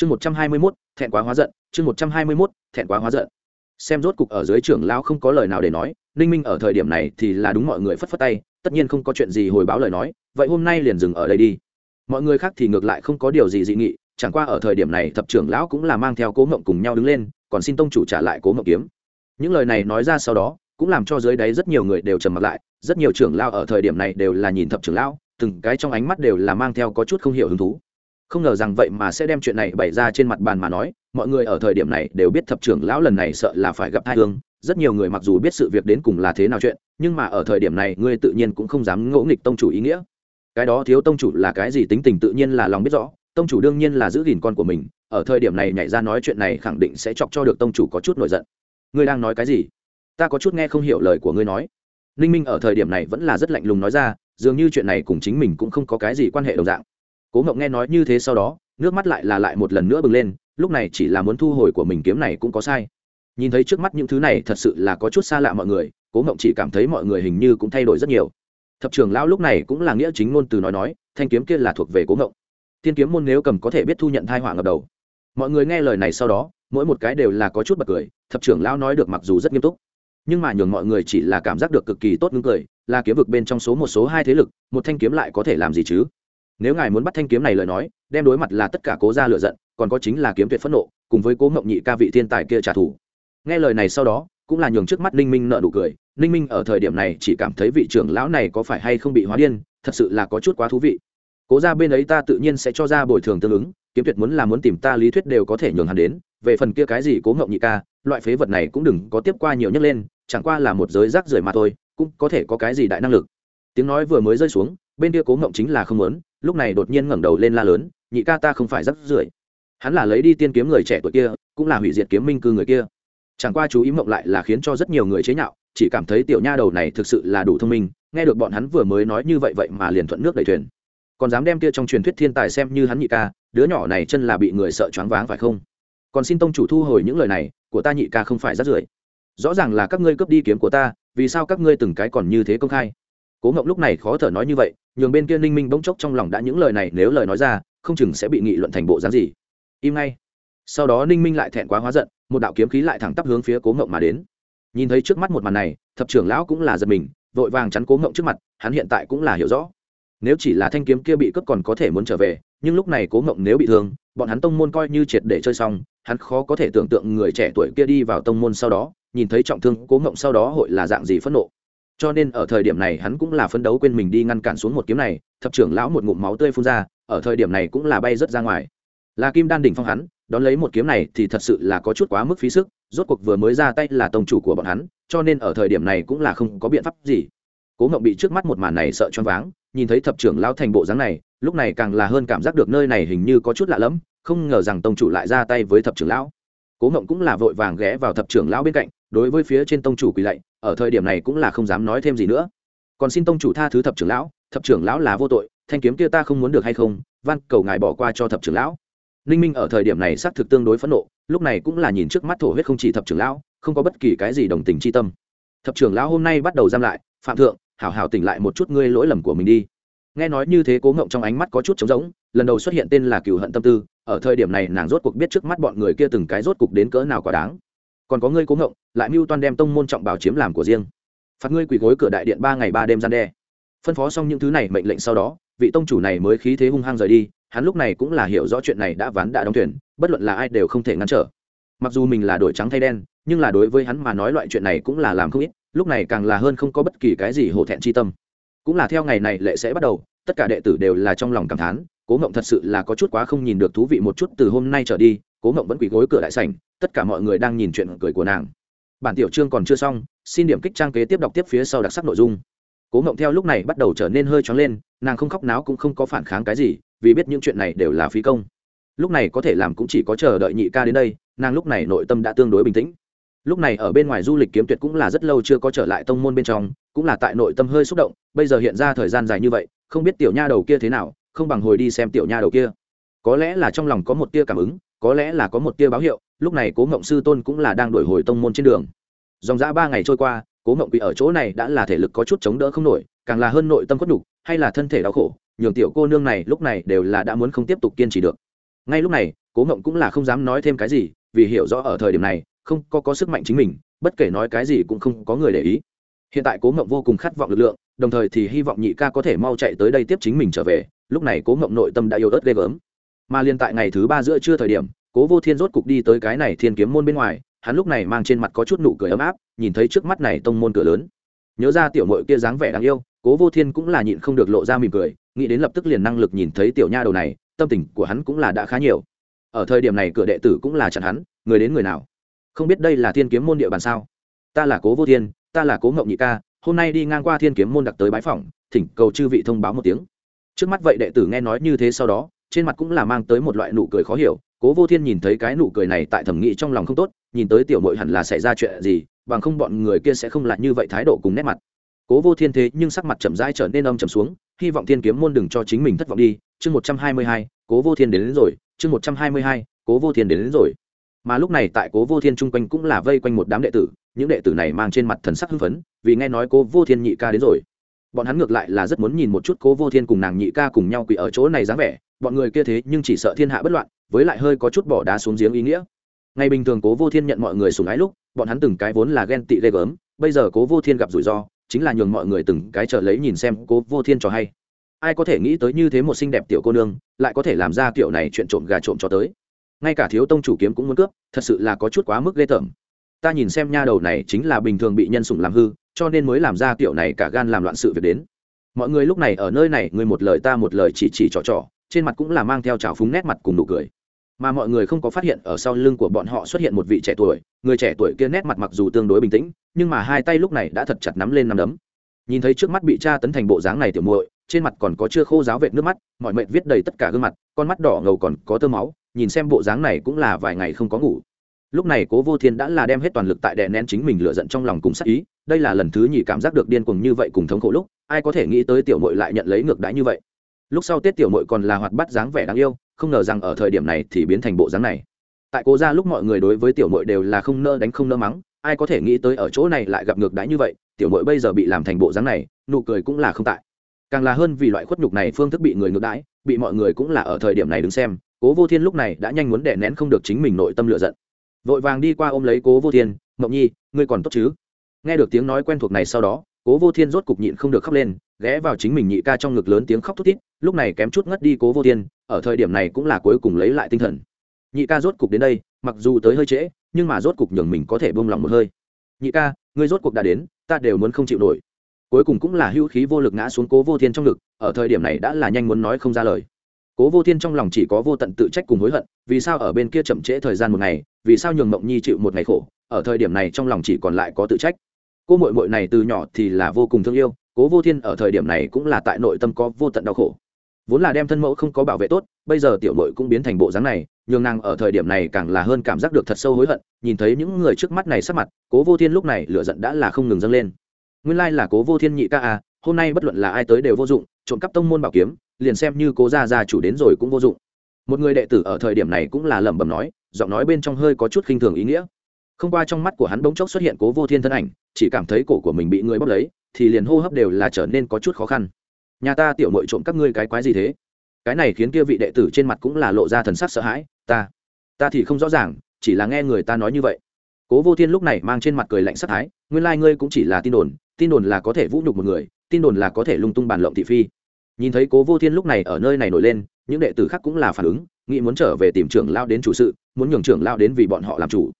chương một trăm hai mươi mốt, thẹn quá hóa giận, chương một trăm hai mươi mốt, thẹn quá hóa giận. Xem rốt cục ở dưới trưởng lão không có lời nào để nói, ninh minh ở thời điểm này thì là đúng mọi người phất phất tay, tất nhiên không có chuyện gì hồi báo lời nói, vậy hôm nay liền dừng ở đây đi. Mọi người khác thì ngược lại không có điều gì dị nghị, chẳng qua ở thời điểm này thập trưởng lão cũng là mang theo cố ngộng cùng nhau đứng lên, còn xin tông chủ trả lại cố ngộng kiếm. Những lời này nói ra sau đó, cũng làm cho dưới đáy rất nhiều người đều trầm mặt lại, rất nhiều trưởng lão ở thời điểm này đều là nhìn thập trưởng lão, từng cái trong ánh mắt đều là mang theo có chút không hiểu hứng thú không ngờ rằng vậy mà sẽ đem chuyện này bày ra trên mặt bàn mà nói, mọi người ở thời điểm này đều biết thập trưởng lão lần này sợ là phải gặp hai hương. Rất nhiều người mặc dù biết sự việc đến cùng là thế nào chuyện, nhưng mà ở thời điểm này ngươi tự nhiên cũng không dám ngỗ nghịch tông chủ ý nghĩa. Cái đó thiếu tông chủ là cái gì tính tình tự nhiên là lòng biết rõ, tông chủ đương nhiên là giữ gìn con của mình, ở thời điểm này nhảy ra nói chuyện này khẳng định sẽ chọc cho được tông chủ có chút nổi giận. Ngươi đang nói cái gì? Ta có chút nghe không hiểu lời của ngươi nói. Ninh minh ở thời điểm này vẫn là rất lạnh lùng nói ra, dường như chuyện này cùng chính mình cũng không có cái gì quan hệ đồng dạng cố ngộng nghe nói như thế sau đó, nước mắt lại là lại một lần nữa bừng lên, lúc này chỉ là muốn thu hồi của mình kiếm này cũng có sai. Nhìn thấy trước mắt những thứ này thật sự là có chút xa lạ mọi người, cố ngộng chỉ cảm thấy mọi người hình như cũng thay đổi rất nhiều. Thập trưởng lão lúc này cũng là nghĩa chính ngôn từ nói nói, thanh kiếm kia là thuộc về cố ngộng. Thiên kiếm môn nếu cầm có thể biết thu nhận thai họa ngập đầu. Mọi người nghe lời này sau đó, mỗi một cái đều là có chút bật cười, thập trưởng lão nói được mặc dù rất nghiêm túc. Nhưng mà nhường mọi người chỉ là cảm giác được cực kỳ tốt ngưng cười, là kiếm vực bên trong số một số hai thế lực, một thanh kiếm lại có thể làm gì chứ? Nếu ngài muốn bắt thanh kiếm này lời nói, đem đối mặt là tất cả cố gia lựa giận, còn có chính là kiếm tuyệt phẫn nộ, cùng với cố ngộng nhị ca vị thiên tài kia trả thù. Nghe lời này sau đó, cũng là nhường trước mắt ninh minh nợ nụ cười. Ninh minh ở thời điểm này chỉ cảm thấy vị trưởng lão này có phải hay không bị hóa điên, thật sự là có chút quá thú vị. Cố ra bên ấy ta tự nhiên sẽ cho ra bồi thường tương ứng, kiếm tuyệt muốn là muốn tìm ta lý thuyết đều có thể nhường hắn đến. Về phần kia cái gì cố ngộng nhị ca, loại phế vật này cũng đừng có tiếp qua nhiều nhất lên, chẳng qua là một giới rác rưởi mà thôi, cũng có thể có cái gì đại năng lực. Tiếng nói vừa mới rơi xuống, bên kia cố ngộng chính là không muốn lúc này đột nhiên ngẩng đầu lên la lớn, nhị ca ta không phải rắc rưởi hắn là lấy đi tiên kiếm người trẻ tuổi kia, cũng là hủy diệt kiếm minh cư người kia. Chẳng qua chú ý mộng lại là khiến cho rất nhiều người chế nhạo, chỉ cảm thấy tiểu nha đầu này thực sự là đủ thông minh, nghe được bọn hắn vừa mới nói như vậy vậy mà liền thuận nước đầy thuyền. Còn dám đem kia trong truyền thuyết thiên tài xem như hắn nhị ca, đứa nhỏ này chân là bị người sợ choáng váng phải không? Còn xin tông chủ thu hồi những lời này, của ta nhị ca không phải rát rưởi rõ ràng là các ngươi cướp đi kiếm của ta, vì sao các ngươi từng cái còn như thế công khai? Cố ngộng lúc này khó thở nói như vậy nhường bên kia ninh minh bỗng chốc trong lòng đã những lời này nếu lời nói ra, không chừng sẽ bị nghị luận thành bộ dáng gì. Im ngay. Sau đó ninh minh lại thẹn quá hóa giận, một đạo kiếm khí lại thẳng tắp hướng phía cố ngộng mà đến. Nhìn thấy trước mắt một màn này, thập trưởng lão cũng là giật mình, vội vàng chắn cố ngộng trước mặt, hắn hiện tại cũng là hiểu rõ. Nếu chỉ là thanh kiếm kia bị cướp còn có thể muốn trở về, nhưng lúc này cố ngộng nếu bị thương, bọn hắn tông môn coi như triệt để chơi xong, hắn khó có thể tưởng tượng người trẻ tuổi kia đi vào tông môn sau đó, nhìn thấy trọng thương cố ngộng sau đó hội là dạng gì phẫn nộ cho nên ở thời điểm này hắn cũng là phấn đấu quên mình đi ngăn cản xuống một kiếm này, thập trưởng lão một ngụm máu tươi phun ra, ở thời điểm này cũng là bay rất ra ngoài. Là kim đan đỉnh phong hắn, đón lấy một kiếm này thì thật sự là có chút quá mức phí sức, rốt cuộc vừa mới ra tay là tông chủ của bọn hắn, cho nên ở thời điểm này cũng là không có biện pháp gì. Cố ngậu bị trước mắt một màn này sợ choáng váng, nhìn thấy thập trưởng lão thành bộ dáng này, lúc này càng là hơn cảm giác được nơi này hình như có chút lạ lẫm, không ngờ rằng tông chủ lại ra tay với thập trưởng lão. Cố ngộng cũng là vội vàng ghé vào thập trưởng lão bên cạnh đối với phía trên tông chủ quỳ lạy, ở thời điểm này cũng là không dám nói thêm gì nữa. Còn xin tông chủ tha thứ thập trưởng lão, thập trưởng lão là vô tội, thanh kiếm kia ta không muốn được hay không, van cầu ngài bỏ qua cho thập trưởng lão. Ninh minh ở thời điểm này xác thực tương đối phẫn nộ, lúc này cũng là nhìn trước mắt thổ huyết không chỉ thập trưởng lão, không có bất kỳ cái gì đồng tình c h i tâm. Thập trưởng lão hôm nay bắt đầu giam lại, phạm thượng, hảo hảo tỉnh lại một chút ngươi lỗi lầm của mình đi. Nghe nói như thế cố ngộng trong ánh mắt có chút trống rỗng, lần đầu xuất hiện tên là cựu hận tâm tư, ở thời điểm này nàng rốt cuộc biết trước mắt bọn người kia từng cái rốt cuộc đến cỡ nào quá đáng còn có ngươi cố ngộng, lại mưu toan đem tông môn trọng bảo chiếm làm của riêng. Phạt ngươi quỳ gối cửa đại điện ba ngày ba đêm gian đe. Phân phó xong những thứ này mệnh lệnh sau đó, vị tông chủ này mới khí thế hung hăng rời đi, hắn lúc này cũng là hiểu rõ chuyện này đã ván đã đóng thuyền, bất luận là ai đều không thể ngăn trở. Mặc dù mình là đổi trắng thay đen, nhưng là đối với hắn mà nói loại chuyện này cũng là làm không ít, lúc này càng là hơn không có bất kỳ cái gì hổ thẹn chi tâm. Cũng là theo ngày này lệ sẽ bắt đầu, tất cả đệ tử đều là trong lòng cảm thán, cố ngộng thật sự là có chút quá không nhìn được thú vị một chút từ hôm nay trở đi, cố ngộng vẫn quỳ gối cửa đại sảnh tất cả mọi người đang nhìn chuyện cười của nàng. Bản tiểu chương còn chưa xong, xin điểm kích trang kế tiếp đọc tiếp phía sau đặc sắc nội dung. Cố ngộng theo lúc này bắt đầu trở nên hơi choáng lên, nàng không khóc náo cũng không có phản kháng cái gì, vì biết những chuyện này đều là phí công. Lúc này có thể làm cũng chỉ có chờ đợi nhị ca đến đây, nàng lúc này nội tâm đã tương đối bình tĩnh. Lúc này ở bên ngoài du lịch kiếm tuyệt cũng là rất lâu chưa có trở lại tông môn bên trong, cũng là tại nội tâm hơi xúc động, bây giờ hiện ra thời gian dài như vậy, không biết tiểu nha đầu kia thế nào, không bằng hồi đi xem tiểu nha đầu kia. Có lẽ là trong lòng có một tia cảm ứng, có lẽ là có một tia báo hiệu lúc này cố ngộng sư tôn cũng là đang đổi hồi tông môn trên đường. Dòng dã ba ngày trôi qua, cố ngộng bị ở chỗ này đã là thể lực có chút chống đỡ không nổi, càng là hơn nội tâm khuất đục hay là thân thể đau khổ, nhường tiểu cô nương này lúc này đều là đã muốn không tiếp tục kiên trì được. Ngay lúc này, cố ngộng cũng là không dám nói thêm cái gì, vì hiểu rõ ở thời điểm này, không có có sức mạnh chính mình, bất kể nói cái gì cũng không có người để ý. Hiện tại cố ngộng vô cùng khát vọng lực lượng, đồng thời thì hy vọng nhị ca có thể mau chạy tới đây tiếp chính mình trở về, lúc này cố ngộng nội tâm đã yêu ớt ghê gớm. Mà liên tại ngày thứ ba giữa trưa thời điểm cố vô thiên rốt cục đi tới cái này thiên kiếm môn bên ngoài, hắn lúc này mang trên mặt có chút nụ cười ấm áp, nhìn thấy trước mắt này tông môn cửa lớn. Nhớ ra tiểu mội kia dáng vẻ đáng yêu, cố vô thiên cũng là nhịn không được lộ ra mỉm cười, nghĩ đến lập tức liền năng lực nhìn thấy tiểu nha đầu này, tâm tình của hắn cũng là đã khá nhiều. Ở thời điểm này cửa đệ tử cũng là chặn hắn, người đến người nào? Không biết đây là thiên kiếm môn địa bàn sao? Ta là cố vô thiên, ta là cố ngậu nhị ca, hôm nay đi ngang qua thiên kiếm môn đặc tới bái phỏng, thỉnh cầu chư vị thông báo một tiếng. Trước mắt vậy đệ tử nghe nói như thế sau đó, trên mặt cũng là mang tới một loại nụ cười khó hiểu cố vô thiên nhìn thấy cái nụ cười này tại thẩm nghĩ trong lòng không tốt nhìn tới tiểu mội hẳn là xảy ra chuyện gì bằng không bọn người kia sẽ không lại như vậy thái độ cùng nét mặt. Cố vô thiên thế nhưng sắc mặt chậm rãi trở nên âm trầm xuống hy vọng thiên kiếm môn đừng cho chính mình thất vọng đi. Chương một trăm hai mươi hai cố vô thiên đến, đến rồi. Chương một trăm hai mươi hai cố vô thiên đến, đến rồi. Mà lúc này tại cố vô thiên chung quanh cũng là vây quanh một đám đệ tử những đệ tử này mang trên mặt thần sắc hưng phấn vì nghe nói cố vô thiên nhị ca đến rồi bọn hắn ngược lại là rất muốn nhìn một chút cố vô thiên cùng nàng nhị ca cùng nhau quỳ ở chỗ này dáng vẻ, bọn người kia thế nhưng chỉ sợ thiên hạ bất loạn, với lại hơi có chút bỏ đá xuống giếng ý nghĩa. Ngày bình thường cố vô thiên nhận mọi người sùng ái lúc, bọn hắn từng cái vốn là ghen tị ghê gớm, bây giờ cố vô thiên gặp rủi ro, chính là nhường mọi người từng cái chờ lấy nhìn xem cố vô thiên cho hay. Ai có thể nghĩ tới như thế một xinh đẹp tiểu cô nương, lại có thể làm ra kiểu này chuyện trộm gà trộm cho tới. Ngay cả thiếu tông chủ kiếm cũng muốn cướp, thật sự là có chút quá mức ghê tởm ta nhìn xem nha đầu này chính là bình thường bị nhân sủng làm hư, cho nên mới làm ra kiểu này cả gan làm loạn sự việc đến. Mọi người lúc này ở nơi này, người một lời ta một lời chỉ chỉ trò trò, trên mặt cũng là mang theo trào phúng nét mặt cùng nụ cười. Mà mọi người không có phát hiện, ở sau lưng của bọn họ xuất hiện một vị trẻ tuổi, người trẻ tuổi kia nét mặt mặc dù tương đối bình tĩnh, nhưng mà hai tay lúc này đã thật chặt nắm lên nắm đấm. Nhìn thấy trước mắt bị cha tấn thành bộ dáng này tiểu muội, trên mặt còn có chưa khô giáo vệt nước mắt, mọi mệt viết đầy tất cả gương mặt, con mắt đỏ ngầu còn có tơ máu, nhìn xem bộ dáng này cũng là vài ngày không có ngủ lúc này cố vô thiên đã là đem hết toàn lực tại đè nén chính mình lựa giận trong lòng cùng sắc ý, đây là lần thứ nhì cảm giác được điên cuồng như vậy cùng thống khổ lúc, ai có thể nghĩ tới tiểu mội lại nhận lấy ngược đãi như vậy. Lúc sau tết tiểu mội còn là hoạt bắt dáng vẻ đáng yêu, không ngờ rằng ở thời điểm này thì biến thành bộ dáng này. Tại cố ra lúc mọi người đối với tiểu mội đều là không nơ đánh không nơ mắng, ai có thể nghĩ tới ở chỗ này lại gặp ngược đãi như vậy, tiểu mội bây giờ bị làm thành bộ dáng này, nụ cười cũng là không tại. Càng là hơn vì loại khuất nhục này phương thức bị người ngược đãi, bị mọi người cũng là ở thời điểm này đứng xem, cố vô thiên lúc này đã nhanh muốn đè nén không được chính mình nội tâm lựa giận vội vàng đi qua ôm lấy cố vô thiên mộng nhi, ngươi còn tốt chứ? Nghe được tiếng nói quen thuộc này sau đó, cố vô thiên rốt cục nhịn không được khóc lên, ghé vào chính mình nhị ca trong ngực lớn tiếng khóc thút thít, lúc này kém chút ngất đi cố vô thiên, ở thời điểm này cũng là cuối cùng lấy lại tinh thần. Nhị ca rốt cục đến đây, mặc dù tới hơi trễ, nhưng mà rốt cục nhường mình có thể buông lòng một hơi. Nhị ca, ngươi rốt cuộc đã đến, ta đều muốn không chịu nổi. Cuối cùng cũng là hữu khí vô lực ngã xuống cố vô thiên trong ngực, ở thời điểm này đã là nhanh muốn nói không ra lời. Cố vô thiên trong lòng chỉ có vô tận tự trách cùng hối hận, vì sao ở bên kia chậm trễ thời gian một ngày vì sao nhường mộng nhi chịu một ngày khổ? Ở thời điểm này trong lòng chỉ còn lại có tự trách. Cô mội mội này từ nhỏ thì là vô cùng thương yêu, cố vô thiên ở thời điểm này cũng là tại nội tâm có vô tận đau khổ. Vốn là đem thân mẫu không có bảo vệ tốt, bây giờ tiểu mội cũng biến thành bộ dáng này, nhường nàng ở thời điểm này càng là hơn cảm giác được thật sâu hối hận, nhìn thấy những người trước mắt này sắp mặt, cố vô thiên lúc này lửa giận đã là không ngừng dâng lên. Nguyên lai là cố vô thiên nhị ca à hôm nay bất luận là ai tới đều vô dụng, trộm cắp tông môn bảo kiếm, liền xem như cố gia gia chủ đến rồi cũng vô dụng. Một người đệ tử ở thời điểm này cũng là lẩm bẩm nói giọng nói bên trong hơi có chút khinh thường ý nghĩa. Không qua trong mắt của hắn bỗng chốc xuất hiện cố vô thiên thân ảnh, chỉ cảm thấy cổ của mình bị người bóp lấy, thì liền hô hấp đều là trở nên có chút khó khăn. Nhà ta tiểu mội trộm các ngươi cái quái gì thế? Cái này khiến kia vị đệ tử trên mặt cũng là lộ ra thần sắc sợ hãi, ta ta thì không rõ ràng, chỉ là nghe người ta nói như vậy. Cố vô thiên lúc này mang trên mặt cười lạnh sắc thái, nguyên lai、like、ngươi cũng chỉ là tin đồn tin đồn là có thể vũ nhục một người, tin đồn là có thể lung tung bàn lộng thị phi. Nhìn thấy cố vô thiên lúc này ở nơi này nổi lên, những đệ tử khác cũng là phản ứng, nghĩ muốn trở về tìm trưởng lao đến chủ sự muốn nhường trưởng lao đến vì bọn họ làm chủ.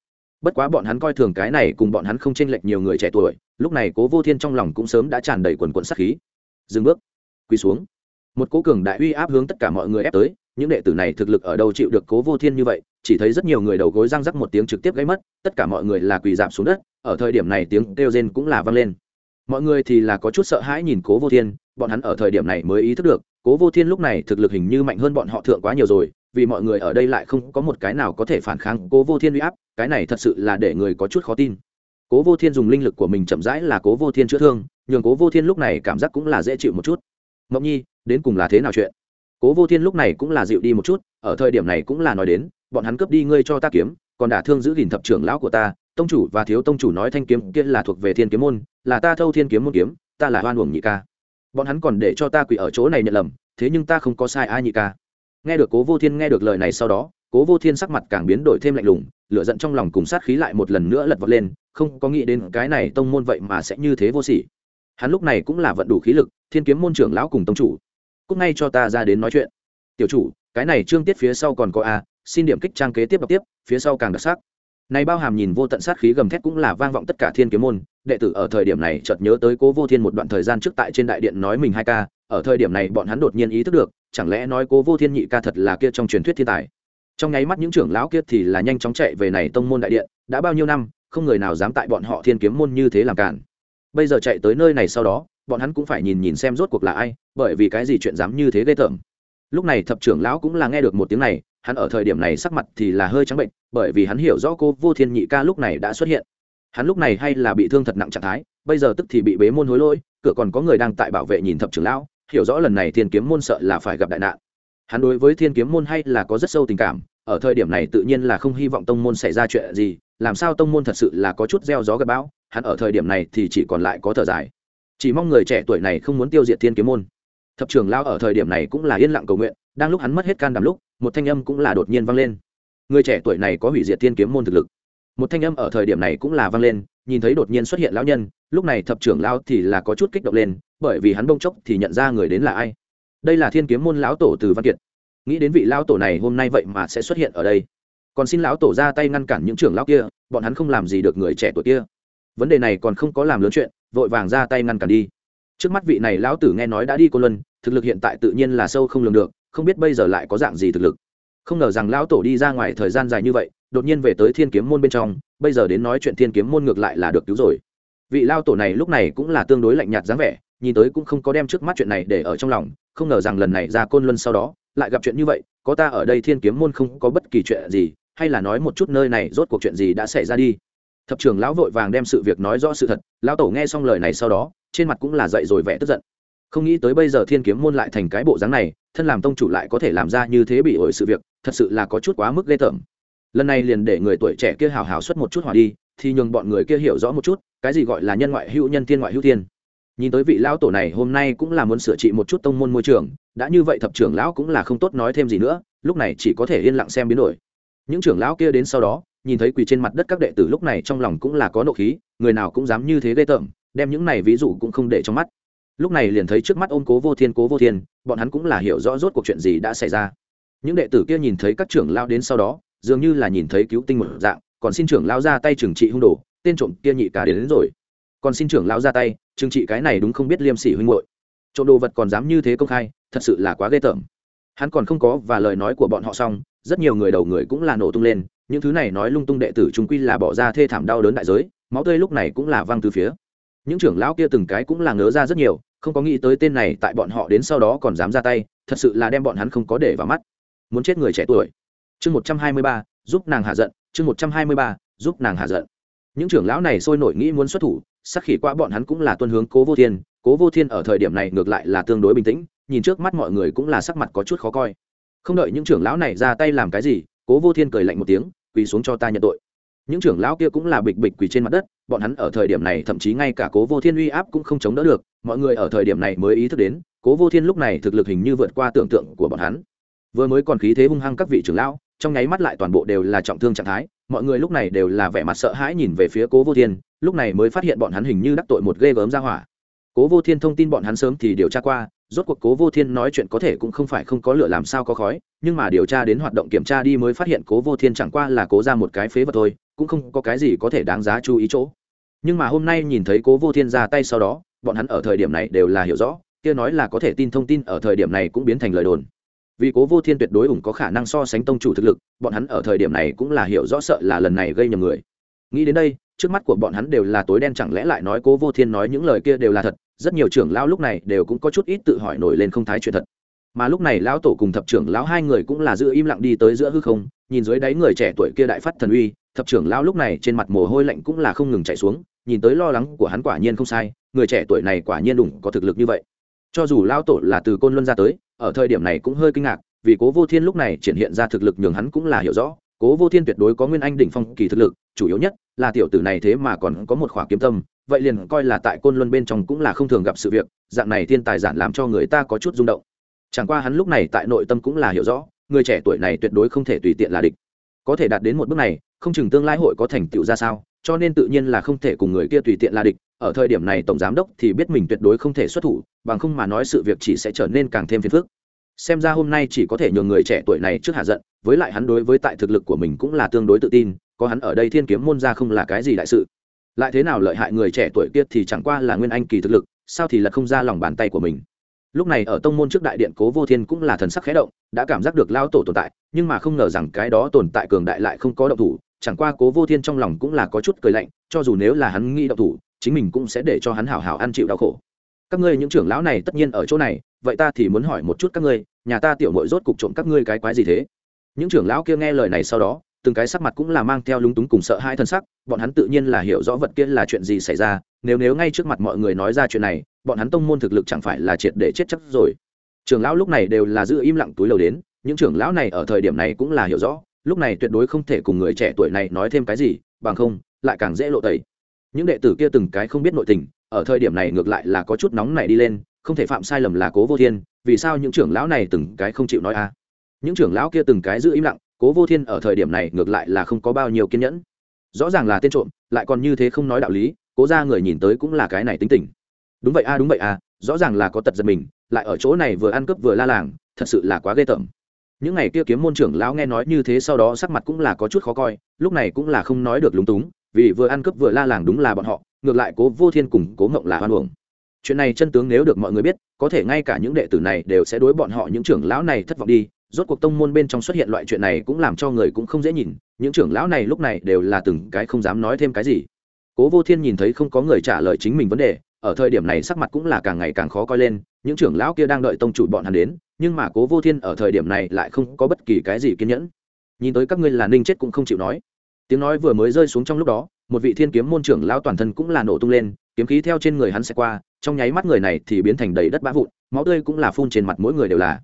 Bất quá bọn hắn coi thường cái này cùng bọn hắn không chênh lệch nhiều người trẻ tuổi, lúc này cố vô thiên trong lòng cũng sớm đã tràn đầy quần quận sắc khí. Dừng bước, quỳ xuống. Một cố cường đại uy áp hướng tất cả mọi người ép tới, những đệ tử này thực lực ở đâu chịu được cố vô thiên như vậy, chỉ thấy rất nhiều người đầu gối răng rắc một tiếng trực tiếp gây mất, tất cả mọi người là quỳ giảm xuống đất, ở thời điểm này tiếng kêu rên cũng là vang lên. Mọi người thì là có chút sợ hãi nhìn cố vô thiên, bọn hắn ở thời điểm này mới ý thức được, cố vô thiên lúc này thực lực hình như mạnh hơn bọn họ thượng quá nhiều rồi vì mọi người ở đây lại không có một cái nào có thể phản kháng. Cố vô thiên uy áp, cái này thật sự là để người có chút khó tin. Cố vô thiên dùng linh lực của mình chậm rãi là cố vô thiên chữa thương, nhường cố vô thiên lúc này cảm giác cũng là dễ chịu một chút. Mộng nhi, đến cùng là thế nào chuyện? Cố vô thiên lúc này cũng là dịu đi một chút, ở thời điểm này cũng là nói đến, bọn hắn cướp đi ngươi cho ta kiếm, còn đả thương giữ gìn thập trưởng lão của ta, tông chủ và thiếu tông chủ nói thanh kiếm kia là thuộc về thiên kiếm môn, là ta thâu thiên kiếm môn kiếm, ta là hoan uổng nhị ca. Bọn hắn còn để cho ta quỳ ở chỗ này nhận lầm, thế nhưng ta không có sai ai nhị ca nghe được cố vô thiên nghe được lời này sau đó, cố vô thiên sắc mặt càng biến đổi thêm lạnh lùng, lửa giận trong lòng cùng sát khí lại một lần nữa lật vọt lên, không có nghĩ đến cái này tông môn vậy mà sẽ như thế vô sỉ. Hắn lúc này cũng là vận đủ khí lực, thiên kiếm môn trưởng lão cùng tông chủ. Cúc ngay cho ta ra đến nói chuyện. Tiểu chủ, cái này trương tiết phía sau còn có a, xin điểm kích trang kế tiếp đọc tiếp, phía sau càng đặc sắc. Này bao hàm nhìn vô tận sát khí gầm thét cũng là vang vọng tất cả thiên kiếm môn. Đệ tử ở thời điểm này chợt nhớ tới cố vô thiên một đoạn thời gian trước tại trên đại điện nói mình hai ca, ở thời điểm này bọn hắn đột nhiên ý thức được chẳng lẽ nói cố vô thiên nhị ca thật là kia trong truyền thuyết thiên tài? Trong nháy mắt những trưởng lão kia thì là nhanh chóng chạy về này tông môn đại điện, đã bao nhiêu năm, không người nào dám tại bọn họ thiên kiếm môn như thế làm cản. Bây giờ chạy tới nơi này sau đó, bọn hắn cũng phải nhìn nhìn xem rốt cuộc là ai, bởi vì cái gì chuyện dám như thế ghê tởm. Lúc này thập trưởng lão cũng là nghe được một tiếng này, hắn ở thời điểm này sắc mặt thì là hơi trắng bệnh, bởi vì hắn hiểu rõ cô vô thiên nhị ca lúc này đã xuất hiện. Hắn lúc này hay là bị thương thật nặng trạng thái, bây giờ tức thì bị bế môn hối lỗi, cửa còn có người đang tại bảo vệ nhìn thập trưởng lão hiểu rõ lần này thiên kiếm môn sợ là phải gặp đại nạn. Hắn đối với thiên kiếm môn hay là có rất sâu tình cảm, ở thời điểm này tự nhiên là không hy vọng tông môn xảy ra chuyện gì, làm sao tông môn thật sự là có chút gieo gió gặp bão, hắn ở thời điểm này thì chỉ còn lại có thở dài. Chỉ mong người trẻ tuổi này không muốn tiêu diệt thiên kiếm môn. Thập trưởng lao ở thời điểm này cũng là yên lặng cầu nguyện, đang lúc hắn mất hết can đảm lúc, một thanh âm cũng là đột nhiên vang lên. Người trẻ tuổi này có hủy diệt thiên kiếm môn thực lực một thanh âm ở thời điểm này cũng là vang lên, nhìn thấy đột nhiên xuất hiện lão nhân, lúc này thập trưởng lao thì là có chút kích động lên, bởi vì hắn bông chốc thì nhận ra người đến là ai. Đây là thiên kiếm môn lão tổ từ văn kiệt. Nghĩ đến vị lão tổ này hôm nay vậy mà sẽ xuất hiện ở đây. Còn xin lão tổ ra tay ngăn cản những trưởng lão kia, bọn hắn không làm gì được người trẻ tuổi kia. Vấn đề này còn không có làm lớn chuyện, vội vàng ra tay ngăn cản đi. Trước mắt vị này lão tử nghe nói đã đi cô luân, thực lực hiện tại tự nhiên là sâu không lường được, không biết bây giờ lại có dạng gì thực lực. Không ngờ rằng lão tổ đi ra ngoài thời gian dài như vậy đột nhiên về tới thiên kiếm môn bên trong, bây giờ đến nói chuyện thiên kiếm môn ngược lại là được cứu rồi. Vị lao tổ này lúc này cũng là tương đối lạnh nhạt dáng vẻ, nhìn tới cũng không có đem trước mắt chuyện này để ở trong lòng, không ngờ rằng lần này ra côn luân sau đó, lại gặp chuyện như vậy, có ta ở đây thiên kiếm môn không có bất kỳ chuyện gì, hay là nói một chút nơi này rốt cuộc chuyện gì đã xảy ra đi. Thập trưởng lão vội vàng đem sự việc nói rõ sự thật, lão tổ nghe xong lời này sau đó, trên mặt cũng là dậy rồi vẻ tức giận. Không nghĩ tới bây giờ thiên kiếm môn lại thành cái bộ dáng này, thân làm tông chủ lại có thể làm ra như thế bị ổi sự việc, thật sự là có chút quá mức ghê tởm lần này liền để người tuổi trẻ kia hào hào xuất một chút hỏa đi, thì nhường bọn người kia hiểu rõ một chút, cái gì gọi là nhân ngoại hữu nhân thiên ngoại hữu thiên. Nhìn tới vị lão tổ này, hôm nay cũng là muốn sửa trị một chút tông môn môi trường, đã như vậy thập trưởng lão cũng là không tốt nói thêm gì nữa, lúc này chỉ có thể yên lặng xem biến đổi. Những trưởng lão kia đến sau đó, nhìn thấy quỳ trên mặt đất các đệ tử lúc này trong lòng cũng là có nộ khí, người nào cũng dám như thế ghê tởm, đem những này ví dụ cũng không để trong mắt. Lúc này liền thấy trước mắt ôm cố vô thiên, cố vô thiên, bọn hắn cũng là hiểu rõ rốt cuộc chuyện gì đã xảy ra. Những đệ tử kia nhìn thấy các trưởng lao đến sau đó dường như là nhìn thấy cứu tinh một dạng còn xin trưởng lao ra tay trừng trị hung đồ tên trộm kia nhị cả đến, đến rồi. Còn xin trưởng lao ra tay trừng trị cái này đúng không biết liêm sỉ huynh hội trộm đồ vật còn dám như thế công khai thật sự là quá ghê tởm. Hắn còn không có và lời nói của bọn họ xong rất nhiều người đầu người cũng là nổ tung lên những thứ này nói lung tung đệ tử chúng quy là bỏ ra thê thảm đau đớn đại giới máu tươi lúc này cũng là văng từ phía. Những trưởng lão kia từng cái cũng là ngớ ra rất nhiều không có nghĩ tới tên này tại bọn họ đến sau đó còn dám ra tay thật sự là đem bọn hắn không có để vào mắt. Muốn chết người trẻ tuổi chương một trăm hai mươi ba, giúp nàng hạ giận. Chương một trăm hai mươi ba, giúp nàng hạ giận. Những trưởng lão này sôi nổi nghĩ muốn xuất thủ, sắc khỉ qua bọn hắn cũng là tuân hướng cố vô thiên. Cố vô thiên ở thời điểm này ngược lại là tương đối bình tĩnh, nhìn trước mắt mọi người cũng là sắc mặt có chút khó coi. Không đợi những trưởng lão này ra tay làm cái gì, cố vô thiên cười lạnh một tiếng, quỳ xuống cho ta nhận tội. Những trưởng lão kia cũng là bịch bịch quỳ trên mặt đất, bọn hắn ở thời điểm này thậm chí ngay cả cố vô thiên uy áp cũng không chống đỡ được, mọi người ở thời điểm này mới ý thức đến, cố vô thiên lúc này thực lực hình như vượt qua tưởng tượng của bọn hắn. Vừa mới còn khí thế hung hăng các vị trưởng lão trong nháy mắt lại toàn bộ đều là trọng thương trạng thái, mọi người lúc này đều là vẻ mặt sợ hãi nhìn về phía cố vô thiên, lúc này mới phát hiện bọn hắn hình như đắc tội một ghê gớm ra hỏa. Cố vô thiên thông tin bọn hắn sớm thì điều tra qua, rốt cuộc cố vô thiên nói chuyện có thể cũng không phải không có lửa làm sao có khói, nhưng mà điều tra đến hoạt động kiểm tra đi mới phát hiện cố vô thiên chẳng qua là cố ra một cái phế vật thôi, cũng không có cái gì có thể đáng giá chú ý chỗ. Nhưng mà hôm nay nhìn thấy cố vô thiên ra tay sau đó, bọn hắn ở thời điểm này đều là hiểu rõ, kia nói là có thể tin thông tin ở thời điểm này cũng biến thành lời đồn vì cố vô thiên tuyệt đối ủng có khả năng so sánh tông chủ thực lực, bọn hắn ở thời điểm này cũng là hiểu rõ sợ là lần này gây nhầm người. Nghĩ đến đây, trước mắt của bọn hắn đều là tối đen chẳng lẽ lại nói cố vô thiên nói những lời kia đều là thật, rất nhiều trưởng lão lúc này đều cũng có chút ít tự hỏi nổi lên không thái chuyện thật. Mà lúc này lão tổ cùng thập trưởng lão hai người cũng là giữ im lặng đi tới giữa hư không, nhìn dưới đáy người trẻ tuổi kia đại phát thần uy, thập trưởng lão lúc này trên mặt mồ hôi lạnh cũng là không ngừng chạy xuống, nhìn tới lo lắng của hắn quả nhiên không sai, người trẻ tuổi này quả nhiên đủng có thực lực như vậy. Cho dù lão tổ là từ côn luân ra tới ở thời điểm này cũng hơi kinh ngạc, vì cố vô thiên lúc này triển hiện ra thực lực nhường hắn cũng là hiểu rõ. Cố vô thiên tuyệt đối có nguyên anh đỉnh phong kỳ thực lực, chủ yếu nhất là tiểu tử này thế mà còn có một khỏa kiếm tâm, vậy liền coi là tại côn luân bên trong cũng là không thường gặp sự việc, dạng này thiên tài giản làm cho người ta có chút rung động. Chẳng qua hắn lúc này tại nội tâm cũng là hiểu rõ, người trẻ tuổi này tuyệt đối không thể tùy tiện là địch. Có thể đạt đến một bước này, không chừng tương lai hội có thành tựu ra sao, cho nên tự nhiên là không thể cùng người kia tùy tiện là địch ở thời điểm này tổng giám đốc thì biết mình tuyệt đối không thể xuất thủ, bằng không mà nói sự việc chỉ sẽ trở nên càng thêm phiền phức. Xem ra hôm nay chỉ có thể nhường người trẻ tuổi này trước hạ giận, với lại hắn đối với tại thực lực của mình cũng là tương đối tự tin, có hắn ở đây thiên kiếm môn ra không là cái gì đại sự. Lại thế nào lợi hại người trẻ tuổi kia thì chẳng qua là nguyên anh kỳ thực lực, sao thì là không ra lòng bàn tay của mình. Lúc này ở tông môn trước đại điện cố vô thiên cũng là thần sắc khẽ động, đã cảm giác được lao tổ tồn tại, nhưng mà không ngờ rằng cái đó tồn tại cường đại lại không có động thủ, chẳng qua cố vô thiên trong lòng cũng là có chút cười lạnh, cho dù nếu là hắn nghĩ động thủ chính mình cũng sẽ để cho hắn hảo hảo ăn chịu đau khổ. Các ngươi những trưởng lão này tất nhiên ở chỗ này, vậy ta thì muốn hỏi một chút các ngươi, nhà ta tiểu mội rốt cục trộm các ngươi cái quái gì thế? Những trưởng lão kia nghe lời này sau đó, từng cái sắc mặt cũng là mang theo lúng túng cùng sợ hai thân sắc, bọn hắn tự nhiên là hiểu rõ vật kia là chuyện gì xảy ra, nếu nếu ngay trước mặt mọi người nói ra chuyện này, bọn hắn tông môn thực lực chẳng phải là triệt để chết chắc rồi. Trưởng lão lúc này đều là giữ im lặng túi lầu đến, những trưởng lão này ở thời điểm này cũng là hiểu rõ, lúc này tuyệt đối không thể cùng người trẻ tuổi này nói thêm cái gì, bằng không, lại càng dễ lộ tẩy những đệ tử kia từng cái không biết nội tình, ở thời điểm này ngược lại là có chút nóng này đi lên, không thể phạm sai lầm là cố vô thiên, vì sao những trưởng lão này từng cái không chịu nói a? Những trưởng lão kia từng cái giữ im lặng, cố vô thiên ở thời điểm này ngược lại là không có bao nhiêu kiên nhẫn. Rõ ràng là tên trộm, lại còn như thế không nói đạo lý, cố ra người nhìn tới cũng là cái này tính tình. Đúng vậy a, đúng vậy a, rõ ràng là có tật giật mình, lại ở chỗ này vừa ăn cướp vừa la làng, thật sự là quá ghê tởm. Những ngày kia kiếm môn trưởng lão nghe nói như thế sau đó sắc mặt cũng là có chút khó coi, lúc này cũng là không nói được lúng túng vì vừa ăn cướp vừa la làng đúng là bọn họ, ngược lại cố vô thiên cùng cố ngộng là hoan hưởng chuyện này chân tướng nếu được mọi người biết, có thể ngay cả những đệ tử này đều sẽ đối bọn họ những trưởng lão này thất vọng đi. Rốt cuộc tông môn bên trong xuất hiện loại chuyện này cũng làm cho người cũng không dễ nhìn, những trưởng lão này lúc này đều là từng cái không dám nói thêm cái gì. Cố vô thiên nhìn thấy không có người trả lời chính mình vấn đề, ở thời điểm này sắc mặt cũng là càng ngày càng khó coi lên, những trưởng lão kia đang đợi tông chủ bọn hắn đến, nhưng mà cố vô thiên ở thời điểm này lại không có bất kỳ cái gì kiên nhẫn. Nhìn tới các ngươi là ninh chết cũng không chịu nói tiếng nói vừa mới rơi xuống trong lúc đó, một vị thiên kiếm môn trưởng lão toàn thân cũng là nổ tung lên, kiếm khí theo trên người hắn sẽ qua, trong nháy mắt người này thì biến thành đầy đất bã vụn, máu tươi cũng là phun trên mặt mỗi người đều là.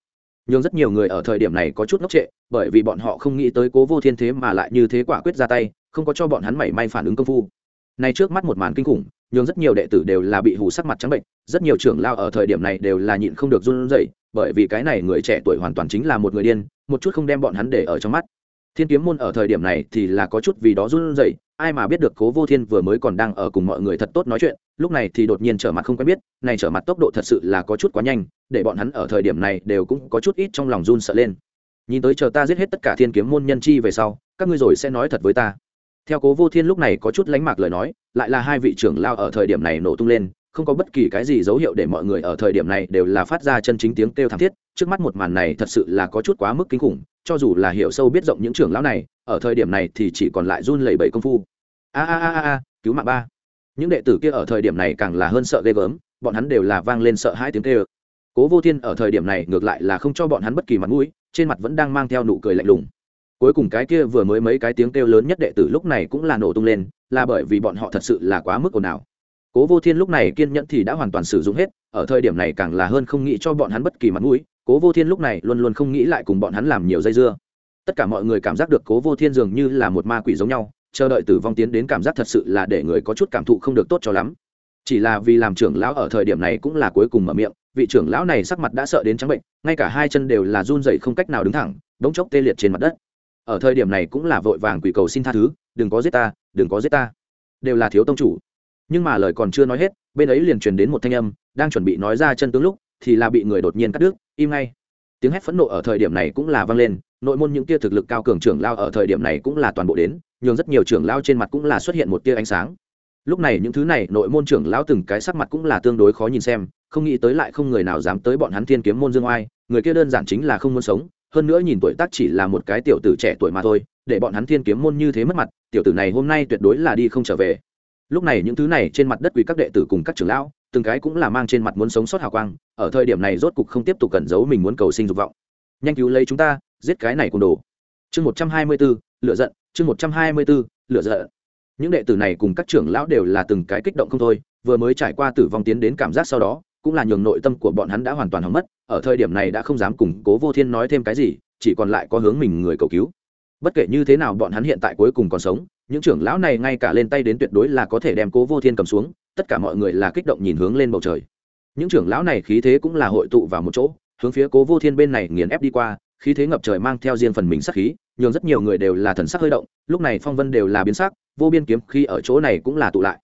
Nhưng rất nhiều người ở thời điểm này có chút ngốc trệ, bởi vì bọn họ không nghĩ tới cố vô thiên thế mà lại như thế quả quyết ra tay, không có cho bọn hắn mảy may phản ứng công phu. Nay trước mắt một màn kinh khủng, nhưng rất nhiều đệ tử đều là bị hù sắc mặt trắng bệnh, rất nhiều trưởng lao ở thời điểm này đều là nhịn không được run rẩy, bởi vì cái này người trẻ tuổi hoàn toàn chính là một người điên, một chút không đem bọn hắn để ở trong mắt thiên kiếm môn ở thời điểm này thì là có chút vì đó run rẩy, ai mà biết được cố vô thiên vừa mới còn đang ở cùng mọi người thật tốt nói chuyện, lúc này thì đột nhiên trở mặt không quen biết, này trở mặt tốc độ thật sự là có chút quá nhanh, để bọn hắn ở thời điểm này đều cũng có chút ít trong lòng run sợ lên. Nhìn tới chờ ta giết hết tất cả thiên kiếm môn nhân chi về sau, các ngươi rồi sẽ nói thật với ta. Theo cố vô thiên lúc này có chút lánh mạc lời nói, lại là hai vị trưởng lao ở thời điểm này nổ tung lên không có bất kỳ cái gì dấu hiệu để mọi người ở thời điểm này đều là phát ra chân chính tiếng kêu thảm thiết, trước mắt một màn này thật sự là có chút quá mức kinh khủng, cho dù là hiểu sâu biết rộng những trưởng lão này, ở thời điểm này thì chỉ còn lại run lẩy bẩy công phu. A a a a cứu mạng ba. Những đệ tử kia ở thời điểm này càng là hơn sợ ghê gớm, bọn hắn đều là vang lên sợ hai tiếng kêu. Cố vô thiên ở thời điểm này ngược lại là không cho bọn hắn bất kỳ mặt mũi, trên mặt vẫn đang mang theo nụ cười lạnh lùng. Cuối cùng cái kia vừa mới mấy cái tiếng kêu lớn nhất đệ tử lúc này cũng là nổ tung lên, là bởi vì bọn họ thật sự là quá mức ồn ào cố vô thiên lúc này kiên nhẫn thì đã hoàn toàn sử dụng hết, ở thời điểm này càng là hơn không nghĩ cho bọn hắn bất kỳ mặt mũi, cố vô thiên lúc này luôn luôn không nghĩ lại cùng bọn hắn làm nhiều dây dưa. Tất cả mọi người cảm giác được cố vô thiên dường như là một ma quỷ giống nhau, chờ đợi tử vong tiến đến cảm giác thật sự là để người có chút cảm thụ không được tốt cho lắm. Chỉ là vì làm trưởng lão ở thời điểm này cũng là cuối cùng mở miệng, vị trưởng lão này sắc mặt đã sợ đến trắng bệnh, ngay cả hai chân đều là run dậy không cách nào đứng thẳng, bỗng chốc tê liệt trên mặt đất. Ở thời điểm này cũng là vội vàng quỷ cầu xin tha thứ, đừng có giết ta, đừng có giết ta. Đều là thiếu tông chủ nhưng mà lời còn chưa nói hết, bên ấy liền truyền đến một thanh âm, đang chuẩn bị nói ra chân tướng lúc, thì là bị người đột nhiên cắt đứt, im ngay. Tiếng hét phẫn nộ ở thời điểm này cũng là vang lên, nội môn những tia thực lực cao cường trưởng lao ở thời điểm này cũng là toàn bộ đến, nhường rất nhiều trưởng lao trên mặt cũng là xuất hiện một tia ánh sáng. Lúc này những thứ này, nội môn trưởng lão từng cái sắc mặt cũng là tương đối khó nhìn xem, không nghĩ tới lại không người nào dám tới bọn hắn thiên kiếm môn dương oai, người kia đơn giản chính là không muốn sống, hơn nữa nhìn tuổi tác chỉ là một cái tiểu tử trẻ tuổi mà thôi, để bọn hắn thiên kiếm môn như thế mất mặt, tiểu tử này hôm nay tuyệt đối là đi không trở về lúc này những thứ này trên mặt đất quỳ các đệ tử cùng các trưởng lão, từng cái cũng là mang trên mặt muốn sống sót hào quang, ở thời điểm này rốt cục không tiếp tục cẩn giấu mình muốn cầu sinh dục vọng. Nhanh cứu lấy chúng ta, giết cái này cùng đồ. Chương một trăm hai mươi b ố lựa giận, chương một trăm hai mươi b ố lựa giận. Những đệ tử này cùng các trưởng lão đều là từng cái kích động không thôi, vừa mới trải qua tử vong tiến đến cảm giác sau đó, cũng là nhường nội tâm của bọn hắn đã hoàn toàn hỏng mất, ở thời điểm này đã không dám củng cố vô thiên nói thêm cái gì, chỉ còn lại có hướng mình người cầu cứu. Bất kể như thế nào bọn hắn hiện tại cuối cùng còn sống những trưởng lão này ngay cả lên tay đến tuyệt đối là có thể đem cố vô thiên cầm xuống, tất cả mọi người là kích động nhìn hướng lên bầu trời. Những trưởng lão này khí thế cũng là hội tụ vào một chỗ, hướng phía cố vô thiên bên này nghiền ép đi qua, khí thế ngập trời mang theo riêng phần mình sắc khí, nhường rất nhiều người đều là thần sắc hơi động, lúc này phong vân đều là biến sắc, vô biên kiếm khi ở chỗ này cũng là tụ lại.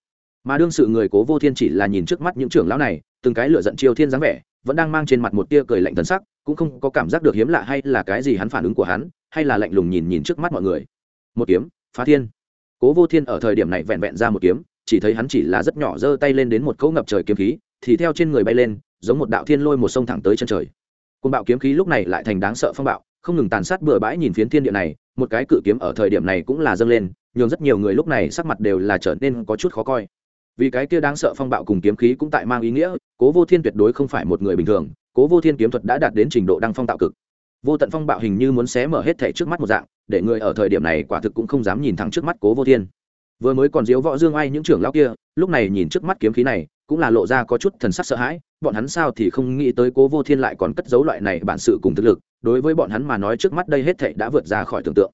Mà đương sự người cố vô thiên chỉ là nhìn trước mắt những trưởng lão này, từng cái lửa giận chiêu thiên dáng vẻ, vẫn đang mang trên mặt một tia cười lạnh thần sắc, cũng không có cảm giác được hiếm lạ hay là cái gì hắn phản ứng của hắn, hay là lạnh lùng nhìn nhìn trước mắt mọi người. Một kiếm, phá thiên cố vô thiên ở thời điểm này vẹn vẹn ra một kiếm, chỉ thấy hắn chỉ là rất nhỏ giơ tay lên đến một cỗ ngập trời kiếm khí, thì theo trên người bay lên, giống một đạo thiên lôi một sông thẳng tới chân trời. Côn bạo kiếm khí lúc này lại thành đáng sợ phong bạo, không ngừng tàn sát bừa bãi nhìn phiến thiên địa này, một cái cự kiếm ở thời điểm này cũng là dâng lên, nhường rất nhiều người lúc này sắc mặt đều là trở nên có chút khó coi. Vì cái kia đáng sợ phong bạo cùng kiếm khí cũng tại mang ý nghĩa, cố vô thiên tuyệt đối không phải một người bình thường, cố vô thiên kiếm thuật đã đạt đến trình độ đăng phong tạo cực. Vô tận phong bạo hình như muốn xé mở hết thể trước mắt một dạng để người ở thời điểm này quả thực cũng không dám nhìn thẳng trước mắt cố vô thiên. Vừa mới còn diếu võ dương ai những trưởng lão kia, lúc này nhìn trước mắt kiếm khí này, cũng là lộ ra có chút thần sắc sợ hãi, bọn hắn sao thì không nghĩ tới cố vô thiên lại còn cất giấu loại này bản sự cùng thực lực, đối với bọn hắn mà nói trước mắt đây hết thảy đã vượt ra khỏi tưởng tượng.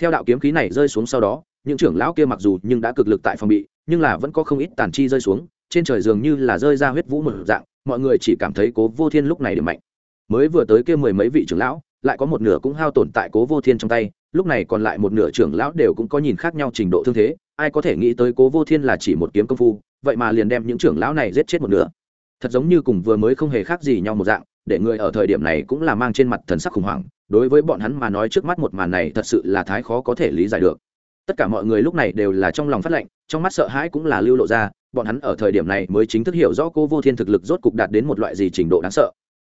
Theo đạo kiếm khí này rơi xuống sau đó, những trưởng lão kia mặc dù nhưng đã cực lực tại phòng bị, nhưng là vẫn có không ít tàn chi rơi xuống, trên trời dường như là rơi ra huyết vũ một dạng, mọi người chỉ cảm thấy cố vô thiên lúc này điểm mạnh. Mới vừa tới kia mười mấy vị trưởng lão lại có một nửa cũng hao tổn tại cố vô thiên trong tay, lúc này còn lại một nửa trưởng lão đều cũng có nhìn khác nhau trình độ thương thế, ai có thể nghĩ tới cố vô thiên là chỉ một kiếm công phu, vậy mà liền đem những trưởng lão này giết chết một nửa. Thật giống như cùng vừa mới không hề khác gì nhau một dạng, để người ở thời điểm này cũng là mang trên mặt thần sắc khủng hoảng, đối với bọn hắn mà nói trước mắt một màn này thật sự là thái khó có thể lý giải được. Tất cả mọi người lúc này đều là trong lòng phát lệnh, trong mắt sợ hãi cũng là lưu lộ ra, bọn hắn ở thời điểm này mới chính thức hiểu rõ cô vô thiên thực lực rốt cục đạt đến một loại gì trình độ đáng sợ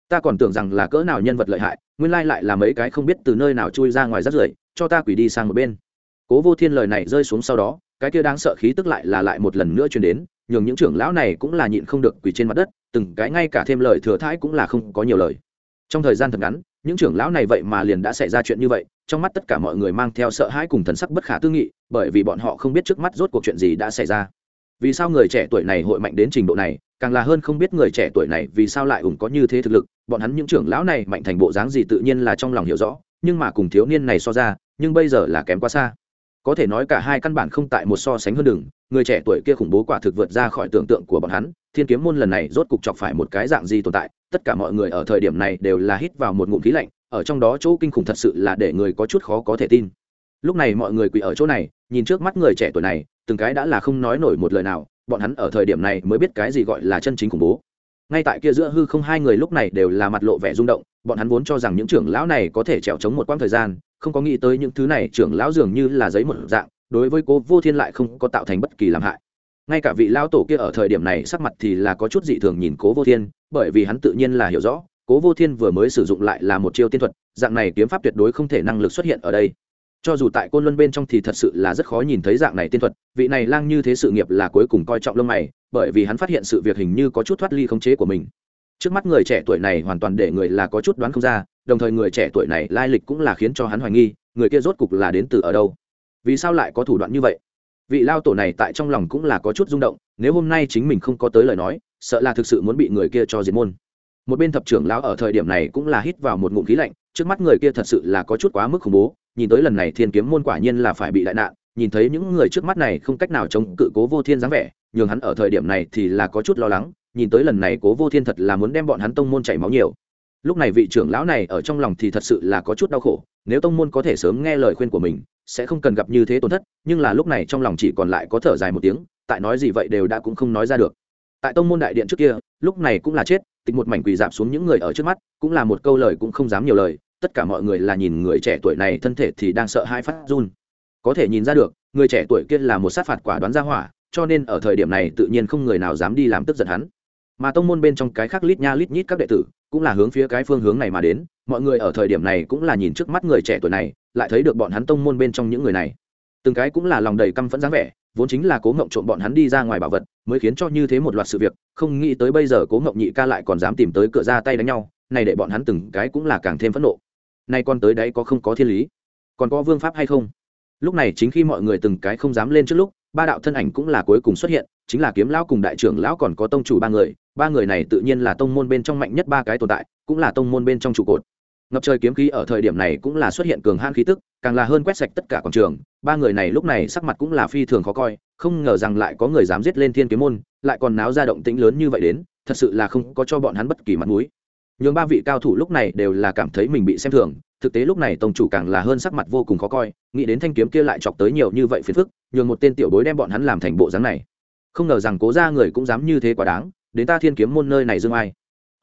ta còn tưởng rằng là cỡ nào nhân vật lợi hại, nguyên lai lại là mấy cái không biết từ nơi nào chui ra ngoài rắt rưởi, cho ta quỷ đi sang một bên. Cố vô thiên lời này rơi xuống sau đó, cái kia đáng sợ khí tức lại là lại một lần nữa truyền đến, nhường những trưởng lão này cũng là nhịn không được quỳ trên mặt đất, từng cái ngay cả thêm lời thừa thãi cũng là không có nhiều lời. Trong thời gian thật ngắn, những trưởng lão này vậy mà liền đã xảy ra chuyện như vậy, trong mắt tất cả mọi người mang theo sợ hãi cùng thần sắc bất khả tư nghị, bởi vì bọn họ không biết trước mắt rốt cuộc chuyện gì đã xảy ra. Vì sao người trẻ tuổi này hội mạnh đến trình độ này càng là hơn không biết người trẻ tuổi này vì sao lại ủng có như thế thực lực, bọn hắn những trưởng lão này mạnh thành bộ dáng gì tự nhiên là trong lòng hiểu rõ, nhưng mà cùng thiếu niên này so ra, nhưng bây giờ là kém quá xa. Có thể nói cả hai căn bản không tại một so sánh hơn đường, người trẻ tuổi kia khủng bố quả thực vượt ra khỏi tưởng tượng của bọn hắn, thiên kiếm môn lần này rốt cục chọc phải một cái dạng gì tồn tại, tất cả mọi người ở thời điểm này đều là hít vào một ngụm khí lạnh, ở trong đó chỗ kinh khủng thật sự là để người có chút khó có thể tin. Lúc này mọi người quỳ ở chỗ này, nhìn trước mắt người trẻ tuổi này, từng cái đã là không nói nổi một lời nào bọn hắn ở thời điểm này mới biết cái gì gọi là chân chính khủng bố. Ngay tại kia giữa hư không hai người lúc này đều là mặt lộ vẻ rung động, bọn hắn vốn cho rằng những trưởng lão này có thể trèo trống một quãng thời gian, không có nghĩ tới những thứ này trưởng lão dường như là giấy một dạng, đối với cố vô thiên lại không có tạo thành bất kỳ làm hại. Ngay cả vị lão tổ kia ở thời điểm này sắc mặt thì là có chút dị thường nhìn cố vô thiên, bởi vì hắn tự nhiên là hiểu rõ, cố vô thiên vừa mới sử dụng lại là một chiêu tiên thuật, dạng này kiếm pháp tuyệt đối không thể năng lực xuất hiện ở đây cho dù tại côn luân bên trong thì thật sự là rất khó nhìn thấy dạng này tiên thuật, vị này lang như thế sự nghiệp là cuối cùng coi trọng lông mày, bởi vì hắn phát hiện sự việc hình như có chút thoát ly khống chế của mình. Trước mắt người trẻ tuổi này hoàn toàn để người là có chút đoán không ra, đồng thời người trẻ tuổi này lai lịch cũng là khiến cho hắn hoài nghi, người kia rốt cục là đến từ ở đâu? Vì sao lại có thủ đoạn như vậy? Vị lao tổ này tại trong lòng cũng là có chút rung động, nếu hôm nay chính mình không có tới lời nói, sợ là thực sự muốn bị người kia cho diệt môn. Một bên thập trưởng lão ở thời điểm này cũng là hít vào một ngụm khí lạnh, trước mắt người kia thật sự là có chút quá mức khủng bố nhìn tới lần này thiên kiếm môn quả nhiên là phải bị đại nạn, nhìn thấy những người trước mắt này không cách nào chống cự cố vô thiên dáng vẻ, nhường hắn ở thời điểm này thì là có chút lo lắng, nhìn tới lần này cố vô thiên thật là muốn đem bọn hắn tông môn chảy máu nhiều. Lúc này vị trưởng lão này ở trong lòng thì thật sự là có chút đau khổ, nếu tông môn có thể sớm nghe lời khuyên của mình, sẽ không cần gặp như thế tổn thất, nhưng là lúc này trong lòng chỉ còn lại có thở dài một tiếng, tại nói gì vậy đều đã cũng không nói ra được. Tại tông môn đại điện trước kia, lúc này cũng là chết, tịch một mảnh quỳ dạp xuống những người ở trước mắt, cũng là một câu lời cũng không dám nhiều lời tất cả mọi người là nhìn người trẻ tuổi này thân thể thì đang sợ hai phát run. Có thể nhìn ra được, người trẻ tuổi kia là một sát phạt quả đoán ra hỏa, cho nên ở thời điểm này tự nhiên không người nào dám đi làm tức giận hắn. Mà tông môn bên trong cái khác lít nha lít nhít các đệ tử, cũng là hướng phía cái phương hướng này mà đến, mọi người ở thời điểm này cũng là nhìn trước mắt người trẻ tuổi này, lại thấy được bọn hắn tông môn bên trong những người này. Từng cái cũng là lòng đầy căm phẫn dáng vẻ, vốn chính là cố ngộng trộm bọn hắn đi ra ngoài bảo vật, mới khiến cho như thế một loạt sự việc, không nghĩ tới bây giờ cố ngộng nhị ca lại còn dám tìm tới cửa ra tay đánh nhau, này để bọn hắn từng cái cũng là càng thêm phẫn nộ nay con tới đấy có không có thiên lý? Còn có vương pháp hay không? Lúc này chính khi mọi người từng cái không dám lên trước lúc, ba đạo thân ảnh cũng là cuối cùng xuất hiện, chính là kiếm lão cùng đại trưởng lão còn có tông chủ ba người. Ba người này tự nhiên là tông môn bên trong mạnh nhất ba cái tồn tại, cũng là tông môn bên trong trụ cột. Ngập trời kiếm khí ở thời điểm này cũng là xuất hiện cường han khí tức, càng là hơn quét sạch tất cả quảng trường. Ba người này lúc này sắc mặt cũng là phi thường khó coi, không ngờ rằng lại có người dám giết lên thiên kiếm môn, lại còn náo ra động tĩnh lớn như vậy đến, thật sự là không có cho bọn hắn bất kỳ mặt mũi nhường ba vị cao thủ lúc này đều là cảm thấy mình bị xem thường, thực tế lúc này tông chủ càng là hơn sắc mặt vô cùng khó coi, nghĩ đến thanh kiếm kia lại chọc tới nhiều như vậy phiền phức, nhường một tên tiểu bối đem bọn hắn làm thành bộ dáng này. Không ngờ rằng cố gia người cũng dám như thế quá đáng, đến ta thiên kiếm môn nơi này dương ai.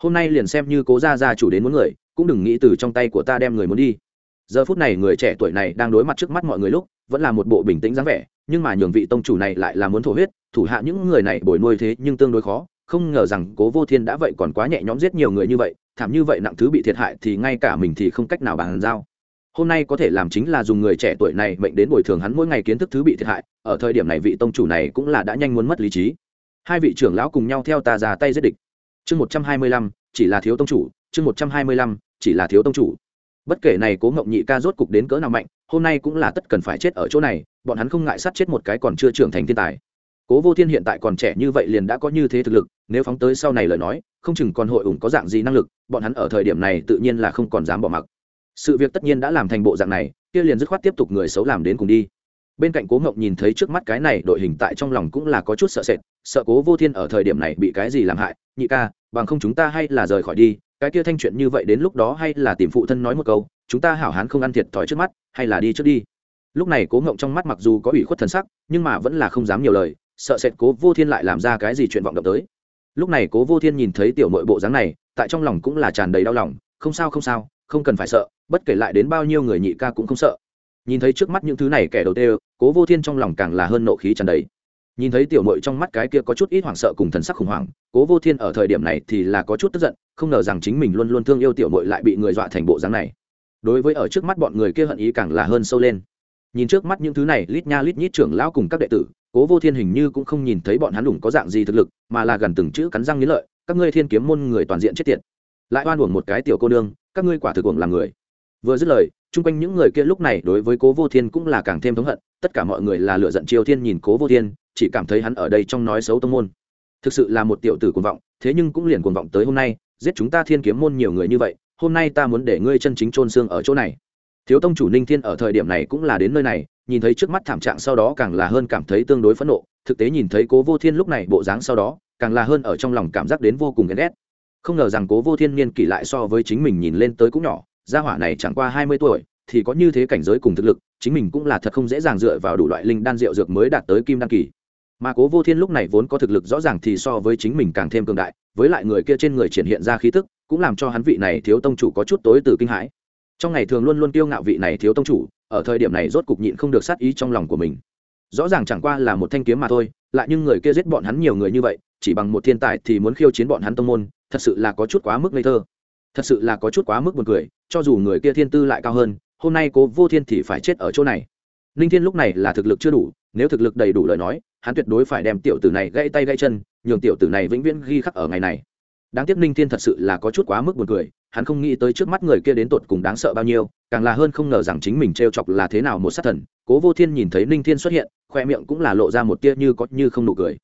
Hôm nay liền xem như cố gia gia chủ đến muốn người, cũng đừng nghĩ từ trong tay của ta đem người muốn đi. Giờ phút này người trẻ tuổi này đang đối mặt trước mắt mọi người lúc, vẫn là một bộ bình tĩnh dáng vẻ, nhưng mà nhường vị tông chủ này lại là muốn thổ huyết, thủ hạ những người này bồi nuôi thế nhưng tương đối khó không ngờ rằng cố vô thiên đã vậy còn quá nhẹ nhõm giết nhiều người như vậy, thảm như vậy nặng thứ bị thiệt hại thì ngay cả mình thì không cách nào bàn giao. Hôm nay có thể làm chính là dùng người trẻ tuổi này mệnh đến bồi thường hắn mỗi ngày kiến thức thứ bị thiệt hại, ở thời điểm này vị tông chủ này cũng là đã nhanh muốn mất lý trí. Hai vị trưởng lão cùng nhau theo ta ra tay giết địch. Chương một trăm hai mươi lăm, chỉ là thiếu tông chủ, chương một trăm hai mươi lăm, chỉ là thiếu tông chủ. Bất kể này cố ngộng nhị ca rốt cục đến cỡ nào mạnh, hôm nay cũng là tất cần phải chết ở chỗ này, bọn hắn không ngại sát chết một cái còn chưa trưởng thành thiên tài cố vô thiên hiện tại còn trẻ như vậy liền đã có như thế thực lực, nếu phóng tới sau này lời nói, không chừng còn hội ủng có dạng gì năng lực, bọn hắn ở thời điểm này tự nhiên là không còn dám bỏ mặc. Sự việc tất nhiên đã làm thành bộ dạng này, kia liền dứt khoát tiếp tục người xấu làm đến cùng đi. Bên cạnh cố ngộng nhìn thấy trước mắt cái này đội hình tại trong lòng cũng là có chút sợ sệt, sợ cố vô thiên ở thời điểm này bị cái gì làm hại, nhị ca, bằng không chúng ta hay là rời khỏi đi, cái kia thanh chuyện như vậy đến lúc đó hay là tìm phụ thân nói một câu, chúng ta hảo hán không ăn thiệt thòi trước mắt, hay là đi trước đi. Lúc này cố ngộng trong mắt mặc dù có ủy khuất thần sắc, nhưng mà vẫn là không dám nhiều lời sợ sệt cố vô thiên lại làm ra cái gì chuyện vọng động tới. Lúc này cố vô thiên nhìn thấy tiểu nội bộ dáng này tại trong lòng cũng là tràn đầy đau lòng không sao không sao không cần phải sợ bất kể lại đến bao nhiêu người nhị ca cũng không sợ. Nhìn thấy trước mắt những thứ này kẻ đầu tê, cố vô thiên trong lòng càng là hơn nộ khí tràn đầy. Nhìn thấy tiểu mội trong mắt cái kia có chút ít hoảng sợ cùng thần sắc khủng hoảng cố vô thiên ở thời điểm này thì là có chút tức giận không ngờ rằng chính mình luôn luôn thương yêu tiểu mội lại bị người dọa thành bộ dáng này. Đối với ở trước mắt bọn người kia hận ý càng là hơn sâu lên nhìn trước mắt những thứ này, lít nha lít nhít trưởng lão cùng các đệ tử, cố vô thiên hình như cũng không nhìn thấy bọn hắn đủng có dạng gì thực lực, mà là gần từng chữ cắn răng nghĩ lợi, các ngươi thiên kiếm môn người toàn diện chết tiệt. Lại oan uổng một cái tiểu cô nương, các ngươi quả thực uổng làm người. Vừa dứt lời, chung quanh những người kia lúc này đối với cố vô thiên cũng là càng thêm thống hận, tất cả mọi người là lựa giận triều thiên nhìn cố vô thiên, chỉ cảm thấy hắn ở đây trong nói xấu tông môn. Thực sự là một tiểu tử cuồng vọng, thế nhưng cũng liền cuồng vọng tới hôm nay, giết chúng ta thiên kiếm môn nhiều người như vậy, hôm nay ta muốn để ngươi chân chính trôn xương ở chỗ này thiếu tông chủ ninh thiên ở thời điểm này cũng là đến nơi này, nhìn thấy trước mắt thảm trạng sau đó càng là hơn cảm thấy tương đối phẫn nộ, thực tế nhìn thấy cố vô thiên lúc này bộ dáng sau đó, càng là hơn ở trong lòng cảm giác đến vô cùng ghen ghét. Không ngờ rằng cố vô thiên niên kỷ lại so với chính mình nhìn lên tới cũng nhỏ, gia hỏa này chẳng qua hai mươi tuổi, thì có như thế cảnh giới cùng thực lực, chính mình cũng là thật không dễ dàng dựa vào đủ loại linh đan rượu dược mới đạt tới kim đan kỳ. Mà cố vô thiên lúc này vốn có thực lực rõ ràng thì so với chính mình càng thêm cường đại, với lại người kia trên người triển hiện ra khí tức, cũng làm cho hắn vị này thiếu tông chủ có chút tối từ kinh hãi trong ngày thường luôn luôn kiêu ngạo vị này thiếu tông chủ, ở thời điểm này rốt cục nhịn không được sát ý trong lòng của mình. Rõ ràng chẳng qua là một thanh kiếm mà thôi, lại nhưng người kia giết bọn hắn nhiều người như vậy, chỉ bằng một thiên tài thì muốn khiêu chiến bọn hắn tông môn, thật sự là có chút quá mức ngây thơ. Thật sự là có chút quá mức buồn cười, cho dù người kia thiên tư lại cao hơn, hôm nay cố vô thiên thì phải chết ở chỗ này. Ninh thiên lúc này là thực lực chưa đủ, nếu thực lực đầy đủ lời nói, hắn tuyệt đối phải đem tiểu tử này gãy tay gãy chân, nhường tiểu tử này vĩnh viễn ghi khắc ở ngày này. Đáng tiếc ninh thiên thật sự là có chút quá mức buồn cười hắn không nghĩ tới trước mắt người kia đến tột cùng đáng sợ bao nhiêu, càng là hơn không ngờ rằng chính mình t r e o chọc là thế nào một sát thần. Cố vô thiên nhìn thấy ninh thiên xuất hiện, khoe miệng cũng là lộ ra một tia như có như không nụ cười.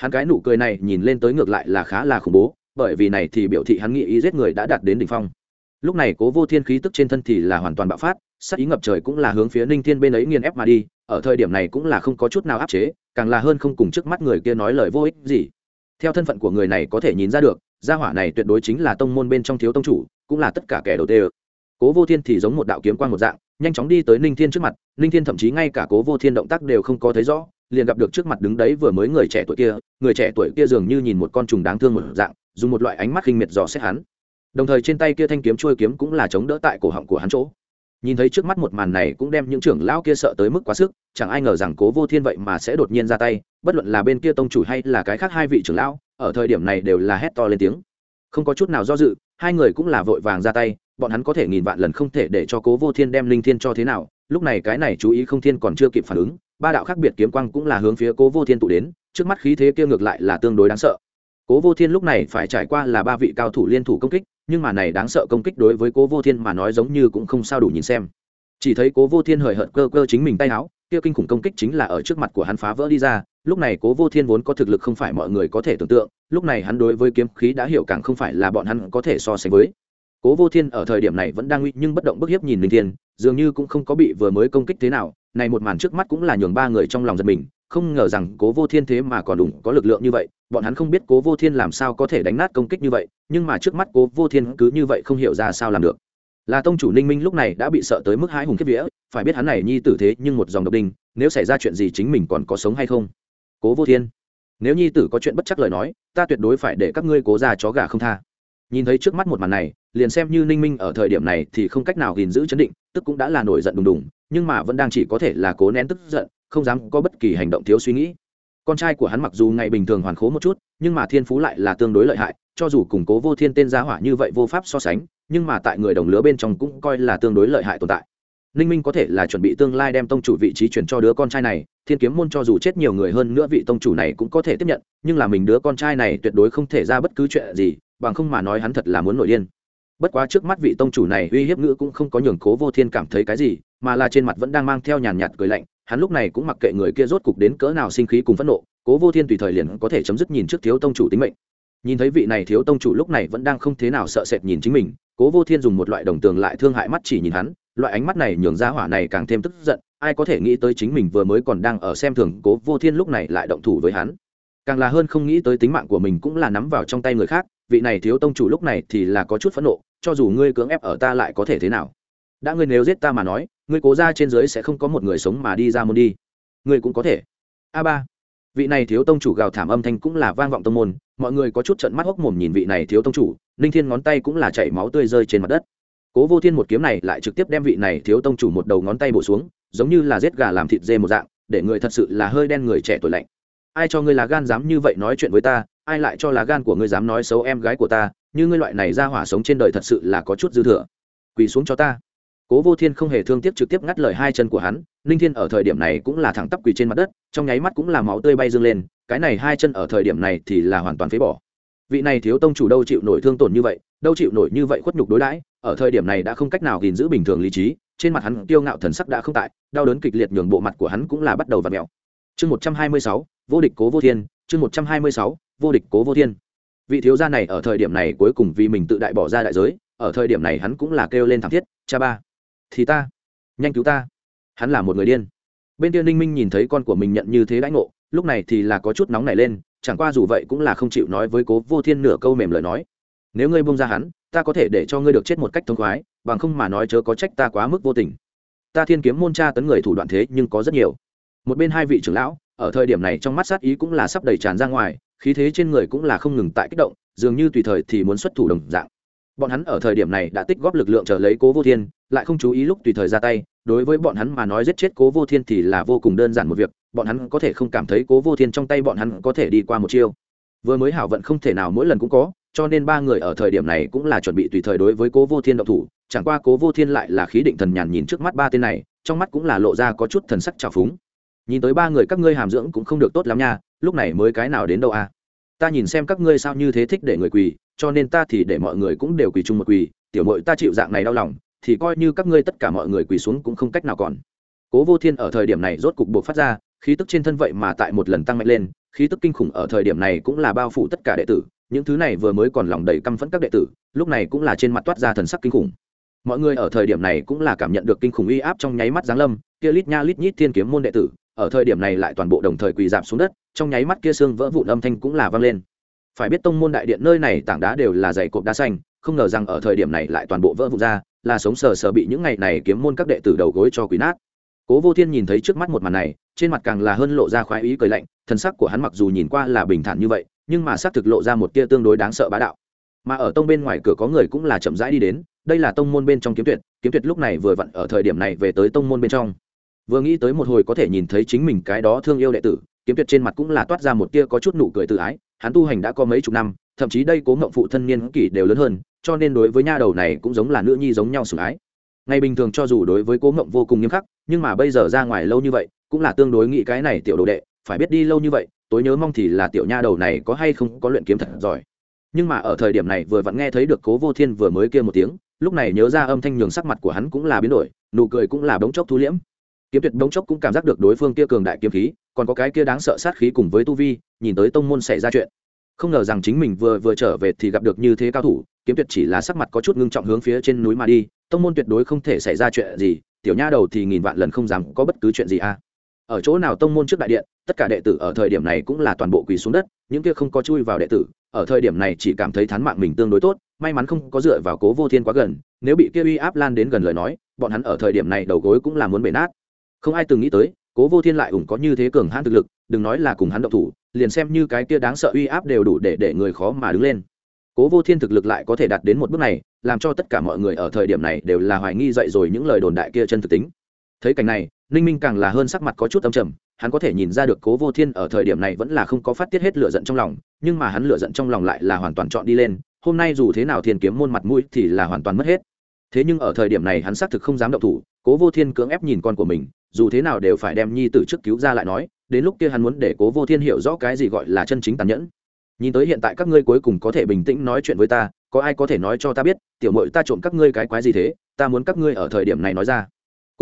Hắn cái nụ cười này nhìn lên tới ngược lại là khá là khủng bố, bởi vì này thì biểu thị hắn nghĩ ý giết người đã đạt đến đ ỉ n h phong. Lúc này cố vô thiên khí tức trên thân thì là hoàn toàn bạo phát sắc ý ngập trời cũng là hướng phía ninh thiên bên ấy nghiền ép mà đi, ở thời điểm này cũng là không có chút nào áp chế, càng là hơn không cùng trước mắt người kia nói lời vô ích gì. Theo thân phận của người này có thể nhìn ra được, gia hỏa này tuyệt đối chính là tông môn bên trong thiếu tông chủ cũng là tất cả kẻ đầu tê cố vô thiên thì giống một đạo kiếm quan một dạng, nhanh chóng đi tới ninh thiên trước mặt, ninh thiên thậm chí ngay cả cố vô thiên động tác đều không có thấy rõ, liền gặp được trước mặt đứng đấy vừa mới người trẻ tuổi kia, người trẻ tuổi kia dường như nhìn một con trùng đáng thương một dạng, dùng một loại ánh mắt khinh miệt dò xét hắn. Đồng thời trên tay kia thanh kiếm trôi kiếm cũng là chống đỡ tại cổ họng của hắn chỗ. Nhìn thấy trước mắt một màn này cũng đem những trưởng lão kia sợ tới mức quá sức, chẳng ai ngờ rằng cố vô thiên vậy mà sẽ đột nhiên ra tay, bất luận là bên kia tông chủ hay là cái khác hai vị trưởng lão, ở thời điểm này đều là hét to lên tiếng. Không có chút nào do dự hai người cũng là vội vàng ra tay, bọn hắn có thể nghìn vạn lần không thể để cho cố vô thiên đem linh thiên cho thế nào, lúc này cái này chú ý không thiên còn chưa kịp phản ứng, ba đạo khác biệt kiếm quang cũng là hướng phía cố vô thiên tụ đến, trước mắt khí thế kia ngược lại là tương đối đáng sợ. Cố vô thiên lúc này phải trải qua là ba vị cao thủ liên thủ công kích, nhưng mà này đáng sợ công kích đối với cố vô thiên mà nói giống như cũng không sao đủ nhìn xem. Chỉ thấy cố vô thiên hời hợt cơ cơ chính mình tay áo kia kinh khủng công kích chính là ở trước mặt của hắn phá vỡ đi ra, lúc này cố vô thiên vốn có thực lực không phải mọi người có thể tưởng tượng, lúc này hắn đối với kiếm khí đã hiểu càng không phải là bọn hắn có thể so sánh với. Cố vô thiên ở thời điểm này vẫn đang nguy nhưng bất động bức hiếp nhìn linh thiên, dường như cũng không có bị vừa mới công kích thế nào, này một màn trước mắt cũng là nhường ba người trong lòng giật mình, không ngờ rằng cố vô thiên thế mà còn đủ có lực lượng như vậy, bọn hắn không biết cố vô thiên làm sao có thể đánh nát công kích như vậy, nhưng mà trước mắt cố vô thiên cứ như vậy không hiểu ra sao làm được. Là tông chủ ninh minh lúc này đã bị sợ tới mức hái hùng kiếp vía phải biết hắn này nhi tử thế nhưng một dòng độc đinh, nếu xảy ra chuyện gì chính mình còn có sống hay không? Cố vô thiên, nếu nhi tử có chuyện bất chắc lời nói, ta tuyệt đối phải để các ngươi cố ra chó gà không tha. Nhìn thấy trước mắt một màn này, liền xem như ninh minh ở thời điểm này thì không cách nào gìn giữ chấn định, tức cũng đã là nổi giận đùng đùng, nhưng mà vẫn đang chỉ có thể là cố nén tức giận, không dám có bất kỳ hành động thiếu suy nghĩ. Con trai của hắn mặc dù ngày bình thường hoàn khố một chút, nhưng mà thiên phú lại là tương đối lợi hại, cho dù củng cố vô thiên tên gia hỏa như vậy vô pháp so sánh, nhưng mà tại người đồng lứa bên trong cũng coi là tương đối lợi hại tồn tại ninh minh có thể là chuẩn bị tương lai đem tông chủ vị trí chuyển cho đứa con trai này, thiên kiếm môn cho dù chết nhiều người hơn nữa vị tông chủ này cũng có thể tiếp nhận, nhưng là mình đứa con trai này tuyệt đối không thể ra bất cứ chuyện gì, bằng không mà nói hắn thật là muốn nổi điên. Bất quá trước mắt vị tông chủ này uy hiếp ngữ cũng không có nhường cố vô thiên cảm thấy cái gì, mà là trên mặt vẫn đang mang theo nhàn nhạt cười lạnh, hắn lúc này cũng mặc kệ người kia rốt cục đến cỡ nào sinh khí cùng phẫn nộ, cố vô thiên tùy thời liền có thể chấm dứt nhìn trước thiếu tông chủ tính mệnh. Nhìn thấy vị này thiếu tông chủ lúc này vẫn đang không thế nào sợ sệt nhìn chính mình, cố vô thiên dùng một loại đồng tường lại thương hại mắt chỉ nhìn hắn loại ánh mắt này nhường ra hỏa này càng thêm tức giận, ai có thể nghĩ tới chính mình vừa mới còn đang ở xem thường cố vô thiên lúc này lại động thủ với hắn. Càng là hơn không nghĩ tới tính mạng của mình cũng là nắm vào trong tay người khác, vị này thiếu tông chủ lúc này thì là có chút phẫn nộ, cho dù ngươi cưỡng ép ở ta lại có thể thế nào? Đã ngươi nếu giết ta mà nói, ngươi cố ra trên dưới sẽ không có một người sống mà đi ra môn đi. Ngươi cũng có thể. A ba. Vị này thiếu tông chủ gào thảm âm thanh cũng là vang vọng tông môn, mọi người có chút trận mắt hốc mồm nhìn vị này thiếu tông chủ, ninh thiên ngón tay cũng là chảy máu tươi rơi trên mặt đất cố vô thiên một kiếm này lại trực tiếp đem vị này thiếu tông chủ một đầu ngón tay bổ xuống, giống như là giết gà làm thịt dê một dạng, để người thật sự là hơi đen người trẻ tuổi lạnh. Ai cho ngươi là gan dám như vậy nói chuyện với ta, ai lại cho là gan của ngươi dám nói xấu em gái của ta, như ngươi loại này ra hỏa sống trên đời thật sự là có chút dư thừa. Quỳ xuống cho ta. Cố vô thiên không hề thương tiếc trực tiếp ngắt lời hai chân của hắn, ninh thiên ở thời điểm này cũng là thẳng tắp quỳ trên mặt đất, trong nháy mắt cũng là máu tươi bay dâng lên, cái này hai chân ở thời điểm này thì là hoàn toàn phế bỏ. Vị này thiếu tông chủ đâu chịu nổi thương tổn như vậy, đâu chịu nổi như vậy khuất nhục đối đãi ở thời điểm này đã không cách nào gìn giữ bình thường lý trí, trên mặt hắn tiêu ngạo thần sắc đã không tại, đau đớn kịch liệt nhường bộ mặt của hắn cũng là bắt đầu v ặ mẹo chương một trăm hai mươi sáu, vô địch cố vô thiên, chương một trăm hai mươi sáu, vô địch cố vô thiên. Vị thiếu gia này ở thời điểm này cuối cùng vì mình tự đại bỏ ra đại giới, ở thời điểm này hắn cũng là kêu lên thảm thiết, cha ba, thì ta, nhanh cứu ta. Hắn là một người điên. Bên tiên ninh minh nhìn thấy con của mình nhận như thế đãi ngộ, lúc này thì là có chút nóng nảy lên, chẳng qua dù vậy cũng là không chịu nói với cố vô thiên nửa câu mềm lời nói nếu ngươi buông ra hắn, ta có thể để cho ngươi được chết một cách thông khoái, bằng không mà nói chớ có trách ta quá mức vô tình. Ta thiên kiếm môn tra tấn người thủ đoạn thế nhưng có rất nhiều. Một bên hai vị trưởng lão, ở thời điểm này trong mắt sát ý cũng là sắp đầy tràn ra ngoài, khí thế trên người cũng là không ngừng tại kích động, dường như tùy thời thì muốn xuất thủ đồng dạng. Bọn hắn ở thời điểm này đã tích góp lực lượng trở lấy cố vô thiên, lại không chú ý lúc tùy thời ra tay, đối với bọn hắn mà nói giết chết cố vô thiên thì là vô cùng đơn giản một việc, bọn hắn có thể không cảm thấy cố vô thiên trong tay bọn hắn có thể đi qua một chiêu. Vừa mới hảo vận không thể nào mỗi lần cũng có cho nên ba người ở thời điểm này cũng là chuẩn bị tùy thời đối với cố vô thiên độc thủ, chẳng qua cố vô thiên lại là khí định thần nhàn nhìn trước mắt ba tên này, trong mắt cũng là lộ ra có chút thần sắc trào phúng. Nhìn tới ba người các ngươi hàm dưỡng cũng không được tốt lắm nha, lúc này mới cái nào đến đâu à? Ta nhìn xem các ngươi sao như thế thích để người quỳ, cho nên ta thì để mọi người cũng đều quỳ chung một quỳ, tiểu mội ta chịu dạng này đau lòng, thì coi như các ngươi tất cả mọi người quỳ xuống cũng không cách nào còn. Cố vô thiên ở thời điểm này rốt cục buộc phát ra, khí tức trên thân vậy mà tại một lần tăng mạnh lên, khí tức kinh khủng ở thời điểm này cũng là bao phủ tất cả đệ tử những thứ này vừa mới còn lòng đầy căm phẫn các đệ tử, lúc này cũng là trên mặt toát ra thần sắc kinh khủng. Mọi người ở thời điểm này cũng là cảm nhận được kinh khủng uy áp trong nháy mắt giáng lâm, kia lít nha lít nhít thiên kiếm môn đệ tử, ở thời điểm này lại toàn bộ đồng thời quỳ dạp xuống đất, trong nháy mắt kia xương vỡ vụn âm thanh cũng là vang lên. Phải biết tông môn đại điện nơi này tảng đá đều là dày cộp đá xanh, không ngờ rằng ở thời điểm này lại toàn bộ vỡ vụn ra, là sống sờ sờ bị những ngày này kiếm môn các đệ tử đầu gối cho quỳ nát. Cố vô thiên nhìn thấy trước mắt một màn này, trên mặt càng là hơn lộ ra khoái ý cười lạnh thân sắc của hắn mặc dù nhìn qua là bình thản như vậy nhưng mà xác thực lộ ra một tia tương đối đáng sợ bá đạo. Mà ở tông bên ngoài cửa có người cũng là chậm rãi đi đến, đây là tông môn bên trong kiếm tuyệt kiếm tuyệt lúc này vừa vặn ở thời điểm này về tới tông môn bên trong. Vừa nghĩ tới một hồi có thể nhìn thấy chính mình cái đó thương yêu đệ tử, kiếm tuyệt trên mặt cũng là toát ra một tia có chút nụ cười tự ái, hắn tu hành đã có mấy chục năm, thậm chí đây cố ngộng phụ thân niên kỷ đều lớn hơn, cho nên đối với nha đầu này cũng giống là nữ nhi giống nhau sủng ái. Ngày bình thường cho dù đối với cố ngộng vô cùng nghiêm khắc, nhưng mà bây giờ ra ngoài lâu như vậy, cũng là tương đối nghĩ cái này tiểu đồ đệ, phải biết đi lâu như vậy tối nhớ mong thì là tiểu nha đầu này có hay không có luyện kiếm thật giỏi. Nhưng mà ở thời điểm này vừa vẫn nghe thấy được cố vô thiên vừa mới kia một tiếng, lúc này nhớ ra âm thanh nhường sắc mặt của hắn cũng là biến đổi, nụ cười cũng là bóng chốc thu liễm. Kiếm tuyệt bóng chốc cũng cảm giác được đối phương kia cường đại kiếm khí, còn có cái kia đáng sợ sát khí cùng với tu vi, nhìn tới tông môn xảy ra chuyện. Không ngờ rằng chính mình vừa vừa trở về thì gặp được như thế cao thủ, kiếm tuyệt chỉ là sắc mặt có chút ngưng trọng hướng phía trên núi mà đi, tông môn tuyệt đối không thể xảy ra chuyện gì, tiểu nha đầu thì nghìn vạn lần không dám có bất cứ chuyện gì a à ở chỗ nào tông môn trước đại điện, tất cả đệ tử ở thời điểm này cũng là toàn bộ quỳ xuống đất, những kia không có chui vào đệ tử, ở thời điểm này chỉ cảm thấy thán mạng mình tương đối tốt, may mắn không có dựa vào cố vô thiên quá gần, nếu bị kia uy áp lan đến gần lời nói, bọn hắn ở thời điểm này đầu gối cũng là muốn bể nát. Không ai từng nghĩ tới, cố vô thiên lại ủng có như thế cường hãn thực lực, đừng nói là cùng hắn động thủ, liền xem như cái kia đáng sợ uy áp đều đủ để để người khó mà đứng lên. Cố vô thiên thực lực lại có thể đạt đến một bước này, làm cho tất cả mọi người ở thời điểm này đều là hoài nghi dậy rồi những lời đồn đại kia chân thực tính thấy cảnh này, ninh minh càng là hơn sắc mặt có chút âm trầm, hắn có thể nhìn ra được cố vô thiên ở thời điểm này vẫn là không có phát tiết hết lửa giận trong lòng, nhưng mà hắn lửa giận trong lòng lại là hoàn toàn chọn đi lên, hôm nay dù thế nào thiên kiếm môn mặt mũi thì là hoàn toàn mất hết. Thế nhưng ở thời điểm này hắn xác thực không dám động thủ, cố vô thiên cưỡng ép nhìn con của mình, dù thế nào đều phải đem nhi t trước cứu ra lại nói, đến lúc kia hắn muốn để cố vô thiên hiểu rõ cái gì gọi là chân chính tàn nhẫn. Nhìn tới hiện tại các ngươi cuối cùng có thể bình tĩnh nói chuyện với ta, có ai có thể nói cho ta biết, tiểu mội ta trộm các ngươi cái quái gì thế, ta muốn các ngươi ở thời điểm này nói ra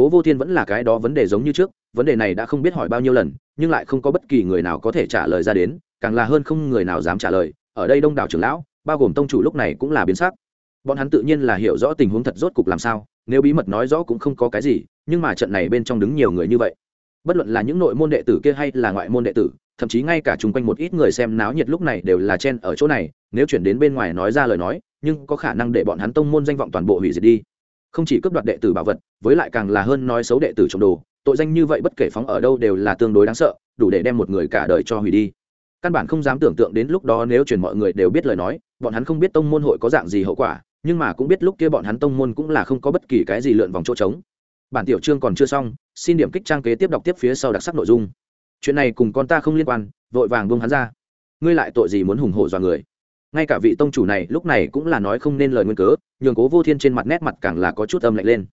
cố vô thiên vẫn là cái đó vấn đề giống như trước, vấn đề này đã không biết hỏi bao nhiêu lần, nhưng lại không có bất kỳ người nào có thể trả lời ra đến, càng là hơn không người nào dám trả lời. Ở đây đông đảo trưởng lão, bao gồm tông chủ lúc này cũng là biến sắc. Bọn hắn tự nhiên là hiểu rõ tình huống thật rốt cục làm sao, nếu bí mật nói rõ cũng không có cái gì, nhưng mà trận này bên trong đứng nhiều người như vậy. Bất luận là những nội môn đệ tử kia hay là ngoại môn đệ tử, thậm chí ngay cả chung quanh một ít người xem náo nhiệt lúc này đều là chen ở chỗ này, nếu chuyển đến bên ngoài nói ra lời nói, nhưng có khả năng để bọn hắn tông môn danh vọng toàn bộ hủy diệt đi không chỉ cướp đoạt đệ tử bảo vật, với lại càng là hơn nói xấu đệ tử trong đồ, tội danh như vậy bất kể phóng ở đâu đều là tương đối đáng sợ, đủ để đem một người cả đời cho hủy đi. Căn bản không dám tưởng tượng đến lúc đó nếu truyền mọi người đều biết lời nói, bọn hắn không biết tông môn hội có dạng gì hậu quả, nhưng mà cũng biết lúc kia bọn hắn tông môn cũng là không có bất kỳ cái gì lượn vòng chỗ trống. Bản tiểu chương còn chưa xong, xin điểm kích trang kế tiếp đọc tiếp phía sau đặc sắc nội dung. Chuyện này cùng con ta không liên quan, vội vàng buông hắn ra. Ngươi lại tội gì muốn hùng hổ dọa người? Ngay cả vị tông chủ này lúc này cũng là nói không nên lời nguyên cớ, nhường cố vô thiên trên mặt nét mặt càng là có chút âm lạnh lên.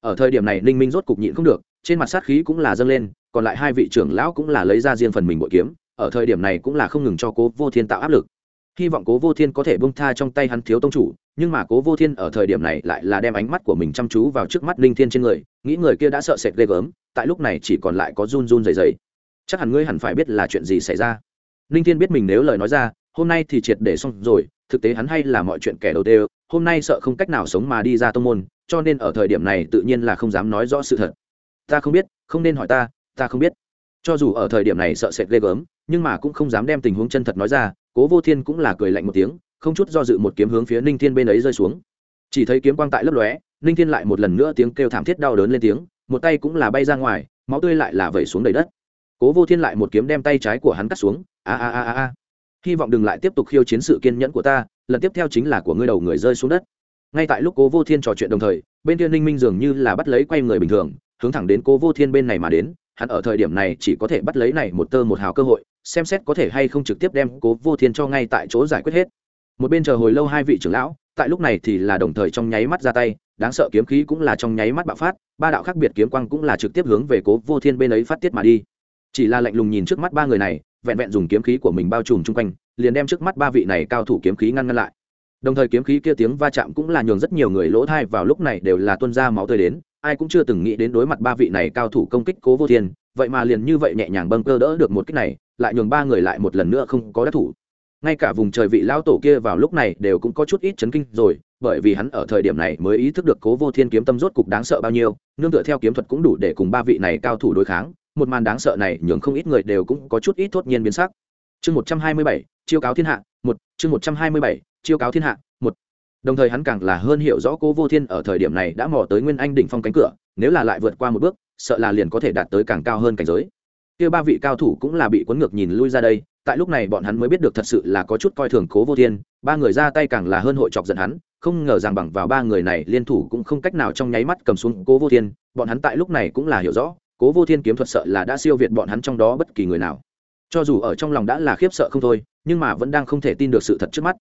Ở thời điểm này ninh minh rốt cục nhịn không được, trên mặt sát khí cũng là dâng lên, còn lại hai vị trưởng lão cũng là lấy ra riêng phần mình bội kiếm, ở thời điểm này cũng là không ngừng cho cố vô thiên tạo áp lực. Hy vọng cố vô thiên có thể bông tha trong tay hắn thiếu tông chủ, nhưng mà cố vô thiên ở thời điểm này lại là đem ánh mắt của mình chăm chú vào trước mắt linh thiên trên người, nghĩ người kia đã sợ sệt ghê gớm, tại lúc này chỉ còn lại có run run dày dày chắc hẳn ngươi hẳn phải biết là chuyện gì xảy ra. Linh thiên biết mình nếu lời nói ra hôm nay thì triệt để xong rồi, thực tế hắn hay là mọi chuyện kẻ đầu tiên hôm nay sợ không cách nào sống mà đi ra tông môn, cho nên ở thời điểm này tự nhiên là không dám nói rõ sự thật. Ta không biết, không nên hỏi ta ta không biết. Cho dù ở thời điểm này sợ sệt ghê gớm, nhưng mà cũng không dám đem tình huống chân thật nói ra, cố vô thiên cũng là cười lạnh một tiếng, không chút do dự một kiếm hướng phía ninh thiên bên ấy rơi xuống. Chỉ thấy kiếm quang tại lấp lóe, ninh thiên lại một lần nữa tiếng kêu thảm thiết đau đớn lên tiếng, một tay cũng là bay ra ngoài, máu tươi lại là vẩy xuống đầy đất. Cố vô thiên lại một kiếm đem tay trái của hắn cắt xuống, a a a a a hy vọng đừng lại tiếp tục khiêu chiến sự kiên nhẫn của ta, lần tiếp theo chính là của ngươi đầu người rơi xuống đất. Ngay tại lúc cố vô thiên trò chuyện đồng thời, bên kia ninh minh dường như là bắt lấy quay người bình thường, hướng thẳng đến cố vô thiên bên này mà đến, hắn ở thời điểm này chỉ có thể bắt lấy này một tơ một hào cơ hội, xem xét có thể hay không trực tiếp đem cố vô thiên cho ngay tại chỗ giải quyết hết. Một bên chờ hồi lâu hai vị trưởng lão, tại lúc này thì là đồng thời trong nháy mắt ra tay, đáng sợ kiếm khí cũng là trong nháy mắt bạo phát, ba đạo khác biệt kiếm quang cũng là trực tiếp hướng về cố vô thiên bên ấy phát tiết mà đi. Chỉ là lạnh lùng nhìn trước mắt ba người này vẹn vẹn dùng kiếm khí của mình bao trùm chung quanh, liền đem trước mắt ba vị này cao thủ kiếm khí ngăn ngăn lại. Đồng thời kiếm khí kia tiếng va chạm cũng là nhường rất nhiều người lỗ thai vào lúc này đều là tuân ra máu tươi đến, ai cũng chưa từng nghĩ đến đối mặt ba vị này cao thủ công kích cố vô thiên, vậy mà liền như vậy nhẹ nhàng bâng cơ đỡ được một kích này, lại nhường ba người lại một lần nữa không có đắc thủ. Ngay cả vùng trời vị lao tổ kia vào lúc này đều cũng có chút ít chấn kinh rồi, bởi vì hắn ở thời điểm này mới ý thức được cố vô thiên kiếm tâm rốt cục đáng sợ bao nhiêu, nương tựa theo kiếm thuật cũng đủ để cùng ba vị này cao thủ đối kháng một màn đáng sợ này nhường không ít người đều cũng có chút ít thốt nhiên biến sắc. Chương một trăm hai mươi bảy, chiêu cáo thiên hạ, một, chương một trăm hai mươi bảy, chiêu cáo thiên hạ, một. Đồng thời hắn càng là hơn hiểu rõ cố vô thiên ở thời điểm này đã mò tới nguyên anh đỉnh phong cánh cửa, nếu là lại vượt qua một bước, sợ là liền có thể đạt tới càng cao hơn cảnh giới. Kia ba vị cao thủ cũng là bị cuốn ngược nhìn lui ra đây, tại lúc này bọn hắn mới biết được thật sự là có chút coi thường cố vô thiên, ba người ra tay càng là hơn hội chọc giận hắn, không ngờ rằng bằng vào ba người này liên thủ cũng không cách nào trong nháy mắt cầm xuống cố vô thiên, bọn hắn tại lúc này cũng là hiểu rõ cố vô thiên kiếm thuật sợ là đã siêu việt bọn hắn trong đó bất kỳ người nào. Cho dù ở trong lòng đã là khiếp sợ không thôi, nhưng mà vẫn đang không thể tin được sự thật trước mắt.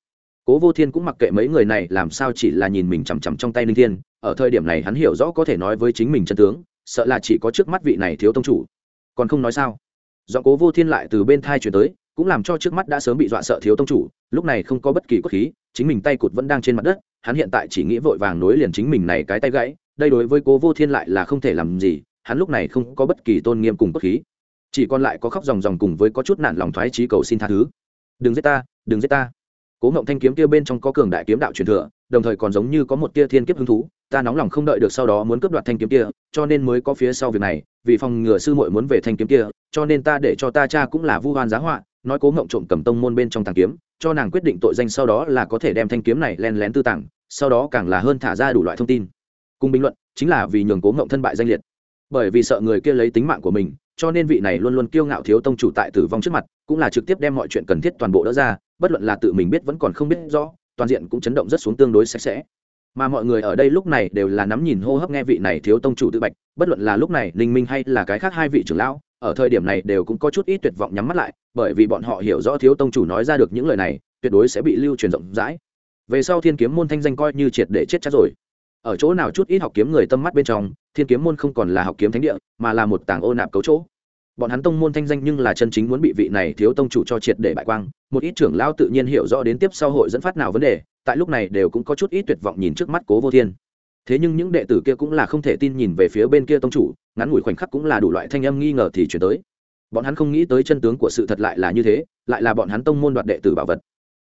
Cố vô thiên cũng mặc kệ mấy người này làm sao chỉ là nhìn mình chằm chằm trong tay linh thiên, ở thời điểm này hắn hiểu rõ có thể nói với chính mình chân tướng, sợ là chỉ có trước mắt vị này thiếu tông chủ. Còn không nói sao? Do cố vô thiên lại từ bên thai chuyển tới, cũng làm cho trước mắt đã sớm bị dọa sợ thiếu tông chủ, lúc này không có bất kỳ cốt khí, chính mình tay cụt vẫn đang trên mặt đất, hắn hiện tại chỉ nghĩ vội vàng nối liền chính mình này cái tay gãy, đây đối với cố vô thiên lại là không thể làm gì hắn lúc này không có bất kỳ tôn nghiêm cùng cốt khí, chỉ còn lại có khóc ròng ròng cùng với có chút nản lòng thoái trí cầu xin tha thứ. Đừng giết ta, đừng giết ta. Cố ngộng thanh kiếm kia bên trong có cường đại kiếm đạo truyền thừa, đồng thời còn giống như có một tia thiên kiếp hứng thú, ta nóng lòng không đợi được sau đó muốn cướp đoạt thanh kiếm kia, cho nên mới có phía sau việc này, vì phòng ngừa sư muội muốn về thanh kiếm kia, cho nên ta để cho ta cha cũng là vu hoan giá họa, nói cố ngộng trộm cầm tông môn bên trong tàng kiếm, cho nàng quyết định tội danh sau đó là có thể đem thanh kiếm này len lén tư tàng, sau đó càng là hơn thả ra đủ loại thông tin. Cùng bình luận, chính là vì nhường cố ngộng thân bại danh liệt bởi vì sợ người kia lấy tính mạng của mình, cho nên vị này luôn luôn kiêu ngạo thiếu tông chủ tại tử vong trước mặt, cũng là trực tiếp đem mọi chuyện cần thiết toàn bộ đỡ ra, bất luận là tự mình biết vẫn còn không biết rõ, toàn diện cũng chấn động rất xuống tương đối sạch sẽ. Mà mọi người ở đây lúc này đều là nắm nhìn hô hấp nghe vị này thiếu tông chủ tự bạch, bất luận là lúc này ninh minh hay là cái khác hai vị trưởng lão, ở thời điểm này đều cũng có chút ít tuyệt vọng nhắm mắt lại, bởi vì bọn họ hiểu rõ thiếu tông chủ nói ra được những lời này, tuyệt đối sẽ bị lưu truyền rộng rãi. Về sau thiên kiếm môn thanh danh coi như triệt để chết chắc rồi. Ở chỗ nào chút ít học kiếm người tâm mắt bên trong thiên kiếm môn không còn là học kiếm thánh địa, mà là một tảng ô nạp cấu chỗ. Bọn hắn tông môn thanh danh nhưng là chân chính muốn bị vị này thiếu tông chủ cho triệt để bại quang, một ít trưởng lao tự nhiên hiểu rõ đến tiếp sau hội dẫn phát nào vấn đề, tại lúc này đều cũng có chút ít tuyệt vọng nhìn trước mắt cố vô thiên. Thế nhưng những đệ tử kia cũng là không thể tin nhìn về phía bên kia tông chủ, ngắn ngủi khoảnh khắc cũng là đủ loại thanh âm nghi ngờ thì chuyển tới. Bọn hắn không nghĩ tới chân tướng của sự thật lại là như thế, lại là bọn hắn tông môn đoạt đệ tử bảo vật.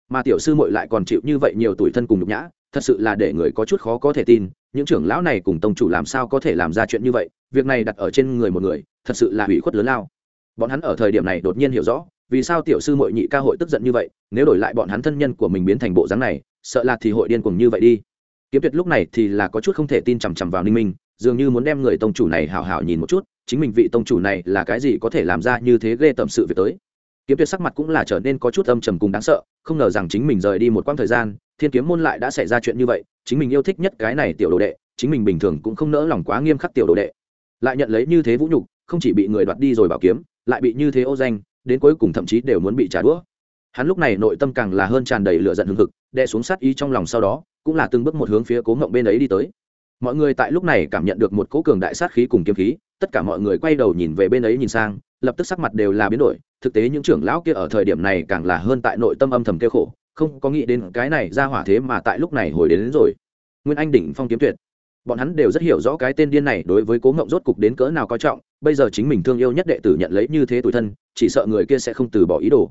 Mà tiểu sư muội lại còn chịu như vậy nhiều tuổi thân cùng nhục nhã, thật sự là để người có chút khó có thể tin những trưởng lão này cùng tông chủ làm sao có thể làm ra chuyện như vậy, việc này đặt ở trên người một người, thật sự là hủy khuất lớn lao. Bọn hắn ở thời điểm này đột nhiên hiểu rõ, vì sao tiểu sư mội nhị ca hội tức giận như vậy, nếu đổi lại bọn hắn thân nhân của mình biến thành bộ dáng này, sợ là thì hội điên cuồng như vậy đi. Kiếm tuyệt lúc này thì là có chút không thể tin chằm chằm vào ninh minh, dường như muốn đem người tông chủ này hào hào nhìn một chút, chính mình vị tông chủ này là cái gì có thể làm ra như thế ghê tầm sự việc tới. Kiếm tuyệt sắc mặt cũng là trở nên có chút âm trầm cùng đáng sợ không ngờ rằng chính mình rời đi một quãng thời gian, thiên kiếm môn lại đã xảy ra chuyện như vậy, chính mình yêu thích nhất cái này tiểu đồ đệ, chính mình bình thường cũng không nỡ lòng quá nghiêm khắc tiểu đồ đệ. Lại nhận lấy như thế vũ nhục, không chỉ bị người đoạt đi rồi bảo kiếm, lại bị như thế ô danh, đến cuối cùng thậm chí đều muốn bị trả đũa. Hắn lúc này nội tâm càng là hơn tràn đầy lửa giận hừng hực, đè xuống sát ý trong lòng sau đó, cũng là từng bước một hướng phía cố ngộng bên ấy đi tới. Mọi người tại lúc này cảm nhận được một cố cường đại sát khí cùng kiếm khí, tất cả mọi người quay đầu nhìn về bên ấy nhìn sang lập tức sắc mặt đều là biến đổi thực tế những trưởng lão kia ở thời điểm này càng là hơn tại nội tâm âm thầm kêu khổ không có nghĩ đến cái này ra hỏa thế mà tại lúc này hồi đến, đến rồi. Nguyên anh đỉnh phong kiếm tuyệt. Bọn hắn đều rất hiểu rõ cái tên điên này đối với cố ngộng rốt cục đến cỡ nào coi trọng bây giờ chính mình thương yêu nhất đệ tử nhận lấy như thế tuổi thân chỉ sợ người kia sẽ không từ bỏ ý đồ.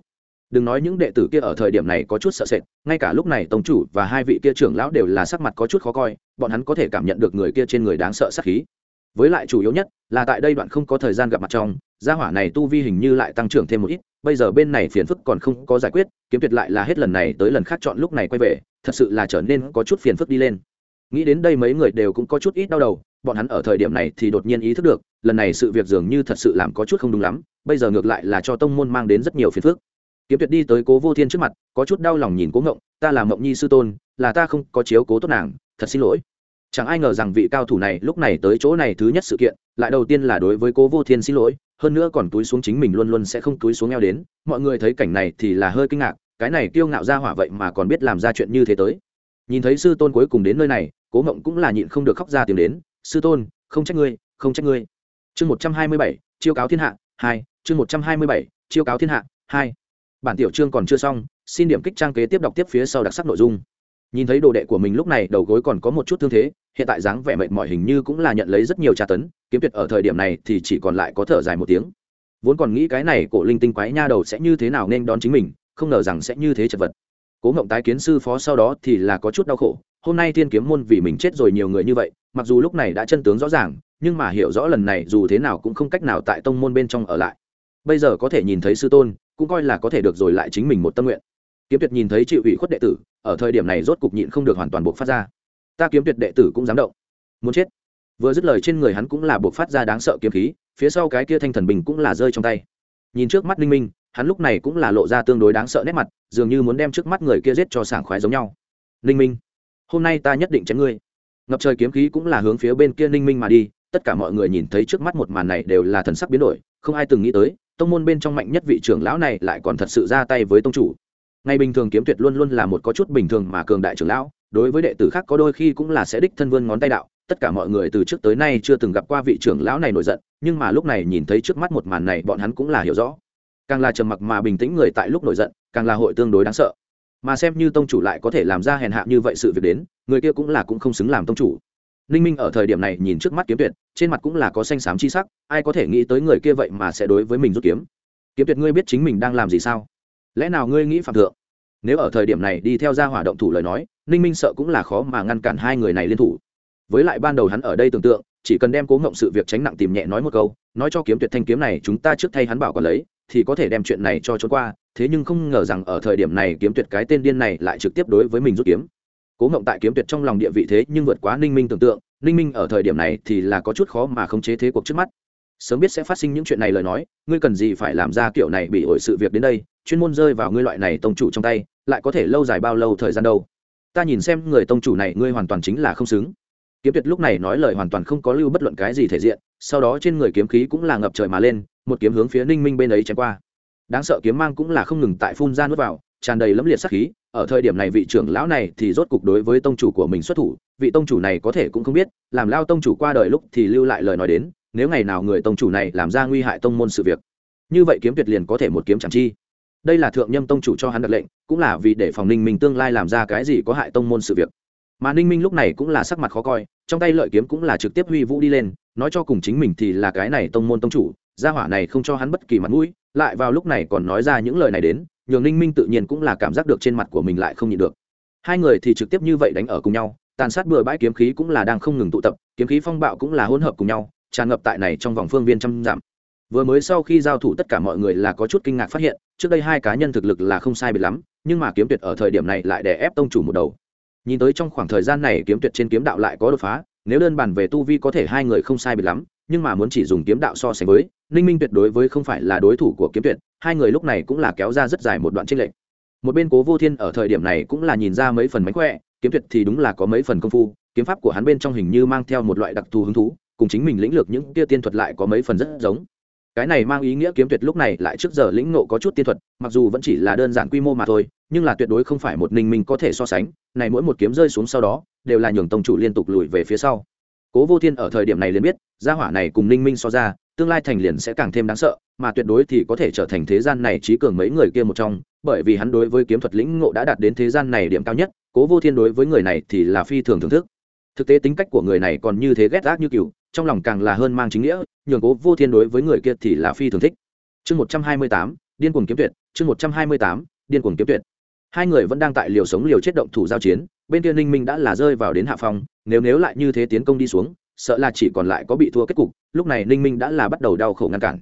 Đừng nói những đệ tử kia ở thời điểm này có chút sợ sệt ngay cả lúc này tổng chủ và hai vị kia trưởng lão đều là sắc mặt có chút khó coi bọn hắn có thể cảm nhận được người kia trên người đáng sợ sắc khí. Với lại chủ yếu nhất là tại đây đoạn không có thời gian gặp mặt trong gia hỏa này tu vi hình như lại tăng trưởng thêm một ít, bây giờ bên này phiền phức còn không có giải quyết, kiếm tuyệt lại là hết lần này tới lần khác chọn lúc này quay về, thật sự là trở nên có chút phiền phức đi lên. Nghĩ đến đây mấy người đều cũng có chút ít đau đầu, bọn hắn ở thời điểm này thì đột nhiên ý thức được, lần này sự việc dường như thật sự làm có chút không đúng lắm, bây giờ ngược lại là cho tông môn mang đến rất nhiều phiền phức. Kiếm tuyệt đi tới cố vô thiên trước mặt, có chút đau lòng nhìn cố ngộng, ta là mộng nhi sư tôn, là ta không có chiếu cố tốt nàng, thật xin lỗi. Chẳng ai ngờ rằng vị cao thủ này lúc này tới chỗ này thứ nhất sự kiện, lại đầu tiên là đối với cố vô thiên xin lỗi hơn nữa còn túi xuống chính mình luôn luôn sẽ không túi xuống eo đến. Mọi người thấy cảnh này thì là hơi kinh ngạc, cái này kiêu ngạo ra hỏa vậy mà còn biết làm ra chuyện như thế tới. Nhìn thấy sư tôn cuối cùng đến nơi này, cố mộng cũng là nhịn không được khóc ra tìm đến. Sư tôn, không trách ngươi, không trách ngươi. Chương một trăm hai mươi bảy, chiêu cáo thiên hạ, hai, chương một trăm hai mươi bảy, chiêu cáo thiên hạ, hai. Bản tiểu chương còn chưa xong, xin điểm kích trang kế tiếp đọc tiếp phía sau đặc sắc nội dung nhìn thấy đồ đệ của mình lúc này, đầu gối còn có một chút thương thế, hiện tại dáng vẻ mệt mỏi hình như cũng là nhận lấy rất nhiều tra tấn, kiếm tuyệt ở thời điểm này thì chỉ còn lại có thở dài một tiếng. Vốn còn nghĩ cái này cổ linh tinh quái nha đầu sẽ như thế nào nên đón chính mình, không ngờ rằng sẽ như thế chật vật. Cố ngộng tái kiến sư phó sau đó thì là có chút đau khổ, hôm nay thiên kiếm môn vì mình chết rồi nhiều người như vậy, mặc dù lúc này đã chân tướng rõ ràng, nhưng mà hiểu rõ lần này dù thế nào cũng không cách nào tại tông môn bên trong ở lại. Bây giờ có thể nhìn thấy sư tôn, cũng coi là có thể được rồi lại chính mình một tâm nguyện kiếm tuyệt nhìn thấy chịu ủy khuất đệ tử, ở thời điểm này rốt cục nhịn không được hoàn toàn buộc phát ra. Ta kiếm tuyệt đệ tử cũng dám động. Muốn chết. Vừa dứt lời trên người hắn cũng là buộc phát ra đáng sợ kiếm khí, phía sau cái kia thanh thần bình cũng là rơi trong tay. Nhìn trước mắt Linh minh, hắn lúc này cũng là lộ ra tương đối đáng sợ nét mặt, dường như muốn đem trước mắt người kia giết cho sảng khoái giống nhau. Linh minh, hôm nay ta nhất định chém ngươi. Ngập trời kiếm khí cũng là hướng phía bên kia Linh minh mà đi, tất cả mọi người nhìn thấy trước mắt một màn này đều là thần sắc biến đổi, không ai từng nghĩ tới, tông môn bên trong mạnh nhất vị trưởng lão này lại còn thật sự ra tay với tông chủ ngày bình thường kiếm tuyệt luôn luôn là một có chút bình thường mà cường đại trưởng lão, đối với đệ tử khác có đôi khi cũng là sẽ đích thân vươn ngón tay đạo. Tất cả mọi người từ trước tới nay chưa từng gặp qua vị trưởng lão này nổi giận, nhưng mà lúc này nhìn thấy trước mắt một màn này, bọn hắn cũng là hiểu rõ. Càng là trầm mặc mà bình tĩnh người tại lúc nổi giận, càng là hội tương đối đáng sợ. Mà xem như tông chủ lại có thể làm ra hèn hạ như vậy sự việc đến, người kia cũng là cũng không xứng làm tông chủ. Ninh minh ở thời điểm này nhìn trước mắt kiếm tuyệt, trên mặt cũng là có xanh xám chi sắc, ai có thể nghĩ tới người kia vậy mà sẽ đối với mình rút kiếm. Kiếm tuyệt, ngươi biết chính mình đang làm gì sao? Lẽ nào ngươi nghĩ phạm thượng? Nếu ở thời điểm này đi theo ra hỏa động thủ lời nói, ninh minh sợ cũng là khó mà ngăn cản hai người này liên thủ. Với lại ban đầu hắn ở đây tưởng tượng, chỉ cần đem cố ngộng sự việc tránh nặng tìm nhẹ nói một câu, nói cho kiếm tuyệt thanh kiếm này chúng ta trước thay hắn bảo còn lấy, thì có thể đem chuyện này cho trốn qua, thế nhưng không ngờ rằng ở thời điểm này kiếm tuyệt cái tên điên này lại trực tiếp đối với mình rút kiếm. Cố ngộng tại kiếm tuyệt trong lòng địa vị thế nhưng vượt quá ninh minh tưởng tượng, ninh minh ở thời điểm này thì là có chút khó mà khống chế thế cuộc trước mắt. Sớm biết sẽ phát sinh những chuyện này lời nói, ngươi cần gì phải làm ra kiểu này bị ổi sự việc đến đây chuyên môn rơi vào ngươi loại này tông chủ trong tay, lại có thể lâu dài bao lâu thời gian đâu? Ta nhìn xem người tông chủ này, ngươi hoàn toàn chính là không xứng. Kiếm tuyệt lúc này nói lời hoàn toàn không có lưu bất luận cái gì thể diện, sau đó trên người kiếm khí cũng là ngập trời mà lên, một kiếm hướng phía ninh minh bên ấy chém qua. Đáng sợ kiếm mang cũng là không ngừng tại phun ra nuốt vào, tràn đầy lẫm liệt sắc khí, ở thời điểm này vị trưởng lão này thì rốt cục đối với tông chủ của mình xuất thủ, vị tông chủ này có thể cũng không biết, làm lao tông chủ qua đời lúc thì lưu lại lời nói đến, nếu ngày nào người tông chủ này làm ra nguy hại tông môn sự việc, như vậy kiếm tuyệt liền có thể một kiếm chẳng chi đây là thượng nhâm tông chủ cho hắn đặt lệnh, cũng là vì để phòng ninh minh tương lai làm ra cái gì có hại tông môn sự việc. Mà ninh minh lúc này cũng là sắc mặt khó coi, trong tay lợi kiếm cũng là trực tiếp huy vũ đi lên, nói cho cùng chính mình thì là cái này tông môn tông chủ, gia hỏa này không cho hắn bất kỳ mặt mũi, lại vào lúc này còn nói ra những lời này đến, nhường ninh minh tự nhiên cũng là cảm giác được trên mặt của mình lại không nhịn được. Hai người thì trực tiếp như vậy đánh ở cùng nhau, tàn sát bừa bãi kiếm khí cũng là đang không ngừng tụ tập, kiếm khí phong bạo cũng là hỗn hợp cùng nhau, tràn ngập tại này trong vòng phương viên trăm dặm vừa mới sau khi giao thủ tất cả mọi người là có chút kinh ngạc phát hiện, trước đây hai cá nhân thực lực là không sai biệt lắm, nhưng mà kiếm tuyệt ở thời điểm này lại đè ép tông chủ một đầu. Nhìn tới trong khoảng thời gian này kiếm tuyệt trên kiếm đạo lại có đột phá, nếu đơn bàn về tu vi có thể hai người không sai biệt lắm, nhưng mà muốn chỉ dùng kiếm đạo so sánh với, ninh minh tuyệt đối với không phải là đối thủ của kiếm tuyệt, hai người lúc này cũng là kéo ra rất dài một đoạn tranh lệch. Một bên cố vô thiên ở thời điểm này cũng là nhìn ra mấy phần mánh khỏe, kiếm tuyệt thì đúng là có mấy phần công phu, kiếm pháp của hắn bên trong hình như mang theo một loại đặc thù hứng thú, cùng chính mình lĩnh lược những kia tiên thuật lại có mấy phần rất giống cái này mang ý nghĩa kiếm tuyệt lúc này lại trước giờ lĩnh ngộ có chút tiên thuật, mặc dù vẫn chỉ là đơn giản quy mô mà thôi, nhưng là tuyệt đối không phải một ninh minh có thể so sánh, này mỗi một kiếm rơi xuống sau đó, đều là nhường tông chủ liên tục lùi về phía sau. Cố vô thiên ở thời điểm này liền biết, gia hỏa này cùng ninh minh so ra, tương lai thành liền sẽ càng thêm đáng sợ, mà tuyệt đối thì có thể trở thành thế gian này trí cường mấy người kia một trong, bởi vì hắn đối với kiếm thuật lĩnh ngộ đã đạt đến thế gian này điểm cao nhất, cố vô thiên đối với người này thì là phi thường thưởng thức. Thực tế tính cách của người này còn như thế ghét gác như cựu trong lòng càng là hơn mang chính nghĩa, nhường cố vô thiên đối với người kia thì là phi thường thích. Chương một trăm hai mươi tám, điên cuồng kiếm tuyệt, chương một trăm hai mươi tám, điên cuồng kiếm tuyệt. Hai người vẫn đang tại liều sống liều chết động thủ giao chiến, bên kia ninh minh đã là rơi vào đến hạ phong, nếu nếu lại như thế tiến công đi xuống, sợ là chỉ còn lại có bị thua kết cục, lúc này ninh minh đã là bắt đầu đau khổ ngăn cản.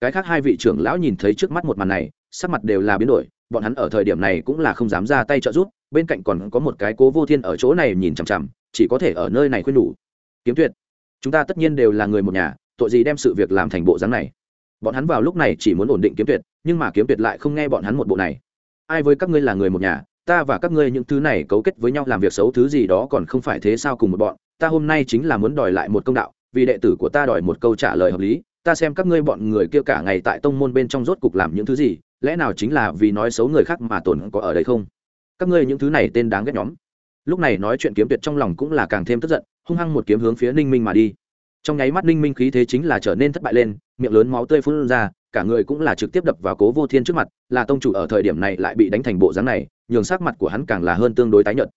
Cái khác hai vị trưởng lão nhìn thấy trước mắt một màn này, sắc mặt đều là biến đổi, bọn hắn ở thời điểm này cũng là không dám ra tay trợ giúp, bên cạnh còn có một cái cố vô thiên ở chỗ này nhìn chằm chằm, chỉ có thể ở nơi này khuyên đủ. Kiếm tuyệt chúng ta tất nhiên đều là người một nhà, tội gì đem sự việc làm thành bộ dáng này? Bọn hắn vào lúc này chỉ muốn ổn định kiếm tuyệt, nhưng mà kiếm tuyệt lại không nghe bọn hắn một bộ này. Ai với các ngươi là người một nhà, ta và các ngươi những thứ này cấu kết với nhau làm việc xấu thứ gì đó còn không phải thế sao cùng một bọn, ta hôm nay chính là muốn đòi lại một công đạo, vì đệ tử của ta đòi một câu trả lời hợp lý, ta xem các ngươi bọn người kia cả ngày tại tông môn bên trong rốt cục làm những thứ gì, lẽ nào chính là vì nói xấu người khác mà tổn có ở đây không? Các ngươi những thứ này tên đáng ghét nhóm lúc này nói chuyện kiếm tuyệt trong lòng cũng là càng thêm tức giận, hung hăng một kiếm hướng phía ninh minh mà đi. Trong nháy mắt ninh minh khí thế chính là trở nên thất bại lên, miệng lớn máu tươi phun ra, cả người cũng là trực tiếp đập vào cố vô thiên trước mặt, là tông chủ ở thời điểm này lại bị đánh thành bộ dáng này, nhường sắc mặt của hắn càng là hơn tương đối tái nhợt.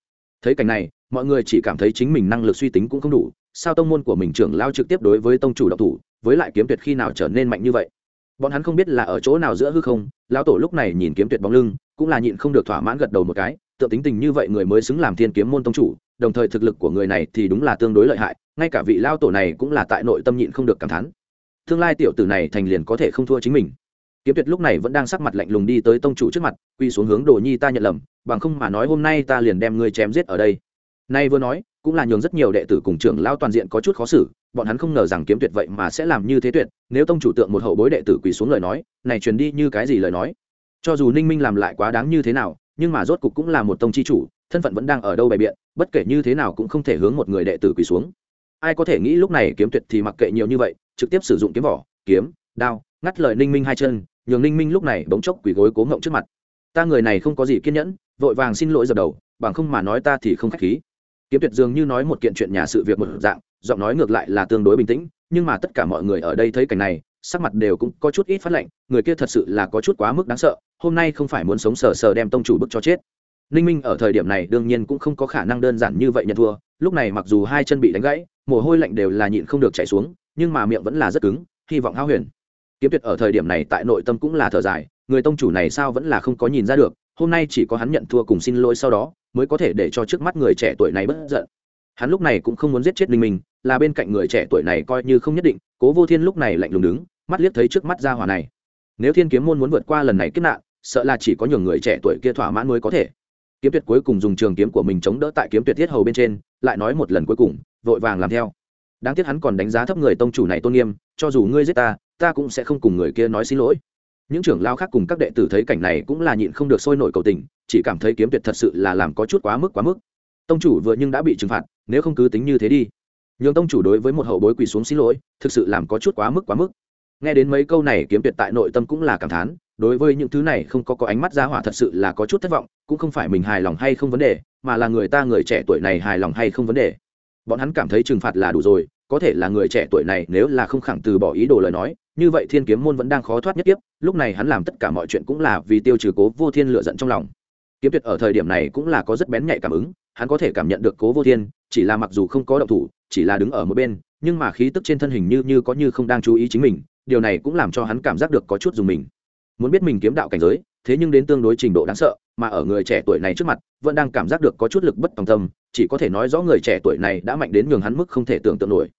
Thấy cảnh này, mọi người chỉ cảm thấy chính mình năng lực suy tính cũng không đủ, sao tông môn của mình trưởng lao trực tiếp đối với tông chủ độc thủ, với lại kiếm tuyệt khi nào trở nên mạnh như vậy? Bọn hắn không biết là ở chỗ nào giữa hư không, lão tổ lúc này nhìn kiếm tuyệt bóng lưng cũng là nhịn không được thỏa mãn gật đầu một cái tự tính tình như vậy người mới xứng làm thiên kiếm môn tông chủ, đồng thời thực lực của người này thì đúng là tương đối lợi hại, ngay cả vị lao tổ này cũng là tại nội tâm nhịn không được cảm thán. Tương lai tiểu tử này thành liền có thể không thua chính mình. Kiếm tuyệt lúc này vẫn đang sắc mặt lạnh lùng đi tới tông chủ trước mặt, quy xuống hướng đồ nhi ta nhận lầm, bằng không mà nói hôm nay ta liền đem ngươi chém giết ở đây. Nay vừa nói, cũng là nhường rất nhiều đệ tử cùng trưởng lao toàn diện có chút khó xử, bọn hắn không ngờ rằng kiếm tuyệt vậy mà sẽ làm như thế tuyệt, nếu tông chủ tượng một hậu bối đệ tử quỳ xuống lời nói, này truyền đi như cái gì lời nói? Cho dù ninh minh làm lại quá đáng như thế nào, nhưng mà rốt cục cũng là một tông chi chủ, thân phận vẫn đang ở đâu bày biện, bất kể như thế nào cũng không thể hướng một người đệ tử quỳ xuống. Ai có thể nghĩ lúc này kiếm tuyệt thì mặc kệ nhiều như vậy, trực tiếp sử dụng kiếm vỏ, kiếm, đao, ngắt lời ninh minh hai chân, nhường ninh minh lúc này bỗng chốc quỳ gối cố ngộng trước mặt. Ta người này không có gì kiên nhẫn, vội vàng xin lỗi dập đầu, bằng không mà nói ta thì không k h á c h khí. Kiếm tuyệt dường như nói một kiện chuyện nhà sự việc một dạng, giọng nói ngược lại là tương đối bình tĩnh, nhưng mà tất cả mọi người ở đây thấy cảnh này sắc mặt đều cũng có chút ít phát lạnh, người kia thật sự là có chút quá mức đáng sợ, hôm nay không phải muốn sống sờ sờ đem tông chủ bức cho chết. Ninh minh ở thời điểm này đương nhiên cũng không có khả năng đơn giản như vậy nhận thua, lúc này mặc dù hai chân bị đánh gãy, mồ hôi lạnh đều là nhịn không được chảy xuống, nhưng mà miệng vẫn là rất cứng, hy vọng hao huyền. Kiếm tuyệt ở thời điểm này tại nội tâm cũng là thở dài, người tông chủ này sao vẫn là không có nhìn ra được, hôm nay chỉ có hắn nhận thua cùng xin lỗi sau đó, mới có thể để cho trước mắt người trẻ tuổi này bất giận. Hắn lúc này cũng không muốn giết chết linh minh, là bên cạnh người trẻ tuổi này coi như không nhất định, cố vô thiên lúc này lạnh lùng đứng mắt liếc thấy trước mắt ra hỏa này. Nếu thiên kiếm môn muốn vượt qua lần này kiếp nạn, sợ là chỉ có nhiều người trẻ tuổi kia thỏa mãn mới có thể. Kiếm tuyệt cuối cùng dùng trường kiếm của mình chống đỡ tại kiếm tuyệt thiết hầu bên trên, lại nói một lần cuối cùng, vội vàng làm theo. Đáng tiếc hắn còn đánh giá thấp người tông chủ này tôn nghiêm, cho dù ngươi giết ta ta cũng sẽ không cùng người kia nói xin lỗi. Những trưởng lao khác cùng các đệ tử thấy cảnh này cũng là nhịn không được sôi nổi cầu tình, chỉ cảm thấy kiếm tuyệt thật sự là làm có chút quá mức quá mức. Tông chủ vừa nhưng đã bị trừng phạt, nếu không cứ tính như thế đi. Nhường tông chủ đối với một hậu bối quỳ xuống xin lỗi, thực sự làm có chút quá mức quá mức nghe đến mấy câu này kiếm tuyệt tại nội tâm cũng là cảm thán, đối với những thứ này không có có ánh mắt ra hỏa thật sự là có chút thất vọng, cũng không phải mình hài lòng hay không vấn đề, mà là người ta người trẻ tuổi này hài lòng hay không vấn đề. Bọn hắn cảm thấy trừng phạt là đủ rồi, có thể là người trẻ tuổi này nếu là không khẳng từ bỏ ý đồ lời nói, như vậy thiên kiếm môn vẫn đang khó thoát nhất tiếp lúc này hắn làm tất cả mọi chuyện cũng là vì tiêu trừ cố vô thiên lựa giận trong lòng. Kiếm tuyệt ở thời điểm này cũng là có rất bén nhạy cảm ứng, hắn có thể cảm nhận được cố vô thiên, chỉ là mặc dù không có động thủ, chỉ là đứng ở một bên, nhưng mà khí tức trên thân hình như như có như không đang chú ý chính mình điều này cũng làm cho hắn cảm giác được có chút dùng mình. Muốn biết mình kiếm đạo cảnh giới, thế nhưng đến tương đối trình độ đáng sợ, mà ở người trẻ tuổi này trước mặt, vẫn đang cảm giác được có chút lực bất tòng tâm, chỉ có thể nói rõ người trẻ tuổi này đã mạnh đến nhường hắn mức không thể tưởng tượng nổi.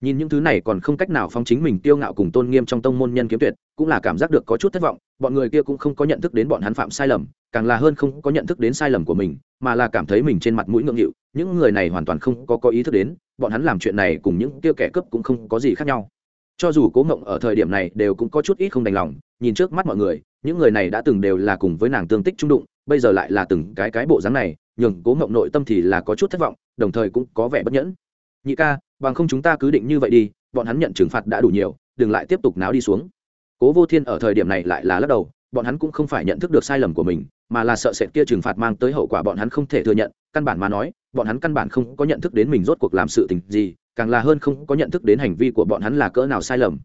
Nhìn những thứ này còn không cách nào phong chính mình tiêu ngạo cùng tôn nghiêm trong tông môn nhân kiếm tuyệt, cũng là cảm giác được có chút thất vọng, bọn người kia cũng không có nhận thức đến bọn hắn phạm sai lầm, càng là hơn không có nhận thức đến sai lầm của mình, mà là cảm thấy mình trên mặt mũi ngượng nghịu, những người này hoàn toàn không có có ý thức đến, bọn hắn làm chuyện này cùng những kia kẻ cướp cũng không có gì khác nhau cho dù cố ngộng ở thời điểm này đều cũng có chút ít không đành lòng, nhìn trước mắt mọi người, những người này đã từng đều là cùng với nàng tương tích trung đụng, bây giờ lại là từng cái cái bộ dáng này, nhường cố ngộng nội tâm thì là có chút thất vọng, đồng thời cũng có vẻ bất nhẫn. Nhị ca, bằng không chúng ta cứ định như vậy đi, bọn hắn nhận trừng phạt đã đủ nhiều, đừng lại tiếp tục náo đi xuống. Cố vô thiên ở thời điểm này lại là lắc đầu, bọn hắn cũng không phải nhận thức được sai lầm của mình, mà là sợ sệt kia trừng phạt mang tới hậu quả bọn hắn không thể thừa nhận, căn bản mà nói, bọn hắn căn bản không có nhận thức đến mình rốt cuộc làm sự tình gì càng là hơn không có nhận thức đến hành vi của bọn hắn là cỡ nào sai lầm.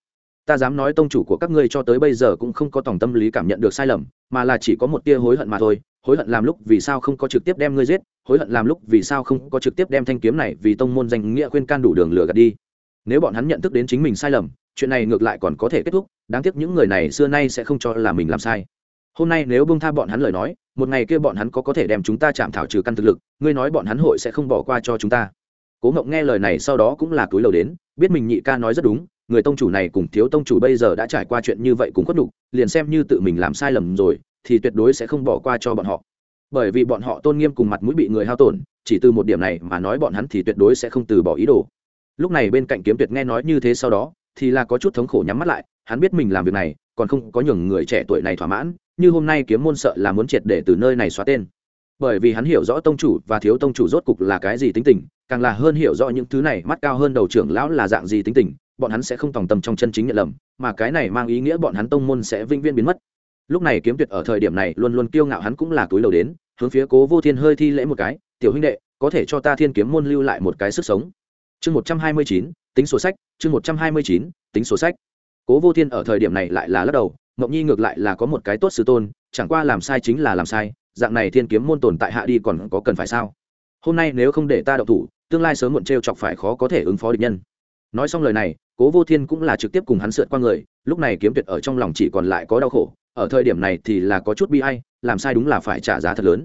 Ta dám nói tông chủ của các ngươi cho tới bây giờ cũng không có tổng tâm lý cảm nhận được sai lầm, mà là chỉ có một tia hối hận mà thôi. Hối hận làm lúc vì sao không có trực tiếp đem ngươi giết, hối hận làm lúc vì sao không có trực tiếp đem thanh kiếm này vì tông môn danh nghĩa khuyên can đủ đường lừa gạt đi. Nếu bọn hắn nhận thức đến chính mình sai lầm, chuyện này ngược lại còn có thể kết thúc, đáng tiếc những người này xưa nay sẽ không cho là mình làm sai. Hôm nay nếu bông tha bọn hắn lời nói, một ngày kia bọn hắn có có thể đem chúng ta chạm thảo trừ căn thực lực, ngươi nói bọn hắn hội sẽ không bỏ qua cho chúng ta cố ngộng nghe lời này sau đó cũng là túi lầu đến, biết mình nhị ca nói rất đúng, người tông chủ này cùng thiếu tông chủ bây giờ đã trải qua chuyện như vậy cũng khuất đục liền xem như tự mình làm sai lầm rồi, thì tuyệt đối sẽ không bỏ qua cho bọn họ. Bởi vì bọn họ tôn nghiêm cùng mặt mũi bị người hao tổn, chỉ từ một điểm này mà nói bọn hắn thì tuyệt đối sẽ không từ bỏ ý đồ. Lúc này bên cạnh kiếm tuyệt nghe nói như thế sau đó, thì là có chút thống khổ nhắm mắt lại, hắn biết mình làm việc này, còn không có nhường người trẻ tuổi này thỏa mãn, như hôm nay kiếm môn sợ là muốn triệt để từ nơi này xóa tên. Bởi vì hắn hiểu rõ tông chủ và thiếu tông chủ rốt cục là cái gì tính tình càng là hơn hiểu rõ những thứ này, mắt cao hơn đầu trưởng lão là dạng gì tính tình, bọn hắn sẽ không tòng tâm trong chân chính nhận lầm, mà cái này mang ý nghĩa bọn hắn tông môn sẽ vĩnh viễn biến mất. Lúc này kiếm tuyệt ở thời điểm này luôn luôn kiêu ngạo hắn cũng là túi đầu đến, hướng phía cố vô thiên hơi thi lễ một cái, tiểu huynh đệ, có thể cho ta thiên kiếm môn lưu lại một cái sức sống. Chương một trăm hai mươi chín, tính sổ sách, chương một trăm hai mươi chín, tính sổ sách. Cố vô thiên ở thời điểm này lại là lắc đầu, mộng nhi ngược lại là có một cái tốt sư tôn, chẳng qua làm sai chính là làm sai, dạng này thiên kiếm môn tồn tại hạ đi còn có cần phải sao? Hôm nay nếu không để ta đậu thủ tương lai sớm muộn t r e o chọc phải khó có thể ứng phó địch nhân. Nói xong lời này, cố vô thiên cũng là trực tiếp cùng hắn sượt qua người, lúc này kiếm tuyệt ở trong lòng chỉ còn lại có đau khổ, ở thời điểm này thì là có chút bi hay làm sai đúng là phải trả giá thật lớn.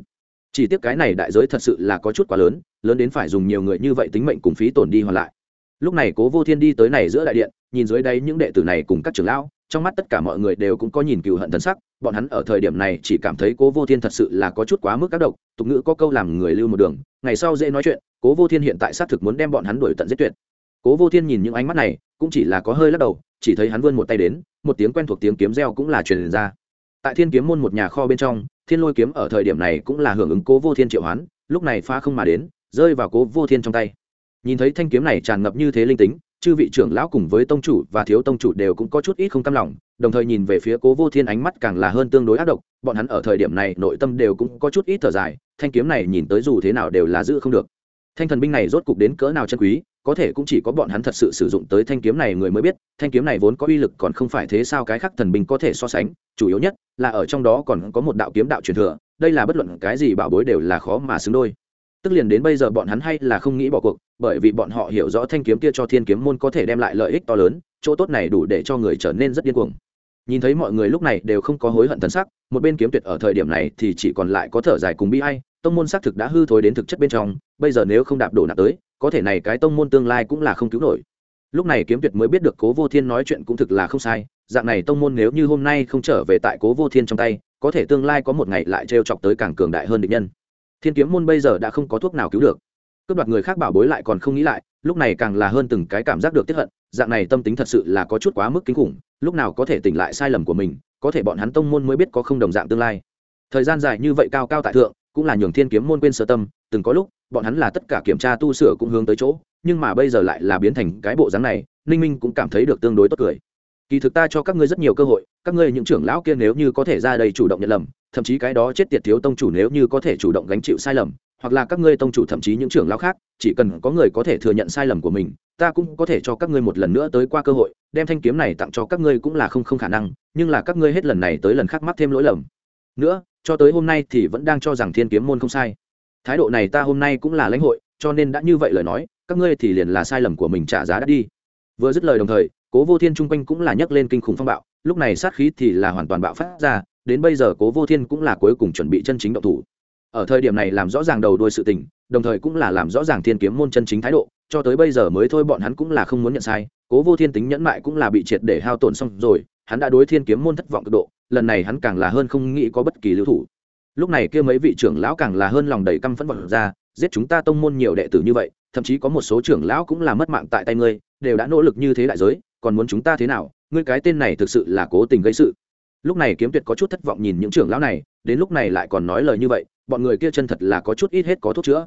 Chỉ tiếc cái này đại giới thật sự là có chút quá lớn lớn đến phải dùng nhiều người như vậy tính mệnh cùng phí tổn đi hoàn lại. Lúc này cố vô thiên đi tới này giữa đại điện, nhìn dưới đây những đệ tử này cùng các trưởng lão trong mắt tất cả mọi người đều cũng có nhìn cừu hận thân sắc, bọn hắn ở thời điểm này chỉ cảm thấy cố vô thiên thật sự là có chút quá mức các độc tục ngữ có câu làm người lưu một đường, ngày sau dễ nói chuyện, cố vô thiên hiện tại xác thực muốn đem bọn hắn đuổi tận giết tuyệt. Cố vô thiên nhìn những ánh mắt này, cũng chỉ là có hơi lắc đầu, chỉ thấy hắn vươn một tay đến, một tiếng quen thuộc tiếng kiếm reo cũng là truyền ra. Tại thiên kiếm môn một nhà kho bên trong, thiên lôi kiếm ở thời điểm này cũng là hưởng ứng cố vô thiên triệu hoán, lúc này pha không mà đến, rơi vào cố vô thiên trong tay. Nhìn thấy thanh kiếm này tràn ngập như thế linh tính chư vị trưởng lão cùng với tông chủ và thiếu tông chủ đều cũng có chút ít không cam lòng, đồng thời nhìn về phía cố vô thiên ánh mắt càng là hơn tương đối ác độc, bọn hắn ở thời điểm này nội tâm đều cũng có chút ít thở dài, thanh kiếm này nhìn tới dù thế nào đều là giữ không được. Thanh thần binh này rốt cục đến cỡ nào chân quý, có thể cũng chỉ có bọn hắn thật sự sử dụng tới thanh kiếm này người mới biết, thanh kiếm này vốn có uy lực còn không phải thế sao cái khác thần binh có thể so sánh, chủ yếu nhất là ở trong đó còn có một đạo kiếm đạo truyền thừa, đây là bất luận cái gì bảo bối đều là khó mà xứng đôi tức liền đến bây giờ bọn hắn hay là không nghĩ bỏ cuộc, bởi vì bọn họ hiểu rõ thanh kiếm kia cho thiên kiếm môn có thể đem lại lợi ích to lớn, chỗ tốt này đủ để cho người trở nên rất điên cuồng. Nhìn thấy mọi người lúc này đều không có hối hận thân sắc, một bên kiếm tuyệt ở thời điểm này thì chỉ còn lại có thở dài cùng bi hay tông môn xác thực đã hư thối đến thực chất bên trong, bây giờ nếu không đạp đổ nạp tới, có thể này cái tông môn tương lai cũng là không cứu nổi. Lúc này kiếm tuyệt mới biết được cố vô thiên nói chuyện cũng thực là không sai, dạng này tông môn nếu như hôm nay không trở về tại cố vô thiên trong tay, có thể tương lai có một ngày lại trêu chọc tới càng cường đại hơn địch nhân thiên kiếm môn bây giờ đã không có thuốc nào cứu được. Cướp đoạt người khác bảo bối lại còn không nghĩ lại, lúc này càng là hơn từng cái cảm giác được tiếp hận, dạng này tâm tính thật sự là có chút quá mức kinh khủng, lúc nào có thể tỉnh lại sai lầm của mình, có thể bọn hắn tông môn mới biết có không đồng dạng tương lai. Thời gian dài như vậy cao cao tại thượng, cũng là nhường thiên kiếm môn quên sơ tâm, từng có lúc, bọn hắn là tất cả kiểm tra tu sửa cũng hướng tới chỗ, nhưng mà bây giờ lại là biến thành cái bộ dáng này, ninh minh cũng cảm thấy được tương đối tốt cười kỳ thực ta cho các ngươi rất nhiều cơ hội, các ngươi những trưởng lão kia nếu như có thể ra đây chủ động nhận lầm, thậm chí cái đó chết tiệt thiếu tông chủ nếu như có thể chủ động gánh chịu sai lầm, hoặc là các ngươi tông chủ thậm chí những trưởng lão khác, chỉ cần có người có thể thừa nhận sai lầm của mình, ta cũng có thể cho các ngươi một lần nữa tới qua cơ hội, đem thanh kiếm này tặng cho các ngươi cũng là không không khả năng, nhưng là các ngươi hết lần này tới lần khác mắc thêm lỗi lầm. Nữa, cho tới hôm nay thì vẫn đang cho rằng thiên kiếm môn không sai. Thái độ này ta hôm nay cũng là lãnh hội, cho nên đã như vậy lời nói, các ngươi thì liền là sai lầm của mình trả giá đã đi. Vừa dứt lời đồng thời cố vô thiên chung quanh cũng là nhấc lên kinh khủng phong bạo, lúc này sát khí thì là hoàn toàn bạo phát ra, đến bây giờ cố vô thiên cũng là cuối cùng chuẩn bị chân chính động thủ. Ở thời điểm này làm rõ ràng đầu đuôi sự tình, đồng thời cũng là làm rõ ràng thiên kiếm môn chân chính thái độ, cho tới bây giờ mới thôi bọn hắn cũng là không muốn nhận sai, cố vô thiên tính nhẫn mại cũng là bị triệt để hao tổn xong rồi, hắn đã đối thiên kiếm môn thất vọng cực độ, lần này hắn càng là hơn không nghĩ có bất kỳ lưu thủ. Lúc này kia mấy vị trưởng lão càng là hơn lòng đầy căm phẫn vật ra, giết chúng ta tông môn nhiều đệ tử như vậy, thậm chí có một số trưởng lão cũng là mất mạng tại tay ngươi, đều đã nỗ lực như thế đại giới còn muốn chúng ta thế nào, ngươi cái tên này thực sự là cố tình gây sự. Lúc này kiếm tuyệt có chút thất vọng nhìn những trưởng lão này, đến lúc này lại còn nói lời như vậy, bọn người kia chân thật là có chút ít hết có thuốc chữa.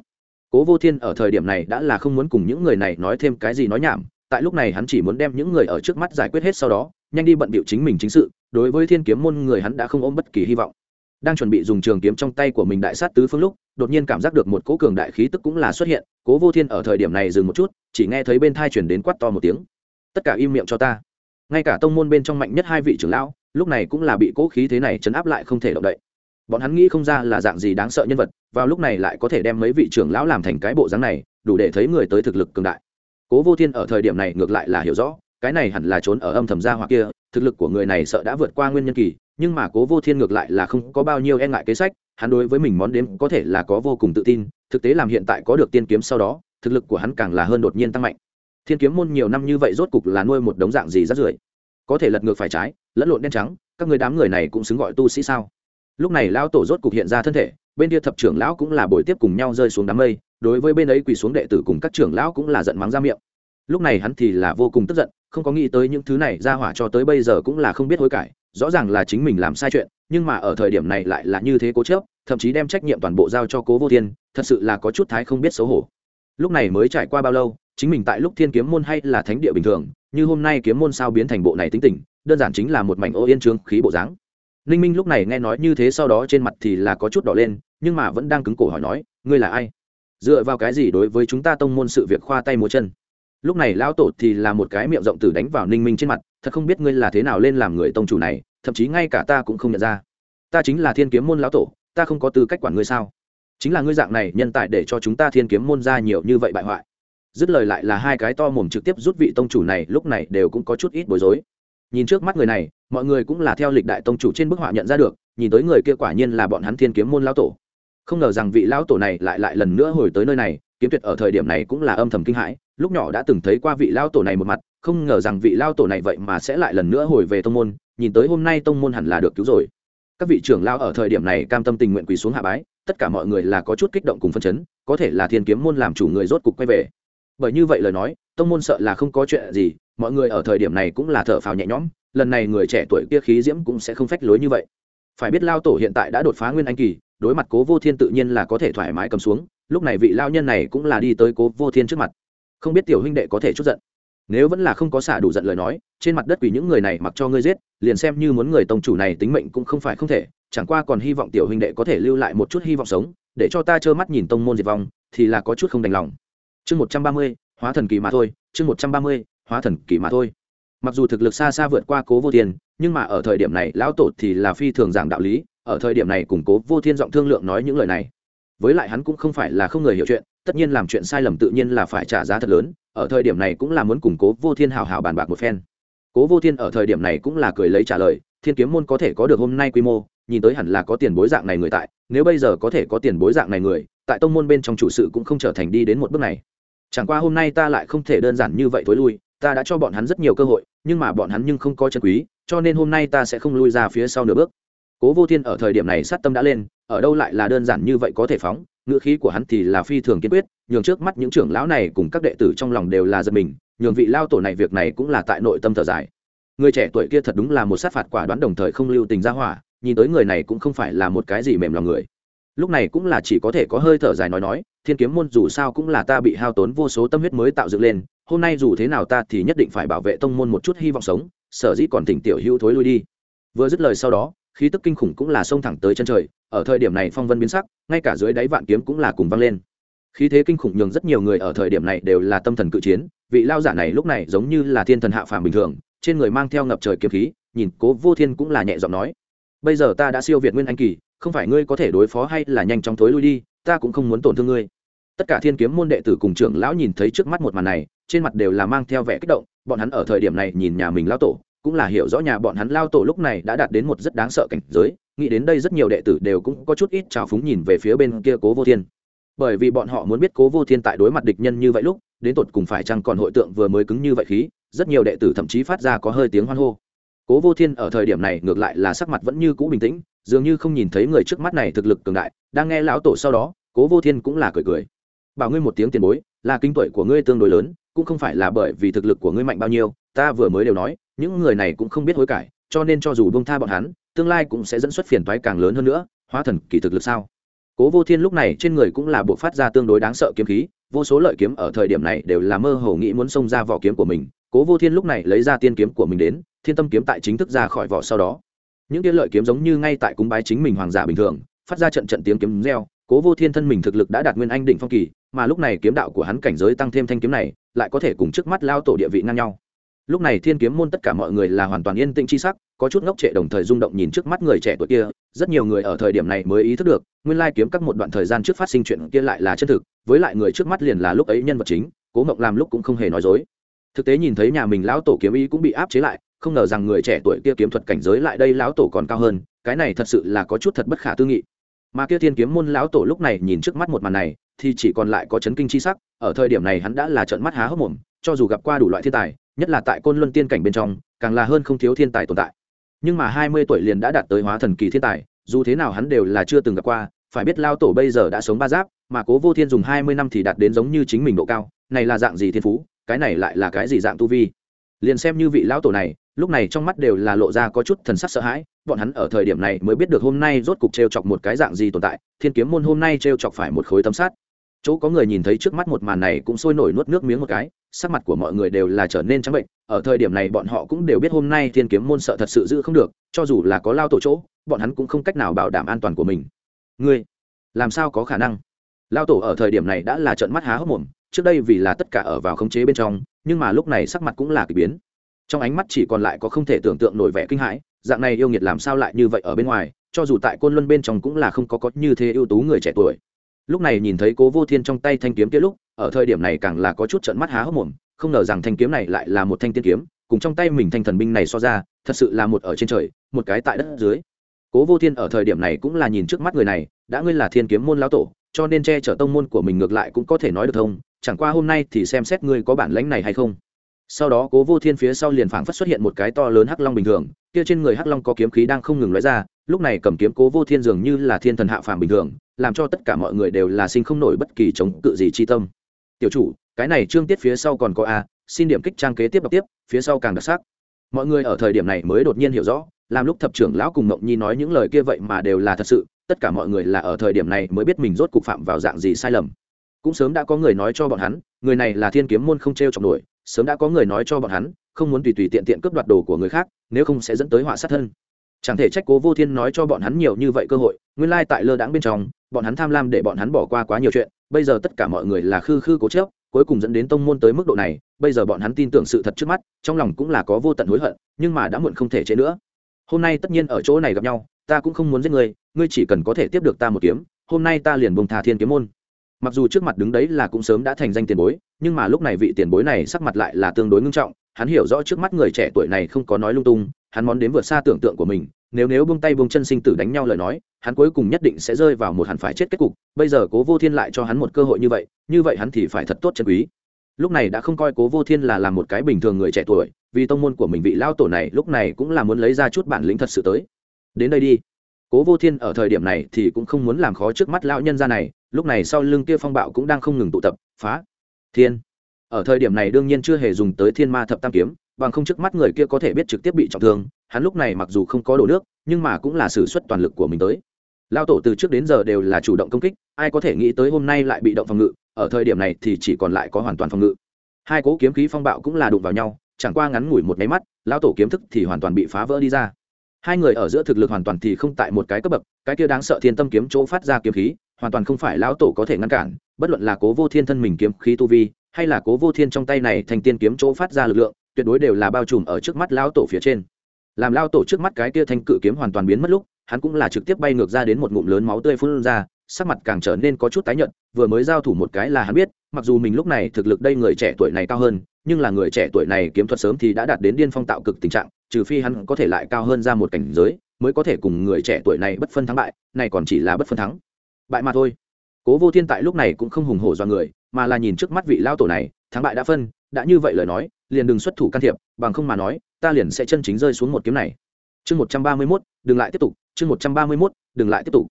Cố vô thiên ở thời điểm này đã là không muốn cùng những người này nói thêm cái gì nói nhảm, tại lúc này hắn chỉ muốn đem những người ở trước mắt giải quyết hết sau đó, nhanh đi bận bịu chính mình chính sự, đối với thiên kiếm môn người hắn đã không ôm bất kỳ hy vọng. Đang chuẩn bị dùng trường kiếm trong tay của mình đại sát tứ phương lúc, đột nhiên cảm giác được một cố cường đại khí tức cũng là xuất hiện, cố vô thiên ở thời điểm này dừng một chút, chỉ nghe thấy bên thai chuyển đến quát to một tiếng tất cả im miệng cho ta. Ngay cả tông môn bên trong mạnh nhất hai vị trưởng lão, lúc này cũng là bị cố khí thế này chấn áp lại không thể động đậy. Bọn hắn nghĩ không ra là dạng gì đáng sợ nhân vật, vào lúc này lại có thể đem mấy vị trưởng lão làm thành cái bộ dáng này, đủ để thấy người tới thực lực cường đại. Cố vô thiên ở thời điểm này ngược lại là hiểu rõ, cái này hẳn là trốn ở âm thầm gia hoặc kia, thực lực của người này sợ đã vượt qua nguyên nhân kỳ, nhưng mà cố vô thiên ngược lại là không có bao nhiêu e ngại kế sách, hắn đối với mình món đếm có thể là có vô cùng tự tin, thực tế làm hiện tại có được tiên kiếm sau đó, thực lực của hắn càng là hơn đột nhiên tăng mạnh thiên kiếm môn nhiều năm như vậy rốt cục là nuôi một đống dạng gì rát rưởi? Có thể lật ngược phải trái, lẫn lộn đen trắng, các người đám người này cũng xứng gọi tu sĩ sao? Lúc này lão tổ rốt cục hiện ra thân thể, bên kia thập trưởng lão cũng là buổi tiếp cùng nhau rơi xuống đám mây, đối với bên ấy quỳ xuống đệ tử cùng các trưởng lão cũng là giận mắng ra miệng. Lúc này hắn thì là vô cùng tức giận, không có nghĩ tới những thứ này ra hỏa cho tới bây giờ cũng là không biết hối cải, rõ ràng là chính mình làm sai chuyện, nhưng mà ở thời điểm này lại là như thế cố chớp thậm chí đem trách nhiệm toàn bộ giao cho cố vô thiên, thật sự là có chút thái không biết xấu hổ lúc này mới trải qua bao lâu, chính mình tại lúc thiên kiếm môn hay là thánh địa bình thường, như hôm nay kiếm môn sao biến thành bộ này tính tình, đơn giản chính là một mảnh ô yên trương khí bộ dáng. Ninh minh lúc này nghe nói như thế sau đó trên mặt thì là có chút đỏ lên, nhưng mà vẫn đang cứng cổ hỏi nói, ngươi là ai? Dựa vào cái gì đối với chúng ta tông môn sự việc khoa tay múa chân? Lúc này lão tổ thì là một cái miệng rộng tử đánh vào ninh minh trên mặt, thật không biết ngươi là thế nào lên làm người tông chủ này, thậm chí ngay cả ta cũng không nhận ra. Ta chính là thiên kiếm môn lão tổ, ta không có tư cách quản ngươi sao? Chính là ngươi dạng này nhân tài để cho chúng ta thiên kiếm môn ra nhiều như vậy bại hoại. Dứt lời lại là hai cái to mồm trực tiếp rút vị tông chủ này, lúc này đều cũng có chút ít bối rối. Nhìn trước mắt người này, mọi người cũng là theo lịch đại tông chủ trên bức họa nhận ra được, nhìn tới người kia quả nhiên là bọn hắn thiên kiếm môn lão tổ. Không ngờ rằng vị lão tổ này lại lại lần nữa hồi tới nơi này, kiếm tuyệt ở thời điểm này cũng là âm thầm kinh hãi, lúc nhỏ đã từng thấy qua vị lão tổ này một mặt, không ngờ rằng vị lão tổ này vậy mà sẽ lại lần nữa hồi về tông môn, nhìn tới hôm nay tông môn hẳn là được cứu rồi. Các vị trưởng lao ở thời điểm này cam tâm tình nguyện quỳ xuống hạ bái tất cả mọi người là có chút kích động cùng phân chấn, có thể là thiên kiếm môn làm chủ người rốt cục quay về. Bởi như vậy lời nói, tông môn sợ là không có chuyện gì, mọi người ở thời điểm này cũng là thở phào nhẹ nhõm, lần này người trẻ tuổi kia khí diễm cũng sẽ không phách lối như vậy. Phải biết lao tổ hiện tại đã đột phá nguyên anh kỳ, đối mặt cố vô thiên tự nhiên là có thể thoải mái cầm xuống, lúc này vị lao nhân này cũng là đi tới cố vô thiên trước mặt. Không biết tiểu huynh đệ có thể chút giận nếu vẫn là không có xả đủ giận lời nói, trên mặt đất vì những người này mặc cho ngươi giết, liền xem như muốn người tông chủ này tính mệnh cũng không phải không thể, chẳng qua còn hy vọng tiểu huynh đệ có thể lưu lại một chút hy vọng sống, để cho ta trơ mắt nhìn tông môn diệt vong, thì là có chút không đành lòng. Chương một trăm ba mươi, hóa thần kỳ mà thôi, chương một trăm ba mươi, hóa thần kỳ mà thôi. Mặc dù thực lực xa xa vượt qua cố vô thiên, nhưng mà ở thời điểm này, lão tổ thì là phi thường giảng đạo lý, ở thời điểm này củng cố vô thiên giọng thương lượng nói những lời này với lại hắn cũng không phải là không người hiểu chuyện, tất nhiên làm chuyện sai lầm tự nhiên là phải trả giá thật lớn, ở thời điểm này cũng là muốn củng cố vô thiên hào hào bàn bạc một phen. Cố vô thiên ở thời điểm này cũng là cười lấy trả lời, thiên kiếm môn có thể có được hôm nay quy mô, nhìn tới hẳn là có tiền bối dạng này người tại, nếu bây giờ có thể có tiền bối dạng này người, tại tông môn bên trong chủ sự cũng không trở thành đi đến một bước này. Chẳng qua hôm nay ta lại không thể đơn giản như vậy thối lui, ta đã cho bọn hắn rất nhiều cơ hội, nhưng mà bọn hắn nhưng không có chân quý, cho nên hôm nay ta sẽ không lui ra phía sau nửa bước cố vô thiên ở thời điểm này sát tâm đã lên, ở đâu lại là đơn giản như vậy có thể phóng, ngữ khí của hắn thì là phi thường kiên quyết, nhường trước mắt những trưởng lão này cùng các đệ tử trong lòng đều là giật mình, nhường vị lao tổ này việc này cũng là tại nội tâm thở dài. Người trẻ tuổi kia thật đúng là một sát phạt quả đoán đồng thời không lưu tình ra hỏa, nhìn tới người này cũng không phải là một cái gì mềm lòng người. Lúc này cũng là chỉ có thể có hơi thở dài nói nói, thiên kiếm môn dù sao cũng là ta bị hao tốn vô số tâm huyết mới tạo dựng lên, hôm nay dù thế nào ta thì nhất định phải bảo vệ tông môn một chút hy vọng sống, sở dĩ còn tỉnh tiểu hữu thối lui đi. Vừa dứt lời sau đó khí tức kinh khủng cũng là xông thẳng tới chân trời, ở thời điểm này phong vân biến sắc, ngay cả dưới đáy vạn kiếm cũng là cùng vang lên. Khí thế kinh khủng nhường rất nhiều người ở thời điểm này đều là tâm thần cự chiến, vị lao giả này lúc này giống như là thiên thần hạ phàm bình thường, trên người mang theo ngập trời kiếm khí, nhìn cố vô thiên cũng là nhẹ giọng nói, bây giờ ta đã siêu việt nguyên anh kỳ, không phải ngươi có thể đối phó hay là nhanh chóng thối lui đi, ta cũng không muốn tổn thương ngươi. Tất cả thiên kiếm môn đệ tử cùng trưởng lão nhìn thấy trước mắt một màn này, trên mặt đều là mang theo vẻ kích động, bọn hắn ở thời điểm này nhìn nhà mình lao tổ cũng là hiểu rõ nhà bọn hắn lao tổ lúc này đã đạt đến một rất đáng sợ cảnh giới, nghĩ đến đây rất nhiều đệ tử đều cũng có chút ít trào phúng nhìn về phía bên kia cố vô thiên. Bởi vì bọn họ muốn biết cố vô thiên tại đối mặt địch nhân như vậy lúc, đến tột cùng phải chăng còn hội tượng vừa mới cứng như vậy khí, rất nhiều đệ tử thậm chí phát ra có hơi tiếng hoan hô. Cố vô thiên ở thời điểm này ngược lại là sắc mặt vẫn như cũ bình tĩnh, dường như không nhìn thấy người trước mắt này thực lực cường đại, đang nghe lão tổ sau đó, cố vô thiên cũng là cười cười. Bảo ngươi một tiếng tiền bối, là kinh tuổi của ngươi tương đối lớn cũng không phải là bởi vì thực lực của ngươi mạnh bao nhiêu, ta vừa mới đều nói, những người này cũng không biết hối cải, cho nên cho dù bông tha bọn hắn, tương lai cũng sẽ dẫn xuất phiền toái càng lớn hơn nữa, hóa thần kỳ thực lực sao? Cố vô thiên lúc này trên người cũng là buộc phát ra tương đối đáng sợ kiếm khí, vô số lợi kiếm ở thời điểm này đều là mơ hồ nghĩ muốn xông ra vỏ kiếm của mình. Cố vô thiên lúc này lấy ra tiên kiếm của mình đến, thiên tâm kiếm tại chính thức ra khỏi vỏ sau đó. Những tiên lợi kiếm giống như ngay tại cúng bái chính mình hoàng giả bình thường, phát ra trận trận tiếng kiếm reo. Cố vô thiên thân mình thực lực đã đạt nguyên anh đỉnh phong kỳ, mà lúc này kiếm đạo của hắn cảnh giới tăng thêm thanh kiếm này lại có thể cùng trước mắt lao tổ địa vị ngang nhau. Lúc này thiên kiếm môn tất cả mọi người là hoàn toàn yên tĩnh chi sắc, có chút ngốc trệ đồng thời rung động nhìn trước mắt người trẻ tuổi kia, rất nhiều người ở thời điểm này mới ý thức được, nguyên lai kiếm các một đoạn thời gian trước phát sinh chuyện kia lại là chân thực, với lại người trước mắt liền là lúc ấy nhân vật chính, cố mộng làm lúc cũng không hề nói dối. Thực tế nhìn thấy nhà mình lão tổ kiếm ý cũng bị áp chế lại, không ngờ rằng người trẻ tuổi kia kiếm thuật cảnh giới lại đây lão tổ còn cao hơn, cái này thật sự là có chút thật bất khả tư nghị. Mà kia thiên kiếm môn lão tổ lúc này nhìn trước mắt một màn này thì chỉ còn lại có chấn kinh chi sắc, ở thời điểm này hắn đã là trợn mắt há hốc mồm, cho dù gặp qua đủ loại thiên tài, nhất là tại côn luân tiên cảnh bên trong, càng là hơn không thiếu thiên tài tồn tại. Nhưng mà hai mươi tuổi liền đã đạt tới hóa thần kỳ thiên tài, dù thế nào hắn đều là chưa từng gặp qua, phải biết lao tổ bây giờ đã sống ba giáp, mà cố vô thiên dùng hai mươi năm thì đạt đến giống như chính mình độ cao, này là dạng gì thiên phú, cái này lại là cái gì dạng tu vi? Liền xem như vị lão tổ này, lúc này trong mắt đều là lộ ra có chút thần sắc sợ hãi, bọn hắn ở thời điểm này mới biết được hôm nay rốt cục trêu chọc một cái dạng gì tồn tại, thiên kiếm môn hôm nay trêu chọc phải một khối tấm sát chỗ có người nhìn thấy trước mắt một màn này cũng sôi nổi nuốt nước miếng một cái, sắc mặt của mọi người đều là trở nên trắng bệnh, ở thời điểm này bọn họ cũng đều biết hôm nay thiên kiếm môn sợ thật sự giữ không được, cho dù là có lao tổ chỗ, bọn hắn cũng không cách nào bảo đảm an toàn của mình. Ngươi, làm sao có khả năng? Lao tổ ở thời điểm này đã là trận mắt há hốc mồm, trước đây vì là tất cả ở vào khống chế bên trong, nhưng mà lúc này sắc mặt cũng là k ỳ biến. Trong ánh mắt chỉ còn lại có không thể tưởng tượng nổi vẻ kinh hãi, dạng này yêu nghiệt làm sao lại như vậy ở bên ngoài, cho dù tại côn luân bên trong cũng là không có có như thế ưu tú người trẻ tuổi lúc này nhìn thấy cố vô thiên trong tay thanh kiếm kia lúc, ở thời điểm này càng là có chút trận mắt há hốc mồm, không ngờ rằng thanh kiếm này lại là một thanh tiên kiếm, cùng trong tay mình thanh thần binh này so ra, thật sự là một ở trên trời, một cái tại đất dưới. Cố vô thiên ở thời điểm này cũng là nhìn trước mắt người này, đã ngươi là thiên kiếm môn lão tổ, cho nên che chở tông môn của mình ngược lại cũng có thể nói được thông, chẳng qua hôm nay thì xem xét ngươi có bản lãnh này hay không sau đó cố vô thiên phía sau liền phảng phất xuất hiện một cái to lớn hắc long bình thường, kia trên người hắc long có kiếm khí đang không ngừng lóe ra, lúc này cầm kiếm cố vô thiên dường như là thiên thần hạ phàm bình thường, làm cho tất cả mọi người đều là sinh không nổi bất kỳ chống cự gì chi tâm. Tiểu chủ, cái này trương tiết phía sau còn có a, xin điểm kích trang kế tiếp đọc tiếp, phía sau càng đặc sắc. Mọi người ở thời điểm này mới đột nhiên hiểu rõ, làm lúc thập trưởng lão cùng mộng nhi nói những lời kia vậy mà đều là thật sự, tất cả mọi người là ở thời điểm này mới biết mình rốt cục phạm vào dạng gì sai lầm. Cũng sớm đã có người nói cho bọn hắn, người này là thiên kiếm môn không t r e o chọc nổi sớm đã có người nói cho bọn hắn, không muốn tùy tùy tiện tiện cướp đoạt đồ của người khác, nếu không sẽ dẫn tới họa sát thân. Chẳng thể trách cố vô thiên nói cho bọn hắn nhiều như vậy cơ hội, nguyên lai tại lơ đãng bên trong, bọn hắn tham lam để bọn hắn bỏ qua quá nhiều chuyện, bây giờ tất cả mọi người là khư khư cố chớp cuối cùng dẫn đến tông môn tới mức độ này, bây giờ bọn hắn tin tưởng sự thật trước mắt, trong lòng cũng là có vô tận hối hận, nhưng mà đã muộn không thể chế nữa. Hôm nay tất nhiên ở chỗ này gặp nhau, ta cũng không muốn giết người ngươi chỉ cần có thể tiếp được ta một kiếm, hôm nay ta liền bùng thà thiên kiếm môn mặc dù trước mặt đứng đấy là cũng sớm đã thành danh tiền bối, nhưng mà lúc này vị tiền bối này sắc mặt lại là tương đối ngưng trọng, hắn hiểu rõ trước mắt người trẻ tuổi này không có nói lung tung, hắn món đến vượt xa tưởng tượng của mình, nếu nếu bông tay bông chân sinh tử đánh nhau lời nói, hắn cuối cùng nhất định sẽ rơi vào một hẳn phải chết kết cục, bây giờ cố vô thiên lại cho hắn một cơ hội như vậy như vậy hắn thì phải thật tốt chân quý. Lúc này đã không coi cố vô thiên là làm một cái bình thường người trẻ tuổi, vì tông môn của mình vị lao tổ này lúc này cũng là muốn lấy ra chút bản lĩnh thật sự tới. Đến đây đi cố vô thiên ở thời điểm này thì cũng không muốn làm khó trước mắt lão nhân gia này, lúc này sau lưng kia phong bạo cũng đang không ngừng tụ tập, phá. Thiên. Ở thời điểm này đương nhiên chưa hề dùng tới thiên ma thập tam kiếm, bằng không trước mắt người kia có thể biết trực tiếp bị trọng thương, hắn lúc này mặc dù không có đổ nước, nhưng mà cũng là sử xuất toàn lực của mình tới. Lao tổ từ trước đến giờ đều là chủ động công kích, ai có thể nghĩ tới hôm nay lại bị động phòng ngự, ở thời điểm này thì chỉ còn lại có hoàn toàn phòng ngự. Hai cố kiếm khí phong bạo cũng là đụng vào nhau, chẳng qua ngắn ngủi một máy mắt lao tổ kiếm thức thì hoàn toàn bị phá vỡ đi ra hai người ở giữa thực lực hoàn toàn thì không tại một cái cấp bậc, cái kia đáng sợ thiên tâm kiếm chỗ phát ra kiếm khí, hoàn toàn không phải lão tổ có thể ngăn cản, bất luận là cố vô thiên thân mình kiếm khí tu vi, hay là cố vô thiên trong tay này thành tiên kiếm chỗ phát ra lực lượng, tuyệt đối đều là bao trùm ở trước mắt lão tổ phía trên. Làm lao tổ trước mắt cái kia thanh cự kiếm hoàn toàn biến mất lúc, hắn cũng là trực tiếp bay ngược ra đến một ngụm lớn máu tươi phun ra sắc mặt càng trở nên có chút tái nhợt, vừa mới giao thủ một cái là hắn biết, mặc dù mình lúc này thực lực đây người trẻ tuổi này cao hơn, nhưng là người trẻ tuổi này kiếm thuật sớm thì đã đạt đến điên phong tạo cực tình trạng, trừ phi hắn có thể lại cao hơn ra một cảnh giới, mới có thể cùng người trẻ tuổi này bất phân thắng bại, này còn chỉ là bất phân thắng. Bại mà thôi. Cố vô thiên tại lúc này cũng không hùng hổ do người, mà là nhìn trước mắt vị lao tổ này, thắng bại đã phân, đã như vậy lời nói, liền đừng xuất thủ can thiệp, bằng không mà nói, ta liền sẽ chân chính rơi xuống một kiếm này. Chương một trăm ba mươi mốt, đừng lại tiếp tục, chương một trăm ba mươi mốt, đừng lại tiếp tục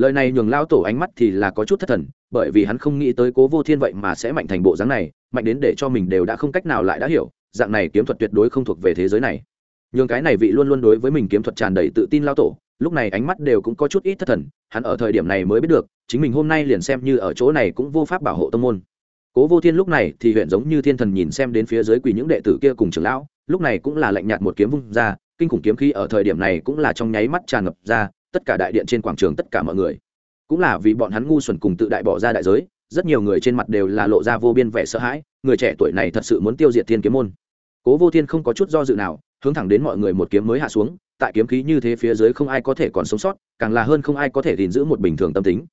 lời này nhường lao tổ ánh mắt thì là có chút thất thần, bởi vì hắn không nghĩ tới cố vô thiên vậy mà sẽ mạnh thành bộ dáng này, mạnh đến để cho mình đều đã không cách nào lại đã hiểu, dạng này kiếm thuật tuyệt đối không thuộc về thế giới này. Nhường cái này vị luôn luôn đối với mình kiếm thuật tràn đầy tự tin lao tổ, lúc này ánh mắt đều cũng có chút ít thất thần, hắn ở thời điểm này mới biết được, chính mình hôm nay liền xem như ở chỗ này cũng vô pháp bảo hộ tông môn. Cố vô thiên lúc này thì huyện giống như thiên thần nhìn xem đến phía dưới quỳ những đệ tử kia cùng trưởng lão, lúc này cũng là lạnh nhạt một kiếm vung ra, kinh khủng kiếm khí ở thời điểm này cũng là trong nháy mắt tràn ngập ra tất cả đại điện trên quảng trường tất cả mọi người. Cũng là vì bọn hắn ngu xuẩn cùng tự đại bỏ ra đại giới, rất nhiều người trên mặt đều là lộ ra vô biên vẻ sợ hãi, người trẻ tuổi này thật sự muốn tiêu diệt thiên kiếm môn. Cố vô thiên không có chút do dự nào, hướng thẳng đến mọi người một kiếm mới hạ xuống, tại kiếm khí như thế phía dưới không ai có thể còn sống sót, càng là hơn không ai có thể gìn giữ một bình thường tâm tính.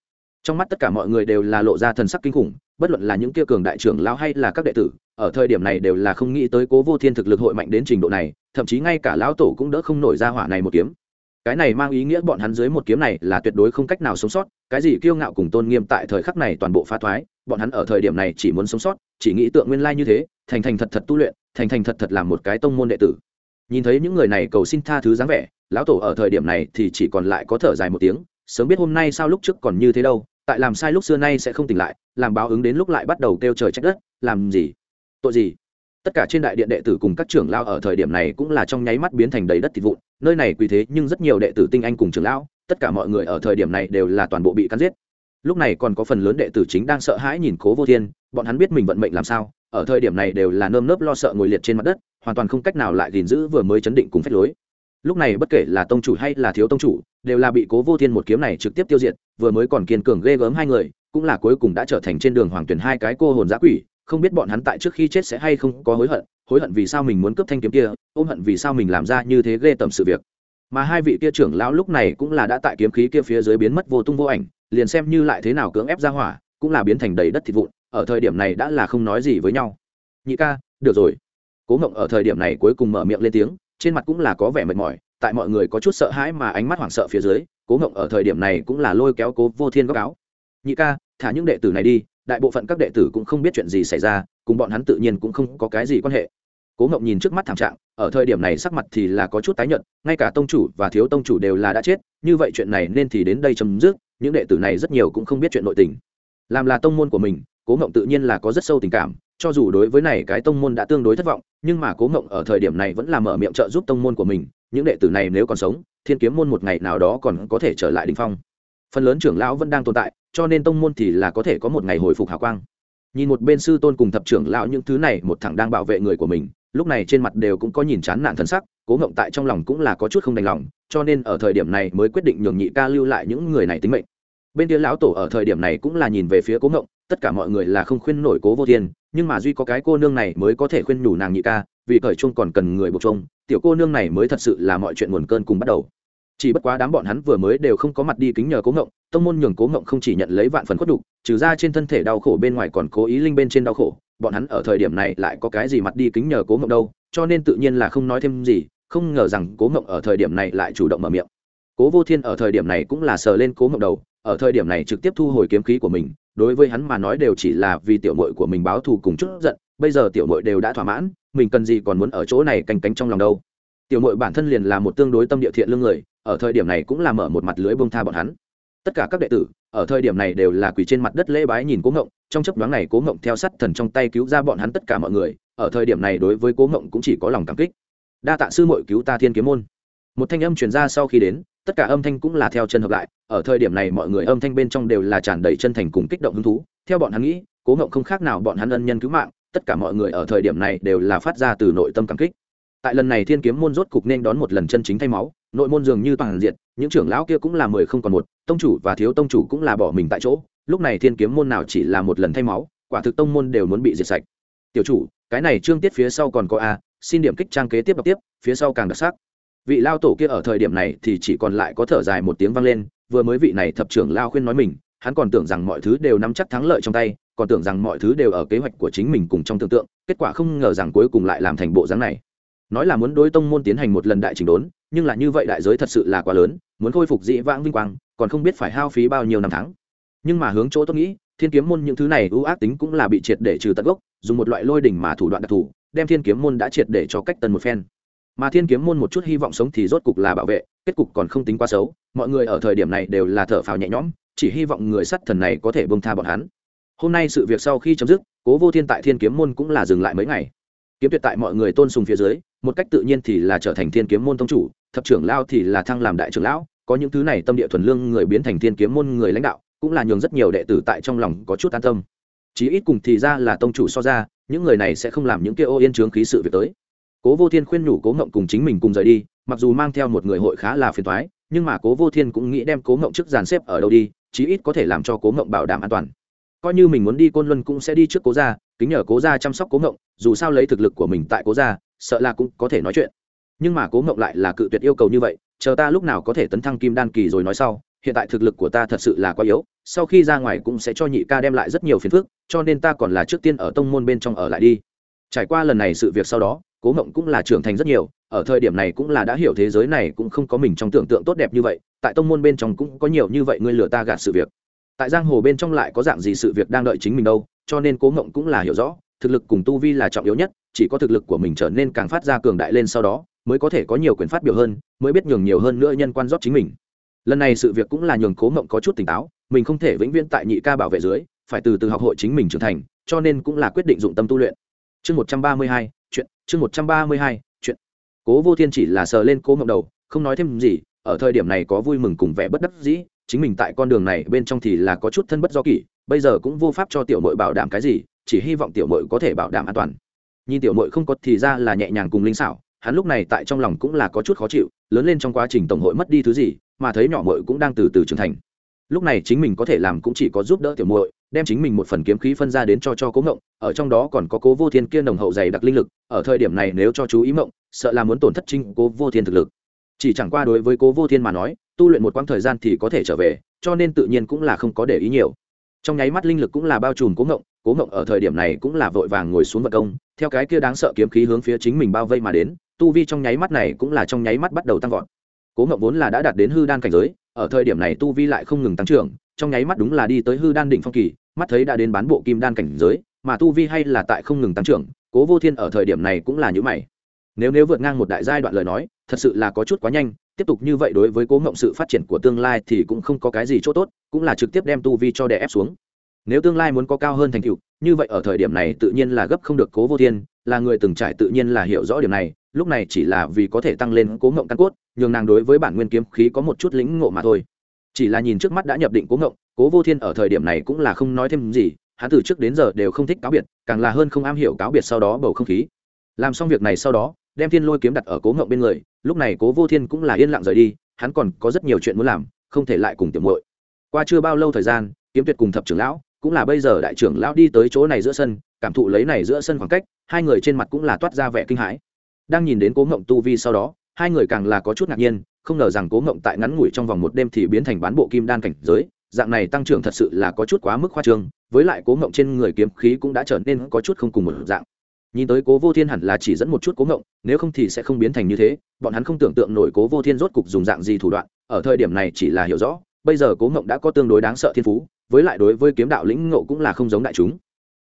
Trong mắt tất cả mọi người đều là lộ ra thần sắc kinh khủng, bất luận là những kia cường đại trưởng lão hay là các đệ tử, ở thời điểm này đều là không nghĩ tới cố vô thiên thực lực hội mạnh đến trình độ này, thậm chí ngay cả lão tổ cũng đỡ không nổi ra hỏa này một kiếm cái này mang ý nghĩa bọn hắn dưới một kiếm này là tuyệt đối không cách nào sống sót, cái gì kiêu ngạo cùng tôn nghiêm tại thời khắc này toàn bộ phá thoái, bọn hắn ở thời điểm này chỉ muốn sống sót, chỉ nghĩ tượng nguyên lai như thế, thành thành thật thật tu luyện, thành thành thật thật làm một cái tông môn đệ tử. Nhìn thấy những người này cầu xin tha thứ dáng vẻ, lão tổ ở thời điểm này thì chỉ còn lại có thở dài một tiếng, sớm biết hôm nay sao lúc trước còn như thế đâu, tại làm sai lúc xưa nay sẽ không tỉnh lại, làm báo ứng đến lúc lại bắt đầu kêu trời trách đất, làm gì? Tội gì? Tất cả trên đại điện đệ tử cùng các trưởng lao ở thời điểm này cũng là trong nháy mắt biến thành đầy đất thịt vụn nơi này quỳ thế nhưng rất nhiều đệ tử tinh anh cùng trưởng lão, tất cả mọi người ở thời điểm này đều là toàn bộ bị cắn giết. Lúc này còn có phần lớn đệ tử chính đang sợ hãi nhìn cố vô thiên, bọn hắn biết mình vận mệnh làm sao, ở thời điểm này đều là nơm nớp lo sợ ngồi liệt trên mặt đất, hoàn toàn không cách nào lại gìn giữ vừa mới chấn định cùng phép lối. Lúc này bất kể là tông chủ hay là thiếu tông chủ, đều là bị cố vô thiên một kiếm này trực tiếp tiêu diệt, vừa mới còn kiên cường ghê gớm hai người, cũng là cuối cùng đã trở thành trên đường hoàng tuyển hai cái cô hồn giã quỷ, không biết bọn hắn tại trước khi chết sẽ hay không có hối hận hối hận vì sao mình muốn cướp thanh kiếm kia, ôm hận vì sao mình làm ra như thế ghê tầm sự việc. Mà hai vị kia trưởng lão lúc này cũng là đã tại kiếm khí kia phía dưới biến mất vô tung vô ảnh, liền xem như lại thế nào cưỡng ép ra hỏa, cũng là biến thành đầy đất thịt vụn, ở thời điểm này đã là không nói gì với nhau. Nhị ca, được rồi. Cố ngộng ở thời điểm này cuối cùng mở miệng lên tiếng, trên mặt cũng là có vẻ mệt mỏi, tại mọi người có chút sợ hãi mà ánh mắt hoảng sợ phía dưới, cố ngộng ở thời điểm này cũng là lôi kéo cố vô thiên góc áo. Nhị ca, thả những đệ tử này đi đại bộ phận các đệ tử cũng không biết chuyện gì xảy ra, cùng bọn hắn tự nhiên cũng không có cái gì quan hệ. Cố ngộng nhìn trước mắt thảm trạng, ở thời điểm này sắc mặt thì là có chút tái nhợt, ngay cả tông chủ và thiếu tông chủ đều là đã chết, như vậy chuyện này nên thì đến đây chấm dứt, những đệ tử này rất nhiều cũng không biết chuyện nội tình. Làm là tông môn của mình, cố ngộng tự nhiên là có rất sâu tình cảm, cho dù đối với này cái tông môn đã tương đối thất vọng, nhưng mà cố ngộng ở thời điểm này vẫn là mở miệng trợ giúp tông môn của mình, những đệ tử này nếu còn sống, thiên kiếm môn một ngày nào đó còn có thể trở lại đình phong. Phần lớn trưởng lão vẫn đang tồn tại cho nên tông môn thì là có thể có một ngày hồi phục hào quang. Nhìn một bên sư tôn cùng thập trưởng lão những thứ này, một thằng đang bảo vệ người của mình, lúc này trên mặt đều cũng có nhìn chán nản thân sắc, cố ngộng tại trong lòng cũng là có chút không đành lòng, cho nên ở thời điểm này mới quyết định nhường nhị ca lưu lại những người này tính mệnh. Bên kia lão tổ ở thời điểm này cũng là nhìn về phía cố ngộng, tất cả mọi người là không khuyên nổi cố vô thiên, nhưng mà duy có cái cô nương này mới có thể khuyên nhủ nàng nhị ca, vì cởi chung còn cần người buộc chung tiểu cô nương này mới thật sự là mọi chuyện nguồn cơn cùng bắt đầu chỉ bất quá đám bọn hắn vừa mới đều không có mặt đi kính nhờ cố ngộng, tông môn nhường cố ngộng không chỉ nhận lấy vạn phần khuất đục trừ ra trên thân thể đau khổ bên ngoài còn cố ý linh bên trên đau khổ, bọn hắn ở thời điểm này lại có cái gì mặt đi kính nhờ cố ngộng đâu, cho nên tự nhiên là không nói thêm gì, không ngờ rằng cố ngộng ở thời điểm này lại chủ động mở miệng. Cố vô thiên ở thời điểm này cũng là sờ lên cố ngộng đầu, ở thời điểm này trực tiếp thu hồi kiếm khí của mình, đối với hắn mà nói đều chỉ là vì tiểu mội của mình báo thù cùng chút giận, bây giờ tiểu mội đều đã thỏa mãn, mình cần gì còn muốn ở chỗ này canh cánh trong lòng đâu. Tiểu mội bản thân liền là một tương đối tâm địa thiện lương người ở thời điểm này cũng là mở một mặt lưới bông tha bọn hắn. Tất cả các đệ tử, ở thời điểm này đều là quỳ trên mặt đất lễ bái nhìn cố ngộng, trong chấp đoán này cố ngộng theo sắt thần trong tay cứu ra bọn hắn tất cả mọi người, ở thời điểm này đối với cố ngộng cũng chỉ có lòng cảm kích. Đa tạ sư mội cứu ta thiên kiếm môn. Một thanh âm truyền ra sau khi đến, tất cả âm thanh cũng là theo chân hợp lại, ở thời điểm này mọi người âm thanh bên trong đều là tràn đầy chân thành cùng kích động hứng thú. Theo bọn hắn nghĩ, cố ngộng không khác nào bọn hắn ân nhân cứu mạng, tất cả mọi người ở thời điểm này đều là phát ra từ nội tâm cảm kích. Tại lần này thiên kiếm môn rốt cục nên đón một lần chân chính thay máu nội môn dường như toàn diện, những trưởng lão kia cũng là mười không còn một, tông chủ và thiếu tông chủ cũng là bỏ mình tại chỗ, lúc này thiên kiếm môn nào chỉ là một lần thay máu, quả thực tông môn đều muốn bị diệt sạch. Tiểu chủ, cái này trương tiết phía sau còn có a, xin điểm kích trang kế tiếp đọc tiếp, phía sau càng đặc sắc. Vị lao tổ kia ở thời điểm này thì chỉ còn lại có thở dài một tiếng vang lên, vừa mới vị này thập trưởng lao khuyên nói mình, hắn còn tưởng rằng mọi thứ đều nắm chắc thắng lợi trong tay, còn tưởng rằng mọi thứ đều ở kế hoạch của chính mình cùng trong tưởng tượng, kết quả không ngờ rằng cuối cùng lại làm thành bộ dáng này nói là muốn đối tông môn tiến hành một lần đại chỉnh đốn, nhưng là như vậy đại giới thật sự là quá lớn, muốn khôi phục dị vãng vinh quang, còn không biết phải hao phí bao nhiêu năm tháng. Nhưng mà hướng chỗ tôi nghĩ, thiên kiếm môn những thứ này ưu ác tính cũng là bị triệt để trừ tận gốc, dùng một loại lôi đỉnh mà thủ đoạn đặc thù, đem thiên kiếm môn đã triệt để cho cách tân một phen. Mà thiên kiếm môn một chút hy vọng sống thì rốt cục là bảo vệ, kết cục còn không tính quá xấu, mọi người ở thời điểm này đều là thở phào nhẹ nhõm, chỉ hy vọng người sắt thần này có thể bông tha bọn hắn. Hôm nay sự việc sau khi chấm dứt, cố vô thiên tại thiên kiếm môn cũng là dừng lại mấy ngày kiếm tuyệt tại mọi người tôn sùng phía dưới, một cách tự nhiên thì là trở thành thiên kiếm môn tông chủ, thập trưởng lao thì là thăng làm đại trưởng lão, có những thứ này tâm địa thuần lương người biến thành thiên kiếm môn người lãnh đạo, cũng là nhường rất nhiều đệ tử tại trong lòng có chút an tâm. Chí ít cùng thì ra là tông chủ so ra, những người này sẽ không làm những kia ô yên trướng khí sự việc tới. Cố vô thiên khuyên nhủ cố ngộng cùng chính mình cùng rời đi, mặc dù mang theo một người hội khá là phiền thoái nhưng mà cố vô thiên cũng nghĩ đem cố ngộng trước dàn xếp ở đâu đi, chí ít có thể làm cho cố ngộng bảo đảm an toàn. Coi như mình muốn đi côn luân cũng sẽ đi trước cố ra kính nhờ cố gia chăm sóc cố ngộng, dù sao lấy thực lực của mình tại cố gia, sợ là cũng có thể nói chuyện. Nhưng mà cố ngộng lại là cự tuyệt yêu cầu như vậy, chờ ta lúc nào có thể tấn thăng kim đan kỳ rồi nói sau, hiện tại thực lực của ta thật sự là quá yếu, sau khi ra ngoài cũng sẽ cho nhị ca đem lại rất nhiều phiền phức, cho nên ta còn là trước tiên ở tông môn bên trong ở lại đi. Trải qua lần này sự việc sau đó, cố ngộng cũng là trưởng thành rất nhiều, ở thời điểm này cũng là đã hiểu thế giới này cũng không có mình trong tưởng tượng tốt đẹp như vậy, tại tông môn bên trong cũng có nhiều như vậy ngươi lừa ta gạt sự việc. Tại giang hồ bên trong lại có dạng gì sự việc đang đợi chính mình đâu? Cho nên cố ngộng cũng là hiểu rõ, thực lực cùng tu vi là trọng yếu nhất, chỉ có thực lực của mình trở nên càng phát ra cường đại lên sau đó, mới có thể có nhiều quyền phát biểu hơn, mới biết nhường nhiều hơn nữa nhân quan rót chính mình. Lần này sự việc cũng là nhường cố ngộng có chút tỉnh táo, mình không thể vĩnh viễn tại nhị ca bảo vệ dưới, phải từ từ học hội chính mình trưởng thành, cho nên cũng là quyết định dụng tâm tu luyện. Chương một trăm ba mươi hai, chuyện, chương một trăm ba mươi hai, chuyện. Cố vô thiên chỉ là sờ lên cố ngộng đầu, không nói thêm gì, ở thời điểm này có vui mừng cùng vẻ bất đắc dĩ, chính mình tại con đường này bên trong thì là có chút thân bất do kỷ bây giờ cũng vô pháp cho tiểu mội bảo đảm cái gì, chỉ hy vọng tiểu mội có thể bảo đảm an toàn. Nhìn tiểu mội không có thì ra là nhẹ nhàng cùng linh xảo hắn lúc này tại trong lòng cũng là có chút khó chịu, lớn lên trong quá trình tổng hội mất đi thứ gì, mà thấy nhỏ mội cũng đang từ từ trưởng thành. Lúc này chính mình có thể làm cũng chỉ có giúp đỡ tiểu muội đem chính mình một phần kiếm khí phân ra đến cho cho cố ngộng, ở trong đó còn có cố vô thiên kia nồng hậu dày đặc linh lực, ở thời điểm này nếu cho chú ý mộng sợ là muốn tổn thất trinh cố vô thiên thực lực. Chỉ chẳng qua đối với cố vô thiên mà nói, tu luyện một quãng thời gian thì có thể trở về, cho nên tự nhiên cũng là không có để ý nhiều trong nháy mắt linh lực cũng là bao trùm cố ngộng cố ngộng ở thời điểm này cũng là vội vàng ngồi xuống vật công, theo cái kia đáng sợ kiếm khí hướng phía chính mình bao vây mà đến, tu vi trong nháy mắt này cũng là trong nháy mắt bắt đầu tăng vọt. Cố ngộng vốn là đã đạt đến hư đan cảnh giới, ở thời điểm này tu vi lại không ngừng tăng trưởng, trong nháy mắt đúng là đi tới hư đan đỉnh phong kỳ, mắt thấy đã đến bán bộ kim đan cảnh giới, mà tu vi hay là tại không ngừng tăng trưởng, cố vô thiên ở thời điểm này cũng là như mày. Nếu nếu vượt ngang một đại giai đoạn lời nói, thật sự là có chút quá nhanh tiếp tục như vậy đối với cố ngộng sự phát triển của tương lai thì cũng không có cái gì chỗ tốt, cũng là trực tiếp đem tu vi cho đè ép xuống. Nếu tương lai muốn có cao hơn thành tựu, như vậy ở thời điểm này tự nhiên là gấp không được cố vô thiên, là người từng trải tự nhiên là hiểu rõ điểm này, lúc này chỉ là vì có thể tăng lên cố ngộng căn cốt, nhường nàng đối với bản nguyên kiếm khí có một chút lĩnh ngộ mà thôi. Chỉ là nhìn trước mắt đã nhập định cố ngộng, cố vô thiên ở thời điểm này cũng là không nói thêm gì, hắn từ trước đến giờ đều không thích cáo biệt, càng là hơn không am hiểu cáo biệt sau đó bầu không khí. Làm xong việc này sau đó, đem thiên lôi kiếm đặt ở cố ngộng bên người lúc này cố vô thiên cũng là yên lặng rời đi, hắn còn có rất nhiều chuyện muốn làm, không thể lại cùng tiểu muội. Qua chưa bao lâu thời gian, kiếm tuyệt cùng thập trưởng lão, cũng là bây giờ đại trưởng lão đi tới chỗ này giữa sân, cảm thụ lấy này giữa sân khoảng cách, hai người trên mặt cũng là toát ra vẻ kinh hãi. Đang nhìn đến cố ngộng tu vi sau đó, hai người càng là có chút ngạc nhiên, không ngờ rằng cố ngộng tại ngắn ngủi trong vòng một đêm thì biến thành bán bộ kim đan cảnh giới, dạng này tăng trưởng thật sự là có chút quá mức khoa trương, với lại cố ngộng trên người kiếm khí cũng đã trở nên có chút không cùng một dạng nhìn tới cố vô thiên hẳn là chỉ dẫn một chút cố ngộng, nếu không thì sẽ không biến thành như thế, bọn hắn không tưởng tượng nổi cố vô thiên rốt cục dùng dạng gì thủ đoạn, ở thời điểm này chỉ là hiểu rõ, bây giờ cố ngộng đã có tương đối đáng sợ thiên phú, với lại đối với kiếm đạo lĩnh ngộ cũng là không giống đại chúng.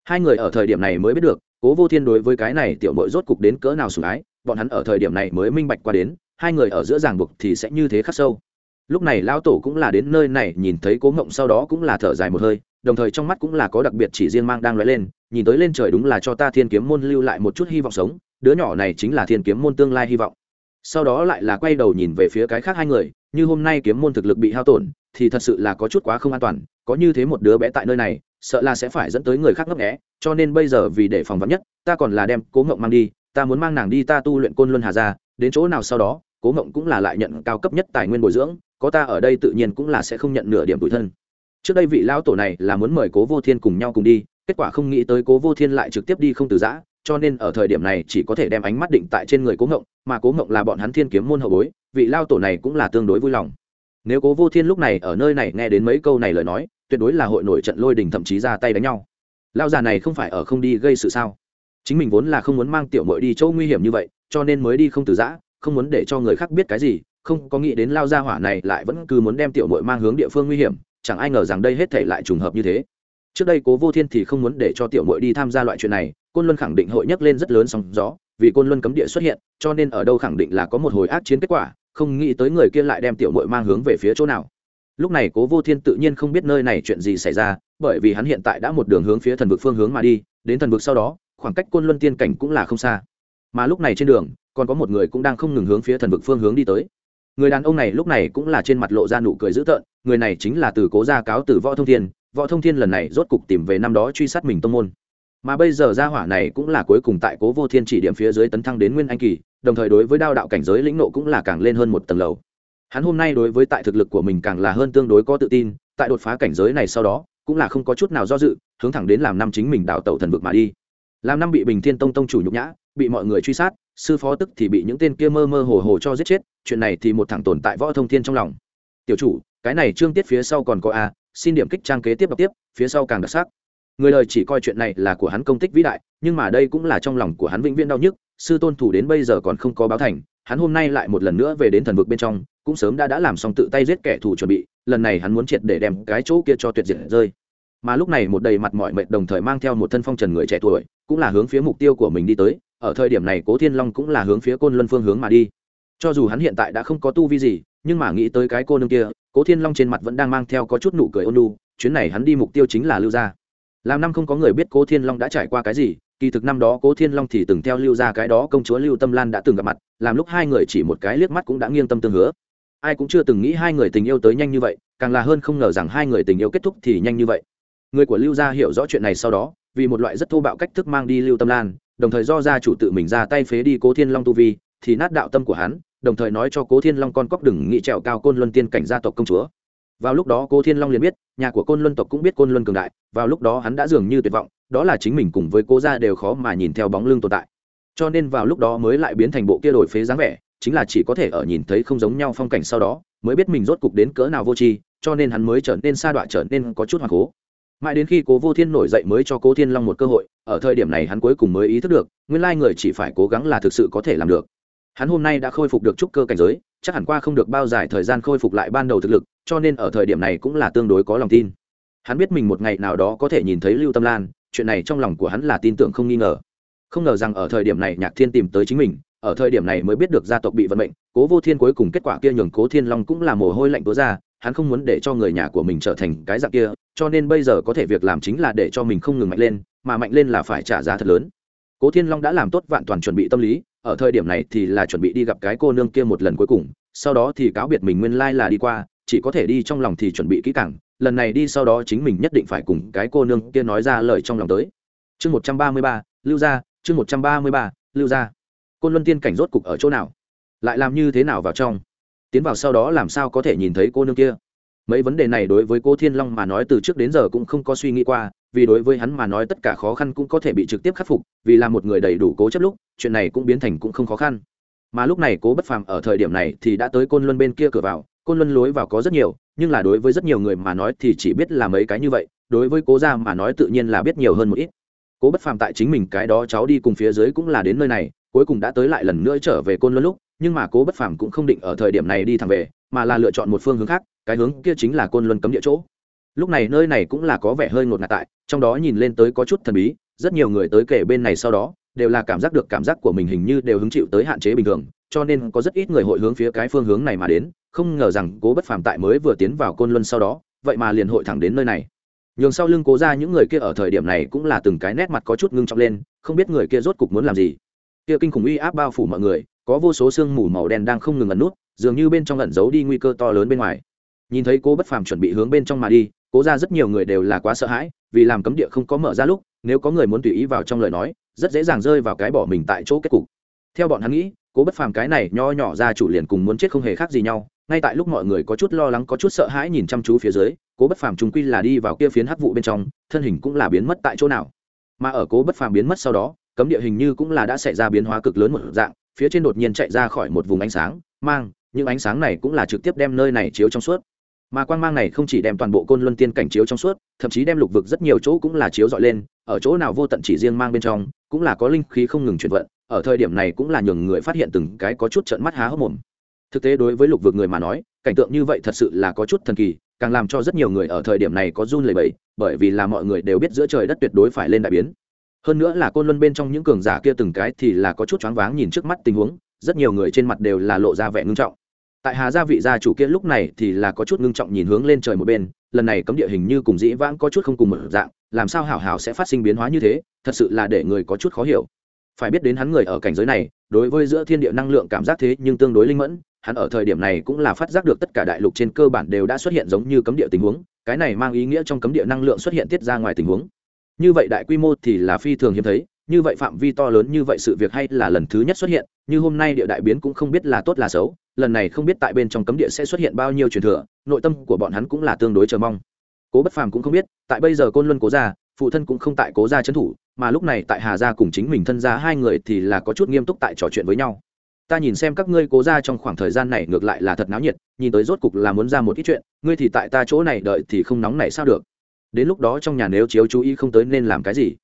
Hai người ở thời điểm này mới biết được, cố vô thiên đối với cái này tiểu mội rốt cục đến cỡ nào sủng ái, bọn hắn ở thời điểm này mới minh bạch qua đến, hai người ở giữa ràng buộc thì sẽ như thế khắc sâu. Lúc này lão tổ cũng là đến nơi này, nhìn thấy cố ngộng sau đó cũng là thở dài một hơi, đồng thời trong mắt cũng là có đặc biệt chỉ riêng mang đang lóe lên nhìn tới lên trời đúng là cho ta thiên kiếm môn lưu lại một chút hy vọng sống, đứa nhỏ này chính là thiên kiếm môn tương lai hy vọng. Sau đó lại là quay đầu nhìn về phía cái khác hai người, như hôm nay kiếm môn thực lực bị hao tổn, thì thật sự là có chút quá không an toàn, có như thế một đứa bé tại nơi này, sợ là sẽ phải dẫn tới người khác ngấp nghẽ cho nên bây giờ vì để phòng vắn nhất, ta còn là đem cố ngộng mang đi, ta muốn mang nàng đi ta tu luyện côn luân hà ra đến chỗ nào sau đó, cố ngộng cũng là lại nhận cao cấp nhất tài nguyên bồi dưỡng, có ta ở đây tự nhiên cũng là sẽ không nhận nửa điểm tủi thân. Trước đây vị lão tổ này là muốn mời cố vô thiên cùng nhau cùng đi kết quả không nghĩ tới cố vô thiên lại trực tiếp đi không từ giã, cho nên ở thời điểm này chỉ có thể đem ánh mắt định tại trên người cố ngộng, mà cố ngộng là bọn hắn thiên kiếm môn hậu bối, vị lao tổ này cũng là tương đối vui lòng. Nếu cố vô thiên lúc này ở nơi này nghe đến mấy câu này lời nói, tuyệt đối là hội nổi trận lôi đình thậm chí ra tay đánh nhau. Lao già này không phải ở không đi gây sự sao? Chính mình vốn là không muốn mang tiểu mội đi chỗ nguy hiểm như vậy, cho nên mới đi không từ giã, không muốn để cho người khác biết cái gì, không có nghĩ đến lao gia hỏa này lại vẫn cứ muốn đem tiểu mội mang hướng địa phương nguy hiểm, chẳng ai ngờ rằng đây hết thể lại trùng hợp như thế trước đây cố vô thiên thì không muốn để cho tiểu mội đi tham gia loại chuyện này, côn luân khẳng định hội nhấc lên rất lớn sóng gió, vì côn luân cấm địa xuất hiện, cho nên ở đâu khẳng định là có một hồi ác chiến kết quả, không nghĩ tới người kia lại đem tiểu mội mang hướng về phía chỗ nào. Lúc này cố vô thiên tự nhiên không biết nơi này chuyện gì xảy ra, bởi vì hắn hiện tại đã một đường hướng phía thần vực phương hướng mà đi, đến thần vực sau đó, khoảng cách côn luân tiên cảnh cũng là không xa. Mà lúc này trên đường, còn có một người cũng đang không ngừng hướng phía thần vực phương hướng đi tới. Người đàn ông này lúc này cũng là trên mặt lộ ra nụ cười dữ tợn, người này chính là từ cố gia cáo từ võ thông thiên võ thông thiên lần này rốt cục tìm về năm đó truy sát mình tông môn. Mà bây giờ gia hỏa này cũng là cuối cùng tại cố vô thiên chỉ điểm phía dưới tấn thăng đến nguyên anh kỳ, đồng thời đối với đao đạo cảnh giới lĩnh nộ cũng là càng lên hơn một tầng lầu. Hắn hôm nay đối với tại thực lực của mình càng là hơn tương đối có tự tin, tại đột phá cảnh giới này sau đó, cũng là không có chút nào do dự, hướng thẳng đến làm năm chính mình đào tẩu thần vực mà đi. Làm năm bị bình thiên tông tông chủ nhục nhã, bị mọi người truy sát, sư phó tức thì bị những tên kia mơ mơ hồ hồ cho giết chết, chuyện này thì một thằng tồn tại võ thông thiên trong lòng. Tiểu chủ, cái này trương tiết phía sau còn có a xin điểm kích trang kế tiếp đọc tiếp, phía sau càng đặc sắc. Người lời chỉ coi chuyện này là của hắn công tích vĩ đại, nhưng mà đây cũng là trong lòng của hắn vĩnh viễn đau nhức, sư tôn thủ đến bây giờ còn không có báo thành, hắn hôm nay lại một lần nữa về đến thần vực bên trong, cũng sớm đã đã làm xong tự tay giết kẻ thù chuẩn bị, lần này hắn muốn triệt để đem cái chỗ kia cho tuyệt diệt rơi. Mà lúc này một đầy mặt mọi mệt đồng thời mang theo một thân phong trần người trẻ tuổi, cũng là hướng phía mục tiêu của mình đi tới, ở thời điểm này cố thiên long cũng là hướng phía côn luân phương hướng mà đi. Cho dù hắn hiện tại đã không có tu vi gì, nhưng mà nghĩ tới cái cô nương kia cố thiên long trên mặt vẫn đang mang theo có chút nụ cười ôn lu chuyến này hắn đi mục tiêu chính là lưu gia. Làm năm không có người biết cố thiên long đã trải qua cái gì, kỳ thực năm đó cố thiên long thì từng theo lưu Gia cái đó công chúa lưu tâm lan đã từng gặp mặt, làm lúc hai người chỉ một cái liếc mắt cũng đã nghiêng tâm tương hứa. Ai cũng chưa từng nghĩ hai người tình yêu tới nhanh như vậy, càng là hơn không ngờ rằng hai người tình yêu kết thúc thì nhanh như vậy. Người của lưu gia hiểu rõ chuyện này sau đó, vì một loại rất thô bạo cách thức mang đi lưu tâm lan, đồng thời do gia chủ tự mình ra tay phế đi cố thiên long tu vi, thì nát đạo tâm của hắn đồng thời nói cho cố thiên long con cóc đừng nghĩ trèo cao côn luân tiên cảnh gia tộc công chúa. Vào lúc đó cố thiên long liền biết, nhà của côn luân tộc cũng biết côn luân cường đại, vào lúc đó hắn đã dường như tuyệt vọng, đó là chính mình cùng với cố gia đều khó mà nhìn theo bóng lưng tồn tại. Cho nên vào lúc đó mới lại biến thành bộ kia đổi phế dáng vẻ, chính là chỉ có thể ở nhìn thấy không giống nhau phong cảnh sau đó, mới biết mình rốt cục đến cỡ nào vô tri, cho nên hắn mới trở nên sa đọa trở nên có chút hoặc cố. Mãi đến khi cố vô thiên nổi dậy mới cho cố thiên long một cơ hội, ở thời điểm này hắn cuối cùng mới ý thức được, nguyên lai người chỉ phải cố gắng là thực sự có thể làm được hắn hôm nay đã khôi phục được trúc cơ cảnh giới, chắc hẳn qua không được bao dài thời gian khôi phục lại ban đầu thực lực, cho nên ở thời điểm này cũng là tương đối có lòng tin. Hắn biết mình một ngày nào đó có thể nhìn thấy lưu tâm lan, chuyện này trong lòng của hắn là tin tưởng không nghi ngờ. Không ngờ rằng ở thời điểm này nhạc thiên tìm tới chính mình, ở thời điểm này mới biết được gia tộc bị vận mệnh, cố vô thiên cuối cùng kết quả kia nhường cố thiên long cũng là mồ hôi lạnh tố ra, hắn không muốn để cho người nhà của mình trở thành cái dạng kia, cho nên bây giờ có thể việc làm chính là để cho mình không ngừng mạnh lên, mà mạnh lên là phải trả giá thật lớn. Cố thiên long đã làm tốt vạn toàn chuẩn bị tâm lý ở thời điểm này thì là chuẩn bị đi gặp cái cô nương kia một lần cuối cùng, sau đó thì cáo biệt mình nguyên lai là đi qua, chỉ có thể đi trong lòng thì chuẩn bị kỹ càng, lần này đi sau đó chính mình nhất định phải cùng cái cô nương kia nói ra lời trong lòng tới. Chương một trăm ba mươi ba, lưu gia, chương một trăm ba mươi ba, lưu gia. Côn luân tiên cảnh rốt cục ở chỗ nào? Lại làm như thế nào vào trong? Tiến vào sau đó làm sao có thể nhìn thấy cô nương kia? Mấy vấn đề này đối với cô thiên long mà nói từ trước đến giờ cũng không có suy nghĩ qua vì đối với hắn mà nói tất cả khó khăn cũng có thể bị trực tiếp khắc phục, vì là một người đầy đủ cố chấp lúc, chuyện này cũng biến thành cũng không khó khăn. Mà lúc này cố bất phàm ở thời điểm này thì đã tới côn luân bên kia cửa vào, côn luân lối vào có rất nhiều, nhưng là đối với rất nhiều người mà nói thì chỉ biết là mấy cái như vậy, đối với cố gia mà nói tự nhiên là biết nhiều hơn một ít. Cố bất phàm tại chính mình cái đó cháu đi cùng phía dưới cũng là đến nơi này, cuối cùng đã tới lại lần nữa trở về côn luân lúc, nhưng mà cố bất phàm cũng không định ở thời điểm này đi thẳng về, mà là lựa chọn một phương hướng khác, cái hướng kia chính là côn luân cấm địa chỗ lúc này nơi này cũng là có vẻ hơi ngột ngạt tại, trong đó nhìn lên tới có chút thần bí, rất nhiều người tới kể bên này sau đó, đều là cảm giác được cảm giác của mình hình như đều hứng chịu tới hạn chế bình thường, cho nên có rất ít người hội hướng phía cái phương hướng này mà đến, không ngờ rằng cố bất phàm tại mới vừa tiến vào côn luân sau đó, vậy mà liền hội thẳng đến nơi này. Nhường sau lưng cố ra những người kia ở thời điểm này cũng là từng cái nét mặt có chút ngưng trọng lên, không biết người kia rốt cục muốn làm gì. Kia kinh khủng uy áp bao phủ mọi người, có vô số sương mù màu đen đang không ngừng ẩn nút, dường như bên trong ẩn giấu đi nguy cơ to lớn bên ngoài. Nhìn thấy cố bất phàm chuẩn bị hướng bên trong mà đi cố ra rất nhiều người đều là quá sợ hãi, vì làm cấm địa không có mở ra lúc, nếu có người muốn tùy ý vào trong lời nói, rất dễ dàng rơi vào cái bỏ mình tại chỗ kết cục. Theo bọn hắn nghĩ, cố bất phàm cái này nho nhỏ ra chủ liền cùng muốn chết không hề khác gì nhau, ngay tại lúc mọi người có chút lo lắng, có chút sợ hãi nhìn chăm chú phía dưới, cố bất phàm trung quy là đi vào kia phiến hắc vụ bên trong, thân hình cũng là biến mất tại chỗ nào. Mà ở cố bất phàm biến mất sau đó, cấm địa hình như cũng là đã xảy ra biến hóa cực lớn một dạng, phía trên đột nhiên chạy ra khỏi một vùng ánh sáng, mang, những ánh sáng này cũng là trực tiếp đem nơi này chiếu trong suốt mà quang mang này không chỉ đem toàn bộ côn luân tiên cảnh chiếu trong suốt, thậm chí đem lục vực rất nhiều chỗ cũng là chiếu dọi lên, ở chỗ nào vô tận chỉ riêng mang bên trong, cũng là có linh khí không ngừng chuyển vận, ở thời điểm này cũng là nhường người phát hiện từng cái có chút trận mắt há hốc mồm. Thực tế đối với lục vực người mà nói, cảnh tượng như vậy thật sự là có chút thần kỳ, càng làm cho rất nhiều người ở thời điểm này có run lẩy bẩy, bởi vì là mọi người đều biết giữa trời đất tuyệt đối phải lên đại biến. Hơn nữa là côn luân bên trong những cường giả kia từng cái thì là có chút choáng váng nhìn trước mắt tình huống, rất nhiều người trên mặt đều là lộ ra vẻ ngưng trọng tại hà gia vị gia chủ kia lúc này thì là có chút ngưng trọng nhìn hướng lên trời một bên, lần này cấm địa hình như cùng dĩ vãng có chút không cùng một dạng, làm sao hảo hảo sẽ phát sinh biến hóa như thế, thật sự là để người có chút khó hiểu. Phải biết đến hắn người ở cảnh giới này, đối với giữa thiên địa năng lượng cảm giác thế nhưng tương đối linh mẫn, hắn ở thời điểm này cũng là phát giác được tất cả đại lục trên cơ bản đều đã xuất hiện giống như cấm địa tình huống, cái này mang ý nghĩa trong cấm địa năng lượng xuất hiện tiết ra ngoài tình huống. Như vậy đại quy mô thì là phi thường hiếm thấy như vậy phạm vi to lớn như vậy sự việc hay là lần thứ nhất xuất hiện, như hôm nay địa đại biến cũng không biết là tốt là xấu, lần này không biết tại bên trong cấm địa sẽ xuất hiện bao nhiêu truyền thừa, nội tâm của bọn hắn cũng là tương đối chờ mong. Cố bất phàm cũng không biết, tại bây giờ côn luân cố gia, phụ thân cũng không tại cố gia trấn thủ, mà lúc này tại hà gia cùng chính mình thân gia hai người thì là có chút nghiêm túc tại trò chuyện với nhau. Ta nhìn xem các ngươi cố gia trong khoảng thời gian này ngược lại là thật náo nhiệt, nhìn tới rốt cục là muốn ra một ít chuyện, ngươi thì tại ta chỗ này đợi thì không nóng này sao được. Đến lúc đó trong nhà nếu chiếu chú ý không tới nên làm cái gì?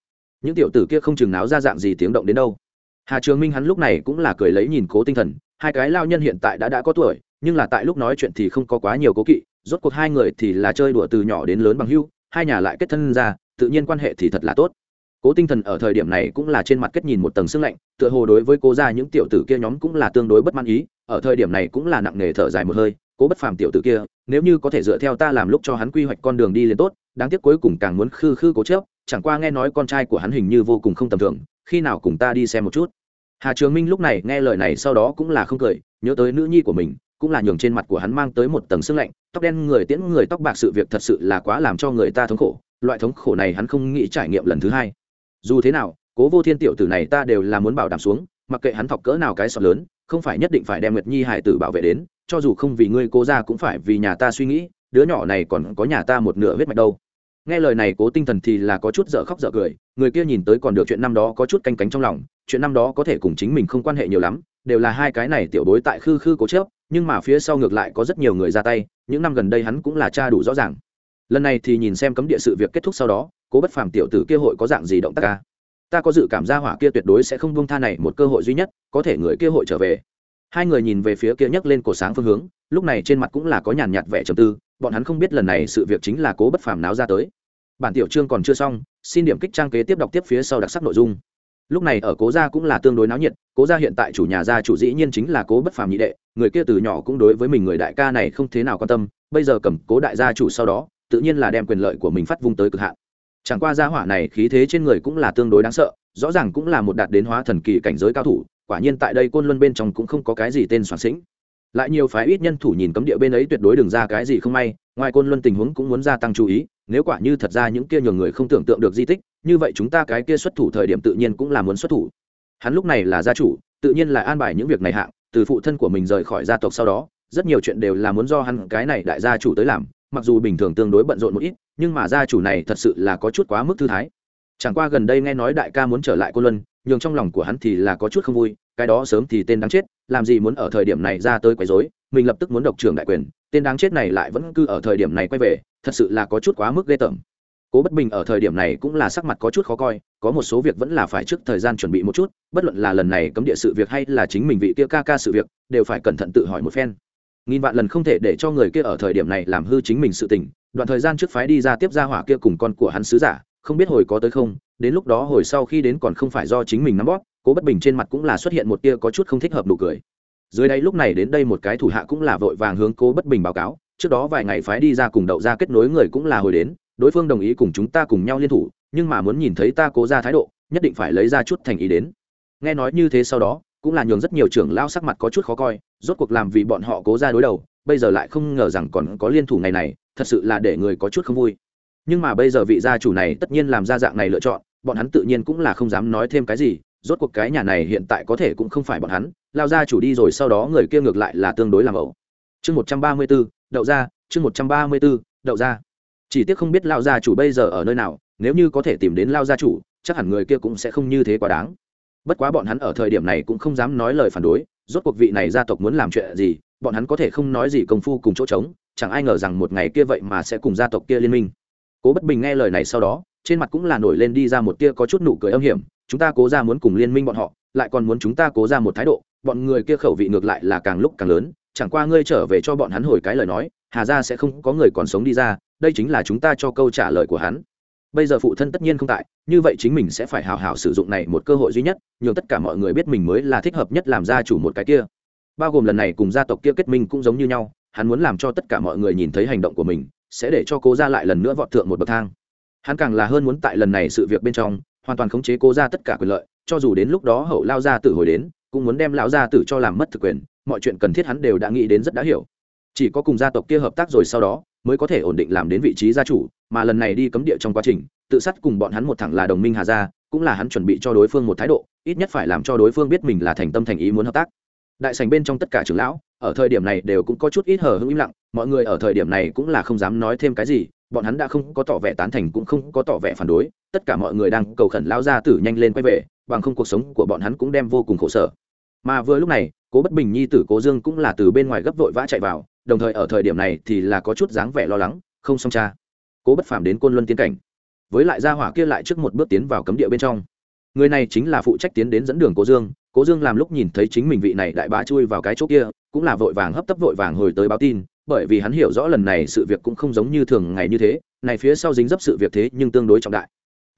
Những tiểu tử kia không chừng náo ra dạng gì tiếng động đến đâu. Hà trường minh hắn lúc này cũng là cười lấy nhìn cố tinh thần, hai cái lao nhân hiện tại đã đã có tuổi, nhưng là tại lúc nói chuyện thì không có quá nhiều cố kỵ, rốt cuộc hai người thì là chơi đùa từ nhỏ đến lớn bằng hưu, hai nhà lại kết thân ra, tự nhiên quan hệ thì thật là tốt. Cố tinh thần ở thời điểm này cũng là trên mặt kết nhìn một tầng sưng lạnh, tựa hồ đối với cố ra những tiểu tử kia nhóm cũng là tương đối bất mãn ý, ở thời điểm này cũng là nặng nề thở dài một hơi, cố bất phàm tiểu tử kia, nếu như có thể dựa theo ta làm lúc cho hắn quy hoạch con đường đi lên tốt, đáng tiếc cuối cùng càng muốn khư khư cố chớp chẳng qua nghe nói con trai của hắn hình như vô cùng không tầm thường, khi nào cùng ta đi xem một chút. Hà trường minh lúc này nghe lời này sau đó cũng là không cười, nhớ tới nữ nhi của mình, cũng là nhường trên mặt của hắn mang tới một tầng sương lạnh, tóc đen người tiễn người tóc bạc sự việc thật sự là quá làm cho người ta thống khổ, loại thống khổ này hắn không nghĩ trải nghiệm lần thứ hai. Dù thế nào, cố vô thiên tiểu tử này ta đều là muốn bảo đảm xuống, mặc kệ hắn thọc cỡ nào cái sọt lớn, không phải nhất định phải đem nguyệt nhi hải tử bảo vệ đến, cho dù không vì ngươi cố ra cũng phải vì nhà ta suy nghĩ, đứa nhỏ này còn có nhà ta một nửa huyết mạch đâu nghe lời này cố tinh thần thì là có chút dở khóc dở cười, người kia nhìn tới còn được chuyện năm đó có chút canh cánh trong lòng, chuyện năm đó có thể cùng chính mình không quan hệ nhiều lắm, đều là hai cái này tiểu bối tại khư khư cố chớp nhưng mà phía sau ngược lại có rất nhiều người ra tay, những năm gần đây hắn cũng là cha đủ rõ ràng. Lần này thì nhìn xem cấm địa sự việc kết thúc sau đó, cố bất phàm tiểu tử kia hội có dạng gì động tác ca ta có dự cảm gia hỏa kia tuyệt đối sẽ không buông tha này một cơ hội duy nhất, có thể người kia hội trở về. Hai người nhìn về phía kia nhấc lên cổ sáng phương hướng, lúc này trên mặt cũng là có nhàn nhạt vẻ trầm tư bọn hắn không biết lần này sự việc chính là cố bất phàm náo ra tới. Bản tiểu chương còn chưa xong, xin điểm kích trang kế tiếp đọc tiếp phía sau đặc sắc nội dung. Lúc này ở cố gia cũng là tương đối náo nhiệt, cố gia hiện tại chủ nhà gia chủ dĩ nhiên chính là cố bất phàm nhị đệ, người kia từ nhỏ cũng đối với mình người đại ca này không thế nào quan tâm, bây giờ cầm cố đại gia chủ sau đó, tự nhiên là đem quyền lợi của mình phát vung tới cực hạn. Chẳng qua gia hỏa này khí thế trên người cũng là tương đối đáng sợ, rõ ràng cũng là một đạt đến hóa thần kỳ cảnh giới cao thủ, quả nhiên tại đây côn luân bên trong cũng không có cái gì tên soạn sĩnh lại nhiều phái ít nhân thủ nhìn cấm địa bên ấy tuyệt đối đừng ra cái gì không may, ngoài côn luân tình huống cũng muốn gia tăng chú ý, nếu quả như thật ra những kia nhường người không tưởng tượng được di tích, như vậy chúng ta cái kia xuất thủ thời điểm tự nhiên cũng là muốn xuất thủ. Hắn lúc này là gia chủ, tự nhiên là an bài những việc này hạng, từ phụ thân của mình rời khỏi gia tộc sau đó, rất nhiều chuyện đều là muốn do hắn cái này đại gia chủ tới làm, mặc dù bình thường tương đối bận rộn một ít, nhưng mà gia chủ này thật sự là có chút quá mức thư thái. Chẳng qua gần đây nghe nói đại ca muốn trở lại cô luân nhưng trong lòng của hắn thì là có chút không vui, cái đó sớm thì tên đáng chết, làm gì muốn ở thời điểm này ra tới quấy rối, mình lập tức muốn độc trưởng đại quyền, tên đáng chết này lại vẫn cứ ở thời điểm này quay về, thật sự là có chút quá mức ghê tởm. Cố bất bình ở thời điểm này cũng là sắc mặt có chút khó coi, có một số việc vẫn là phải trước thời gian chuẩn bị một chút, bất luận là lần này cấm địa sự việc hay là chính mình vị kia ca ca sự việc, đều phải cẩn thận tự hỏi một phen. Nghìn vạn lần không thể để cho người kia ở thời điểm này làm hư chính mình sự tình, đoạn thời gian trước phái đi ra tiếp ra hỏa kia cùng con của hắn sứ giả không biết hồi có tới không, đến lúc đó hồi sau khi đến còn không phải do chính mình nắm bóp, cố bất bình trên mặt cũng là xuất hiện một tia có chút không thích hợp nụ cười. Dưới đây lúc này đến đây một cái thủ hạ cũng là vội vàng hướng cố bất bình báo cáo, trước đó vài ngày phái đi ra cùng đậu ra kết nối người cũng là hồi đến, đối phương đồng ý cùng chúng ta cùng nhau liên thủ, nhưng mà muốn nhìn thấy ta cố ra thái độ, nhất định phải lấy ra chút thành ý đến. Nghe nói như thế sau đó, cũng là nhường rất nhiều trưởng lao sắc mặt có chút khó coi, rốt cuộc làm vì bọn họ cố ra đối đầu, bây giờ lại không ngờ rằng còn có liên thủ ngày này, thật sự là để người có chút không vui nhưng mà bây giờ vị gia chủ này tất nhiên làm ra dạng này lựa chọn, bọn hắn tự nhiên cũng là không dám nói thêm cái gì, rốt cuộc cái nhà này hiện tại có thể cũng không phải bọn hắn, lao gia chủ đi rồi sau đó người kia ngược lại là tương đối làm ẩu. Chương một trăm ba mươi b ố đậu ra chương một trăm ba mươi b ố đậu ra chỉ tiếc không biết lao gia chủ bây giờ ở nơi nào, nếu như có thể tìm đến lao gia chủ, chắc hẳn người kia cũng sẽ không như thế quá đáng. Bất quá bọn hắn ở thời điểm này cũng không dám nói lời phản đối, rốt cuộc vị này gia tộc muốn làm chuyện gì, bọn hắn có thể không nói gì công phu cùng chỗ trống, chẳng ai ngờ rằng một ngày kia vậy mà sẽ cùng gia tộc kia liên minh cố bất bình nghe lời này sau đó, trên mặt cũng là nổi lên đi ra một tia có chút nụ cười âm hiểm, chúng ta cố ra muốn cùng liên minh bọn họ, lại còn muốn chúng ta cố ra một thái độ, bọn người kia khẩu vị ngược lại là càng lúc càng lớn, chẳng qua ngươi trở về cho bọn hắn hồi cái lời nói, hà ra sẽ không có người còn sống đi ra, đây chính là chúng ta cho câu trả lời của hắn. Bây giờ phụ thân tất nhiên không tại, như vậy chính mình sẽ phải hào hào sử dụng này một cơ hội duy nhất nhường tất cả mọi người biết mình mới là thích hợp nhất làm gia chủ một cái kia. Bao gồm lần này cùng gia tộc kia kết minh cũng giống như nhau, hắn muốn làm cho tất cả mọi người nhìn thấy hành động của mình sẽ để cho cố ra lại lần nữa vọt thượng một bậc thang. Hắn càng là hơn muốn tại lần này sự việc bên trong, hoàn toàn khống chế cố ra tất cả quyền lợi, cho dù đến lúc đó hậu lao gia tử hồi đến, cũng muốn đem lão gia tử cho làm mất thực quyền, mọi chuyện cần thiết hắn đều đã nghĩ đến rất đã hiểu. Chỉ có cùng gia tộc kia hợp tác rồi sau đó, mới có thể ổn định làm đến vị trí gia chủ, mà lần này đi cấm địa trong quá trình, tự sát cùng bọn hắn một thẳng là đồng minh hà gia, cũng là hắn chuẩn bị cho đối phương một thái độ, ít nhất phải làm cho đối phương biết mình là thành tâm thành ý muốn hợp tác. Đại sành bên trong tất cả trưởng lão, ở thời điểm này đều cũng có chút ít hờ hững im lặng mọi người ở thời điểm này cũng là không dám nói thêm cái gì, bọn hắn đã không có tỏ vẻ tán thành cũng không có tỏ vẻ phản đối, tất cả mọi người đang cầu khẩn lao ra tử nhanh lên quay về, bằng không cuộc sống của bọn hắn cũng đem vô cùng khổ sở. Mà vừa lúc này, cố bất bình nhi tử cố dương cũng là từ bên ngoài gấp vội vã chạy vào, đồng thời ở thời điểm này thì là có chút dáng vẻ lo lắng, không xong cha. Cố bất phàm đến côn luân tiến cảnh. Với lại gia hỏa kia lại trước một bước tiến vào cấm địa bên trong. Người này chính là phụ trách tiến đến dẫn đường cố dương cố dương làm lúc nhìn thấy chính mình vị này đại bá chui vào cái chỗ kia, cũng là vội vàng hấp tấp vội vàng hồi tới báo tin bởi vì hắn hiểu rõ lần này sự việc cũng không giống như thường ngày như thế, này phía sau dính dấp sự việc thế nhưng tương đối trọng đại.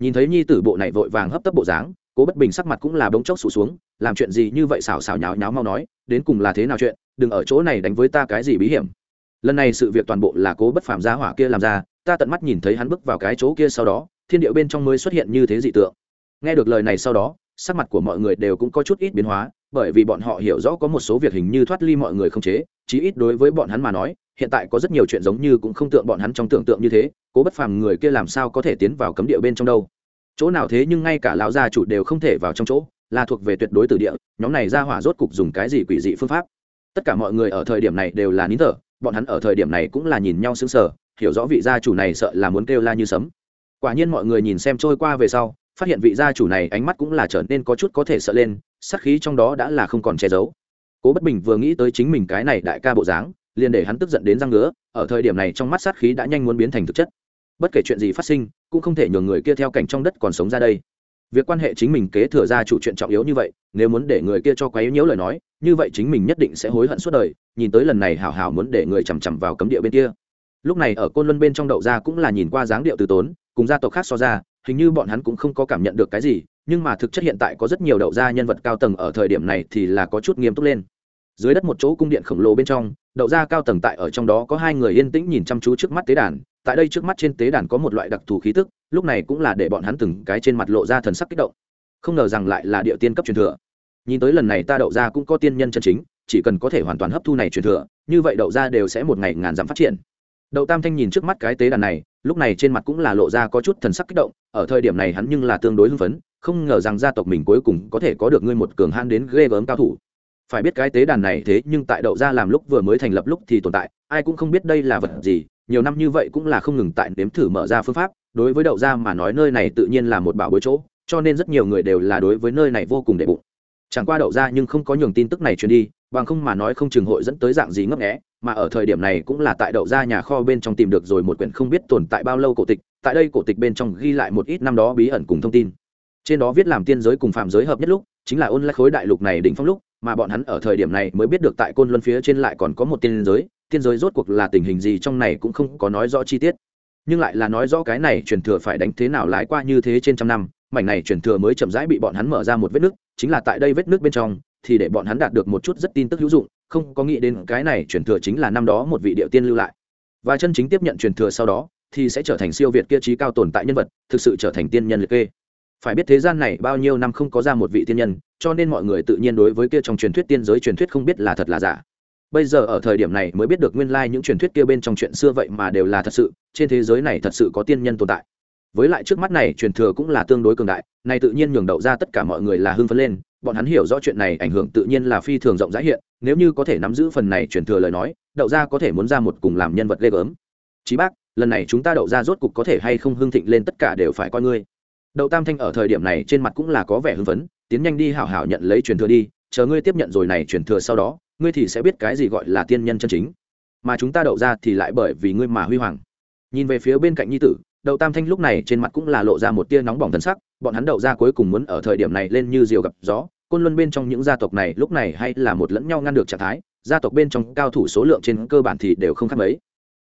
Nhìn thấy nhi tử bộ này vội vàng hấp tấp bộ dáng, cố bất bình sắc mặt cũng là bỗng chốc sụt xuống, làm chuyện gì như vậy xào xào nháo nháo mau nói, đến cùng là thế nào chuyện, đừng ở chỗ này đánh với ta cái gì bí hiểm. Lần này sự việc toàn bộ là cố bất phàm gia hỏa kia làm ra, ta tận mắt nhìn thấy hắn bước vào cái chỗ kia sau đó, thiên điệu bên trong mới xuất hiện như thế dị tượng. Nghe được lời này sau đó, sắc mặt của mọi người đều cũng có chút ít biến hóa bởi vì bọn họ hiểu rõ có một số việc hình như thoát ly mọi người không chế, chí ít đối với bọn hắn mà nói, hiện tại có rất nhiều chuyện giống như cũng không tượng bọn hắn trong tưởng tượng như thế, cố bất phàm người kia làm sao có thể tiến vào cấm địa bên trong đâu. Chỗ nào thế nhưng ngay cả lão gia chủ đều không thể vào trong chỗ, là thuộc về tuyệt đối từ địa, nhóm này ra hỏa rốt cục dùng cái gì quỷ dị phương pháp? Tất cả mọi người ở thời điểm này đều là nín thở, bọn hắn ở thời điểm này cũng là nhìn nhau sững sờ, hiểu rõ vị gia chủ này sợ là muốn kêu la như sấm. Quả nhiên mọi người nhìn xem trôi qua về sau phát hiện vị gia chủ này ánh mắt cũng là trở nên có chút có thể sợ lên, sát khí trong đó đã là không còn che giấu. Cố bất bình vừa nghĩ tới chính mình cái này đại ca bộ dáng, liền để hắn tức giận đến răng ngứa, ở thời điểm này trong mắt sát khí đã nhanh muốn biến thành thực chất. Bất kể chuyện gì phát sinh, cũng không thể nhường người kia theo cảnh trong đất còn sống ra đây. Việc quan hệ chính mình kế thừa ra chủ chuyện trọng yếu như vậy, nếu muốn để người kia cho quá yếu nhiễu lời nói, như vậy chính mình nhất định sẽ hối hận suốt đời, nhìn tới lần này hảo hảo muốn để người chằm chằm vào cấm địa bên kia. Lúc này ở côn luân bên trong đậu ra cũng là nhìn qua dáng điệu từ tốn, cùng gia tộc khác so ra hình như bọn hắn cũng không có cảm nhận được cái gì, nhưng mà thực chất hiện tại có rất nhiều đậu gia nhân vật cao tầng ở thời điểm này thì là có chút nghiêm túc lên. Dưới đất một chỗ cung điện khổng lồ bên trong, đậu gia cao tầng tại ở trong đó có hai người yên tĩnh nhìn chăm chú trước mắt tế đàn, tại đây trước mắt trên tế đàn có một loại đặc thù khí tức, lúc này cũng là để bọn hắn từng cái trên mặt lộ ra thần sắc kích động. Không ngờ rằng lại là địa tiên cấp truyền thừa. Nhìn tới lần này ta đậu gia cũng có tiên nhân chân chính, chỉ cần có thể hoàn toàn hấp thu này truyền thừa, như vậy đậu gia đều sẽ một ngày ngàn dặm phát triển đậu tam thanh nhìn trước mắt cái tế đàn này, lúc này trên mặt cũng là lộ ra có chút thần sắc kích động, ở thời điểm này hắn nhưng là tương đối hưng phấn, không ngờ rằng gia tộc mình cuối cùng có thể có được ngươi một cường han đến ghê gớm cao thủ. Phải biết cái tế đàn này thế nhưng tại đậu ra làm lúc vừa mới thành lập lúc thì tồn tại, ai cũng không biết đây là vật gì, nhiều năm như vậy cũng là không ngừng tại nếm thử mở ra phương pháp, đối với đậu ra mà nói nơi này tự nhiên là một bảo bối chỗ, cho nên rất nhiều người đều là đối với nơi này vô cùng đệ bụng. Chẳng qua đậu ra nhưng không có nhường tin tức này truyền đi, bằng không mà nói không chừng hội dẫn tới dạng gì ngấp nghẽ mà ở thời điểm này cũng là tại đậu ra nhà kho bên trong tìm được rồi một quyển không biết tồn tại bao lâu cổ tịch, tại đây cổ tịch bên trong ghi lại một ít năm đó bí ẩn cùng thông tin. Trên đó viết làm tiên giới cùng phạm giới hợp nhất lúc, chính là ôn lại khối đại lục này đỉnh phong lúc, mà bọn hắn ở thời điểm này mới biết được tại côn luân phía trên lại còn có một tiên giới tiên giới rốt cuộc là tình hình gì trong này cũng không có nói rõ chi tiết. Nhưng lại là nói rõ cái này truyền thừa phải đánh thế nào lái qua như thế trên trăm năm, mảnh này truyền thừa mới chậm rãi bị bọn hắn mở ra một vết nước chính là tại đây vết nước bên trong, thì để bọn hắn đạt được một chút rất tin tức hữu dụng không có nghĩ đến cái này truyền thừa chính là năm đó một vị địa tiên lưu lại. Và chân chính tiếp nhận truyền thừa sau đó, thì sẽ trở thành siêu việt kia trí cao tồn tại nhân vật, thực sự trở thành tiên nhân liệt kê. Phải biết thế gian này bao nhiêu năm không có ra một vị tiên nhân, cho nên mọi người tự nhiên đối với kia trong truyền thuyết tiên giới truyền thuyết không biết là thật là giả. Bây giờ ở thời điểm này mới biết được nguyên lai những truyền thuyết kia bên trong chuyện xưa vậy mà đều là thật sự, trên thế giới này thật sự có tiên nhân tồn tại. Với lại trước mắt này truyền thừa cũng là tương đối cường đại, này tự nhiên nhường đậu ra tất cả mọi người là hưng phấn lên, bọn hắn hiểu rõ chuyện này ảnh hưởng tự nhiên là phi thường rộng rãi hiện nếu như có thể nắm giữ phần này truyền thừa lời nói, đậu gia có thể muốn ra một cùng làm nhân vật ghê gớm. Chí bác, lần này chúng ta đậu gia rốt cục có thể hay không hưng thịnh lên tất cả đều phải coi ngươi. Đậu tam thanh ở thời điểm này trên mặt cũng là có vẻ hưng phấn, tiến nhanh đi hảo hảo nhận lấy truyền thừa đi, chờ ngươi tiếp nhận rồi này truyền thừa sau đó, ngươi thì sẽ biết cái gì gọi là tiên nhân chân chính. Mà chúng ta đậu ra thì lại bởi vì ngươi mà huy hoàng. Nhìn về phía bên cạnh nhi tử, đậu tam thanh lúc này trên mặt cũng là lộ ra một tia nóng bỏng thân sắc, bọn hắn đậu ra cuối cùng muốn ở thời điểm này lên như diều gặp gió côn luân bên trong những gia tộc này lúc này hay là một lẫn nhau ngăn được trạng thái, gia tộc bên trong cao thủ số lượng trên cơ bản thì đều không khác mấy.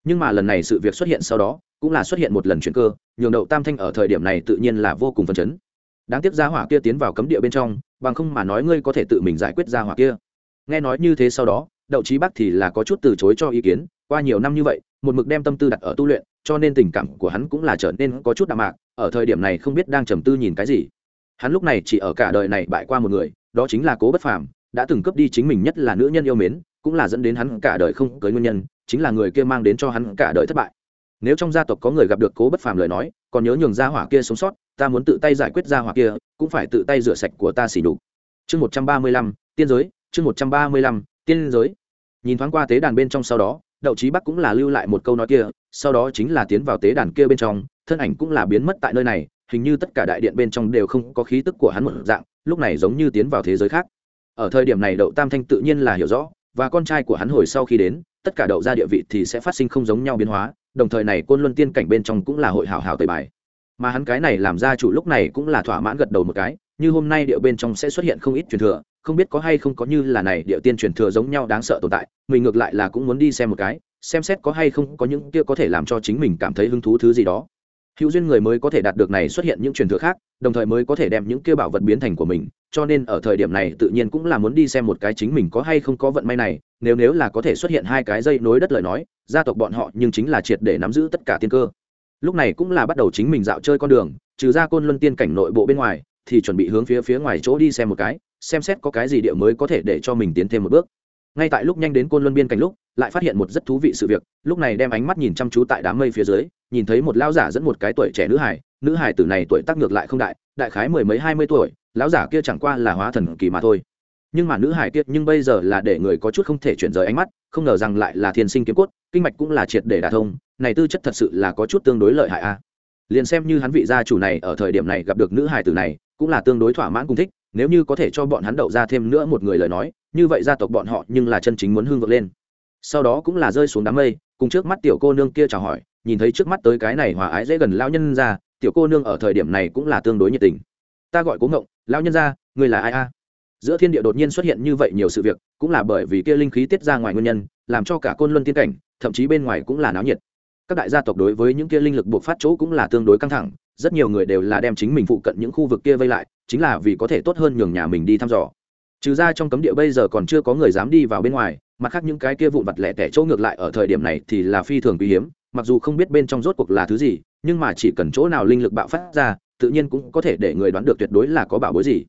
Nhưng mà lần này sự việc xuất hiện sau đó, cũng là xuất hiện một lần chuyển cơ, nhường đậu tam thanh ở thời điểm này tự nhiên là vô cùng phấn chấn. Đáng tiếc gia hỏa kia tiến vào cấm địa bên trong, bằng không mà nói ngươi có thể tự mình giải quyết gia hỏa kia. Nghe nói như thế sau đó, đậu trí bắc thì là có chút từ chối cho ý kiến, qua nhiều năm như vậy, một mực đem tâm tư đặt ở tu luyện, cho nên tình cảm của hắn cũng là trở nên có chút đạm mạc, ở thời điểm này không biết đang trầm tư nhìn cái gì hắn lúc này chỉ ở cả đời này bại qua một người, đó chính là cố bất phàm, đã từng cướp đi chính mình nhất là nữ nhân yêu mến, cũng là dẫn đến hắn cả đời không cưới nguyên nhân, chính là người kia mang đến cho hắn cả đời thất bại. Nếu trong gia tộc có người gặp được cố bất phàm lời nói, còn nhớ nhường gia hỏa kia sống sót, ta muốn tự tay giải quyết gia hỏa kia, cũng phải tự tay rửa sạch của ta xỉ đục chương một trăm ba mươi lăm, tiên giới, chương một trăm ba mươi lăm, tiên giới. Nhìn thoáng qua tế đàn bên trong sau đó, đậu trí bắc cũng là lưu lại một câu nói kia, sau đó chính là tiến vào tế đàn kia bên trong, thân ảnh cũng là biến mất tại nơi này hình như tất cả đại điện bên trong đều không có khí tức của hắn một dạng, lúc này giống như tiến vào thế giới khác. Ở thời điểm này đậu tam thanh tự nhiên là hiểu rõ, và con trai của hắn hồi sau khi đến, tất cả đậu ra địa vị thì sẽ phát sinh không giống nhau biến hóa, đồng thời này côn luân tiên cảnh bên trong cũng là hội hảo hảo tời bài. Mà hắn cái này làm ra chủ lúc này cũng là thỏa mãn gật đầu một cái, như hôm nay địa bên trong sẽ xuất hiện không ít truyền thừa, không biết có hay không có như là này địa tiên truyền thừa giống nhau đáng sợ tồn tại, mình ngược lại là cũng muốn đi xem một cái, xem xét có hay không có những kia có thể làm cho chính mình cảm thấy hứng thú thứ gì đó hữu duyên người mới có thể đạt được này xuất hiện những truyền thừa khác, đồng thời mới có thể đem những kia bảo vật biến thành của mình, cho nên ở thời điểm này tự nhiên cũng là muốn đi xem một cái chính mình có hay không có vận may này, nếu nếu là có thể xuất hiện hai cái dây nối đất lời nói, gia tộc bọn họ nhưng chính là triệt để nắm giữ tất cả tiên cơ. Lúc này cũng là bắt đầu chính mình dạo chơi con đường, trừ ra côn luân tiên cảnh nội bộ bên ngoài, thì chuẩn bị hướng phía phía ngoài chỗ đi xem một cái, xem xét có cái gì địa mới có thể để cho mình tiến thêm một bước ngay tại lúc nhanh đến côn luân biên cảnh lúc, lại phát hiện một rất thú vị sự việc, lúc này đem ánh mắt nhìn chăm chú tại đám mây phía dưới, nhìn thấy một lão giả dẫn một cái tuổi trẻ nữ hải nữ hải tử này tuổi tác ngược lại không đại đại khái mười mấy hai mươi tuổi, lão giả kia chẳng qua là hóa thần kỳ mà thôi. Nhưng mà nữ hải kia, nhưng bây giờ là để người có chút không thể chuyển rời ánh mắt, không ngờ rằng lại là thiên sinh kiếm cốt, kinh mạch cũng là triệt để đả thông, này tư chất thật sự là có chút tương đối lợi hại a. Liền xem như hắn vị gia chủ này ở thời điểm này gặp được nữ hải tử này, cũng là tương đối thỏa mãn cùng thích nếu như có thể cho bọn hắn đậu ra thêm nữa một người lời nói, như vậy gia tộc bọn họ nhưng là chân chính muốn hương vượt lên. Sau đó cũng là rơi xuống đám mây, cùng trước mắt tiểu cô nương kia chào hỏi, nhìn thấy trước mắt tới cái này hòa ái dễ gần lao nhân ra, tiểu cô nương ở thời điểm này cũng là tương đối nhiệt tình. Ta gọi cố ngộng lao nhân ra người là ai a? Giữa thiên địa đột nhiên xuất hiện như vậy nhiều sự việc, cũng là bởi vì kia linh khí tiết ra ngoài nguyên nhân, làm cho cả côn luân tiên cảnh, thậm chí bên ngoài cũng là náo nhiệt. Các đại gia tộc đối với những kia linh lực buộc phát chỗ cũng là tương đối căng thẳng, rất nhiều người đều là đem chính mình phụ cận những khu vực kia vây lại chính là vì có thể tốt hơn nhường nhà mình đi thăm dò. Trừ ra trong cấm địa bây giờ còn chưa có người dám đi vào bên ngoài, mặt khác những cái kia vụn vặt lẻ tẻ chỗ ngược lại ở thời điểm này thì là phi thường quý hiếm, mặc dù không biết bên trong rốt cuộc là thứ gì, nhưng mà chỉ cần chỗ nào linh lực bạo phát ra, tự nhiên cũng có thể để người đoán được tuyệt đối là có bảo bối gì.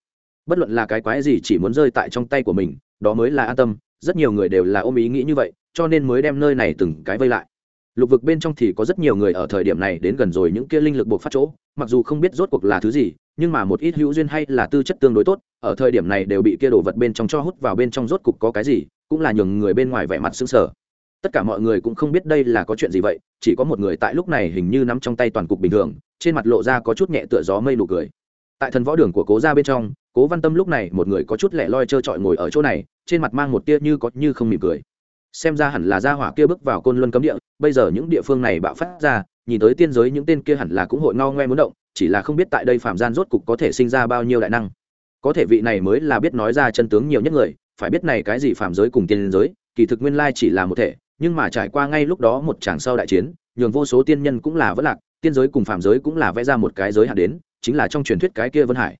Bất luận là cái quái gì chỉ muốn rơi tại trong tay của mình, đó mới là an tâm, rất nhiều người đều là ôm ý nghĩ như vậy, cho nên mới đem nơi này từng cái vây lại lục vực bên trong thì có rất nhiều người ở thời điểm này đến gần rồi những kia linh lực buộc phát chỗ, mặc dù không biết rốt cuộc là thứ gì, nhưng mà một ít hữu duyên hay là tư chất tương đối tốt, ở thời điểm này đều bị kia đổ vật bên trong cho hút vào bên trong rốt cục có cái gì, cũng là nhường người bên ngoài vẻ mặt xứng sờ. Tất cả mọi người cũng không biết đây là có chuyện gì vậy, chỉ có một người tại lúc này hình như nắm trong tay toàn cục bình thường, trên mặt lộ ra có chút nhẹ tựa gió mây nụ cười. Tại thần võ đường của cố gia bên trong, cố văn tâm lúc này một người có chút lẻ loi trơ trọi ngồi ở chỗ này, trên mặt mang một tia như có như không mỉm cười xem ra hẳn là gia hỏa kia bước vào côn luân cấm địa, bây giờ những địa phương này bạo phát ra, nhìn tới tiên giới những tên kia hẳn là cũng hội ngao ngoe muốn động, chỉ là không biết tại đây phạm gian rốt cục có thể sinh ra bao nhiêu đại năng. Có thể vị này mới là biết nói ra chân tướng nhiều nhất người, phải biết này cái gì phạm giới cùng tiên giới, kỳ thực nguyên lai chỉ là một thể, nhưng mà trải qua ngay lúc đó một tràng sau đại chiến, nhường vô số tiên nhân cũng là vất lạc, tiên giới cùng phạm giới cũng là vẽ ra một cái giới hạn đến, chính là trong truyền thuyết cái kia vân hải.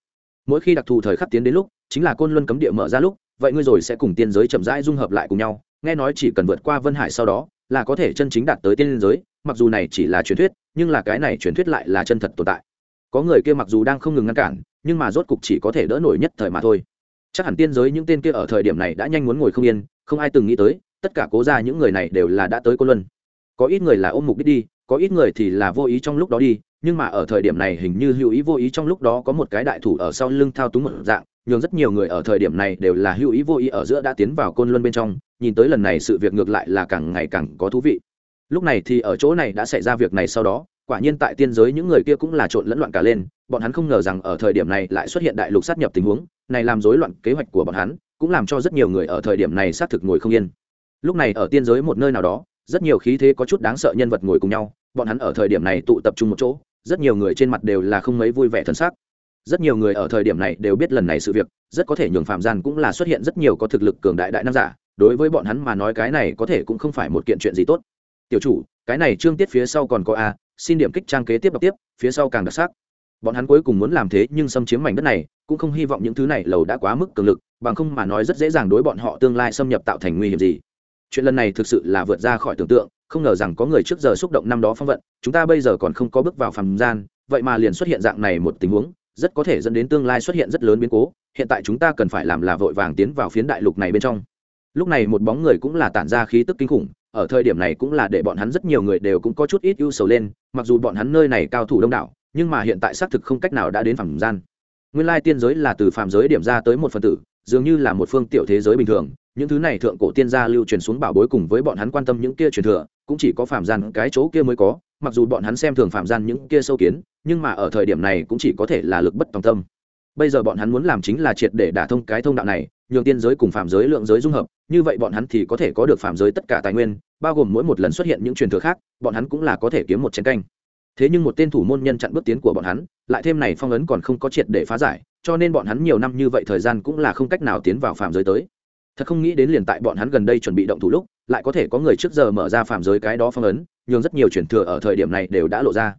Mỗi khi đặc thù thời khắc tiến đến lúc, chính là côn luân cấm địa mở ra lúc, vậy ngươi rồi sẽ cùng tiên giới chậm rãi dung hợp lại cùng nhau nghe nói chỉ cần vượt qua vân hải sau đó, là có thể chân chính đạt tới tiên giới, mặc dù này chỉ là truyền thuyết, nhưng là cái này truyền thuyết lại là chân thật tồn tại. Có người kia mặc dù đang không ngừng ngăn cản, nhưng mà rốt cục chỉ có thể đỡ nổi nhất thời mà thôi. Chắc hẳn tiên giới những tên kia ở thời điểm này đã nhanh muốn ngồi không yên, không ai từng nghĩ tới, tất cả cố ra những người này đều là đã tới côn luân. Có ít người là ôm mục đích đi, có ít người thì là vô ý trong lúc đó đi, nhưng mà ở thời điểm này hình như hữu ý vô ý trong lúc đó có một cái đại thủ ở sau lưng thao túng một dạng, nhường rất nhiều người ở thời điểm này đều là hữu ý vô ý ở giữa đã tiến vào côn luân bên trong nhìn tới lần này sự việc ngược lại là càng ngày càng có thú vị. Lúc này thì ở chỗ này đã xảy ra việc này sau đó, quả nhiên tại tiên giới những người kia cũng là trộn lẫn loạn cả lên, bọn hắn không ngờ rằng ở thời điểm này lại xuất hiện đại lục sát nhập tình huống, này làm rối loạn kế hoạch của bọn hắn, cũng làm cho rất nhiều người ở thời điểm này xác thực ngồi không yên. Lúc này ở tiên giới một nơi nào đó, rất nhiều khí thế có chút đáng sợ nhân vật ngồi cùng nhau, bọn hắn ở thời điểm này tụ tập trung một chỗ, rất nhiều người trên mặt đều là không mấy vui vẻ thân xác. Rất nhiều người ở thời điểm này đều biết lần này sự việc, rất có thể nhường phạm gian cũng là xuất hiện rất nhiều có thực lực cường đại đại nam giả đối với bọn hắn mà nói cái này có thể cũng không phải một kiện chuyện gì tốt. Tiểu chủ, cái này trương tiết phía sau còn có a, xin điểm kích trang kế tiếp đọc tiếp, phía sau càng đặc sắc. Bọn hắn cuối cùng muốn làm thế nhưng xâm chiếm mảnh đất này, cũng không hy vọng những thứ này lầu đã quá mức cường lực, bằng không mà nói rất dễ dàng đối bọn họ tương lai xâm nhập tạo thành nguy hiểm gì. Chuyện lần này thực sự là vượt ra khỏi tưởng tượng, không ngờ rằng có người trước giờ xúc động năm đó phong vận, chúng ta bây giờ còn không có bước vào phàm gian, vậy mà liền xuất hiện dạng này một tình huống, rất có thể dẫn đến tương lai xuất hiện rất lớn biến cố, hiện tại chúng ta cần phải làm là vội vàng tiến vào phiến đại lục này bên trong lúc này một bóng người cũng là tản ra khí tức kinh khủng, ở thời điểm này cũng là để bọn hắn rất nhiều người đều cũng có chút ít ưu sầu lên, mặc dù bọn hắn nơi này cao thủ đông đảo, nhưng mà hiện tại xác thực không cách nào đã đến phàm gian. Nguyên lai tiên giới là từ phàm giới điểm ra tới một phần tử, dường như là một phương tiểu thế giới bình thường, những thứ này thượng cổ tiên gia lưu truyền xuống bảo bối cùng với bọn hắn quan tâm những kia truyền thừa, cũng chỉ có phàm gian cái chỗ kia mới có, mặc dù bọn hắn xem thường phàm gian những kia sâu kiến, nhưng mà ở thời điểm này cũng chỉ có thể là lực bất tòng tâm. Bây giờ bọn hắn muốn làm chính là triệt để đả thông cái thông đạo này nhường tiên giới cùng phàm giới lượng giới dung hợp, như vậy bọn hắn thì có thể có được phàm giới tất cả tài nguyên, bao gồm mỗi một lần xuất hiện những truyền thừa khác, bọn hắn cũng là có thể kiếm một chiến canh. Thế nhưng một tên thủ môn nhân chặn bước tiến của bọn hắn, lại thêm này phong ấn còn không có triệt để phá giải, cho nên bọn hắn nhiều năm như vậy thời gian cũng là không cách nào tiến vào phàm giới tới. Thật không nghĩ đến liền tại bọn hắn gần đây chuẩn bị động thủ lúc, lại có thể có người trước giờ mở ra phàm giới cái đó phong ấn, nhường rất nhiều truyền thừa ở thời điểm này đều đã lộ ra.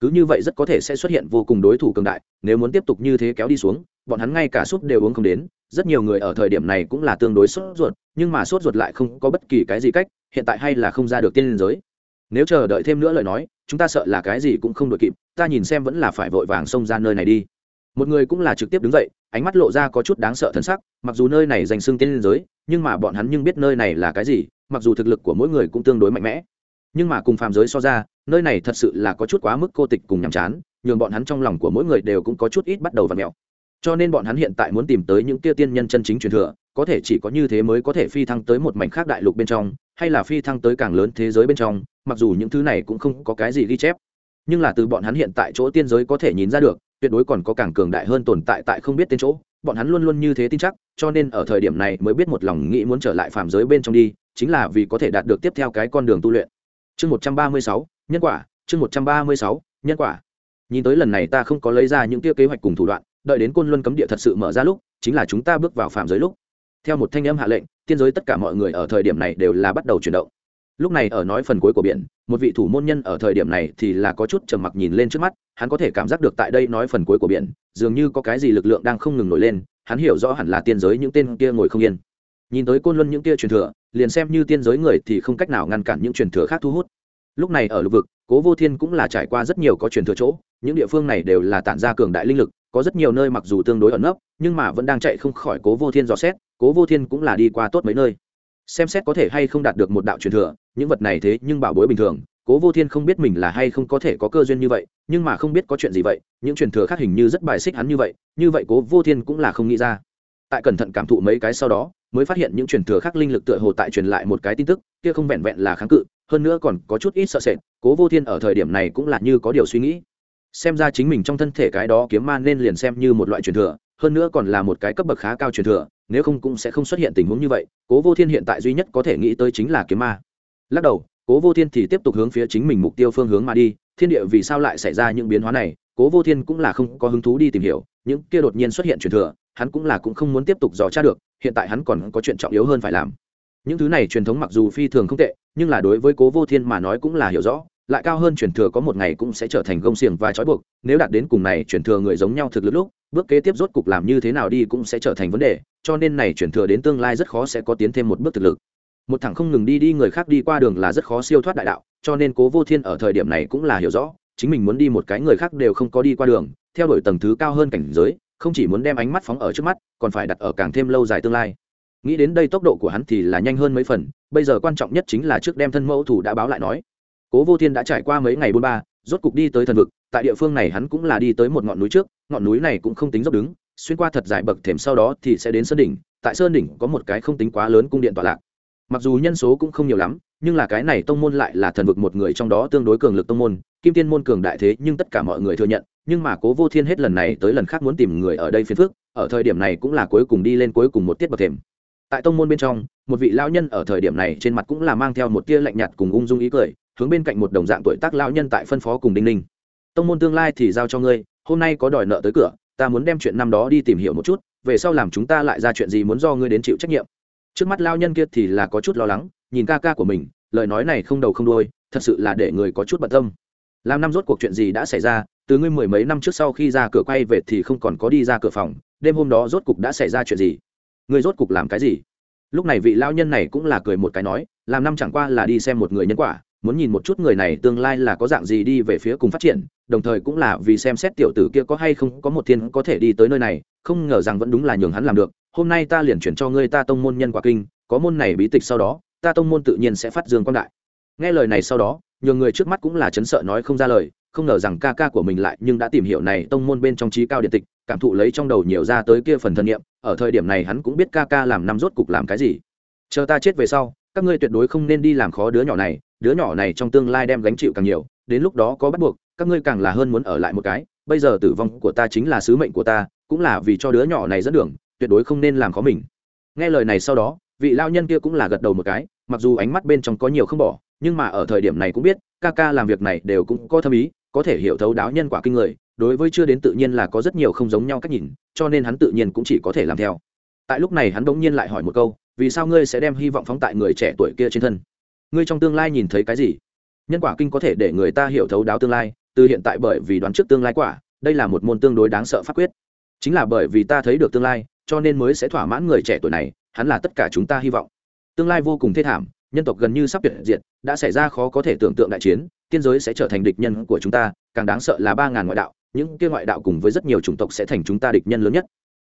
Cứ như vậy rất có thể sẽ xuất hiện vô cùng đối thủ cường đại, nếu muốn tiếp tục như thế kéo đi xuống, bọn hắn ngay cả súp đều uống không đến rất nhiều người ở thời điểm này cũng là tương đối sốt ruột, nhưng mà sốt ruột lại không có bất kỳ cái gì cách, hiện tại hay là không ra được tiên liên giới. Nếu chờ đợi thêm nữa lời nói, chúng ta sợ là cái gì cũng không đội kịp, ta nhìn xem vẫn là phải vội vàng xông ra nơi này đi. Một người cũng là trực tiếp đứng dậy, ánh mắt lộ ra có chút đáng sợ thân sắc, mặc dù nơi này dành xưng tiên liên giới, nhưng mà bọn hắn nhưng biết nơi này là cái gì, mặc dù thực lực của mỗi người cũng tương đối mạnh mẽ. Nhưng mà cùng phàm giới so ra, nơi này thật sự là có chút quá mức cô tịch cùng nhàm chán, nhường bọn hắn trong lòng của mỗi người đều cũng có chút ít bắt đầu và mẹo cho nên bọn hắn hiện tại muốn tìm tới những kia tiên nhân chân chính truyền thừa, có thể chỉ có như thế mới có thể phi thăng tới một mảnh khác đại lục bên trong, hay là phi thăng tới càng lớn thế giới bên trong, mặc dù những thứ này cũng không có cái gì ghi chép. Nhưng là từ bọn hắn hiện tại chỗ tiên giới có thể nhìn ra được, tuyệt đối còn có càng cường đại hơn tồn tại tại không biết tên chỗ, bọn hắn luôn luôn như thế tin chắc, cho nên ở thời điểm này mới biết một lòng nghĩ muốn trở lại phàm giới bên trong đi, chính là vì có thể đạt được tiếp theo cái con đường tu luyện. Chương một trăm ba mươi sáu, nhân quả, chương một trăm ba mươi sáu, nhân quả. Nhìn tới lần này ta không có lấy ra những tiêu kế hoạch cùng thủ đoạn đợi đến côn luân cấm địa thật sự mở ra lúc, chính là chúng ta bước vào phạm giới lúc. Theo một thanh âm hạ lệnh, tiên giới tất cả mọi người ở thời điểm này đều là bắt đầu chuyển động. Lúc này ở nói phần cuối của biển, một vị thủ môn nhân ở thời điểm này thì là có chút trầm mặc nhìn lên trước mắt, hắn có thể cảm giác được tại đây nói phần cuối của biển, dường như có cái gì lực lượng đang không ngừng nổi lên, hắn hiểu rõ hẳn là tiên giới những tên kia ngồi không yên. Nhìn tới côn luân những kia truyền thừa, liền xem như tiên giới người thì không cách nào ngăn cản những truyền thừa khác thu hút. Lúc này ở lục vực cố vô thiên cũng là trải qua rất nhiều có truyền thừa chỗ, những địa phương này đều là tản ra cường đại linh lực, có rất nhiều nơi mặc dù tương đối ẩn nấp, nhưng mà vẫn đang chạy không khỏi cố vô thiên dò xét, cố vô thiên cũng là đi qua tốt mấy nơi. Xem xét có thể hay không đạt được một đạo truyền thừa, những vật này thế nhưng bảo bối bình thường, cố vô thiên không biết mình là hay không có thể có cơ duyên như vậy, nhưng mà không biết có chuyện gì vậy, những truyền thừa khác hình như rất bài xích hắn như vậy như vậy cố vô thiên cũng là không nghĩ ra. Tại cẩn thận cảm thụ mấy cái sau đó mới phát hiện những truyền thừa khác linh lực tựa hồ tại truyền lại một cái tin tức, kia không vẹn vẹn là kháng cự, hơn nữa còn có chút ít sợ sệt, cố vô thiên ở thời điểm này cũng là như có điều suy nghĩ. Xem ra chính mình trong thân thể cái đó kiếm ma nên liền xem như một loại truyền thừa, hơn nữa còn là một cái cấp bậc khá cao truyền thừa, nếu không cũng sẽ không xuất hiện tình huống như vậy, cố vô thiên hiện tại duy nhất có thể nghĩ tới chính là kiếm ma. Lắc đầu, cố vô thiên thì tiếp tục hướng phía chính mình mục tiêu phương hướng mà đi thiên địa vì sao lại xảy ra những biến hóa này, cố vô thiên cũng là không có hứng thú đi tìm hiểu, những kia đột nhiên xuất hiện truyền thừa, hắn cũng là cũng không muốn tiếp tục dò tra được, hiện tại hắn còn có chuyện trọng yếu hơn phải làm. Những thứ này truyền thống mặc dù phi thường không tệ, nhưng là đối với cố vô thiên mà nói cũng là hiểu rõ, lại cao hơn truyền thừa có một ngày cũng sẽ trở thành gông xiềng và trói buộc, nếu đạt đến cùng này truyền thừa người giống nhau thực lực lúc, bước kế tiếp rốt cục làm như thế nào đi cũng sẽ trở thành vấn đề, cho nên này truyền thừa đến tương lai rất khó sẽ có tiến thêm một bước thực lực. Một thằng không ngừng đi đi người khác đi qua đường là rất khó siêu thoát đại đạo cho nên cố vô thiên ở thời điểm này cũng là hiểu rõ, chính mình muốn đi một cái người khác đều không có đi qua đường, theo đuổi tầng thứ cao hơn cảnh giới, không chỉ muốn đem ánh mắt phóng ở trước mắt, còn phải đặt ở càng thêm lâu dài tương lai. Nghĩ đến đây tốc độ của hắn thì là nhanh hơn mấy phần, bây giờ quan trọng nhất chính là trước đem thân mẫu thủ đã báo lại nói. Cố vô thiên đã trải qua mấy ngày bôn ba, rốt cục đi tới thần vực, tại địa phương này hắn cũng là đi tới một ngọn núi trước, ngọn núi này cũng không tính dốc đứng, xuyên qua thật dài bậc thềm sau đó thì sẽ đến sơn đỉnh, tại sơn đỉnh có một cái không tính quá lớn cung điện tọa lạc. Mặc dù nhân số cũng không nhiều lắm nhưng là cái này tông môn lại là thần vực một người trong đó tương đối cường lực tông môn, kim tiên môn cường đại thế nhưng tất cả mọi người thừa nhận, nhưng mà cố vô thiên hết lần này tới lần khác muốn tìm người ở đây phiền phước ở thời điểm này cũng là cuối cùng đi lên cuối cùng một tiết bậc thềm. Tại tông môn bên trong, một vị lão nhân ở thời điểm này trên mặt cũng là mang theo một tia lạnh nhạt cùng ung dung ý cười, hướng bên cạnh một đồng dạng tuổi tác lão nhân tại phân phó cùng đinh ninh. Tông môn tương lai thì giao cho ngươi, hôm nay có đòi nợ tới cửa, ta muốn đem chuyện năm đó đi tìm hiểu một chút, về sau làm chúng ta lại ra chuyện gì muốn do ngươi đến chịu trách nhiệm. Trước mắt lao nhân kia thì là có chút lo lắng nhìn ca ca của mình, lời nói này không đầu không đôi thật sự là để người có chút bận tâm. Làm năm rốt cuộc chuyện gì đã xảy ra, từ ngươi mười mấy năm trước sau khi ra cửa quay về thì không còn có đi ra cửa phòng, đêm hôm đó rốt cục đã xảy ra chuyện gì? Ngươi rốt cục làm cái gì? Lúc này vị lao nhân này cũng là cười một cái nói, làm năm chẳng qua là đi xem một người nhân quả, muốn nhìn một chút người này tương lai là có dạng gì đi về phía cùng phát triển, đồng thời cũng là vì xem xét tiểu tử kia có hay không có một thiên có thể đi tới nơi này, không ngờ rằng vẫn đúng là nhường hắn làm được, hôm nay ta liền chuyển cho ngươi ta tông môn nhân quả kinh, có môn này bí tịch sau đó ta tông môn tự nhiên sẽ phát dương quan đại. Nghe lời này sau đó, nhiều người trước mắt cũng là chấn sợ nói không ra lời, không ngờ rằng ca ca của mình lại nhưng đã tìm hiểu này tông môn bên trong trí cao điện tịch, cảm thụ lấy trong đầu nhiều ra tới kia phần thân nhiệm ở thời điểm này hắn cũng biết ca ca làm năm rốt cục làm cái gì. Chờ ta chết về sau, các ngươi tuyệt đối không nên đi làm khó đứa nhỏ này, đứa nhỏ này trong tương lai đem gánh chịu càng nhiều, đến lúc đó có bắt buộc, các ngươi càng là hơn muốn ở lại một cái, bây giờ tử vong của ta chính là sứ mệnh của ta, cũng là vì cho đứa nhỏ này dẫn đường, tuyệt đối không nên làm khó mình. Nghe lời này sau đó vị lao nhân kia cũng là gật đầu một cái, mặc dù ánh mắt bên trong có nhiều không bỏ, nhưng mà ở thời điểm này cũng biết, ca ca làm việc này đều cũng có thâm ý, có thể hiểu thấu đáo nhân quả kinh người, đối với chưa đến tự nhiên là có rất nhiều không giống nhau cách nhìn, cho nên hắn tự nhiên cũng chỉ có thể làm theo. Tại lúc này hắn bỗng nhiên lại hỏi một câu, vì sao ngươi sẽ đem hy vọng phóng tại người trẻ tuổi kia trên thân? Ngươi trong tương lai nhìn thấy cái gì? Nhân quả kinh có thể để người ta hiểu thấu đáo tương lai, từ hiện tại bởi vì đoán trước tương lai quả, đây là một môn tương đối đáng sợ pháp quyết. Chính là bởi vì ta thấy được tương lai, cho nên mới sẽ thỏa mãn người trẻ tuổi này hắn là tất cả chúng ta hy vọng. Tương lai vô cùng thê thảm, nhân tộc gần như sắp tuyệt diệt, đã xảy ra khó có thể tưởng tượng đại chiến, tiên giới sẽ trở thành địch nhân của chúng ta, càng đáng sợ là ba ngàn ngoại đạo, những kia ngoại đạo cùng với rất nhiều chủng tộc sẽ thành chúng ta địch nhân lớn nhất.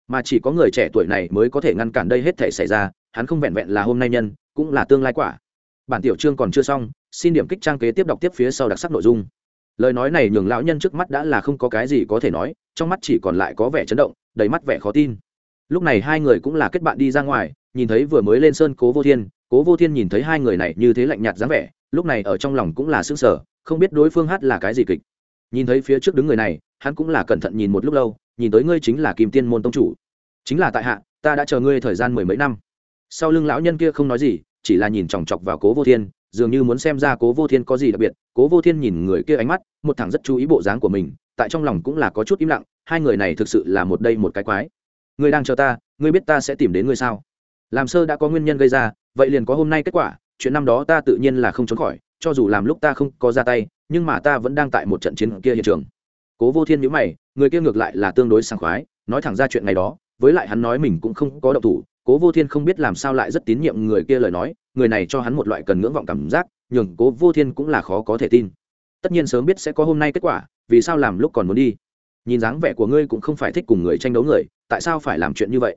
Mà chỉ có người trẻ tuổi này mới có thể ngăn cản đây hết thể xảy ra, hắn không vẹn vẹn là hôm nay nhân, cũng là tương lai quả. Bản tiểu chương còn chưa xong, xin điểm kích trang kế tiếp đọc tiếp phía sau đặc sắc nội dung. Lời nói này nhường lão nhân trước mắt đã là không có cái gì có thể nói, trong mắt chỉ còn lại có vẻ chấn động, đầy mắt vẻ khó tin lúc này hai người cũng là kết bạn đi ra ngoài, nhìn thấy vừa mới lên sơn cố vô thiên, cố vô thiên nhìn thấy hai người này như thế lạnh nhạt dáng vẻ, lúc này ở trong lòng cũng là s ư ơ n g sở không biết đối phương hát là cái gì kịch. Nhìn thấy phía trước đứng người này, hắn cũng là cẩn thận nhìn một lúc lâu, nhìn tới ngươi chính là kim tiên môn tông chủ. Chính là tại hạ, ta đã chờ ngươi thời gian mười mấy năm. Sau lưng lão nhân kia không nói gì, chỉ là nhìn chòng chọc vào cố vô thiên, dường như muốn xem ra cố vô thiên có gì đặc biệt. Cố vô thiên nhìn người kia ánh mắt, một thằng rất chú ý bộ dáng của mình, tại trong lòng cũng là có chút im lặng, hai người này thực sự là một đây một cái quái ngươi đang chờ ta, ngươi biết ta sẽ tìm đến ngươi sao? Làm sơ đã có nguyên nhân gây ra, vậy liền có hôm nay kết quả, chuyện năm đó ta tự nhiên là không trốn khỏi, cho dù làm lúc ta không có ra tay, nhưng mà ta vẫn đang tại một trận chiến kia hiện trường. Cố vô thiên nhữ mày, người kia ngược lại là tương đối sảng khoái, nói thẳng ra chuyện ngày đó, với lại hắn nói mình cũng không có động thủ, cố vô thiên không biết làm sao lại rất tín nhiệm người kia lời nói, người này cho hắn một loại cần ngưỡng vọng cảm giác, nhường cố vô thiên cũng là khó có thể tin. Tất nhiên sớm biết sẽ có hôm nay kết quả, vì sao làm lúc còn muốn đi? Nhìn dáng vẻ của ngươi cũng không phải thích cùng người tranh đấu người tại sao phải làm chuyện như vậy?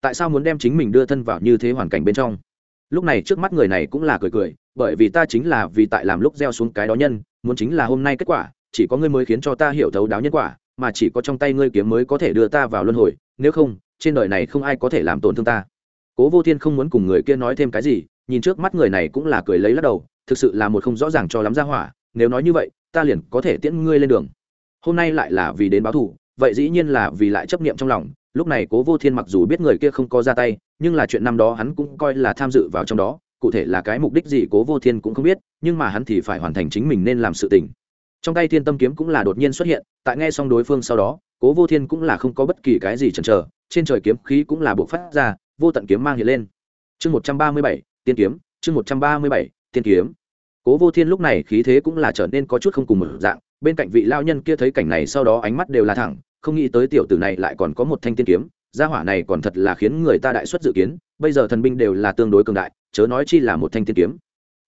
Tại sao muốn đem chính mình đưa thân vào như thế hoàn cảnh bên trong? Lúc này trước mắt người này cũng là cười cười, bởi vì ta chính là vì tại làm lúc gieo xuống cái đó nhân, muốn chính là hôm nay kết quả, chỉ có ngươi mới khiến cho ta hiểu thấu đáo nhân quả, mà chỉ có trong tay ngươi kiếm mới có thể đưa ta vào luân hồi, nếu không, trên đời này không ai có thể làm tổn thương ta. Cố vô thiên không muốn cùng người kia nói thêm cái gì, nhìn trước mắt người này cũng là cười lấy lắc đầu, thực sự là một không rõ ràng cho lắm ra hỏa, nếu nói như vậy, ta liền có thể tiễn ngươi lên đường. Hôm nay lại là vì đến báo thù, vậy dĩ nhiên là vì lại chấp niệm trong lòng lúc này cố vô thiên mặc dù biết người kia không có ra tay, nhưng là chuyện năm đó hắn cũng coi là tham dự vào trong đó, cụ thể là cái mục đích gì cố vô thiên cũng không biết, nhưng mà hắn thì phải hoàn thành chính mình nên làm sự tình. Trong tay thiên tâm kiếm cũng là đột nhiên xuất hiện, tại nghe xong đối phương sau đó, cố vô thiên cũng là không có bất kỳ cái gì chần chờ, trên trời kiếm khí cũng là buộc phát ra, vô tận kiếm mang hiện lên. Chương một trăm ba mươi bảy, tiên kiếm, chương một trăm ba mươi bảy thiên kiếm. Cố vô thiên lúc này khí thế cũng là trở nên có chút không cùng một dạng, bên cạnh vị lao nhân kia thấy cảnh này sau đó ánh mắt đều là thẳng không nghĩ tới tiểu tử này lại còn có một thanh tiên kiếm, gia hỏa này còn thật là khiến người ta đại xuất dự kiến, bây giờ thần binh đều là tương đối cường đại, chớ nói chi là một thanh tiên kiếm.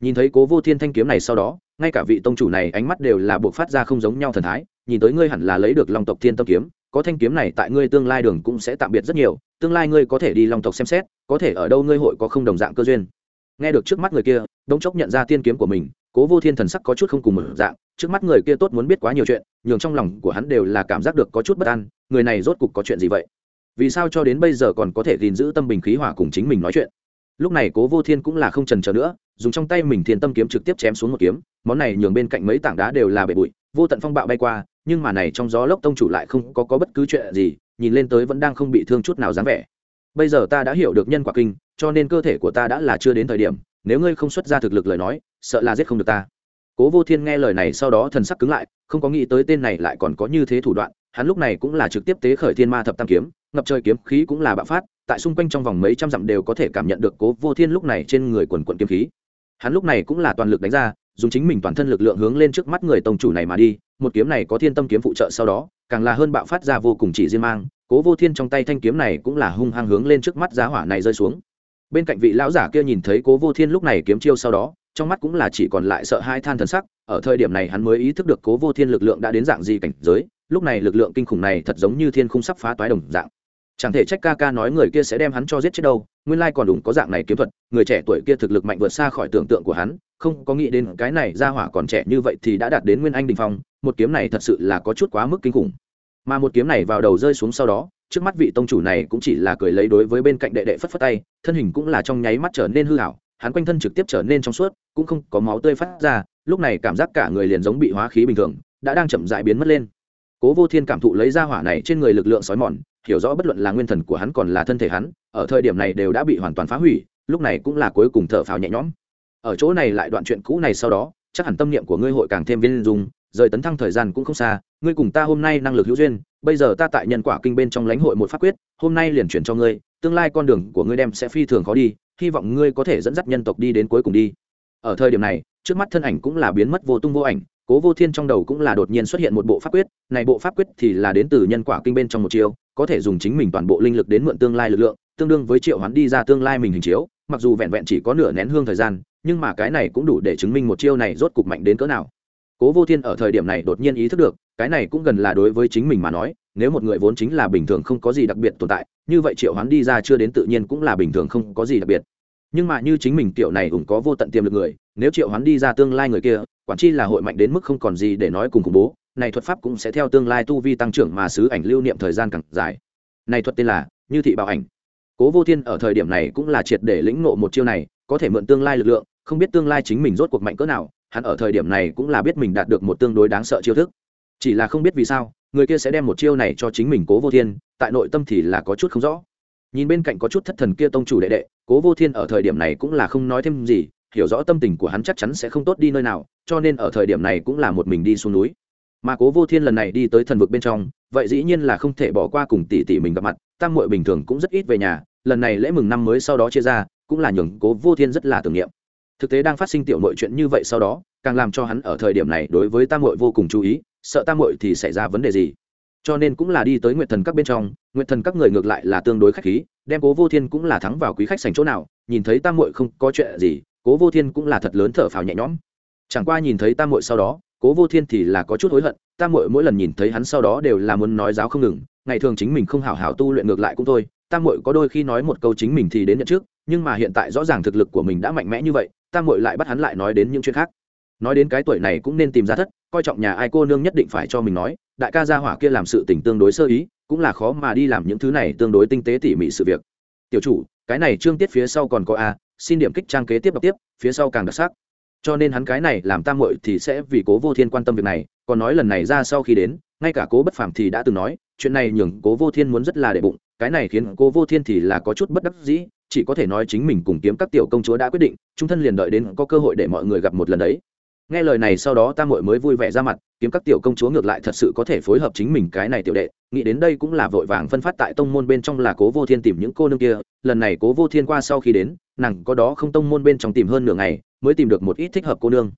Nhìn thấy cố vô thiên thanh kiếm này sau đó, ngay cả vị tông chủ này ánh mắt đều là buộc phát ra không giống nhau thần thái, nhìn tới ngươi hẳn là lấy được long tộc thiên tâm kiếm, có thanh kiếm này tại ngươi tương lai đường cũng sẽ tạm biệt rất nhiều, tương lai ngươi có thể đi long tộc xem xét, có thể ở đâu ngươi hội có không đồng dạng cơ duyên. Nghe được trước mắt người kia, đống chốc nhận ra tiên kiếm của mình, cố vô thiên thần sắc có chút không cùng một dạng trước mắt người kia tốt muốn biết quá nhiều chuyện nhường trong lòng của hắn đều là cảm giác được có chút bất an người này rốt cục có chuyện gì vậy? Vì sao cho đến bây giờ còn có thể gìn giữ tâm bình khí hòa cùng chính mình nói chuyện? Lúc này cố vô thiên cũng là không trần trờ nữa dùng trong tay mình thiên tâm kiếm trực tiếp chém xuống một kiếm món này nhường bên cạnh mấy tảng đá đều là bể bụi vô tận phong bạo bay qua nhưng mà này trong gió lốc tông chủ lại không có, có bất cứ chuyện gì nhìn lên tới vẫn đang không bị thương chút nào dáng vẻ. Bây giờ ta đã hiểu được nhân quả kinh cho nên cơ thể của ta đã là chưa đến thời điểm nếu ngươi không xuất ra thực lực lời nói sợ là giết không được ta cố vô thiên nghe lời này sau đó thần sắc cứng lại, không có nghĩ tới tên này lại còn có như thế thủ đoạn, hắn lúc này cũng là trực tiếp tế khởi thiên ma thập tam kiếm, ngập trời kiếm khí cũng là bạo phát, tại xung quanh trong vòng mấy trăm dặm đều có thể cảm nhận được cố vô thiên lúc này trên người quần quận kiếm khí. Hắn lúc này cũng là toàn lực đánh ra, dùng chính mình toàn thân lực lượng hướng lên trước mắt người tông chủ này mà đi, một kiếm này có thiên tâm kiếm phụ trợ sau đó, càng là hơn bạo phát ra vô cùng chỉ riêng mang, cố vô thiên trong tay thanh kiếm này cũng là hung hăng hướng lên trước mắt giá hỏa này rơi xuống. Bên cạnh vị lão giả kia nhìn thấy cố vô thiên lúc này kiếm chiêu sau đó trong mắt cũng là chỉ còn lại sợ hai than thần sắc, ở thời điểm này hắn mới ý thức được cố vô thiên lực lượng đã đến dạng gì cảnh giới, lúc này lực lượng kinh khủng này thật giống như thiên khung sắp phá toái đồng dạng. Chẳng thể trách ca ca nói người kia sẽ đem hắn cho giết chết đâu, nguyên lai còn đủ có dạng này kiếm thuật, người trẻ tuổi kia thực lực mạnh vượt xa khỏi tưởng tượng của hắn, không có nghĩ đến cái này ra hỏa còn trẻ như vậy thì đã đạt đến nguyên anh đình phong, một kiếm này thật sự là có chút quá mức kinh khủng. Mà một kiếm này vào đầu rơi xuống sau đó, trước mắt vị tông chủ này cũng chỉ là cười lấy đối với bên cạnh đệ đệ phất phất tay, thân hình cũng là trong nháy mắt trở nên hư hảo hắn quanh thân trực tiếp trở nên trong suốt, cũng không có máu tươi phát ra, lúc này cảm giác cả người liền giống bị hóa khí bình thường, đã đang chậm dại biến mất lên. Cố vô thiên cảm thụ lấy ra hỏa này trên người lực lượng sói mòn, hiểu rõ bất luận là nguyên thần của hắn còn là thân thể hắn, ở thời điểm này đều đã bị hoàn toàn phá hủy, lúc này cũng là cuối cùng thở phào nhẹ nhõm. Ở chỗ này lại đoạn chuyện cũ này sau đó, chắc hẳn tâm niệm của ngươi hội càng thêm viên dung, rời tấn thăng thời gian cũng không xa, ngươi cùng ta hôm nay năng lực hữu duyên, bây giờ ta tại nhân quả kinh bên trong lãnh hội một pháp quyết, hôm nay liền chuyển cho ngươi tương lai con đường của ngươi đem sẽ phi thường khó đi, hy vọng ngươi có thể dẫn dắt nhân tộc đi đến cuối cùng đi. Ở thời điểm này, trước mắt thân ảnh cũng là biến mất vô tung vô ảnh, cố vô thiên trong đầu cũng là đột nhiên xuất hiện một bộ pháp quyết, này bộ pháp quyết thì là đến từ nhân quả kinh bên trong một chiều có thể dùng chính mình toàn bộ linh lực đến mượn tương lai lực lượng, tương đương với triệu hoán đi ra tương lai mình hình chiếu, mặc dù vẹn vẹn chỉ có nửa nén hương thời gian, nhưng mà cái này cũng đủ để chứng minh một chiêu này rốt cục mạnh đến cỡ nào. Cố vô thiên ở thời điểm này đột nhiên ý thức được, cái này cũng gần là đối với chính mình mà nói nếu một người vốn chính là bình thường không có gì đặc biệt tồn tại, như vậy triệu hoán đi ra chưa đến tự nhiên cũng là bình thường không có gì đặc biệt. Nhưng mà như chính mình tiểu này cũng có vô tận tiềm lực người, nếu triệu hoán đi ra tương lai người kia, quản chi là hội mạnh đến mức không còn gì để nói cùng khủng bố, này thuật pháp cũng sẽ theo tương lai tu vi tăng trưởng mà sứ ảnh lưu niệm thời gian càng dài. Này thuật tên là như thị bảo ảnh. Cố vô thiên ở thời điểm này cũng là triệt để lĩnh ngộ một chiêu này, có thể mượn tương lai lực lượng, không biết tương lai chính mình rốt cuộc mạnh cỡ nào, hắn ở thời điểm này cũng là biết mình đạt được một tương đối đáng sợ chiêu thức chỉ là không biết vì sao, người kia sẽ đem một chiêu này cho chính mình cố vô thiên, tại nội tâm thì là có chút không rõ. Nhìn bên cạnh có chút thất thần kia tông chủ đệ đệ, cố vô thiên ở thời điểm này cũng là không nói thêm gì, hiểu rõ tâm tình của hắn chắc chắn sẽ không tốt đi nơi nào, cho nên ở thời điểm này cũng là một mình đi xuống núi. Mà cố vô thiên lần này đi tới thần vực bên trong, vậy dĩ nhiên là không thể bỏ qua cùng tỷ tỷ mình gặp mặt, tam muội bình thường cũng rất ít về nhà, lần này lễ mừng năm mới sau đó chia ra, cũng là nhường cố vô thiên rất là tưởng niệm. Thực tế đang phát sinh tiểu nội chuyện như vậy sau đó càng làm cho hắn ở thời điểm này đối với tam muội vô cùng chú ý, sợ tam muội thì xảy ra vấn đề gì. Cho nên cũng là đi tới nguyện thần các bên trong nguyện thần các người ngược lại là tương đối khách khí, đem cố vô thiên cũng là thắng vào quý khách sành chỗ nào, nhìn thấy tam muội không có chuyện gì, cố vô thiên cũng là thật lớn thở phào nhẹ nhõm. Chẳng qua nhìn thấy tam muội sau đó, cố vô thiên thì là có chút hối hận, tam muội mỗi lần nhìn thấy hắn sau đó đều là muốn nói giáo không ngừng, ngày thường chính mình không hảo hảo tu luyện ngược lại cũng thôi, tam muội có đôi khi nói một câu chính mình thì đến nhận trước, nhưng mà hiện tại rõ ràng thực lực của mình đã mạnh mẽ như vậy, tam muội lại bắt hắn lại nói đến những chuyện khác nói đến cái tuổi này cũng nên tìm ra thất, coi trọng nhà ai cô nương nhất định phải cho mình nói, đại ca gia hỏa kia làm sự tình tương đối sơ ý, cũng là khó mà đi làm những thứ này tương đối tinh tế tỉ mỉ sự việc. Tiểu chủ, cái này trương tiết phía sau còn có a, xin điểm kích trang kế tiếp đọc tiếp, phía sau càng đặc sắc. Cho nên hắn cái này làm tam muội thì sẽ vì cố vô thiên quan tâm việc này, còn nói lần này ra sau khi đến, ngay cả cố bất phàm thì đã từng nói, chuyện này nhường cố vô thiên muốn rất là đệ bụng, cái này khiến cố vô thiên thì là có chút bất đắc dĩ, chỉ có thể nói chính mình cùng kiếm các tiểu công chúa đã quyết định trung thân liền đợi đến có cơ hội để mọi người gặp một lần đấy nghe lời này sau đó tam muội mới vui vẻ ra mặt, kiếm các tiểu công chúa ngược lại thật sự có thể phối hợp chính mình cái này tiểu đệ, nghĩ đến đây cũng là vội vàng phân phát tại tông môn bên trong là cố vô thiên tìm những cô nương kia, lần này cố vô thiên qua sau khi đến, nàng có đó không tông môn bên trong tìm hơn nửa ngày, mới tìm được một ít thích hợp cô nương.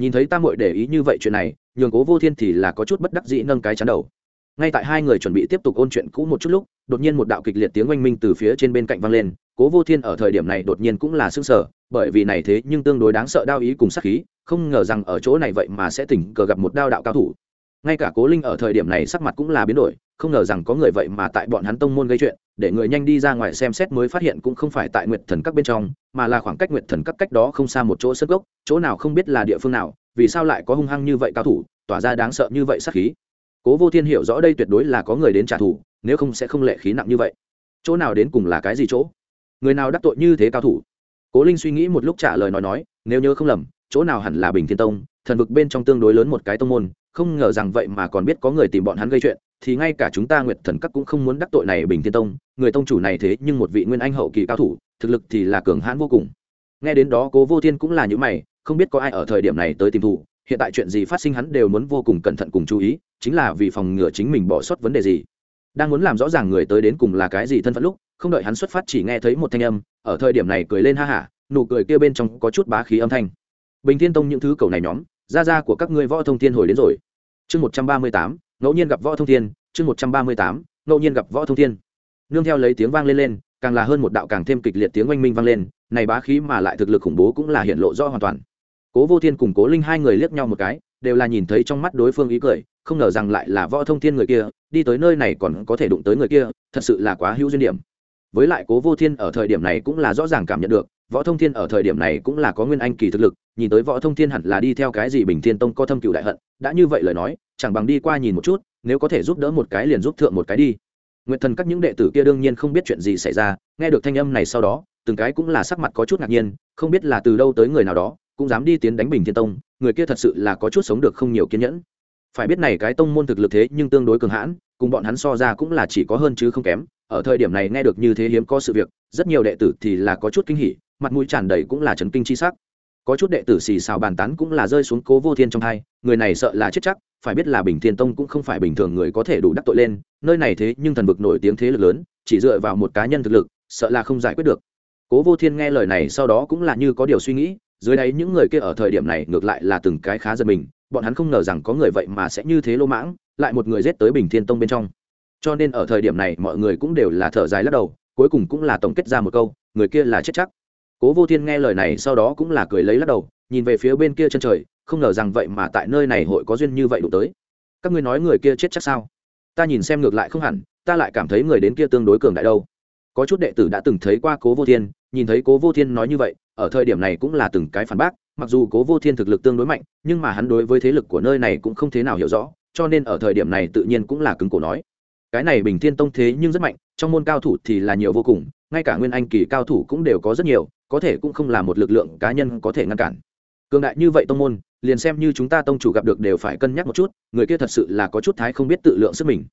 Nhìn thấy tam muội để ý như vậy chuyện này, nhường cố vô thiên thì là có chút bất đắc dĩ nâng cái chắn đầu. Ngay tại hai người chuẩn bị tiếp tục ôn chuyện cũ một chút lúc, đột nhiên một đạo kịch liệt tiếng oanh minh từ phía trên bên cạnh vang lên cố vô thiên ở thời điểm này đột nhiên cũng là xương sở bởi vì này thế nhưng tương đối đáng sợ đao ý cùng sát khí, không ngờ rằng ở chỗ này vậy mà sẽ tình cờ gặp một đao đạo cao thủ. Ngay cả cố linh ở thời điểm này sắc mặt cũng là biến đổi, không ngờ rằng có người vậy mà tại bọn hắn tông môn gây chuyện, để người nhanh đi ra ngoài xem xét mới phát hiện cũng không phải tại nguyệt thần các bên trong, mà là khoảng cách nguyệt thần các cách đó không xa một chỗ sân gốc, chỗ nào không biết là địa phương nào, vì sao lại có hung hăng như vậy cao thủ, tỏa ra đáng sợ như vậy sát khí. Cố vô thiên hiểu rõ đây tuyệt đối là có người đến trả thù, nếu không sẽ không lệ khí nặng như vậy. Chỗ nào đến cùng là cái gì chỗ? Người nào đắc tội như thế cao thủ? Cố linh suy nghĩ một lúc trả lời nói nói, nếu nhớ không lầm, chỗ nào hẳn là bình thiên tông, thần vực bên trong tương đối lớn một cái tông môn, không ngờ rằng vậy mà còn biết có người tìm bọn hắn gây chuyện, thì ngay cả chúng ta nguyệt thần các cũng không muốn đắc tội này bình thiên tông, người tông chủ này thế nhưng một vị nguyên anh hậu kỳ cao thủ, thực lực thì là cường hãn vô cùng. Nghe đến đó cố vô thiên cũng là những mày, không biết có ai ở thời điểm này tới tìm thủ hiện tại chuyện gì phát sinh hắn đều muốn vô cùng cẩn thận cùng chú ý, chính là vì phòng ngừa chính mình bỏ sót vấn đề gì đang muốn làm rõ ràng người tới đến cùng là cái gì thân phận lúc, không đợi hắn xuất phát chỉ nghe thấy một thanh âm, ở thời điểm này cười lên ha hả, nụ cười kia bên trong có chút bá khí âm thanh. Bình thiên tông những thứ cầu này nhóm, gia gia của các ngươi võ thông thiên hồi đến rồi. Chương một trăm ba mươi tám, ngẫu nhiên gặp võ thông thiên, chương một trăm ba mươi tám, ngẫu nhiên gặp võ thông thiên. Nương theo lấy tiếng vang lên lên, càng là hơn một đạo càng thêm kịch liệt tiếng oanh minh vang lên, này bá khí mà lại thực lực khủng bố cũng là hiện lộ rõ hoàn toàn. Cố vô thiên cùng cố linh hai người liếc nhau một cái đều là nhìn thấy trong mắt đối phương ý cười, không ngờ rằng lại là võ thông thiên người kia, đi tới nơi này còn có thể đụng tới người kia, thật sự là quá hữu duyên điểm. Với lại cố vô thiên ở thời điểm này cũng là rõ ràng cảm nhận được, võ thông thiên ở thời điểm này cũng là có nguyên anh kỳ thực lực, nhìn tới võ thông thiên hẳn là đi theo cái gì bình thiên tông có thâm cựu đại hận, đã như vậy lời nói, chẳng bằng đi qua nhìn một chút, nếu có thể giúp đỡ một cái liền giúp thượng một cái đi. Nguyện thần các những đệ tử kia đương nhiên không biết chuyện gì xảy ra, nghe được thanh âm này sau đó, từng cái cũng là sắc mặt có chút ngạc nhiên, không biết là từ đâu tới người nào đó cũng dám đi tiến đánh bình thiên tông, người kia thật sự là có chút sống được không nhiều kiên nhẫn. Phải biết này cái tông môn thực lực thế nhưng tương đối cường hãn, cùng bọn hắn so ra cũng là chỉ có hơn chứ không kém. Ở thời điểm này nghe được như thế hiếm có sự việc, rất nhiều đệ tử thì là có chút kinh hỉ, mặt mũi tràn đầy cũng là chấn kinh chi sắc. Có chút đệ tử xì xào bàn tán cũng là rơi xuống cố vô thiên trong hai người này sợ là chết chắc, phải biết là bình thiên tông cũng không phải bình thường người có thể đủ đắc tội lên, nơi này thế nhưng thần vực nổi tiếng thế lực lớn, chỉ dựa vào một cá nhân thực lực, sợ là không giải quyết được. Cố vô thiên nghe lời này sau đó cũng là như có điều suy nghĩ dưới đáy những người kia ở thời điểm này ngược lại là từng cái khá giật mình, bọn hắn không ngờ rằng có người vậy mà sẽ như thế lô mãng, lại một người giết tới bình thiên tông bên trong. Cho nên ở thời điểm này mọi người cũng đều là thở dài lắc đầu, cuối cùng cũng là tổng kết ra một câu, người kia là chết chắc. Cố vô thiên nghe lời này sau đó cũng là cười lấy lắc đầu, nhìn về phía bên kia chân trời, không ngờ rằng vậy mà tại nơi này hội có duyên như vậy đủ tới. Các ngươi nói người kia chết chắc sao? Ta nhìn xem ngược lại không hẳn, ta lại cảm thấy người đến kia tương đối cường đại đâu. Có chút đệ tử đã từng thấy qua cố vô thiên, nhìn thấy cố vô thiên nói như vậy ở thời điểm này cũng là từng cái phản bác, mặc dù cố vô thiên thực lực tương đối mạnh, nhưng mà hắn đối với thế lực của nơi này cũng không thế nào hiểu rõ, cho nên ở thời điểm này tự nhiên cũng là cứng cổ nói. Cái này bình thiên tông thế nhưng rất mạnh, trong môn cao thủ thì là nhiều vô cùng, ngay cả nguyên anh kỳ cao thủ cũng đều có rất nhiều, có thể cũng không là một lực lượng cá nhân có thể ngăn cản. Cường đại như vậy tông môn, liền xem như chúng ta tông chủ gặp được đều phải cân nhắc một chút, người kia thật sự là có chút thái không biết tự lượng sức mình.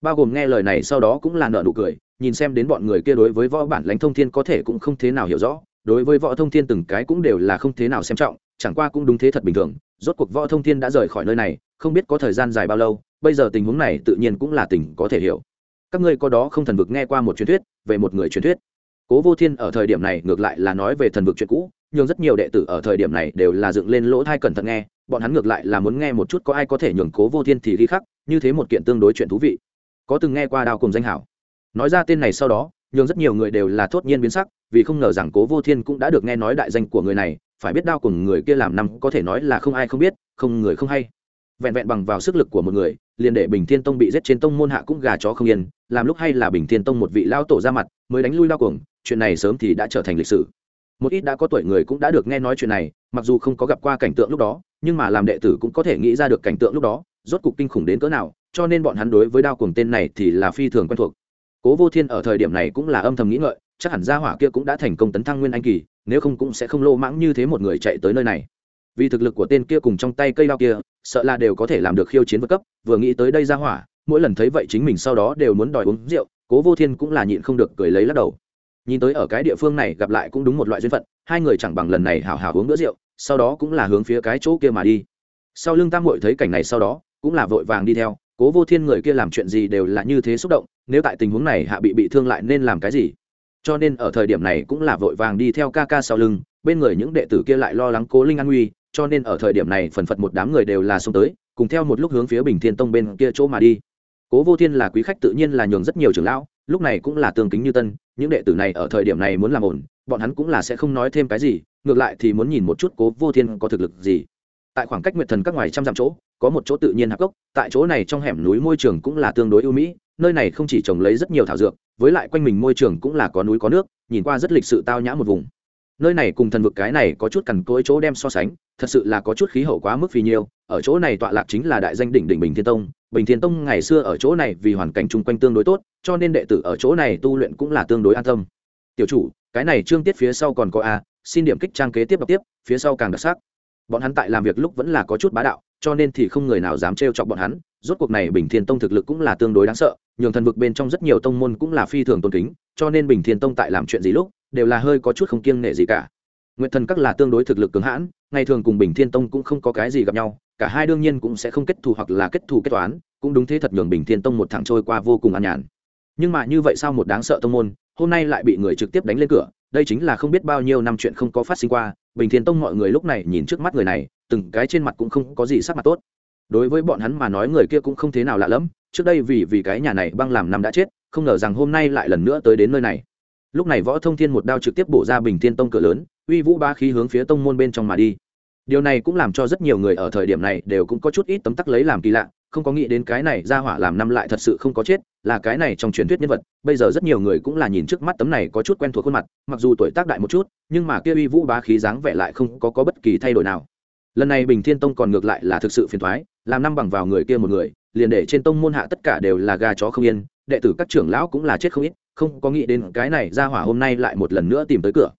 Bao gồm nghe lời này sau đó cũng là nợ nụ cười, nhìn xem đến bọn người kia đối với võ bản lãnh thông thiên có thể cũng không thế nào hiểu rõ đối với võ thông thiên từng cái cũng đều là không thế nào xem trọng, chẳng qua cũng đúng thế thật bình thường, rốt cuộc võ thông thiên đã rời khỏi nơi này, không biết có thời gian dài bao lâu, bây giờ tình huống này tự nhiên cũng là tình có thể hiểu. Các ngươi có đó không thần vực nghe qua một truyền thuyết, về một người truyền thuyết. Cố vô thiên ở thời điểm này ngược lại là nói về thần vực chuyện cũ nhưng rất nhiều đệ tử ở thời điểm này đều là dựng lên lỗ thai cẩn thận nghe, bọn hắn ngược lại là muốn nghe một chút có ai có thể nhường cố vô thiên thì ghi khắc, như thế một kiện tương đối chuyện thú vị. Có từng nghe qua đao cùng danh hảo? Nói ra tên này sau đó nhưng rất nhiều người đều là thốt nhiên biến sắc, vì không ngờ rằng cố vô thiên cũng đã được nghe nói đại danh của người này, phải biết đao cùng người kia làm năm có thể nói là không ai không biết, không người không hay. Vẹn vẹn bằng vào sức lực của một người, liền để bình thiên tông bị giết trên tông môn hạ cũng gà chó không yên, làm lúc hay là bình thiên tông một vị lao tổ ra mặt, mới đánh lui đao cuồng, chuyện này sớm thì đã trở thành lịch sử. Một ít đã có tuổi người cũng đã được nghe nói chuyện này, mặc dù không có gặp qua cảnh tượng lúc đó, nhưng mà làm đệ tử cũng có thể nghĩ ra được cảnh tượng lúc đó, rốt cục kinh khủng đến cỡ nào, cho nên bọn hắn đối với đao cuồng tên này thì là phi thường quen thuộc cố vô thiên ở thời điểm này cũng là âm thầm nghĩ ngợi, chắc hẳn gia hỏa kia cũng đã thành công tấn thăng nguyên anh kỳ, nếu không cũng sẽ không lô mãng như thế một người chạy tới nơi này. Vì thực lực của tên kia cùng trong tay cây đao kia, sợ là đều có thể làm được khiêu chiến vượt cấp, vừa nghĩ tới đây gia hỏa, mỗi lần thấy vậy chính mình sau đó đều muốn đòi uống rượu, cố vô thiên cũng là nhịn không được cười lấy lắc đầu. Nhìn tới ở cái địa phương này gặp lại cũng đúng một loại duyên phận, hai người chẳng bằng lần này hào hào uống bữa rượu, sau đó cũng là hướng phía cái chỗ kia mà đi. Sau lưng tam hội thấy cảnh này sau đó, cũng là vội vàng đi theo, cố vô thiên người kia làm chuyện gì đều là như thế xúc động nếu tại tình huống này hạ bị bị thương lại nên làm cái gì? Cho nên ở thời điểm này cũng là vội vàng đi theo ca ca sau lưng, bên người những đệ tử kia lại lo lắng cố linh an nguy cho nên ở thời điểm này phần phật một đám người đều là xông tới, cùng theo một lúc hướng phía bình thiên tông bên kia chỗ mà đi. Cố vô thiên là quý khách tự nhiên là nhường rất nhiều trưởng lão, lúc này cũng là tương kính như tân, những đệ tử này ở thời điểm này muốn làm ổn, bọn hắn cũng là sẽ không nói thêm cái gì, ngược lại thì muốn nhìn một chút cố vô thiên có thực lực gì. Tại khoảng cách nguyệt thần các ngoài trăm dặm chỗ, có một chỗ tự nhiên hạp gốc, tại chỗ này trong hẻm núi môi trường cũng là tương đối ưu mỹ nơi này không chỉ trồng lấy rất nhiều thảo dược, với lại quanh mình môi trường cũng là có núi có nước, nhìn qua rất lịch sự tao nhã một vùng. Nơi này cùng thần vực cái này có chút cằn cỗi chỗ đem so sánh, thật sự là có chút khí hậu quá mức phì nhiêu, ở chỗ này tọa lạc chính là đại danh đỉnh đỉnh bình thiên tông. Bình thiên tông ngày xưa ở chỗ này vì hoàn cảnh chung quanh tương đối tốt, cho nên đệ tử ở chỗ này tu luyện cũng là tương đối an tâm. Tiểu chủ, cái này trương tiết phía sau còn có a, xin điểm kích trang kế tiếp đọc tiếp, phía sau càng đặc sắc. Bọn hắn tại làm việc lúc vẫn là có chút bá đạo, cho nên thì không người nào dám trêu chọc bọn hắn rốt cuộc này bình thiên tông thực lực cũng là tương đối đáng sợ, nhường thần vực bên trong rất nhiều tông môn cũng là phi thường tôn kính, cho nên bình thiên tông tại làm chuyện gì lúc, đều là hơi có chút không kiêng nể gì cả. Nguyện thần các là tương đối thực lực cường hãn, ngày thường cùng bình thiên tông cũng không có cái gì gặp nhau, cả hai đương nhiên cũng sẽ không kết thù hoặc là kết thù kết toán, cũng đúng thế thật nhường bình thiên tông một thẳng trôi qua vô cùng an nhàn. Nhưng mà như vậy sao một đáng sợ tông môn, hôm nay lại bị người trực tiếp đánh lên cửa, đây chính là không biết bao nhiêu năm chuyện không có phát sinh qua, bình thiên tông mọi người lúc này nhìn trước mắt người này, từng cái trên mặt cũng không có gì sắc mặt tốt đối với bọn hắn mà nói người kia cũng không thế nào lạ lẫm trước đây vì vì cái nhà này băng làm năm đã chết không ngờ rằng hôm nay lại lần nữa tới đến nơi này. Lúc này võ thông thiên một đao trực tiếp bổ ra bình thiên tông cửa lớn uy vũ ba khí hướng phía tông môn bên trong mà đi. Điều này cũng làm cho rất nhiều người ở thời điểm này đều cũng có chút ít tấm tắc lấy làm kỳ lạ không có nghĩ đến cái này ra hỏa làm năm lại thật sự không có chết là cái này trong truyền thuyết nhân vật bây giờ rất nhiều người cũng là nhìn trước mắt tấm này có chút quen thuộc khuôn mặt mặc dù tuổi tác đại một chút nhưng mà kia uy vũ bá khí dáng vẻ lại không có, có bất kỳ thay đổi nào. Lần này bình thiên tông còn ngược lại là thực sự phiền thoái làm năm bằng vào người kia một người, liền để trên tông môn hạ tất cả đều là gà chó không yên, đệ tử các trưởng lão cũng là chết không ít, không có nghĩ đến cái này ra hỏa hôm nay lại một lần nữa tìm tới cửa.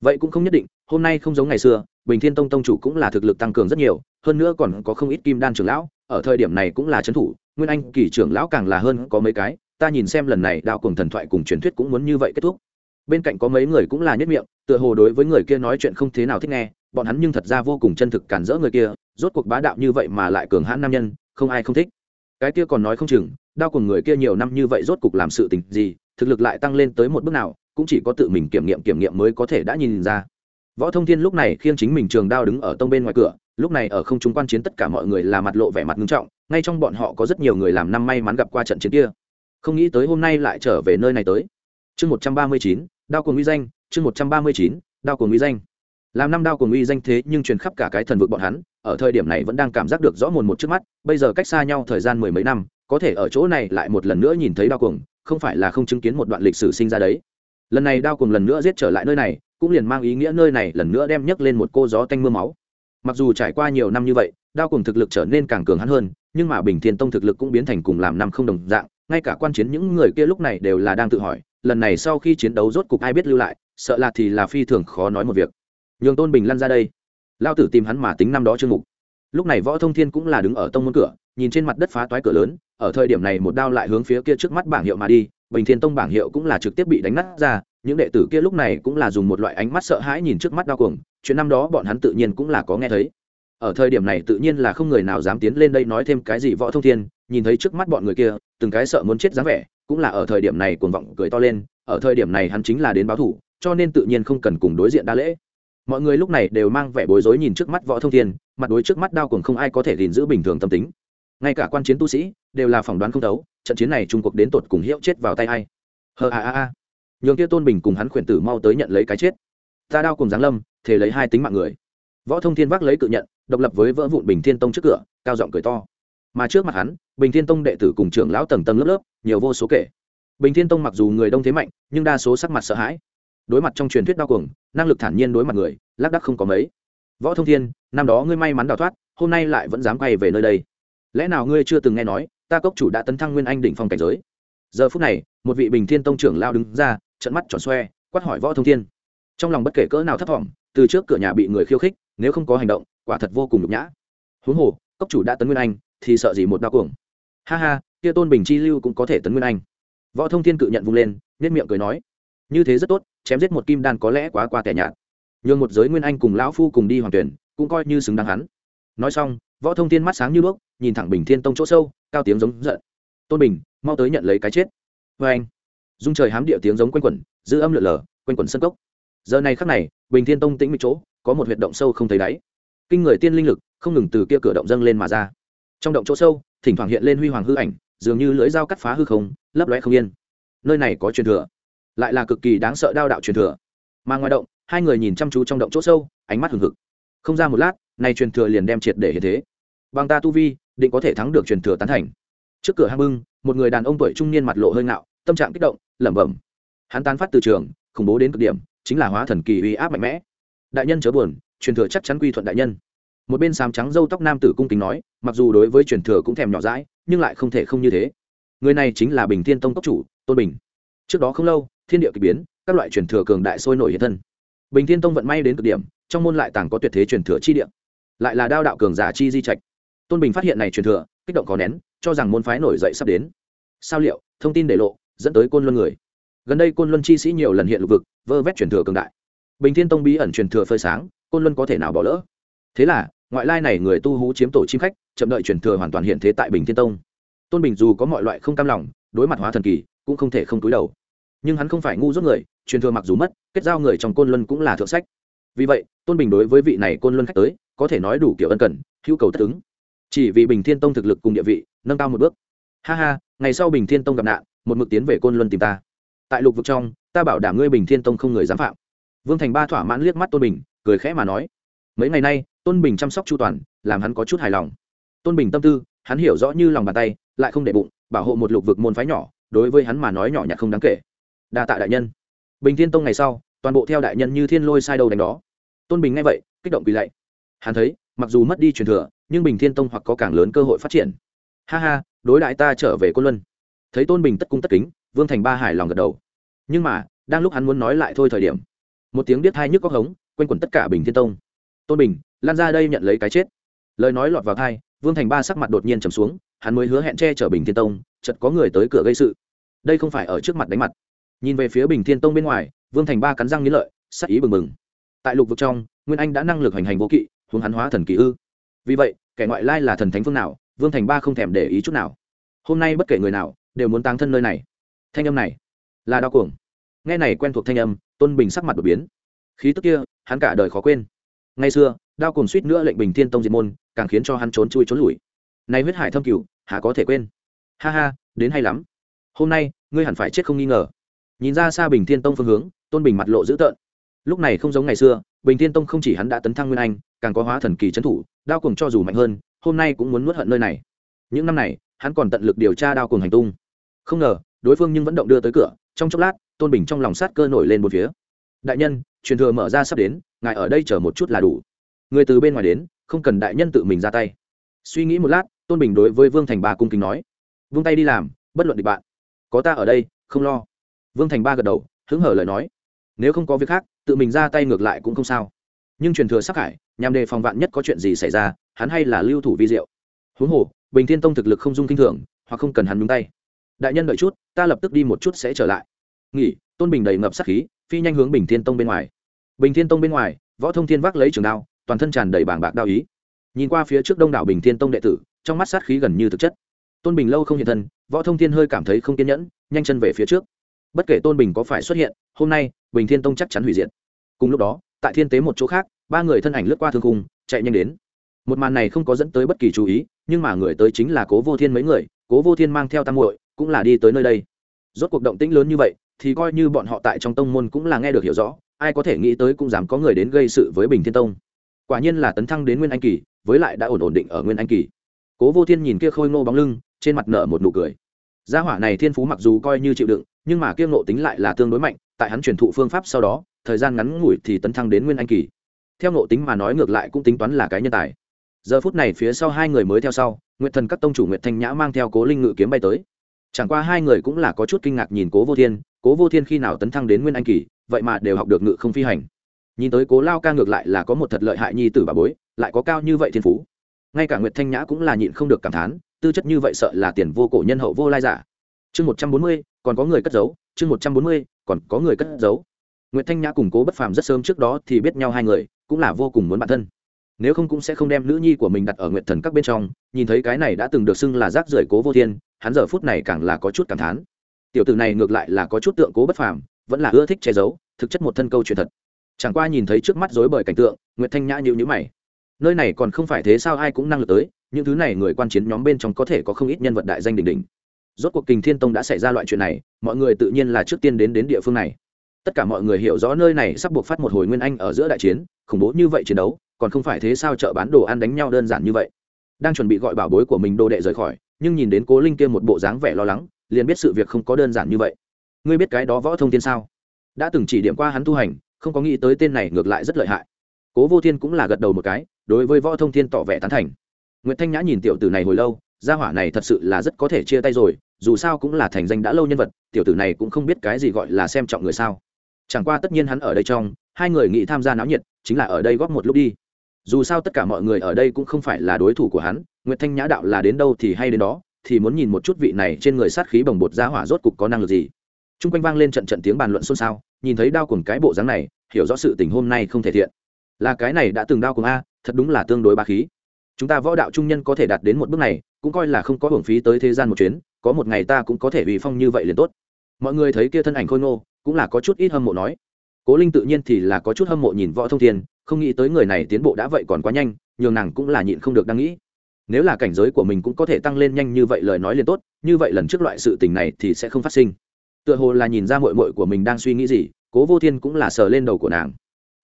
Vậy cũng không nhất định, hôm nay không giống ngày xưa, bình thiên tông tông chủ cũng là thực lực tăng cường rất nhiều, hơn nữa còn có không ít kim đan trưởng lão, ở thời điểm này cũng là trấn thủ, nguyên anh kỳ trưởng lão càng là hơn có mấy cái, ta nhìn xem lần này đạo cùng thần thoại cùng truyền thuyết cũng muốn như vậy kết thúc. Bên cạnh có mấy người cũng là nhất miệng, tựa hồ đối với người kia nói chuyện không thế nào thích nghe, bọn hắn nhưng thật ra vô cùng chân thực cản rỡ người kia rốt cuộc bá đạo như vậy mà lại cường hãn nam nhân, không ai không thích. Cái kia còn nói không chừng đau cùng người kia nhiều năm như vậy rốt cuộc làm sự tình gì, thực lực lại tăng lên tới một bước nào, cũng chỉ có tự mình kiểm nghiệm kiểm nghiệm mới có thể đã nhìn ra. Võ thông thiên lúc này khiêng chính mình trường đao đứng ở tông bên ngoài cửa, lúc này ở không trung quan chiến tất cả mọi người là mặt lộ vẻ mặt nghiêm trọng, ngay trong bọn họ có rất nhiều người làm năm may mắn gặp qua trận chiến kia. Không nghĩ tới hôm nay lại trở về nơi này tới. Chương một trăm ba mươi chín, đao cùng uy danh, chương một trăm ba mươi chín, đao cùng uy danh. Làm năm đao cùng uy danh thế nhưng truyền khắp cả cái thần vực bọn hắn ở thời điểm này vẫn đang cảm giác được rõ mồn một trước mắt, bây giờ cách xa nhau thời gian mười mấy năm, có thể ở chỗ này lại một lần nữa nhìn thấy đao cuồng, không phải là không chứng kiến một đoạn lịch sử sinh ra đấy. Lần này đao cuồng lần nữa giết trở lại nơi này, cũng liền mang ý nghĩa nơi này lần nữa đem nhấc lên một cô gió tanh mưa máu. Mặc dù trải qua nhiều năm như vậy, đao cùng thực lực trở nên càng cường hắn hơn, nhưng mà bình thiên tông thực lực cũng biến thành cùng làm năm không đồng dạng, ngay cả quan chiến những người kia lúc này đều là đang tự hỏi, lần này sau khi chiến đấu rốt cục ai biết lưu lại, sợ là thì là phi thường khó nói một việc. Nhường tôn bình lăn ra đây lao tử tìm hắn mà tính năm đó chương mục. Lúc này võ thông thiên cũng là đứng ở tông môn cửa, nhìn trên mặt đất phá toái cửa lớn, ở thời điểm này một đao lại hướng phía kia trước mắt bảng hiệu mà đi, bình thiên tông bảng hiệu cũng là trực tiếp bị đánh nát ra, những đệ tử kia lúc này cũng là dùng một loại ánh mắt sợ hãi nhìn trước mắt đao cuồng, chuyện năm đó bọn hắn tự nhiên cũng là có nghe thấy. Ở thời điểm này tự nhiên là không người nào dám tiến lên đây nói thêm cái gì võ thông thiên, nhìn thấy trước mắt bọn người kia, từng cái sợ muốn chết dáng vẻ, cũng là ở thời điểm này cuồng vọng cười to lên, ở thời điểm này hắn chính là đến báo thủ, cho nên tự nhiên không cần cùng đối diện đa lễ mọi người lúc này đều mang vẻ bối rối nhìn trước mắt võ thông thiên, mặt đối trước mắt đao cuồng không ai có thể gìn giữ bình thường tâm tính. Ngay cả quan chiến tu sĩ, đều là phỏng đoán không đấu trận chiến này trung cuộc đến tột cùng hiệu chết vào tay ai. Hờ a a a. Nhường kia tôn bình cùng hắn khuyển tử mau tới nhận lấy cái chết. Ta đao cùng giáng lâm thể lấy hai tính mạng người. Võ thông thiên vác lấy cự nhận, độc lập với vỡ vụn bình thiên tông trước cửa, cao giọng cười to. Mà trước mặt hắn, bình thiên tông đệ tử cùng trưởng lão tầng tầng lớp lớp, nhiều vô số kể. Bình thiên tông mặc dù người đông thế mạnh, nhưng đa số sắc mặt sợ hãi đối mặt trong truyền thuyết đau cuồng, năng lực thản nhiên đối mặt người, lác đắc không có mấy. Võ thông thiên, năm đó ngươi may mắn đào thoát, hôm nay lại vẫn dám quay về nơi đây. Lẽ nào ngươi chưa từng nghe nói, ta cốc chủ đã tấn thăng nguyên anh đỉnh phong cảnh giới? Giờ phút này, một vị bình thiên tông trưởng lao đứng ra trận mắt tròn xoe, quát hỏi võ thông thiên. Trong lòng bất kể cỡ nào thấp thỏm, từ trước cửa nhà bị người khiêu khích, nếu không có hành động, quả thật vô cùng nhục nhã. Huống hồ, cốc chủ đã tấn nguyên anh, thì sợ gì một đau cuồng. Ha ha, kia tôn bình chi lưu cũng có thể tấn nguyên anh. Võ thông thiên cự nhận vung lên nhất miệng cười nói, như thế rất tốt chém giết một kim đan có lẽ quá qua tẻ nhạt. Nhường một giới nguyên anh cùng lão phu cùng đi hoàng tuyển, cũng coi như xứng đáng hắn. Nói xong, võ thông thiên mắt sáng như đuốc, nhìn thẳng bình thiên tông chỗ sâu, cao tiếng giống giận. Tôn bình, mau tới nhận lấy cái chết. Vê anh. Dung trời hám địa tiếng giống quanh quẩn giữ âm lượn lờ, quanh quẩn sân cốc. Giờ này khắc này, bình thiên tông tĩnh một chỗ, có một huyệt động sâu không thấy đáy. Kinh người tiên linh lực không ngừng từ kia cửa động dâng lên mà ra. Trong động chỗ sâu, thỉnh thoảng hiện lên huy hoàng hư ảnh, dường như lưỡi dao cắt phá hư không, lấp lóe không yên. Nơi này có truyền thừa lại là cực kỳ đáng sợ đao đạo truyền thừa. Mà ngoài động, hai người nhìn chăm chú trong động chỗ sâu, ánh mắt hừng hực. Không ra một lát, nay truyền thừa liền đem triệt để hiện thế. Bằng ta tu vi, định có thể thắng được truyền thừa tán thành. Trước cửa hang bưng, một người đàn ông tuổi trung niên mặt lộ hơi ngạo, tâm trạng kích động, lẩm bẩm. Hắn tán phát từ trường, khủng bố đến cực điểm, chính là hóa thần kỳ uy áp mạnh mẽ. Đại nhân chớ buồn, truyền thừa chắc chắn quy thuận đại nhân. Một bên sám trắng dâu tóc nam tử cung kính nói, mặc dù đối với truyền thừa cũng thèm nhỏ rãi nhưng lại không thể không như thế. Người này chính là bình thiên tông tốc chủ, tôn bình. Trước đó không lâu thiên địa k ỳ biến, các loại truyền thừa cường đại sôi nổi hiện thân. Bình thiên tông vận may đến cực điểm, trong môn lại tàng có tuyệt thế truyền thừa chi địa. Lại là đao đạo cường giả chi di trạch. Tôn bình phát hiện này truyền thừa, kích động có nén, cho rằng môn phái nổi dậy sắp đến. Sao liệu, thông tin để lộ, dẫn tới côn luân người. Gần đây côn luân chi sĩ nhiều lần hiện lục vực, vơ vét truyền thừa cường đại. Bình thiên tông bí ẩn truyền thừa phơi sáng, côn luân có thể nào bỏ lỡ? Thế là, ngoại lai này người tu hú chiếm tổ chim khách, chậm đợi truyền thừa hoàn toàn hiện thế tại bình thiên tông. Tôn bình dù có mọi loại không cam lòng, đối mặt hóa thần kỳ, cũng không thể không túi đầu nhưng hắn không phải ngu dốt người, truyền thừa mặc dù mất, kết giao người trong côn luân cũng là thượng sách. Vì vậy, tôn bình đối với vị này côn luân khách tới, có thể nói đủ kiểu ân cần, hữu cầu tất ứng. Chỉ vì bình thiên tông thực lực cùng địa vị, nâng cao một bước. Ha ha, ngày sau bình thiên tông gặp nạn, một mực tiến về côn luân tìm ta. Tại lục vực trong, ta bảo đảm ngươi bình thiên tông không người dám phạm. Vương thành ba thỏa mãn liếc mắt tôn bình, cười khẽ mà nói. Mấy ngày nay, tôn bình chăm sóc chu toàn, làm hắn có chút hài lòng. Tôn bình tâm tư, hắn hiểu rõ như lòng bàn tay, lại không để bụng, bảo hộ một lục vực môn phái nhỏ, đối với hắn mà nói nhỏ nhặt không đáng kể đa tạ đại nhân. Bình thiên tông ngày sau, toàn bộ theo đại nhân như thiên lôi sai đầu đánh đó. Tôn bình nghe vậy, kích động quỳ lạy. Hắn thấy, mặc dù mất đi truyền thừa, nhưng bình thiên tông hoặc có càng lớn cơ hội phát triển. Ha ha, đối đại ta trở về côn luân. Thấy tôn bình tất cung tất kính, vương thành ba hài lòng gật đầu. Nhưng mà, đang lúc hắn muốn nói lại thôi thời điểm, một tiếng biết hai nhức có hống, quanh quẩn tất cả bình thiên tông. Tôn bình, lan ra đây nhận lấy cái chết. Lời nói lọt vào thai vương thành ba sắc mặt đột nhiên trầm xuống, hắn mới hứa hẹn che chở bình thiên tông chật có người tới cửa gây sự. Đây không phải ở trước mặt đánh mặt nhìn về phía bình thiên tông bên ngoài, vương thành ba cắn răng nghĩ lợi, sắc ý bừng bừng. Tại lục vực trong, nguyên anh đã năng lực hành hành vô kỵ, hướng hắn hóa thần kỳ ư. Vì vậy, kẻ ngoại lai là thần thánh phương nào, vương thành ba không thèm để ý chút nào. Hôm nay bất kể người nào, đều muốn tăng thân nơi này. Thanh âm này là đau cuồng. Nghe này quen thuộc thanh âm, tôn bình sắc mặt đột biến. Khí tức kia, hắn cả đời khó quên. Ngày xưa đao cuồng suýt nữa lệnh bình thiên tông diệt môn, càng khiến cho hắn trốn chui trốn lùi nay huyết hải thâm cửu há có thể quên. Ha ha, đến hay lắm. Hôm nay, ngươi hẳn phải chết không nghi ngờ nhìn ra xa bình thiên tông phương hướng, tôn bình mặt lộ dữ tợn. Lúc này không giống ngày xưa, bình thiên tông không chỉ hắn đã tấn thăng nguyên anh, càng có hóa thần kỳ trấn thủ, đao cùng cho dù mạnh hơn, hôm nay cũng muốn nuốt hận nơi này. Những năm này, hắn còn tận lực điều tra đao cùng hành tung. Không ngờ, đối phương nhưng vẫn động đưa tới cửa, trong chốc lát, tôn bình trong lòng sát cơ nổi lên một phía. Đại nhân, truyền thừa mở ra sắp đến, ngài ở đây chờ một chút là đủ. Người từ bên ngoài đến, không cần đại nhân tự mình ra tay. Suy nghĩ một lát, tôn bình đối với vương thành ba cung kính nói, vung tay đi làm, bất luận địch bạn. Có ta ở đây, không lo vương thành ba gật đầu, hứng hở lời nói, nếu không có việc khác, tự mình ra tay ngược lại cũng không sao. Nhưng truyền thừa sắc hải, nhằm đề phòng vạn nhất có chuyện gì xảy ra, hắn hay là lưu thủ vi diệu. Huống hồ, bình thiên tông thực lực không dung kinh thường, hoặc không cần hắn nhúng tay. Đại nhân đợi chút, ta lập tức đi một chút sẽ trở lại. Nghỉ, tôn bình đầy ngập sắc khí, phi nhanh hướng bình thiên tông bên ngoài. Bình thiên tông bên ngoài, võ thông thiên vác lấy trường đao, toàn thân tràn đầy bảng bạc đao ý. Nhìn qua phía trước đông đảo bình thiên tông đệ tử, trong mắt sát khí gần như thực chất. Tôn bình lâu không hiện thân, võ thông thiên hơi cảm thấy không kiên nhẫn, nhanh chân về phía trước bất kể tôn bình có phải xuất hiện, hôm nay, bình thiên tông chắc chắn hủy diệt. Cùng lúc đó, tại thiên tế một chỗ khác, ba người thân ảnh lướt qua thương cung chạy nhanh đến. Một màn này không có dẫn tới bất kỳ chú ý, nhưng mà người tới chính là cố vô thiên mấy người, cố vô thiên mang theo tam muội, cũng là đi tới nơi đây. Rốt cuộc động tĩnh lớn như vậy, thì coi như bọn họ tại trong tông môn cũng là nghe được hiểu rõ, ai có thể nghĩ tới cũng dám có người đến gây sự với bình thiên tông. Quả nhiên là tấn thăng đến nguyên anh kỳ, với lại đã ổn ổn định ở nguyên anh kỳ. Cố vô thiên nhìn kia khôi ngô bóng lưng, trên mặt nở một nụ cười. Gia hỏa này thiên phú mặc dù coi như chịu đựng nhưng mà kiêng nộ tính lại là tương đối mạnh, tại hắn truyền thụ phương pháp sau đó, thời gian ngắn ngủi thì tấn thăng đến nguyên anh kỳ. Theo nộ tính mà nói ngược lại cũng tính toán là cái nhân tài. Giờ phút này phía sau hai người mới theo sau nguyện thần các tông chủ nguyệt thanh nhã mang theo cố linh ngự kiếm bay tới. Chẳng qua hai người cũng là có chút kinh ngạc nhìn cố vô thiên, cố vô thiên khi nào tấn thăng đến nguyên anh kỳ, vậy mà đều học được ngự không phi hành. Nhìn tới cố lao ca ngược lại là có một thật lợi hại nhi tử bà bối, lại có cao như vậy thiên phú. Ngay cả nguyệt thanh nhã cũng là nhịn không được cảm thán, tư chất như vậy sợ là tiền vô cổ nhân hậu vô lai giả. Chương một trăm bốn mươi còn có người cất giấu, chương một trăm bốn mươi, còn có người cất giấu. Nguyệt thanh nhã cùng cố bất phàm rất sớm trước đó thì biết nhau hai người, cũng là vô cùng muốn bản thân. Nếu không cũng sẽ không đem nữ nhi của mình đặt ở nguyệt thần các bên trong, nhìn thấy cái này đã từng được xưng là rác rưởi cố vô thiên, hắn giờ phút này càng là có chút cảm thán. Tiểu tử này ngược lại là có chút tượng cố bất phàm, vẫn là ưa thích che giấu, thực chất một thân câu chuyện thật. Chẳng qua nhìn thấy trước mắt rối bời cảnh tượng, nguyệt thanh nhã nhịu nhữ mày. Nơi này còn không phải thế sao ai cũng năng lực tới, những thứ này người quan chiến nhóm bên trong có thể có không ít nhân vật đại danh đỉnh đỉnh rốt cuộc kình thiên tông đã xảy ra loại chuyện này, mọi người tự nhiên là trước tiên đến đến địa phương này. Tất cả mọi người hiểu rõ nơi này sắp buộc phát một hồi nguyên anh ở giữa đại chiến, khủng bố như vậy chiến đấu, còn không phải thế sao chợ bán đồ ăn đánh nhau đơn giản như vậy. Đang chuẩn bị gọi bảo bối của mình đồ đệ rời khỏi, nhưng nhìn đến cố linh kia một bộ dáng vẻ lo lắng, liền biết sự việc không có đơn giản như vậy. Ngươi biết cái đó võ thông thiên sao? Đã từng chỉ điểm qua hắn tu hành, không có nghĩ tới tên này ngược lại rất lợi hại. Cố vô thiên cũng là gật đầu một cái, đối với võ thông thiên tỏ vẻ tán thành. Nguyễn thanh nhã nhìn tiểu tử này hồi lâu gia hỏa này thật sự là rất có thể chia tay rồi, dù sao cũng là thành danh đã lâu nhân vật, tiểu tử này cũng không biết cái gì gọi là xem trọng người sao. Chẳng qua tất nhiên hắn ở đây trong, hai người nghĩ tham gia náo nhiệt, chính là ở đây góp một lúc đi. Dù sao tất cả mọi người ở đây cũng không phải là đối thủ của hắn nguyễn thanh nhã đạo là đến đâu thì hay đến đó, thì muốn nhìn một chút vị này trên người sát khí bồng bột gia hỏa rốt cục có năng lực gì. T r u n g quanh vang lên trận trận tiếng bàn luận xôn xao, nhìn thấy đao cùng cái bộ dáng này, hiểu rõ sự tình hôm nay không thể thiện. Là cái này đã từng đao cùng a, thật đúng là tương đối ba khí. Chúng ta võ đạo trung nhân có thể đạt đến một bước này cũng coi là không có hưởng phí tới thế gian một chuyến, có một ngày ta cũng có thể bị phong như vậy liền tốt. Mọi người thấy kia thân ảnh khôi ngô, cũng là có chút ít hâm mộ nói. Cố linh tự nhiên thì là có chút hâm mộ nhìn võ thông thiên, không nghĩ tới người này tiến bộ đã vậy còn quá nhanh, nhường nàng cũng là nhịn không được đang nghĩ. Nếu là cảnh giới của mình cũng có thể tăng lên nhanh như vậy lời nói liền tốt, như vậy lần trước loại sự tình này thì sẽ không phát sinh. Tựa hồ là nhìn ra mội mội của mình đang suy nghĩ gì, cố vô thiên cũng là sờ lên đầu của nàng.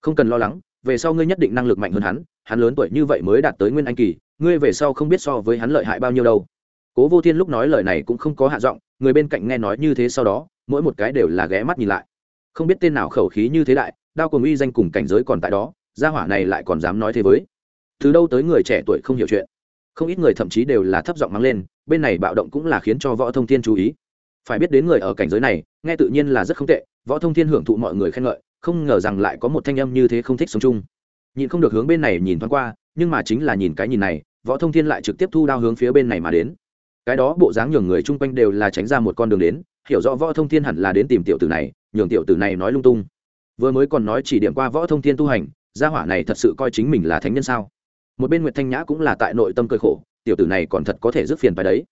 Không cần lo lắng, về sau ngươi nhất định năng lực mạnh hơn hắn hắn lớn tuổi như vậy mới đạt tới nguyên anh kỳ, ngươi về sau không biết so với hắn lợi hại bao nhiêu đâu. Cố vô thiên lúc nói lời này cũng không có hạ giọng, người bên cạnh nghe nói như thế sau đó, mỗi một cái đều là ghé mắt nhìn lại. Không biết tên nào khẩu khí như thế đại, đao cùng uy danh cùng cảnh giới còn tại đó, gia hỏa này lại còn dám nói thế với. Từ đâu tới người trẻ tuổi không hiểu chuyện. Không ít người thậm chí đều là thấp giọng mắng lên, bên này bạo động cũng là khiến cho võ thông thiên chú ý. Phải biết đến người ở cảnh giới này, nghe tự nhiên là rất không tệ, võ thông thiên hưởng thụ mọi người khen ngợi, không ngờ rằng lại có một thanh âm như thế không thích sống chung nhìn không được hướng bên này nhìn thoáng qua, nhưng mà chính là nhìn cái nhìn này, võ thông thiên lại trực tiếp thu đao hướng phía bên này mà đến. Cái đó bộ dáng nhường người chung quanh đều là tránh ra một con đường đến, hiểu rõ võ thông thiên hẳn là đến tìm tiểu tử này, nhường tiểu tử này nói lung tung. Vừa mới còn nói chỉ điểm qua võ thông thiên tu hành, gia hỏa này thật sự coi chính mình là thánh nhân sao? Một bên nguyệt thanh nhã cũng là tại nội tâm cơ khổ, tiểu tử này còn thật có thể rước phiền phải đấy.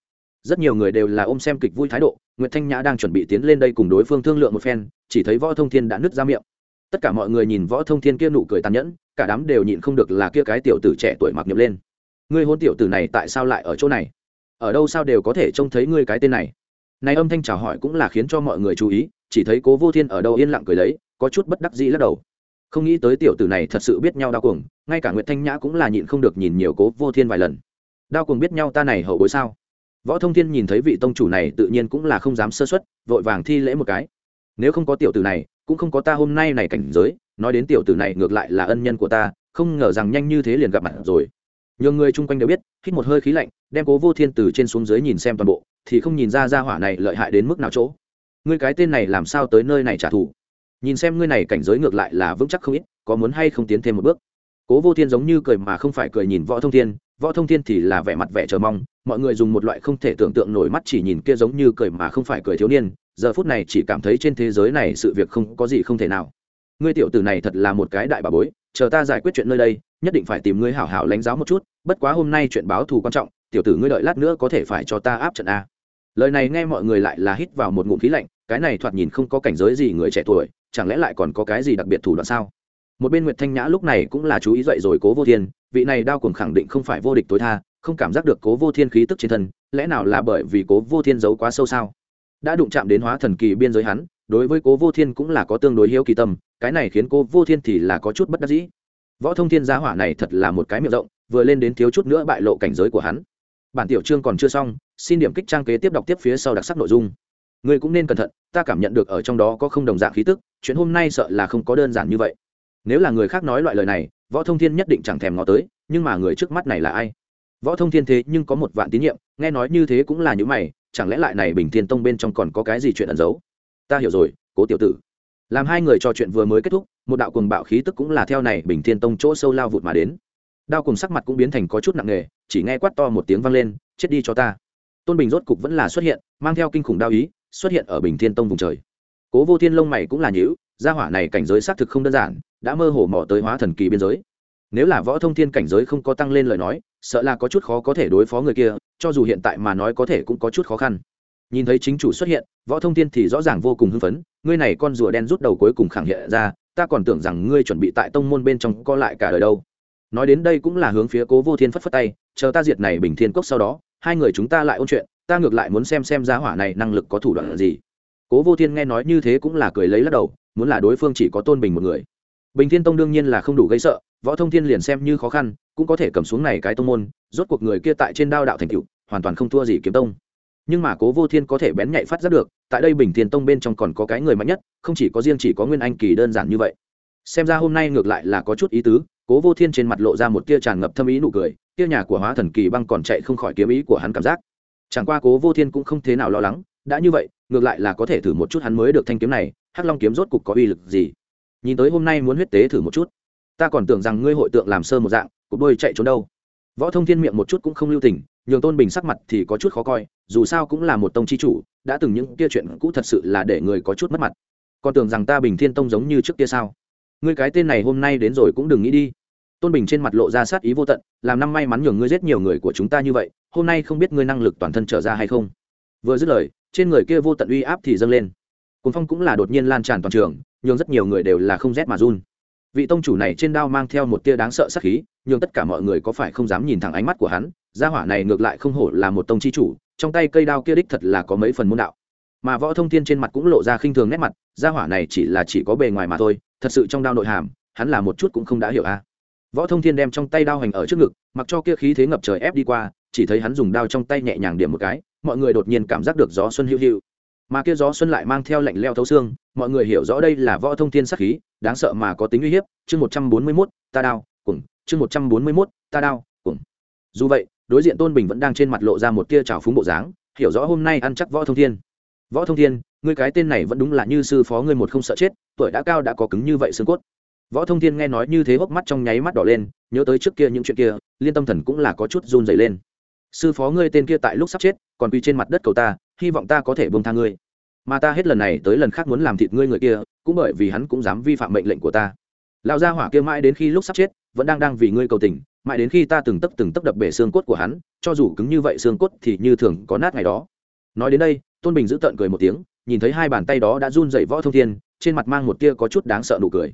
Rất nhiều người đều là ôm xem kịch vui thái độ, nguyệt thanh nhã đang chuẩn bị tiến lên đây cùng đối phương thương lượng một phen, chỉ thấy võ thông thiên đã nứt ra miệng tất cả mọi người nhìn võ thông thiên kia nụ cười tàn nhẫn, cả đám đều nhịn không được là kia cái tiểu tử trẻ tuổi mặc nhập lên. Ngươi hôn tiểu tử này tại sao lại ở chỗ này? Ở đâu sao đều có thể trông thấy ngươi cái tên này? Này âm thanh chào hỏi cũng là khiến cho mọi người chú ý, chỉ thấy cố vô thiên ở đâu yên lặng cười lấy, có chút bất đắc dĩ lắc đầu. Không nghĩ tới tiểu tử này thật sự biết nhau đau cuồng, ngay cả nguyệt thanh nhã cũng là nhịn không được nhìn nhiều cố vô thiên vài lần. Đau cuồng biết nhau ta này hậu bối sao? Võ thông thiên nhìn thấy vị tông chủ này tự nhiên cũng là không dám sơ xuất vội vàng thi lễ một cái. Nếu không có tiểu tử này cũng không có ta hôm nay này cảnh giới, nói đến tiểu tử này ngược lại là ân nhân của ta, không ngờ rằng nhanh như thế liền gặp mặt rồi. Nhiều người chung quanh đều biết, hít một hơi khí lạnh, đem cố vô thiên từ trên xuống dưới nhìn xem toàn bộ, thì không nhìn ra ra hỏa này lợi hại đến mức nào chỗ. Ngươi cái tên này làm sao tới nơi này trả thù? Nhìn xem ngươi này cảnh giới ngược lại là vững chắc không ít, có muốn hay không tiến thêm một bước? Cố vô thiên giống như cười mà không phải cười nhìn võ thông thiên, võ thông thiên thì là vẻ mặt vẻ chờ mong, mọi người dùng một loại không thể tưởng tượng nổi mắt chỉ nhìn kia giống như cười mà không phải cười thiếu niên giờ phút này chỉ cảm thấy trên thế giới này sự việc không có gì không thể nào. Ngươi tiểu tử này thật là một cái đại bà bối, chờ ta giải quyết chuyện nơi đây, nhất định phải tìm ngươi hảo hảo lãnh giáo một chút, bất quá hôm nay chuyện báo thù quan trọng, tiểu tử ngươi đợi lát nữa có thể phải cho ta áp trận a. Lời này nghe mọi người lại là hít vào một ngụm khí lạnh, cái này thoạt nhìn không có cảnh giới gì người trẻ tuổi, chẳng lẽ lại còn có cái gì đặc biệt thủ đoạn sao? Một bên nguyệt thanh nhã lúc này cũng là chú ý dậy rồi cố vô thiên, vị này đao cùng khẳng định không phải vô địch tối tha, không cảm giác được cố vô thiên khí tức trên thân, lẽ nào là bởi vì cố vô thiên giấu quá sâu sao? Đã đụng chạm đến hóa thần kỳ biên giới hắn, đối với cố vô thiên cũng là có tương đối hiếu kỳ tâm, cái này khiến cố vô thiên thì là có chút bất đắc dĩ. Võ thông thiên giá hỏa này thật là một cái miệng rộng, vừa lên đến thiếu chút nữa bại lộ cảnh giới của hắn. Bản tiểu chương còn chưa xong, xin điểm kích trang kế tiếp đọc tiếp phía sau đặc sắc nội dung. Ngươi cũng nên cẩn thận, ta cảm nhận được ở trong đó có không đồng dạng khí tức, chuyện hôm nay sợ là không có đơn giản như vậy. Nếu là người khác nói loại lời này, võ thông thiên nhất định chẳng thèm ngó tới, nhưng mà người trước mắt này là ai? Võ thông thiên thế nhưng có một vạn tín nhiệm, nghe nói như thế cũng là những mày chẳng lẽ lại này bình thiên tông bên trong còn có cái gì chuyện ẩn giấu? Ta hiểu rồi, cố tiểu tử. Làm hai người trò chuyện vừa mới kết thúc, một đạo cùng bạo khí tức cũng là theo này bình thiên tông chỗ sâu lao vụt mà đến. Đao cùng sắc mặt cũng biến thành có chút nặng nề, chỉ nghe quát to một tiếng vang lên, chết đi cho ta. Tôn bình rốt cục vẫn là xuất hiện, mang theo kinh khủng đao ý, xuất hiện ở bình thiên tông vùng trời. Cố vô thiên lông mày cũng là nhữ gia hỏa này cảnh giới xác thực không đơn giản, đã mơ hồ mò tới hóa thần kỳ biên giới. Nếu là võ thông thiên cảnh giới không có tăng lên lời nói, sợ là có chút khó có thể đối phó người kia cho dù hiện tại mà nói có thể cũng có chút khó khăn. Nhìn thấy chính chủ xuất hiện, võ thông thiên thì rõ ràng vô cùng hưng phấn, ngươi này con rùa đen rút đầu cuối cùng khẳng hiện ra, ta còn tưởng rằng ngươi chuẩn bị tại tông môn bên trong co lại cả đời đâu. Nói đến đây cũng là hướng phía cố vô thiên phất phất tay, chờ ta diệt này bình thiên cốc sau đó, hai người chúng ta lại ôn chuyện, ta ngược lại muốn xem xem giá hỏa này năng lực có thủ đoạn gì. Cố vô thiên nghe nói như thế cũng là cười lấy lắc đầu, muốn là đối phương chỉ có tôn bình một người. Bình thiên tông đương nhiên là không đủ gây sợ võ thông thiên liền xem như khó khăn, cũng có thể cầm xuống này cái tông môn, rốt cuộc người kia tại trên đao đạo thành cựu hoàn toàn không thua gì kiếm tông. Nhưng mà cố vô thiên có thể bén nhạy phát giác được, tại đây bình thiên tông bên trong còn có cái người mạnh nhất, không chỉ có riêng chỉ có nguyên anh kỳ đơn giản như vậy. Xem ra hôm nay ngược lại là có chút ý tứ, cố vô thiên trên mặt lộ ra một tia tràn ngập thâm ý nụ cười, tia nhà của hóa thần kỳ băng còn chạy không khỏi kiếm ý của hắn cảm giác. Chẳng qua cố vô thiên cũng không thế nào lo lắng, đã như vậy, ngược lại là có thể thử một chút hắn mới được thanh kiếm này, hắc long kiếm rốt cục có uy lực gì? Nhìn tới hôm nay muốn huyết tế thử một chút ta còn tưởng rằng ngươi hội tượng làm sơ một dạng, cục đôi chạy trốn đâu. Võ thông thiên miệng một chút cũng không lưu tình, nhường tôn bình sắc mặt thì có chút khó coi, dù sao cũng là một tông chi chủ, đã từng những kia chuyện cũ thật sự là để người có chút mất mặt. Còn tưởng rằng ta bình thiên tông giống như trước kia sao? Ngươi cái tên này hôm nay đến rồi cũng đừng nghĩ đi. Tôn bình trên mặt lộ ra sát ý vô tận, làm năm may mắn nhường ngươi giết nhiều người của chúng ta như vậy, hôm nay không biết ngươi năng lực toàn thân trở ra hay không. Vừa dứt lời, trên người kia vô tận uy áp thì dâng lên. Cuốn phong cũng là đột nhiên lan tràn toàn trường, nhường rất nhiều người đều là không rét mà run vị tông chủ này trên đao mang theo một tia đáng sợ sát khí nhưng tất cả mọi người có phải không dám nhìn thẳng ánh mắt của hắn, gia hỏa này ngược lại không hổ là một tông chi chủ, trong tay cây đao kia đích thật là có mấy phần môn đạo. Mà võ thông thiên trên mặt cũng lộ ra khinh thường nét mặt, gia hỏa này chỉ là chỉ có bề ngoài mà thôi, thật sự trong đao nội hàm, hắn là một chút cũng không đã hiểu a. Võ thông thiên đem trong tay đao hành ở trước ngực, mặc cho kia khí thế ngập trời ép đi qua, chỉ thấy hắn dùng đao trong tay nhẹ nhàng điểm một cái, mọi người đột nhiên cảm giác được gió xuân hữu hữu mà kia gió xuân lại mang theo lạnh leo thấu xương mọi người hiểu rõ đây là võ thông thiên sắc khí, đáng sợ mà có tính uy hiếp, chương một trăm bốn mươi mốt, ta đao cùng chương một trăm bốn mươi mốt, ta đao cùng dù vậy, đối diện tôn bình vẫn đang trên mặt lộ ra một tia trào phúng bộ dáng, hiểu rõ hôm nay ăn chắc võ thông thiên. Võ thông thiên, ngươi cái tên này vẫn đúng là như sư phó ngươi một không sợ chết, tuổi đã cao đã có cứng như vậy xương cốt. Võ thông thiên nghe nói như thế hốc mắt trong nháy mắt đỏ lên, nhớ tới trước kia những chuyện kia, liên tâm thần cũng là có chút run dày lên. Sư phó ngươi tên kia tại lúc sắp chết, còn quy trên mặt đất cầu ta, hy vọng ta có thể bông tha ngươi mà ta hết lần này tới lần khác muốn làm thịt ngươi người kia, cũng bởi vì hắn cũng dám vi phạm mệnh lệnh của ta. Lão gia hỏa kia mãi đến khi lúc sắp chết, vẫn đang đang vì ngươi cầu tình, mãi đến khi ta từng tấc từng tấc đập bể xương cốt của hắn, cho dù cứng như vậy xương cốt thì như thường có nát ngày đó. Nói đến đây, tôn bình giữ tợn cười một tiếng, nhìn thấy hai bàn tay đó đã run dậy võ thông thiên, trên mặt mang một tia có chút đáng sợ nụ cười.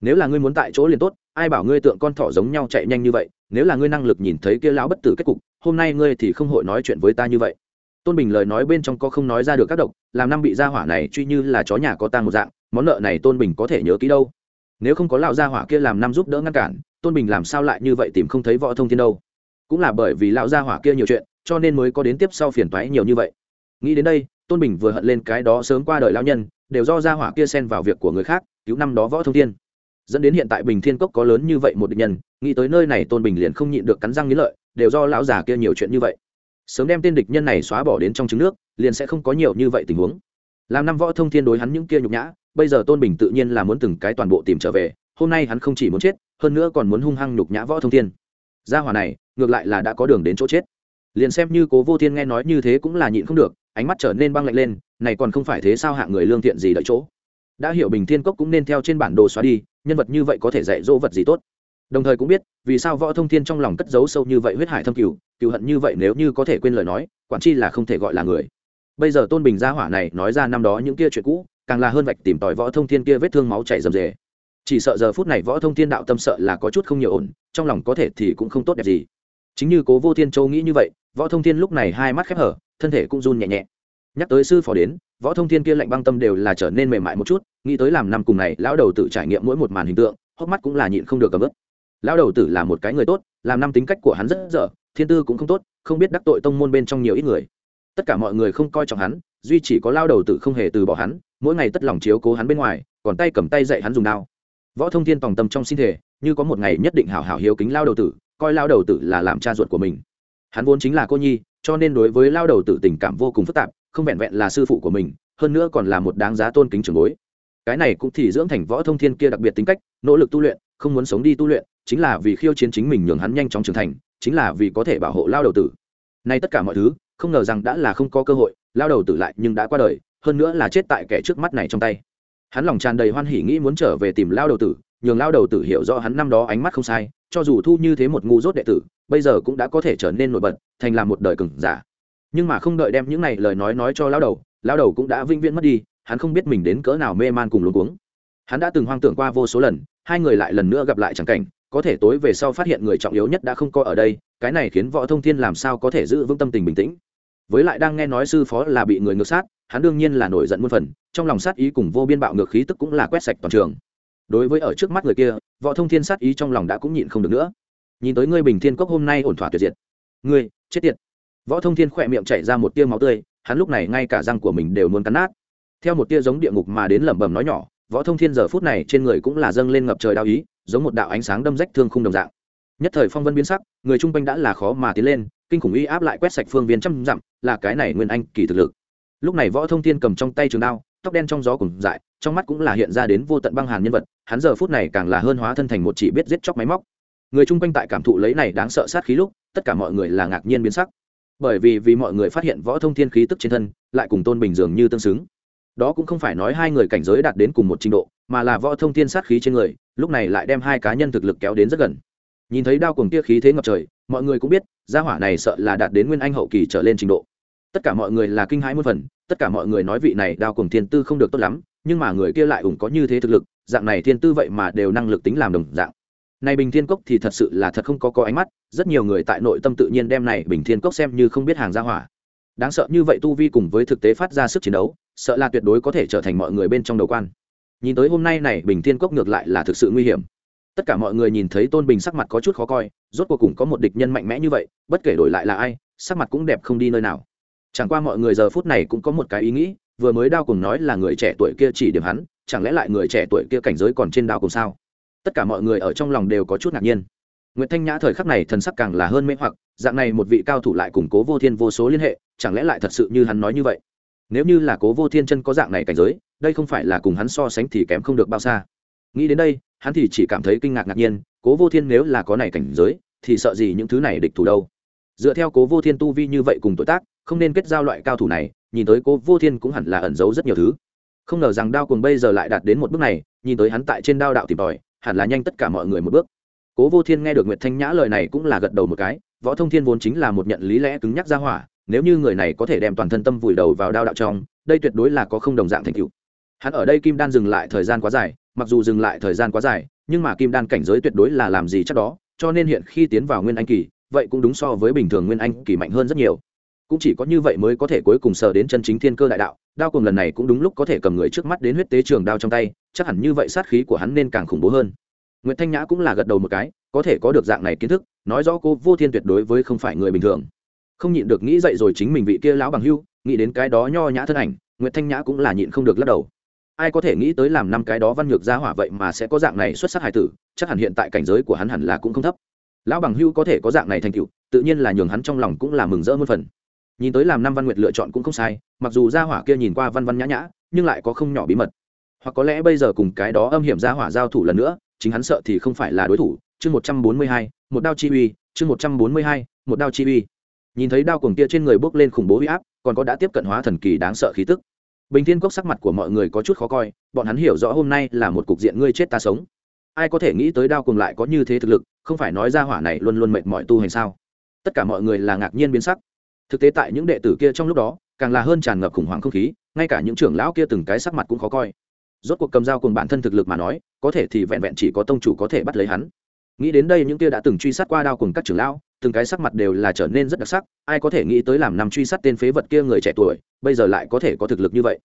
Nếu là ngươi muốn tại chỗ liền tốt, ai bảo ngươi tượng con thỏ giống nhau chạy nhanh như vậy, nếu là ngươi năng lực nhìn thấy kia lão bất tử kết cục, hôm nay ngươi thì không hội nói chuyện với ta như vậy tôn bình lời nói bên trong có không nói ra được các độc, làm năm bị gia hỏa này truy như là chó nhà có tang một dạng, món nợ này tôn bình có thể nhớ kỹ đâu. Nếu không có lão gia hỏa kia làm năm giúp đỡ ngăn cản, tôn bình làm sao lại như vậy tìm không thấy võ thông thiên đâu? Cũng là bởi vì lão gia hỏa kia nhiều chuyện, cho nên mới có đến tiếp sau phiền toái nhiều như vậy. Nghĩ đến đây, tôn bình vừa hận lên cái đó sớm qua đời lão nhân, đều do gia hỏa kia xen vào việc của người khác, cứu năm đó võ thông thiên. Dẫn đến hiện tại bình thiên cốc có lớn như vậy một địch nhân, nghĩ tới nơi này tôn bình liền không nhịn được cắn răng nghĩ lợi, đều do lão già kia nhiều chuyện như vậy sớm đem tên địch nhân này xóa bỏ đến trong trứng nước, liền sẽ không có nhiều như vậy tình huống. Làm năm võ thông thiên đối hắn những kia nhục nhã, bây giờ tôn bình tự nhiên là muốn từng cái toàn bộ tìm trở về, hôm nay hắn không chỉ muốn chết, hơn nữa còn muốn hung hăng nhục nhã võ thông thiên. Gia hỏa này, ngược lại là đã có đường đến chỗ chết. Liền xem như cố vô thiên nghe nói như thế cũng là nhịn không được, ánh mắt trở nên băng lạnh lên, này còn không phải thế sao hạng người lương thiện gì đợi chỗ. Đã hiểu bình thiên cốc cũng nên theo trên bản đồ xóa đi, nhân vật như vậy có thể dạy dỗ vật gì tốt đồng thời cũng biết, vì sao võ thông thiên trong lòng cất giấu sâu như vậy huyết hải thâm cửu cựu hận như vậy nếu như có thể quên lời nói, quản chi là không thể gọi là người. Bây giờ tôn bình gia hỏa này nói ra năm đó những kia chuyện cũ, càng là hơn vạch tìm tòi võ thông thiên kia vết thương máu chảy rầm rề. Chỉ sợ giờ phút này võ thông thiên đạo tâm sợ là có chút không nhiều ổn, trong lòng có thể thì cũng không tốt đẹp gì. Chính như cố vô thiên châu nghĩ như vậy, võ thông thiên lúc này hai mắt khép hở, thân thể cũng run nhẹ nhẹ. Nhắc tới sư phó đến, võ thông thiên kia lạnh băng tâm đều là trở nên mềm mại một chút, nghĩ tới làm năm cùng này, lão đầu tự trải nghiệm mỗi một màn hình tượng, hốc mắt cũng là nhịn không được cầm ướp lão đầu tử là một cái người tốt, làm năm tính cách của hắn rất dở, thiên tư cũng không tốt, không biết đắc tội tông môn bên trong nhiều ít người. Tất cả mọi người không coi trọng hắn, duy chỉ có lao đầu tử không hề từ bỏ hắn, mỗi ngày tất lòng chiếu cố hắn bên ngoài, còn tay cầm tay dạy hắn dùng đao. Võ thông thiên tòng tâm trong sinh thể, như có một ngày nhất định hảo hảo hiếu kính lao đầu tử, coi lao đầu tử là làm cha ruột của mình. Hắn vốn chính là cô nhi, cho nên đối với lao đầu tử tình cảm vô cùng phức tạp, không vẹn vẹn là sư phụ của mình, hơn nữa còn là một đáng giá tôn kính trường bối. Cái này cũng thì dưỡng thành võ thông thiên kia đặc biệt tính cách, nỗ lực tu luyện, không muốn sống đi tu luyện chính là vì khiêu chiến chính mình nhường hắn nhanh chóng trưởng thành, chính là vì có thể bảo hộ lao đầu tử. Nay tất cả mọi thứ, không ngờ rằng đã là không có cơ hội, lao đầu tử lại nhưng đã qua đời, hơn nữa là chết tại kẻ trước mắt này trong tay. Hắn lòng tràn đầy hoan hỉ nghĩ muốn trở về tìm lao đầu tử, nhường lao đầu tử hiểu rõ hắn năm đó ánh mắt không sai, cho dù thu như thế một ngu dốt đệ tử, bây giờ cũng đã có thể trở nên nổi bật, thành là một đời cừng giả. Nhưng mà không đợi đem những này lời nói nói cho lao đầu lao đầu cũng đã vinh viễn mất đi, hắn không biết mình đến cỡ nào mê man cùng luống cuống. Hắn đã từng hoang tưởng qua vô số lần hai người lại lần nữa gặp lại chẳng cảnh, có thể tối về sau phát hiện người trọng yếu nhất đã không có ở đây, cái này khiến võ thông thiên làm sao có thể giữ vững tâm tình bình tĩnh. Với lại đang nghe nói sư phó là bị người ngược sát, hắn đương nhiên là nổi giận muôn phần, trong lòng sát ý cùng vô biên bạo ngược khí tức cũng là quét sạch toàn trường. Đối với ở trước mắt người kia, võ thông thiên sát ý trong lòng đã cũng nhịn không được nữa. Nhìn tới ngươi bình thiên cốc hôm nay ổn thỏa tuyệt diệt. Ngươi, chết tiệt. Võ thông thiên khỏe miệng chảy ra một tia máu tươi, hắn lúc này ngay cả răng của mình đều muốn cắn nát. Theo một tia giống địa ngục mà đến lẩm bẩm nói nhỏ võ thông thiên giờ phút này trên người cũng là dâng lên ngập trời đao ý, giống một đạo ánh sáng đâm rách thương khung đồng dạng. Nhất thời phong vân biến sắc, người chung quanh đã là khó mà tiến lên, kinh khủng uy áp lại quét sạch phương viên trăm dặm, là cái này nguyên anh kỳ thực lực. Lúc này võ thông thiên cầm trong tay trường đao, tóc đen trong gió cùng dại, trong mắt cũng là hiện ra đến vô tận băng hàn nhân vật, hắn giờ phút này càng là hơn hóa thân thành một chỉ biết giết chóc máy móc. Người chung quanh tại cảm thụ lấy này đáng sợ sát khí lúc, tất cả mọi người là ngạc nhiên biến sắc. Bởi vì vì mọi người phát hiện võ thông thiên khí tức trên thân, lại cùng tôn bình dường như tương xứng đó cũng không phải nói hai người cảnh giới đạt đến cùng một trình độ, mà là võ thông thiên sát khí trên người, lúc này lại đem hai cá nhân thực lực kéo đến rất gần. Nhìn thấy đao cùng tia khí thế ngập trời, mọi người cũng biết, gia hỏa này sợ là đạt đến nguyên anh hậu kỳ trở lên trình độ. Tất cả mọi người là kinh hãi muôn phần, tất cả mọi người nói vị này đao cùng thiên tư không được tốt lắm, nhưng mà người kia lại ủng có như thế thực lực, dạng này thiên tư vậy mà đều năng lực tính làm đồng dạng. Này bình thiên cốc thì thật sự là thật không có có ánh mắt, rất nhiều người tại nội tâm tự nhiên đem này bình thiên cốc xem như không biết hàng gia hỏa. Đáng sợ như vậy tu vi cùng với thực tế phát ra sức chiến đấu sợ là tuyệt đối có thể trở thành mọi người bên trong đầu quan. Nhìn tới hôm nay này bình thiên cốc ngược lại là thực sự nguy hiểm. Tất cả mọi người nhìn thấy tôn bình sắc mặt có chút khó coi, rốt cuộc cùng có một địch nhân mạnh mẽ như vậy, bất kể đổi lại là ai, sắc mặt cũng đẹp không đi nơi nào. Chẳng qua mọi người giờ phút này cũng có một cái ý nghĩ, vừa mới đao cùng nói là người trẻ tuổi kia chỉ điểm hắn, chẳng lẽ lại người trẻ tuổi kia cảnh giới còn trên đao cùng sao? Tất cả mọi người ở trong lòng đều có chút ngạc nhiên. Nguyễn thanh nhã thời khắc này thần sắc càng là hơn mê hoặc, dạng này một vị cao thủ lại củng cố vô thiên vô số liên hệ, chẳng lẽ lại thật sự như hắn nói như vậy? Nếu như là cố vô thiên chân có dạng này cảnh giới, đây không phải là cùng hắn so sánh thì kém không được bao xa. Nghĩ đến đây, hắn thì chỉ cảm thấy kinh ngạc ngạc nhiên, cố vô thiên nếu là có này cảnh giới, thì sợ gì những thứ này địch thủ đâu? Dựa theo cố vô thiên tu vi như vậy cùng tuổi tác, không nên kết giao loại cao thủ này, nhìn tới cố vô thiên cũng hẳn là ẩn giấu rất nhiều thứ. Không ngờ rằng đao cùng bây giờ lại đạt đến một bước này, nhìn tới hắn tại trên đao đạo tìm tòi, hẳn là nhanh tất cả mọi người một bước. Cố vô thiên nghe được nguyệt thanh nhã lời này cũng là gật đầu một cái, võ thông thiên vốn chính là một nhận lý lẽ cứng nhắc ra hỏa nếu như người này có thể đem toàn thân tâm vùi đầu vào đao đạo trong, đây tuyệt đối là có không đồng dạng thành tựu. Hắn ở đây kim đan dừng lại thời gian quá dài, mặc dù dừng lại thời gian quá dài, nhưng mà kim đan cảnh giới tuyệt đối là làm gì chắc đó, cho nên hiện khi tiến vào nguyên anh kỳ, vậy cũng đúng so với bình thường nguyên anh kỳ mạnh hơn rất nhiều. Cũng chỉ có như vậy mới có thể cuối cùng sờ đến chân chính thiên cơ đại đạo, đao cùng lần này cũng đúng lúc có thể cầm người trước mắt đến huyết tế trường đao trong tay, chắc hẳn như vậy sát khí của hắn nên càng khủng bố hơn. Nguyễn thanh nhã cũng là gật đầu một cái, có thể có được dạng này kiến thức, nói rõ cô vô thiên tuyệt đối với không phải người bình thường không nhịn được nghĩ dậy rồi chính mình vị kia lão bằng hưu, nghĩ đến cái đó nho nhã thân ảnh nguyễn thanh nhã cũng là nhịn không được lắc đầu. Ai có thể nghĩ tới làm năm cái đó văn nhược gia hỏa vậy mà sẽ có dạng này xuất sắc hài tử, chắc hẳn hiện tại cảnh giới của hắn hẳn là cũng không thấp. Lão bằng hưu có thể có dạng này thành tựu, tự nhiên là nhường hắn trong lòng cũng là mừng rỡ muôn phần. Nhìn tới làm năm văn nguyệt lựa chọn cũng không sai, mặc dù gia hỏa kia nhìn qua văn văn nhã nhã, nhưng lại có không nhỏ bí mật. Hoặc có lẽ bây giờ cùng cái đó âm hiểm gia hỏa giao thủ lần nữa, chính hắn sợ thì không phải là đối thủ. Chương một trăm bốn mươi hai, một đao chi uy, chương một trăm bốn mươi hai, một đao chi uy nhìn thấy đao cuồng kia trên người bước lên khủng bố huy áp, còn có đã tiếp cận hóa thần kỳ đáng sợ khí tức. Bình thiên cốc sắc mặt của mọi người có chút khó coi, bọn hắn hiểu rõ hôm nay là một cục diện ngươi chết ta sống. Ai có thể nghĩ tới đao cuồng lại có như thế thực lực, không phải nói ra hỏa này luôn luôn mệt mỏi tu hành sao? Tất cả mọi người là ngạc nhiên biến sắc. Thực tế tại những đệ tử kia trong lúc đó, càng là hơn tràn ngập khủng hoảng không khí, ngay cả những trưởng lão kia từng cái sắc mặt cũng khó coi. Rốt cuộc cầm dao cùng bản thân thực lực mà nói, có thể thì vẹn vẹn chỉ có tông chủ có thể bắt lấy hắn nghĩ đến đây những kia đã từng truy sát qua đao cùng các trưởng lão, từng cái sắc mặt đều là trở nên rất đặc sắc, ai có thể nghĩ tới làm năm truy sát tên phế vật kia người trẻ tuổi, bây giờ lại có thể có thực lực như vậy.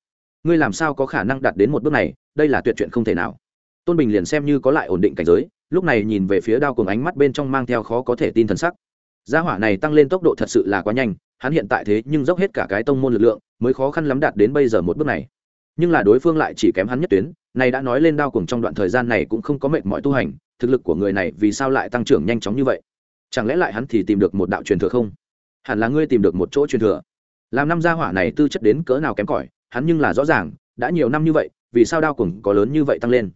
Ngươi làm sao có khả năng đạt đến một bước này, đây là tuyệt chuyện không thể nào. Tôn bình liền xem như có lại ổn định cảnh giới, lúc này nhìn về phía đao cùng ánh mắt bên trong mang theo khó có thể tin thần sắc. Gia hỏa này tăng lên tốc độ thật sự là quá nhanh, hắn hiện tại thế nhưng dốc hết cả cái tông môn lực lượng, mới khó khăn lắm đạt đến bây giờ một bước này nhưng là đối phương lại chỉ kém hắn nhất tuyến, này đã nói lên đao cùng trong đoạn thời gian này cũng không có mệt mỏi tu hành, thực lực của người này vì sao lại tăng trưởng nhanh chóng như vậy? Chẳng lẽ lại hắn thì tìm được một đạo truyền thừa không? Hẳn là ngươi tìm được một chỗ truyền thừa. Làm năm gia hỏa này tư chất đến cỡ nào kém cỏi, hắn nhưng là rõ ràng, đã nhiều năm như vậy, vì sao đao cùng có lớn như vậy tăng lên?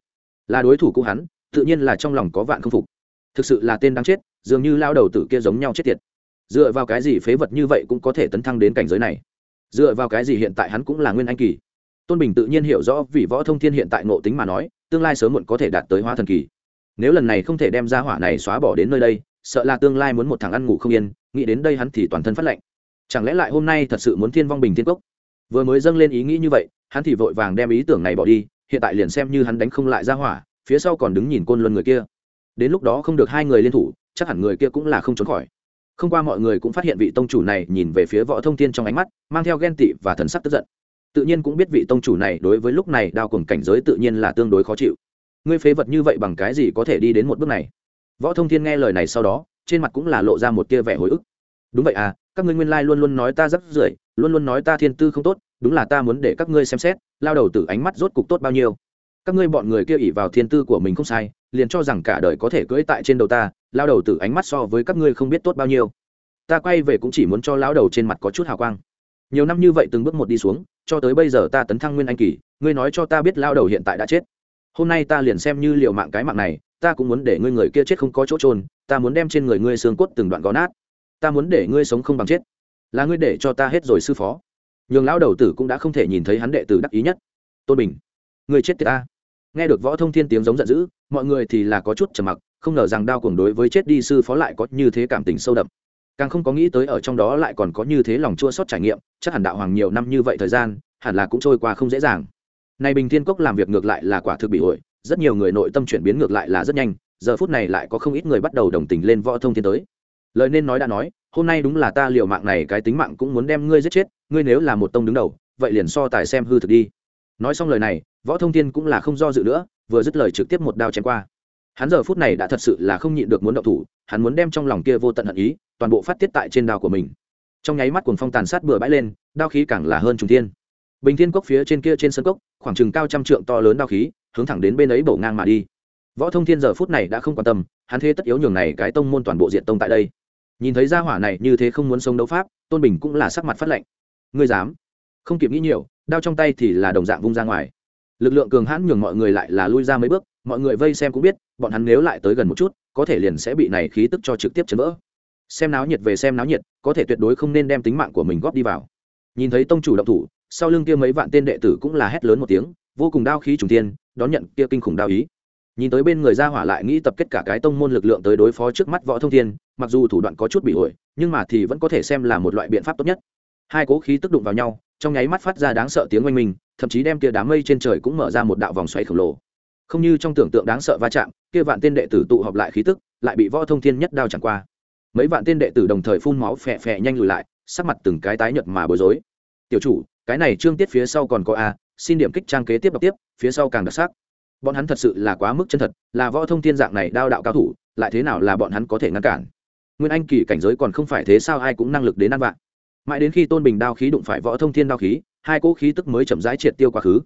Là đối thủ cũ hắn, tự nhiên là trong lòng có vạn không phục. Thực sự là tên đáng chết, dường như lao đầu tử kia giống nhau chết tiệt. Dựa vào cái gì phế vật như vậy cũng có thể tấn thăng đến cảnh giới này? Dựa vào cái gì hiện tại hắn cũng là nguyên anh kỳ? Tôn bình tự nhiên hiểu rõ vì võ thông thiên hiện tại ngộ tính mà nói, tương lai sớm muộn có thể đạt tới hóa thần kỳ. Nếu lần này không thể đem ra hỏa này xóa bỏ đến nơi đây, sợ là tương lai muốn một thằng ăn ngủ không yên, nghĩ đến đây hắn thì toàn thân phát lệnh chẳng lẽ lại hôm nay thật sự muốn thiên vong bình thiên cốc? Vừa mới dâng lên ý nghĩ như vậy, hắn thì vội vàng đem ý tưởng này bỏ đi, hiện tại liền xem như hắn đánh không lại ra hỏa, phía sau còn đứng nhìn côn luân người kia. Đến lúc đó không được hai người liên thủ, chắc hẳn người kia cũng là không trốn khỏi. Không qua mọi người cũng phát hiện vị tông chủ này nhìn về phía võ thông thiên trong ánh mắt, mang theo ghen tị và thần sắc tức giận tự nhiên cũng biết vị tông chủ này đối với lúc này đao cùng cảnh giới tự nhiên là tương đối khó chịu. Ngươi phế vật như vậy bằng cái gì có thể đi đến một bước này? Võ thông thiên nghe lời này sau đó, trên mặt cũng là lộ ra một tia vẻ hồi ức. Đúng vậy à các ngươi nguyên lai luôn luôn nói ta rất rưởi luôn luôn nói ta thiên tư không tốt, đúng là ta muốn để các ngươi xem xét, lao đầu từ ánh mắt rốt cục tốt bao nhiêu. Các ngươi bọn người kia ỉ vào thiên tư của mình không sai, liền cho rằng cả đời có thể cưỡi tại trên đầu ta, lao đầu từ ánh mắt so với các ngươi không biết tốt bao nhiêu. Ta quay về cũng chỉ muốn cho lao đầu trên mặt có chút hào quang. Nhiều năm như vậy từng bước một đi xuống cho tới bây giờ ta tấn thăng nguyên anh kỳ, ngươi nói cho ta biết lao đầu hiện tại đã chết. Hôm nay ta liền xem như liệu mạng cái mạng này, ta cũng muốn để ngươi người kia chết không có chỗ trôn ta muốn đem trên người ngươi xương cốt từng đoạn gó nát. Ta muốn để ngươi sống không bằng chết. Là ngươi để cho ta hết rồi sư phó. Nhường lão đầu tử cũng đã không thể nhìn thấy hắn đệ tử đắc ý nhất. Tôn bình ngươi chết tiệt ta. Nghe được võ thông thiên tiếng giống giận dữ, mọi người thì là có chút trầm mặc, không ngờ rằng đao cuồng đối với chết đi sư phó lại có như thế cảm tình sâu đậm càng không có nghĩ tới ở trong đó lại còn có như thế lòng chua xót trải nghiệm, chắc hẳn đạo hoàng nhiều năm như vậy thời gian, hẳn là cũng trôi qua không dễ dàng. Này bình thiên cốc làm việc ngược lại là quả thực bị ổi rất nhiều người nội tâm chuyển biến ngược lại là rất nhanh, giờ phút này lại có không ít người bắt đầu đồng tình lên võ thông thiên tới. Lời nên nói đã nói, hôm nay đúng là ta liều mạng này cái tính mạng cũng muốn đem ngươi giết chết, ngươi nếu là một tông đứng đầu, vậy liền so tài xem hư thực đi. Nói xong lời này, võ thông thiên cũng là không do dự nữa, vừa dứt lời trực tiếp một đao chém qua hắn giờ phút này đã thật sự là không nhịn được muốn động thủ, hắn muốn đem trong lòng kia vô tận hận ý, toàn bộ phát tiết tại trên đao của mình. Trong nháy mắt cuồng phong tàn sát bừa bãi lên, đao khí càng là hơn trùng thiên. Bình thiên cốc phía trên kia trên sân cốc, khoảng chừng cao trăm trượng to lớn đao khí, hướng thẳng đến bên ấy bổ ngang mà đi. Võ thông thiên giờ phút này đã không quan tâm, hắn thế tất yếu nhường này cái tông môn toàn bộ diện tông tại đây. Nhìn thấy gia hỏa này như thế không muốn sống đấu pháp, tôn bình cũng là sắc mặt phát lệnh ngươi dám? Không kịp nghĩ nhiều, đao trong tay thì là đồng dạng vung ra ngoài. Lực lượng cường hãn nhường mọi người lại là lui ra mấy bước mọi người vây xem cũng biết, bọn hắn nếu lại tới gần một chút, có thể liền sẽ bị này khí tức cho trực tiếp chấn vỡ. Xem náo nhiệt về xem náo nhiệt, có thể tuyệt đối không nên đem tính mạng của mình góp đi vào. Nhìn thấy tông chủ động thủ, sau lưng kia mấy vạn tên đệ tử cũng là hét lớn một tiếng, vô cùng đao khí trùng tiên đón nhận kia kinh khủng đao ý. Nhìn tới bên người ra hỏa lại nghĩ tập kết cả cái tông môn lực lượng tới đối phó trước mắt võ thông thiên, mặc dù thủ đoạn có chút bị ổi, nhưng mà thì vẫn có thể xem là một loại biện pháp tốt nhất. Hai cố khí tức đụng vào nhau, trong nháy mắt phát ra đáng sợ tiếng oanh minh, thậm chí đem kia đám mây trên trời cũng mở ra một đạo vòng xoáy khổng lồ không như trong tưởng tượng đáng sợ va chạm, kia vạn tên đệ tử tụ họp lại khí tức, lại bị võ thông thiên nhất đao chẳng qua. Mấy vạn tên đệ tử đồng thời phun máu phè phè nhanh lùi lại, sắc mặt từng cái tái nhợt mà bối rối. Tiểu chủ, cái này trương tiết phía sau còn có a, xin điểm kích trang kế tiếp đọc tiếp, phía sau càng đặc sắc. Bọn hắn thật sự là quá mức chân thật, là võ thông thiên dạng này đao đạo cao thủ, lại thế nào là bọn hắn có thể ngăn cản? Nguyên anh kỳ cảnh giới còn không phải thế sao ai cũng năng lực đến ăn vạn. Mãi đến khi tôn bình đao khí đụng phải võ thông thiên đao khí, hai cỗ khí tức mới chậm rãi triệt tiêu quá khứ.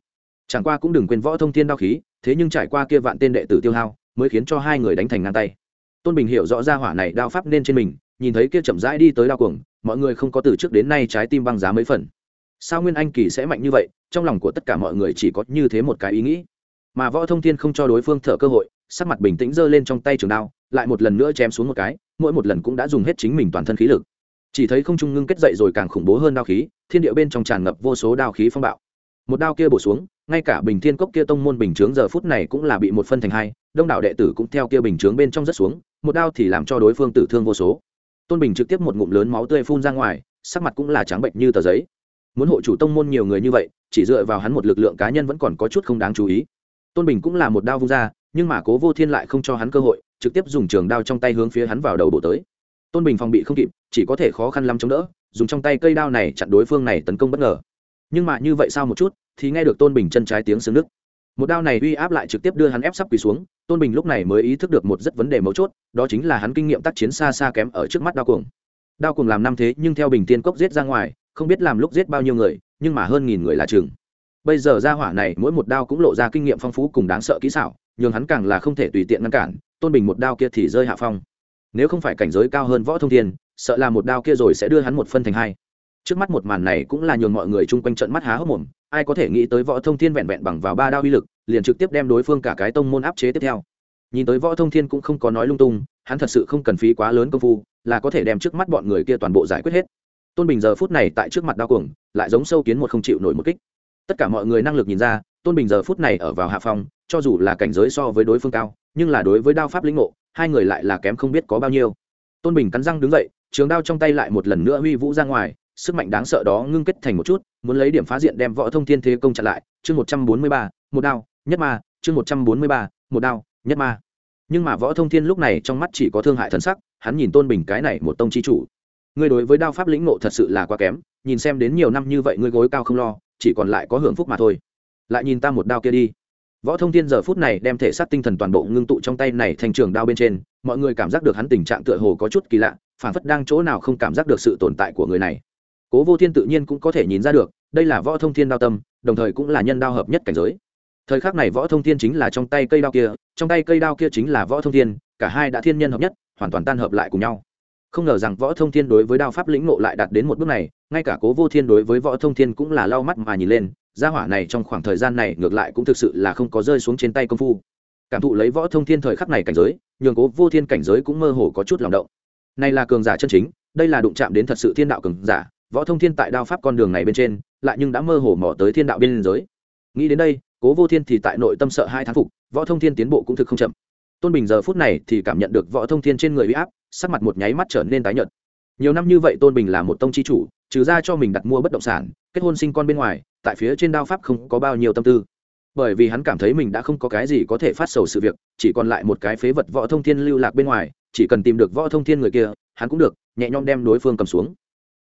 Chẳng qua cũng đừng quên võ thông thiên đao khí thế nhưng trải qua kia vạn tên đệ tử tiêu hao, mới khiến cho hai người đánh thành ngang tay. Tôn bình hiểu rõ ra hỏa này đao pháp nên trên mình, nhìn thấy kia chậm rãi đi tới đao cuồng, mọi người không có từ trước đến nay trái tim băng giá mấy phần. Sao nguyên anh kỳ sẽ mạnh như vậy, trong lòng của tất cả mọi người chỉ có như thế một cái ý nghĩ. Mà võ thông thiên không cho đối phương thở cơ hội, sắc mặt bình tĩnh giơ lên trong tay trường đao, lại một lần nữa chém xuống một cái, mỗi một lần cũng đã dùng hết chính mình toàn thân khí lực. Chỉ thấy không trung ngưng kết dậy rồi càng khủng bố hơn đao khí, thiên địa bên trong tràn ngập vô số đao khí phong bạo. Một đao kia bổ xuống ngay cả bình thiên cốc kia tông môn bình chướng giờ phút này cũng là bị một phân thành hai, đông đảo đệ tử cũng theo kia bình chướng bên trong rất xuống, một đao thì làm cho đối phương tử thương vô số. Tôn bình trực tiếp một ngụm lớn máu tươi phun ra ngoài, sắc mặt cũng là trắng bệnh như tờ giấy. Muốn hộ chủ tông môn nhiều người như vậy, chỉ dựa vào hắn một lực lượng cá nhân vẫn còn có chút không đáng chú ý. Tôn bình cũng là một đao vung ra, nhưng mà cố vô thiên lại không cho hắn cơ hội, trực tiếp dùng trường đao trong tay hướng phía hắn vào đầu bổ tới. Tôn bình phòng bị không kịp, chỉ có thể khó khăn lắm chống đỡ, dùng trong tay cây đao này chặn đối phương này tấn công bất ngờ. Nhưng mà như vậy sao một chút thì nghe được tôn bình chân trái tiếng xương nước. Một đao này uy áp lại trực tiếp đưa hắn ép sắp quỳ xuống, tôn bình lúc này mới ý thức được một rất vấn đề mấu chốt, đó chính là hắn kinh nghiệm tác chiến xa xa kém ở trước mắt đao cuồng. Đao cuồng làm năm thế nhưng theo bình tiên cốc giết ra ngoài, không biết làm lúc giết bao nhiêu người, nhưng mà hơn nghìn người là chừng. Bây giờ ra hỏa này mỗi một đao cũng lộ ra kinh nghiệm phong phú cùng đáng sợ kỹ xảo nhưng hắn càng là không thể tùy tiện ngăn cản, tôn bình một đao kia thì rơi hạ phong. Nếu không phải cảnh giới cao hơn võ thông thiên, sợ là một đao kia rồi sẽ đưa hắn một phân thành hai trước mắt một màn này cũng là nhường mọi người chung quanh trận mắt há hốc mồm, ai có thể nghĩ tới võ thông thiên vẹn vẹn bằng vào ba đao uy lực, liền trực tiếp đem đối phương cả cái tông môn áp chế tiếp theo. Nhìn tới võ thông thiên cũng không có nói lung tung, hắn thật sự không cần phí quá lớn công phu, là có thể đem trước mắt bọn người kia toàn bộ giải quyết hết. Tôn bình giờ phút này tại trước mặt đao cuồng, lại giống sâu kiến một không chịu nổi một kích. Tất cả mọi người năng lực nhìn ra, tôn bình giờ phút này ở vào hạ phòng cho dù là cảnh giới so với đối phương cao, nhưng là đối với đao pháp lĩnh ngộ, hai người lại là kém không biết có bao nhiêu. Tôn bình cắn răng đứng dậy, trường đao trong tay lại một lần nữa huy vũ ra ngoài sức mạnh đáng sợ đó ngưng kết thành một chút, muốn lấy điểm phá diện đem võ thông thiên thế công chặn lại, chương một trăm bốn mươi ba, một đao, nhất ma, chương một trăm bốn mươi ba, một đao, nhất ma. Nhưng mà võ thông thiên lúc này trong mắt chỉ có thương hại thần sắc, hắn nhìn tôn bình cái này một tông chi chủ. Ngươi đối với đao pháp lĩnh ngộ thật sự là quá kém, nhìn xem đến nhiều năm như vậy ngươi gối cao không lo, chỉ còn lại có hưởng phúc mà thôi. Lại nhìn ta một đao kia đi. Võ thông thiên giờ phút này đem thể xác tinh thần toàn bộ ngưng tụ trong tay này thành trường đao bên trên, mọi người cảm giác được hắn tình trạng tựa hồ có chút kỳ lạ phản phất đang chỗ nào không cảm giác được sự tồn tại của người này cố vô thiên tự nhiên cũng có thể nhìn ra được, đây là võ thông thiên đao tâm, đồng thời cũng là nhân đao hợp nhất cảnh giới. Thời khắc này võ thông thiên chính là trong tay cây đao kia, trong tay cây đao kia chính là võ thông thiên, cả hai đã thiên nhân hợp nhất, hoàn toàn tan hợp lại cùng nhau. Không ngờ rằng võ thông thiên đối với đao pháp lĩnh ngộ lại đạt đến một bước này, ngay cả cố vô thiên đối với võ thông thiên cũng là lau mắt mà nhìn lên, gia hỏa này trong khoảng thời gian này ngược lại cũng thực sự là không có rơi xuống trên tay công phu. Cảm thụ lấy võ thông thiên thời khắc này cảnh giới, nhường cố vô thiên cảnh giới cũng mơ hồ có chút lòng động. Này là cường giả chân chính, đây là đụng chạm đến thật sự thiên đạo cường giả võ thông thiên tại đao pháp con đường này bên trên, lại nhưng đã mơ hồ mò tới thiên đạo biên giới. Nghĩ đến đây, cố vô thiên thì tại nội tâm sợ hai thán phục, võ thông thiên tiến bộ cũng thực không chậm. Tôn bình giờ phút này thì cảm nhận được võ thông thiên trên người huy áp, sắc mặt một nháy mắt trở nên tái nhợt. Nhiều năm như vậy tôn bình là một tông chi chủ, trừ ra cho mình đặt mua bất động sản, kết hôn sinh con bên ngoài, tại phía trên đao pháp không có bao nhiêu tâm tư. Bởi vì hắn cảm thấy mình đã không có cái gì có thể phát sầu sự việc, chỉ còn lại một cái phế vật võ thông thiên lưu lạc bên ngoài, chỉ cần tìm được võ thông thiên người kia, hắn cũng được, nhẹ nhõm đem đối phương cầm xuống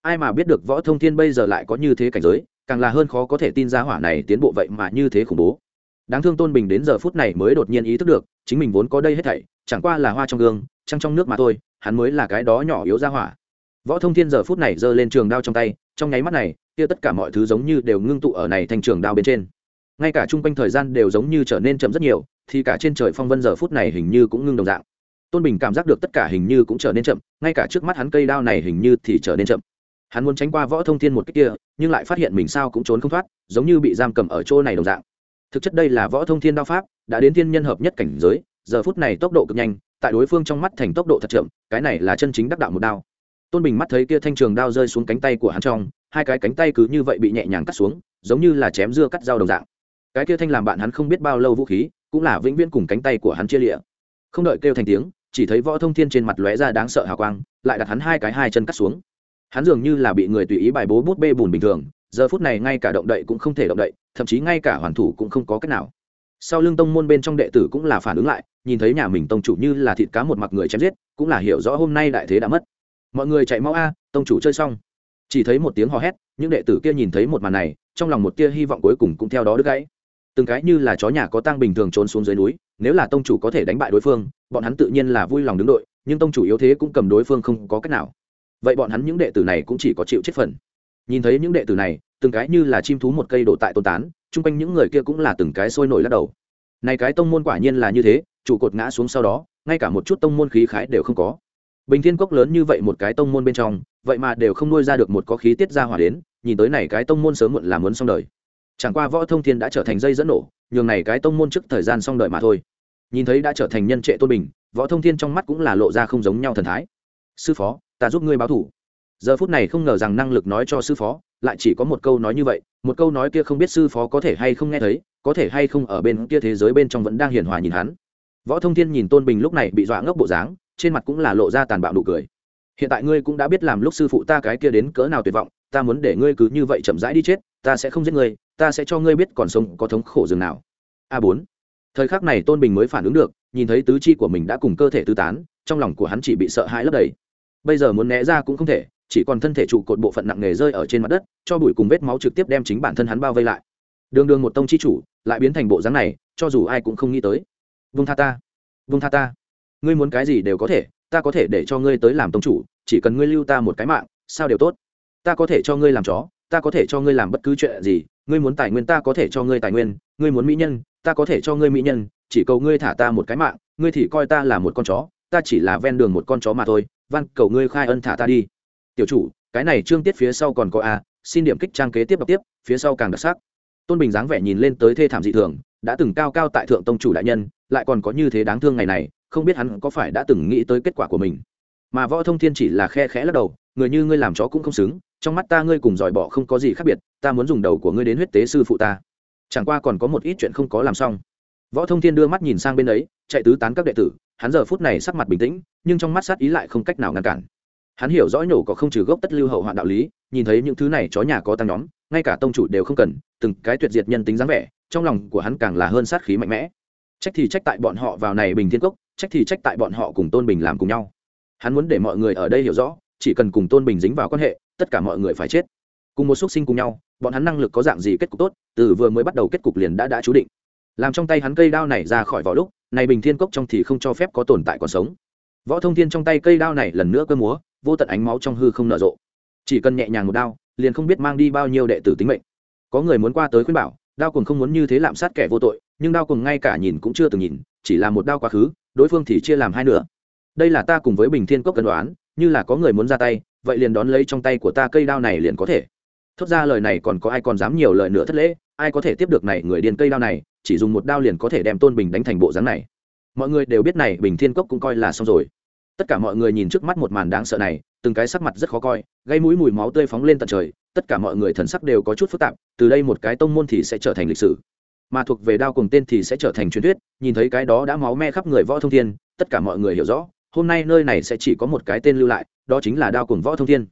ai mà biết được võ thông thiên bây giờ lại có như thế cảnh giới, càng là hơn khó có thể tin ra hỏa này tiến bộ vậy mà như thế khủng bố. Đáng thương tôn bình đến giờ phút này mới đột nhiên ý thức được, chính mình vốn có đây hết thảy, chẳng qua là hoa trong gương, trăng trong nước mà thôi, hắn mới là cái đó nhỏ yếu ra hỏa. Võ thông thiên giờ phút này giơ lên trường đao trong tay, trong nháy mắt này, kia tất cả mọi thứ giống như đều ngưng tụ ở này thành trường đao bên trên. Ngay cả chung quanh thời gian đều giống như trở nên chậm rất nhiều, thì cả trên trời phong vân giờ phút này hình như cũng ngưng đồng dạng. Tôn bình cảm giác được tất cả hình như cũng trở nên chậm, ngay cả trước mắt hắn cây đao này hình như thì trở nên chậm hắn muốn tránh qua võ thông thiên một cách kia, nhưng lại phát hiện mình sao cũng trốn không thoát, giống như bị giam cầm ở chỗ này đồng dạng. Thực chất đây là võ thông thiên đao pháp, đã đến thiên nhân hợp nhất cảnh giới, giờ phút này tốc độ cực nhanh, tại đối phương trong mắt thành tốc độ thật chậm, cái này là chân chính đắc đạo một đao. Tôn bình mắt thấy kia thanh trường đao rơi xuống cánh tay của hắn trong, hai cái cánh tay cứ như vậy bị nhẹ nhàng cắt xuống, giống như là chém dưa cắt dao đồng dạng. Cái kia thanh làm bạn hắn không biết bao lâu vũ khí, cũng là vĩnh viễn cùng cánh tay của hắn chia lịa không đợi kêu thành tiếng, chỉ thấy võ thông thiên trên mặt lóe ra đáng sợ hào quang, lại đặt hắn hai cái hai chân cắt xuống hắn dường như là bị người tùy ý bài bố bút bê bùn bình thường, giờ phút này ngay cả động đậy cũng không thể động đậy, thậm chí ngay cả hoàn thủ cũng không có cách nào. Sau lưng tông môn bên trong đệ tử cũng là phản ứng lại, nhìn thấy nhà mình tông chủ như là thịt cá một mặt người chém giết, cũng là hiểu rõ hôm nay đại thế đã mất. Mọi người chạy mau a, tông chủ chơi xong. Chỉ thấy một tiếng hò hét, những đệ tử kia nhìn thấy một màn này, trong lòng một tia hy vọng cuối cùng cũng theo đó đứt gãy. Từng cái như là chó nhà có tang bình thường trốn xuống dưới núi, nếu là tông chủ có thể đánh bại đối phương, bọn hắn tự nhiên là vui lòng đứng đội, nhưng tông chủ yếu thế cũng cầm đối phương không có cách nào vậy bọn hắn những đệ tử này cũng chỉ có chịu chết phần. Nhìn thấy những đệ tử này, từng cái như là chim thú một cây đổ tại tôn tán, chung quanh những người kia cũng là từng cái sôi nổi lắc đầu. Này cái tông môn quả nhiên là như thế, trụ cột ngã xuống sau đó, ngay cả một chút tông môn khí khái đều không có. Bình thiên cốc lớn như vậy một cái tông môn bên trong, vậy mà đều không nuôi ra được một có khí tiết ra hỏa đến, nhìn tới này cái tông môn sớm muộn là muốn xong đời. Chẳng qua võ thông thiên đã trở thành dây dẫn nổ, nhường này cái tông môn trước thời gian xong đời mà thôi. Nhìn thấy đã trở thành nhân trệ tôn bình, võ thông thiên trong mắt cũng là lộ ra không giống nhau thần thái sư phó, ta giúp ngươi báo thủ. Giờ phút này không ngờ rằng năng lực nói cho sư phó, lại chỉ có một câu nói như vậy, một câu nói kia không biết sư phó có thể hay không nghe thấy, có thể hay không ở bên kia thế giới bên trong vẫn đang hiền hòa nhìn hắn. Võ thông thiên nhìn tôn bình lúc này bị dọa ngốc bộ dáng, trên mặt cũng là lộ ra tàn bạo nụ cười. Hiện tại ngươi cũng đã biết làm lúc sư phụ ta cái kia đến cỡ nào tuyệt vọng, ta muốn để ngươi cứ như vậy chậm rãi đi chết, ta sẽ không giết ngươi, ta sẽ cho ngươi biết còn sống có thống khổ dường nào. A bốn. Thời khắc này tôn bình mới phản ứng được, nhìn thấy tứ chi của mình đã cùng cơ thể tứ tán, trong lòng của hắn chỉ bị sợ hãi lấp đầy bây giờ muốn né ra cũng không thể, chỉ còn thân thể trụ cột bộ phận nặng nề rơi ở trên mặt đất, cho bụi cùng vết máu trực tiếp đem chính bản thân hắn bao vây lại. Đường đường một tông chi chủ, lại biến thành bộ dáng này, cho dù ai cũng không nghĩ tới. Vung tha ta, vung tha ta. Ngươi muốn cái gì đều có thể, ta có thể để cho ngươi tới làm tông chủ, chỉ cần ngươi lưu ta một cái mạng, sao đều tốt. Ta có thể cho ngươi làm chó, ta có thể cho ngươi làm bất cứ chuyện gì, ngươi muốn tài nguyên ta có thể cho ngươi tài nguyên, ngươi muốn mỹ nhân, ta có thể cho ngươi mỹ nhân, chỉ cầu ngươi thả ta một cái mạng, ngươi thì coi ta là một con chó, ta chỉ là ven đường một con chó mà thôi van, cầu ngươi khai ân thả ta đi. Tiểu chủ, cái này trương tiết phía sau còn có a, xin điểm kích trang kế tiếp đọc tiếp, phía sau càng đặc sắc. Tôn bình dáng vẻ nhìn lên tới thê thảm dị thường, đã từng cao cao tại thượng tông chủ đại nhân, lại còn có như thế đáng thương ngày này, không biết hắn có phải đã từng nghĩ tới kết quả của mình. Mà võ thông thiên chỉ là khe khẽ lắc đầu, người như ngươi làm chó cũng không xứng, trong mắt ta ngươi cùng giỏi bỏ không có gì khác biệt, ta muốn dùng đầu của ngươi đến huyết tế sư phụ ta. Chẳng qua còn có một ít chuyện không có làm xong. Võ thông thiên đưa mắt nhìn sang bên ấy, chạy tứ tán các đệ tử hắn giờ phút này sắc mặt bình tĩnh, nhưng trong mắt sát ý lại không cách nào ngăn cản. Hắn hiểu rõ nhổ có không trừ gốc tất lưu hậu hoạn đạo lý, nhìn thấy những thứ này chó nhà có tăng nhóm, ngay cả tông chủ đều không cần, từng cái tuyệt diệt nhân tính dáng vẻ, trong lòng của hắn càng là hơn sát khí mạnh mẽ. Trách thì trách tại bọn họ vào này bình thiên cốc, trách thì trách tại bọn họ cùng tôn bình làm cùng nhau. Hắn muốn để mọi người ở đây hiểu rõ, chỉ cần cùng tôn bình dính vào quan hệ, tất cả mọi người phải chết. Cùng một xúc sinh cùng nhau, bọn hắn năng lực có dạng gì kết cục tốt, từ vừa mới bắt đầu kết cục liền đã đã chú định. Làm trong tay hắn cây đao này ra khỏi vỏ lúc này bình thiên cốc trong thì không cho phép có tồn tại còn sống. Võ thông thiên trong tay cây đao này lần nữa cơ múa, vô tận ánh máu trong hư không nở rộ. Chỉ cần nhẹ nhàng một đao, liền không biết mang đi bao nhiêu đệ tử tính mệnh. Có người muốn qua tới khuyên bảo, đao cùng không muốn như thế lạm sát kẻ vô tội, nhưng đao cùng ngay cả nhìn cũng chưa từng nhìn, chỉ là một đao quá khứ, đối phương thì chia làm hai nửa. Đây là ta cùng với bình thiên cốc cân đoán, như là có người muốn ra tay, vậy liền đón lấy trong tay của ta cây đao này liền có thể. Thốt ra lời này còn có ai còn dám nhiều lời nữa thất lễ, ai có thể tiếp được này người điên cây đao này chỉ dùng một đao liền có thể đem tôn bình đánh thành bộ dáng này. Mọi người đều biết này, bình thiên cốc cũng coi là xong rồi. Tất cả mọi người nhìn trước mắt một màn đáng sợ này, từng cái sắc mặt rất khó coi, gây mũi mùi máu tươi phóng lên tận trời, tất cả mọi người thần sắc đều có chút phức tạp, từ đây một cái tông môn thì sẽ trở thành lịch sử. Mà thuộc về đao cùng tên thì sẽ trở thành truyền thuyết, nhìn thấy cái đó đã máu me khắp người võ thông thiên, tất cả mọi người hiểu rõ, hôm nay nơi này sẽ chỉ có một cái tên lưu lại, đó chính là đao cùng võ thông thiên.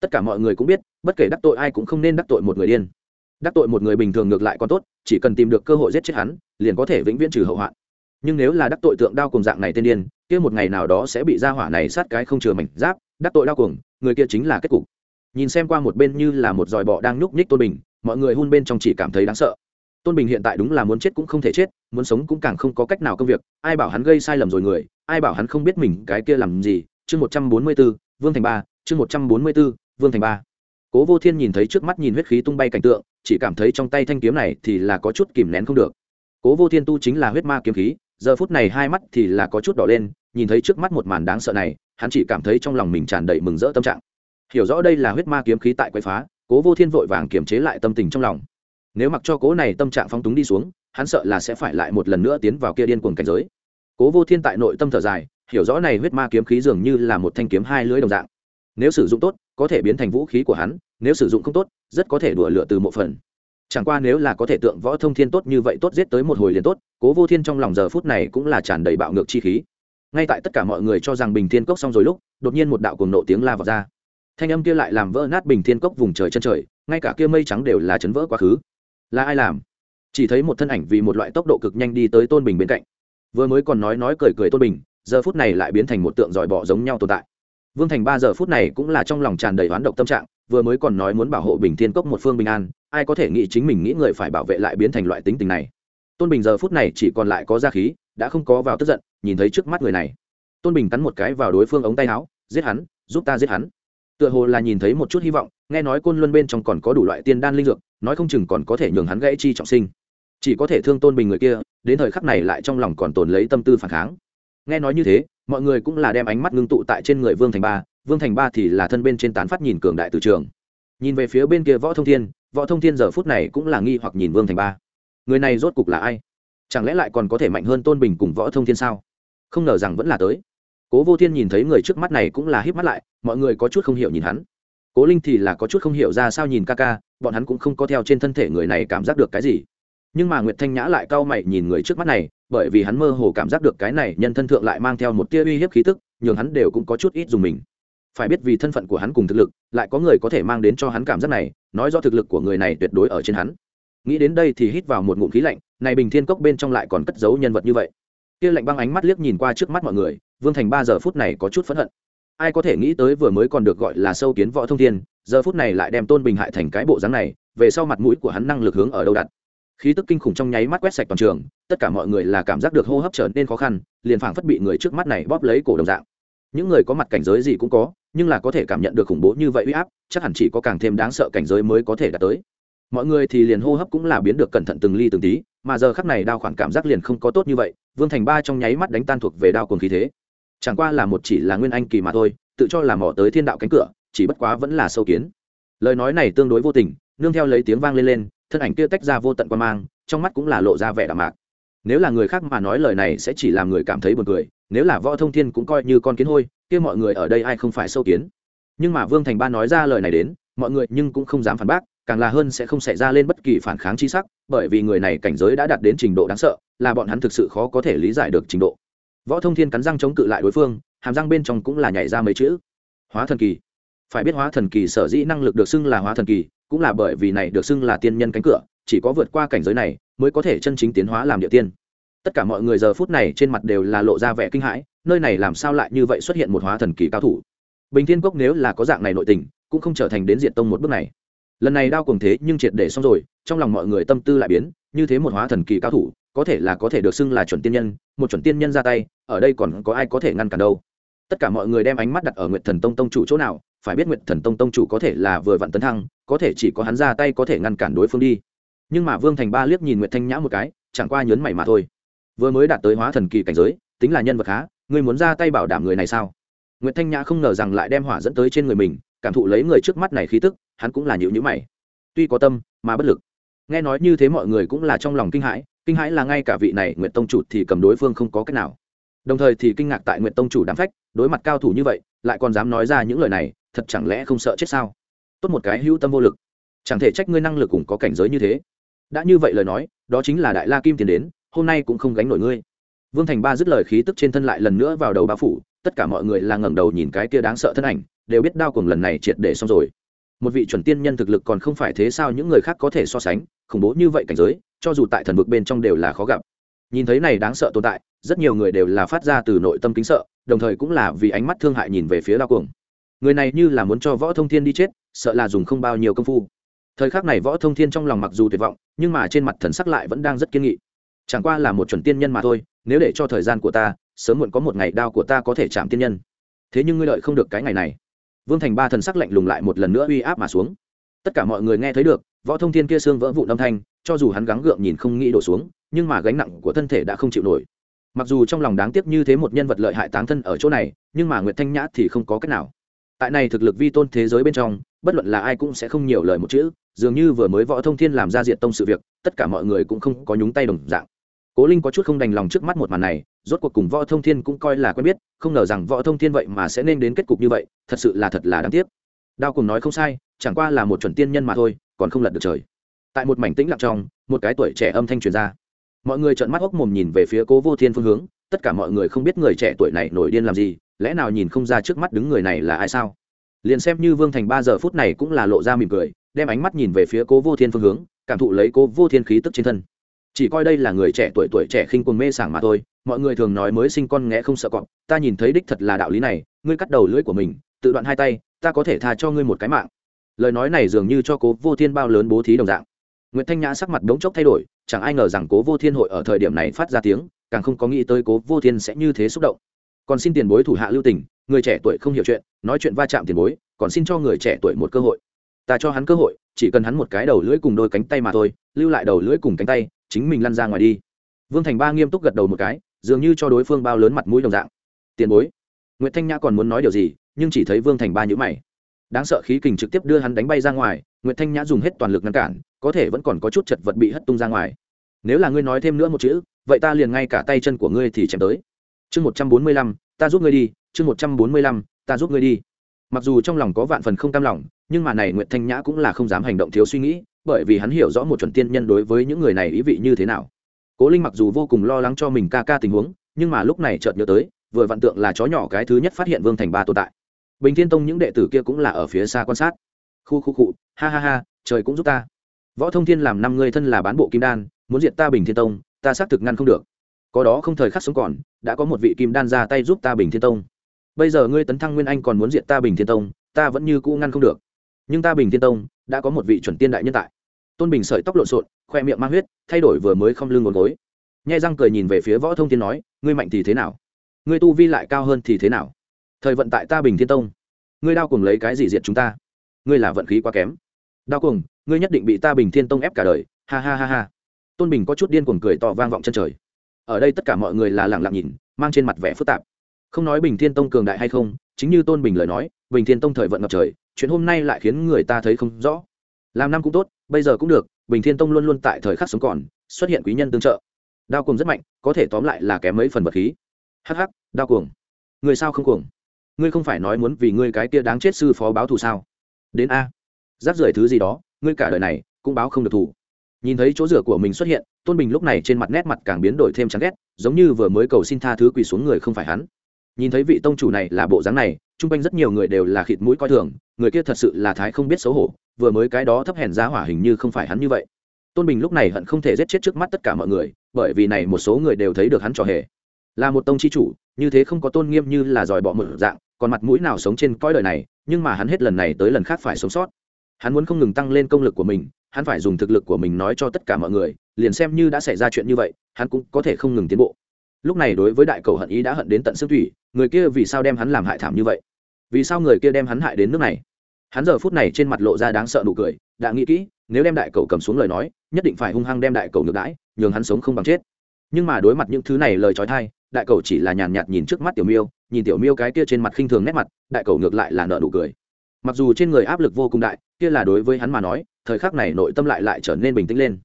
Tất cả mọi người cũng biết, bất kể đắc tội ai cũng không nên đắc tội một người điên đắc tội một người bình thường ngược lại còn tốt, chỉ cần tìm được cơ hội giết chết hắn, liền có thể vĩnh viễn trừ hậu hoạn. Nhưng nếu là đắc tội tượng đao cùng dạng này tên điên, kia một ngày nào đó sẽ bị gia hỏa này sát cái không chừa mảnh giáp, đắc tội đao cùng, người kia chính là kết cục. Nhìn xem qua một bên như là một dòi bọ đang nhúc nhích tôn bình, mọi người hun bên trong chỉ cảm thấy đáng sợ. Tôn bình hiện tại đúng là muốn chết cũng không thể chết, muốn sống cũng càng không có cách nào công việc, ai bảo hắn gây sai lầm rồi người, ai bảo hắn không biết mình cái kia làm gì. Chương một trăm bốn mươi b ố vương thành ba, chương một trăm bốn mươi b ố vương thành ba. Cố vô thiên nhìn thấy trước mắt nhìn huyết khí tung bay cảnh tượng chỉ cảm thấy trong tay thanh kiếm này thì là có chút kìm nén không được. Cố vô thiên tu chính là huyết ma kiếm khí, giờ phút này hai mắt thì là có chút đỏ lên, nhìn thấy trước mắt một màn đáng sợ này, hắn chỉ cảm thấy trong lòng mình tràn đầy mừng rỡ tâm trạng. Hiểu rõ đây là huyết ma kiếm khí tại quậy phá, cố vô thiên vội vàng kiềm chế lại tâm tình trong lòng. Nếu mặc cho cố này tâm trạng phong túng đi xuống, hắn sợ là sẽ phải lại một lần nữa tiến vào kia điên cuồng cảnh giới. Cố vô thiên tại nội tâm thở dài, hiểu rõ này huyết ma kiếm khí dường như là một thanh kiếm hai lưỡi đồng dạng. Nếu sử dụng tốt có thể biến thành vũ khí của hắn, nếu sử dụng không tốt, rất có thể đùa lửa từ một phần. Chẳng qua nếu là có thể tượng võ thông thiên tốt như vậy tốt giết tới một hồi liền tốt, cố vô thiên trong lòng giờ phút này cũng là tràn đầy bạo ngược chi khí. Ngay tại tất cả mọi người cho rằng bình thiên cốc xong rồi lúc, đột nhiên một đạo cuồng nộ tiếng la vào ra. Thanh âm kia lại làm vỡ nát bình thiên cốc vùng trời chân trời, ngay cả kia mây trắng đều là chấn vỡ quá khứ. Là ai làm? Chỉ thấy một thân ảnh vì một loại tốc độ cực nhanh đi tới tôn bình bên cạnh. Vừa mới còn nói nói cười cười tôn bình, giờ phút này lại biến thành một tượng giỏi bọ giống nhau tồn tại vương thành ba giờ phút này cũng là trong lòng tràn đầy oán độc tâm trạng, vừa mới còn nói muốn bảo hộ bình thiên cốc một phương bình an, ai có thể nghĩ chính mình nghĩ người phải bảo vệ lại biến thành loại tính tình này. Tôn bình giờ phút này chỉ còn lại có ra khí, đã không có vào tức giận, nhìn thấy trước mắt người này. Tôn bình cắn một cái vào đối phương ống tay áo, giết hắn, giúp ta giết hắn. Tựa hồ là nhìn thấy một chút hy vọng, nghe nói côn luân bên trong còn có đủ loại tiên đan linh dược, nói không chừng còn có thể nhường hắn gãy chi trọng sinh. Chỉ có thể thương tôn bình người kia, đến thời khắc này lại trong lòng còn tồn lấy tâm tư phản kháng nghe nói như thế, mọi người cũng là đem ánh mắt ngưng tụ tại trên người vương thành ba. Vương thành ba thì là thân bên trên tán phát nhìn cường đại từ trường. Nhìn về phía bên kia võ thông thiên, võ thông thiên giờ phút này cũng là nghi hoặc nhìn vương thành ba. Người này rốt cục là ai? Chẳng lẽ lại còn có thể mạnh hơn tôn bình cùng võ thông thiên sao? Không ngờ rằng vẫn là tới. Cố vô thiên nhìn thấy người trước mắt này cũng là híp mắt lại, mọi người có chút không hiểu nhìn hắn. Cố linh thì là có chút không hiểu ra sao nhìn ca ca, bọn hắn cũng không có theo trên thân thể người này cảm giác được cái gì. Nhưng mà nguyệt thanh nhã lại cau mày nhìn người trước mắt này bởi vì hắn mơ hồ cảm giác được cái này nhân thân thượng lại mang theo một tia uy hiếp khí tức, nhường hắn đều cũng có chút ít dùng mình. Phải biết vì thân phận của hắn cùng thực lực, lại có người có thể mang đến cho hắn cảm giác này, nói do thực lực của người này tuyệt đối ở trên hắn. Nghĩ đến đây thì hít vào một ngụm khí lạnh, này bình thiên cốc bên trong lại còn cất giấu nhân vật như vậy. Kia lạnh băng ánh mắt liếc nhìn qua trước mắt mọi người, vương thành ba giờ phút này có chút phẫn hận. Ai có thể nghĩ tới vừa mới còn được gọi là sâu kiến võ thông thiên, giờ phút này lại đem tôn bình hại thành cái bộ dáng này, về sau mặt mũi của hắn năng lực hướng ở đâu đặt khí tức kinh khủng trong nháy mắt quét sạch toàn trường, tất cả mọi người là cảm giác được hô hấp trở nên khó khăn, liền phảng phất bị người trước mắt này bóp lấy cổ đồng dạng. Những người có mặt cảnh giới gì cũng có, nhưng là có thể cảm nhận được khủng bố như vậy uy áp, chắc hẳn chỉ có càng thêm đáng sợ cảnh giới mới có thể đạt tới. Mọi người thì liền hô hấp cũng là biến được cẩn thận từng ly từng tí, mà giờ khắc này đao khoảng cảm giác liền không có tốt như vậy, vương thành ba trong nháy mắt đánh tan thuộc về đao cồn khí thế. Chẳng qua là một chỉ là nguyên anh kỳ mà thôi, tự cho là mỏ tới thiên đạo cánh cửa, chỉ bất quá vẫn là sâu kiến. Lời nói này tương đối vô tình, nương theo lấy tiếng vang lên lên thân ảnh kia tách ra vô tận quan mang, trong mắt cũng là lộ ra vẻ đạm mạc. Nếu là người khác mà nói lời này sẽ chỉ làm người cảm thấy buồn cười, nếu là võ thông thiên cũng coi như con kiến hôi, kia mọi người ở đây ai không phải sâu kiến. Nhưng mà vương thành ba nói ra lời này đến, mọi người nhưng cũng không dám phản bác, càng là hơn sẽ không xảy ra lên bất kỳ phản kháng chi sắc, bởi vì người này cảnh giới đã đạt đến trình độ đáng sợ, là bọn hắn thực sự khó có thể lý giải được trình độ. Võ thông thiên cắn răng chống cự lại đối phương, hàm răng bên trong cũng là nhảy ra mấy chữ. Hóa thần kỳ phải biết hóa thần kỳ sở dĩ năng lực được xưng là hóa thần kỳ, cũng là bởi vì này được xưng là tiên nhân cánh cửa, chỉ có vượt qua cảnh giới này mới có thể chân chính tiến hóa làm địa tiên. Tất cả mọi người giờ phút này trên mặt đều là lộ ra vẻ kinh hãi, nơi này làm sao lại như vậy xuất hiện một hóa thần kỳ cao thủ? Bình thiên cốc nếu là có dạng này nội tình, cũng không trở thành đến diện tông một bước này. Lần này đao cùng thế nhưng triệt để xong rồi, trong lòng mọi người tâm tư lại biến, như thế một hóa thần kỳ cao thủ, có thể là có thể được xưng là chuẩn tiên nhân, một chuẩn tiên nhân ra tay, ở đây còn có ai có thể ngăn cản đâu? Tất cả mọi người đem ánh mắt đặt ở nguyệt thần tông tông chủ chỗ nào phải biết nguyệt thần tông tông chủ có thể là vừa vặn tấn thăng, có thể chỉ có hắn ra tay có thể ngăn cản đối phương đi. Nhưng mà vương thành ba liếc nhìn nguyệt thanh nhã một cái, chẳng qua nhớn mày mà thôi. Vừa mới đạt tới hóa thần kỳ cảnh giới, tính là nhân vật khá, ngươi muốn ra tay bảo đảm người này sao? Nguyệt thanh nhã không ngờ rằng lại đem hỏa dẫn tới trên người mình, cảm thụ lấy người trước mắt này khí tức, hắn cũng là nhịu nhữ mày. Tuy có tâm, mà bất lực. Nghe nói như thế mọi người cũng là trong lòng kinh hãi kinh hãi là ngay cả vị này nguyệt tông chủ thì cầm đối phương không có cách nào. Đồng thời thì kinh ngạc tại nguyệt tông chủ đám phách, đối mặt cao thủ như vậy, lại còn dám nói ra những lời này thật chẳng lẽ không sợ chết sao? Tốt một cái hữu tâm vô lực. Chẳng thể trách ngươi năng lực cũng có cảnh giới như thế. Đã như vậy lời nói, đó chính là đại la kim tiền đến, hôm nay cũng không gánh nổi ngươi. Vương thành ba dứt lời khí tức trên thân lại lần nữa vào đầu bao phủ, tất cả mọi người là ngẩng đầu nhìn cái kia đáng sợ thân ảnh, đều biết đao cùng lần này triệt để xong rồi. Một vị chuẩn tiên nhân thực lực còn không phải thế sao những người khác có thể so sánh, khủng bố như vậy cảnh giới, cho dù tại thần vực bên trong đều là khó gặp. Nhìn thấy này đáng sợ tồn tại, rất nhiều người đều là phát ra từ nội tâm kính sợ, đồng thời cũng là vì ánh mắt thương hại nhìn về phía đao cuồng người này như là muốn cho võ thông thiên đi chết, sợ là dùng không bao nhiêu công phu. Thời khắc này võ thông thiên trong lòng mặc dù tuyệt vọng, nhưng mà trên mặt thần sắc lại vẫn đang rất kiên nghị. Chẳng qua là một chuẩn tiên nhân mà thôi, nếu để cho thời gian của ta, sớm muộn có một ngày đao của ta có thể chạm tiên nhân. Thế nhưng ngươi lợi không được cái ngày này. Vương thành ba thần sắc lạnh lùng lại một lần nữa uy áp mà xuống. Tất cả mọi người nghe thấy được, võ thông thiên kia xương vỡ vụ âm thanh, cho dù hắn gắng gượng nhìn không nghĩ đổ xuống, nhưng mà gánh nặng của thân thể đã không chịu nổi. Mặc dù trong lòng đáng tiếc như thế một nhân vật lợi hại táng thân ở chỗ này, nhưng mà nguyệt thanh nhã thì không có cách nào tại này thực lực vi tôn thế giới bên trong, bất luận là ai cũng sẽ không nhiều lời một chữ, dường như vừa mới võ thông thiên làm ra diện tông sự việc, tất cả mọi người cũng không có nhúng tay đồng dạng. Cố linh có chút không đành lòng trước mắt một màn này, rốt cuộc cùng võ thông thiên cũng coi là quen biết, không ngờ rằng võ thông thiên vậy mà sẽ nên đến kết cục như vậy, thật sự là thật là đáng tiếc. Đao cùng nói không sai, chẳng qua là một chuẩn tiên nhân mà thôi, còn không lật được trời. Tại một mảnh tĩnh lặng trong, một cái tuổi trẻ âm thanh truyền ra. Mọi người trợn mắt ốc mồm nhìn về phía cố vô thiên phương hướng, tất cả mọi người không biết người trẻ tuổi này nổi điên làm gì lẽ nào nhìn không ra trước mắt đứng người này là ai sao? Liền xem như vương thành ba giờ phút này cũng là lộ ra mỉm cười, đem ánh mắt nhìn về phía cố vô thiên phương hướng, cảm thụ lấy cố vô thiên khí tức trên thân. Chỉ coi đây là người trẻ tuổi tuổi trẻ khinh quần mê sảng mà thôi, mọi người thường nói mới sinh con nghẽ không sợ cọp, ta nhìn thấy đích thật là đạo lý này, ngươi cắt đầu lưỡi của mình, tự đoạn hai tay, ta có thể tha cho ngươi một cái mạng. Lời nói này dường như cho cố vô thiên bao lớn bố thí đồng dạng. Nguyễn thanh nhã sắc mặt đống chốc thay đổi, chẳng ai ngờ rằng cố vô thiên hội ở thời điểm này phát ra tiếng, càng không có nghĩ tới cố vô thiên sẽ như thế xúc động còn xin tiền bối thủ hạ lưu tình, người trẻ tuổi không hiểu chuyện, nói chuyện va chạm tiền bối, còn xin cho người trẻ tuổi một cơ hội. Ta cho hắn cơ hội, chỉ cần hắn một cái đầu lưỡi cùng đôi cánh tay mà thôi, lưu lại đầu lưỡi cùng cánh tay, chính mình lăn ra ngoài đi. Vương thành ba nghiêm túc gật đầu một cái, dường như cho đối phương bao lớn mặt mũi đồng dạng. Tiền bối nguyễn thanh nhã còn muốn nói điều gì, nhưng chỉ thấy vương thành ba nhữ mày. Đáng sợ khí kình trực tiếp đưa hắn đánh bay ra ngoài nguyễn thanh nhã dùng hết toàn lực ngăn cản, có thể vẫn còn có chút chật vật bị hất tung ra ngoài. Nếu là ngươi nói thêm nữa một chữ, vậy ta liền ngay cả tay chân của ngươi thì chém tới chương một trăm bốn mươi lăm, ta giúp ngươi đi, chương một trăm bốn mươi lăm, ta giúp ngươi đi. Mặc dù trong lòng có vạn phần không cam lòng, nhưng mà này nguyễn thanh nhã cũng là không dám hành động thiếu suy nghĩ, bởi vì hắn hiểu rõ một chuẩn tiên nhân đối với những người này ý vị như thế nào. Cố linh mặc dù vô cùng lo lắng cho mình ca ca tình huống, nhưng mà lúc này chợt nhớ tới, vừa vạn tượng là chó nhỏ cái thứ nhất phát hiện vương thành ba tồn tại. Bình thiên tông những đệ tử kia cũng là ở phía xa quan sát. Khu khu cụ ha ha ha, trời cũng giúp ta. Võ thông thiên làm năm người thân là bán bộ kim đan, muốn diệt ta bình thiên tông, ta xác thực ngăn không được có đó không thời khắc sống còn, đã có một vị kim đan ra tay giúp ta bình thiên tông. Bây giờ ngươi tấn thăng nguyên anh còn muốn diện ta bình thiên tông, ta vẫn như cũ ngăn không được. Nhưng ta bình thiên tông, đã có một vị chuẩn tiên đại nhân tại. Tôn bình sợi tóc lộn xộn, khoe miệng mang huyết, thay đổi vừa mới không lưng ngồi gối. Nhai răng cười nhìn về phía võ thông thiên nói, ngươi mạnh thì thế nào? Ngươi tu vi lại cao hơn thì thế nào? Thời vận tại ta bình thiên tông, ngươi đao cùng lấy cái gì diệt chúng ta? Ngươi là vận khí quá kém. Đao cùng, ngươi nhất định bị ta bình thiên tông ép cả đời. Ha ha ha ha. Tôn bình có chút điên cuồng cười to vang vọng chân trời ở đây tất cả mọi người là lẳng lặng nhìn, mang trên mặt vẻ phức tạp. Không nói bình thiên tông cường đại hay không, chính như tôn bình lời nói, bình thiên tông thời vận ngập trời, chuyện hôm nay lại khiến người ta thấy không rõ. Làm năm cũng tốt, bây giờ cũng được, bình thiên tông luôn luôn tại thời khắc sống còn, xuất hiện quý nhân tương trợ. Đao cuồng rất mạnh, có thể tóm lại là kém mấy phần vật khí. Hắc hắc, đao cuồng. Người sao không cuồng? Ngươi không phải nói muốn vì ngươi cái kia đáng chết sư phó báo thù sao? Đến a. Giáp rưởi thứ gì đó, ngươi cả đời này cũng báo không được thù nhìn thấy chỗ rửa của mình xuất hiện, tôn bình lúc này trên mặt nét mặt càng biến đổi thêm chán ghét, giống như vừa mới cầu xin tha thứ quỳ xuống người không phải hắn. Nhìn thấy vị tông chủ này là bộ dáng này t r u n g quanh rất nhiều người đều là khịt mũi coi thường, người kia thật sự là thái không biết xấu hổ, vừa mới cái đó thấp hèn giá hỏa hình như không phải hắn như vậy. Tôn bình lúc này hận không thể giết chết trước mắt tất cả mọi người, bởi vì này một số người đều thấy được hắn trò hề. Là một tông chi chủ, như thế không có tôn nghiêm như là dòi bọ một dạng, còn mặt mũi nào sống trên cõi đời này, nhưng mà hắn hết lần này tới lần khác phải sống sót hắn muốn không ngừng tăng lên công lực của mình, hắn phải dùng thực lực của mình nói cho tất cả mọi người, liền xem như đã xảy ra chuyện như vậy, hắn cũng có thể không ngừng tiến bộ. Lúc này đối với đại cầu hận ý đã hận đến tận xương thủy, người kia vì sao đem hắn làm hại thảm như vậy? Vì sao người kia đem hắn hại đến nước này? Hắn giờ phút này trên mặt lộ ra đáng sợ nụ cười, đã nghĩ kỹ, nếu đem đại cầu cầm xuống lời nói, nhất định phải hung hăng đem đại cầu ngược đãi, nhường hắn sống không bằng chết. Nhưng mà đối mặt những thứ này lời trói thai, đại cầu chỉ là nhàn nhạt nhìn trước mắt tiểu miêu, nhìn tiểu miêu cái kia trên mặt khinh thường nét mặt, đại cầu ngược lại là nợ nụ cười. Mặc dù trên người áp lực vô cùng đại kia là đối với hắn mà nói, thời khắc này nội tâm lại lại trở nên bình tĩnh lên.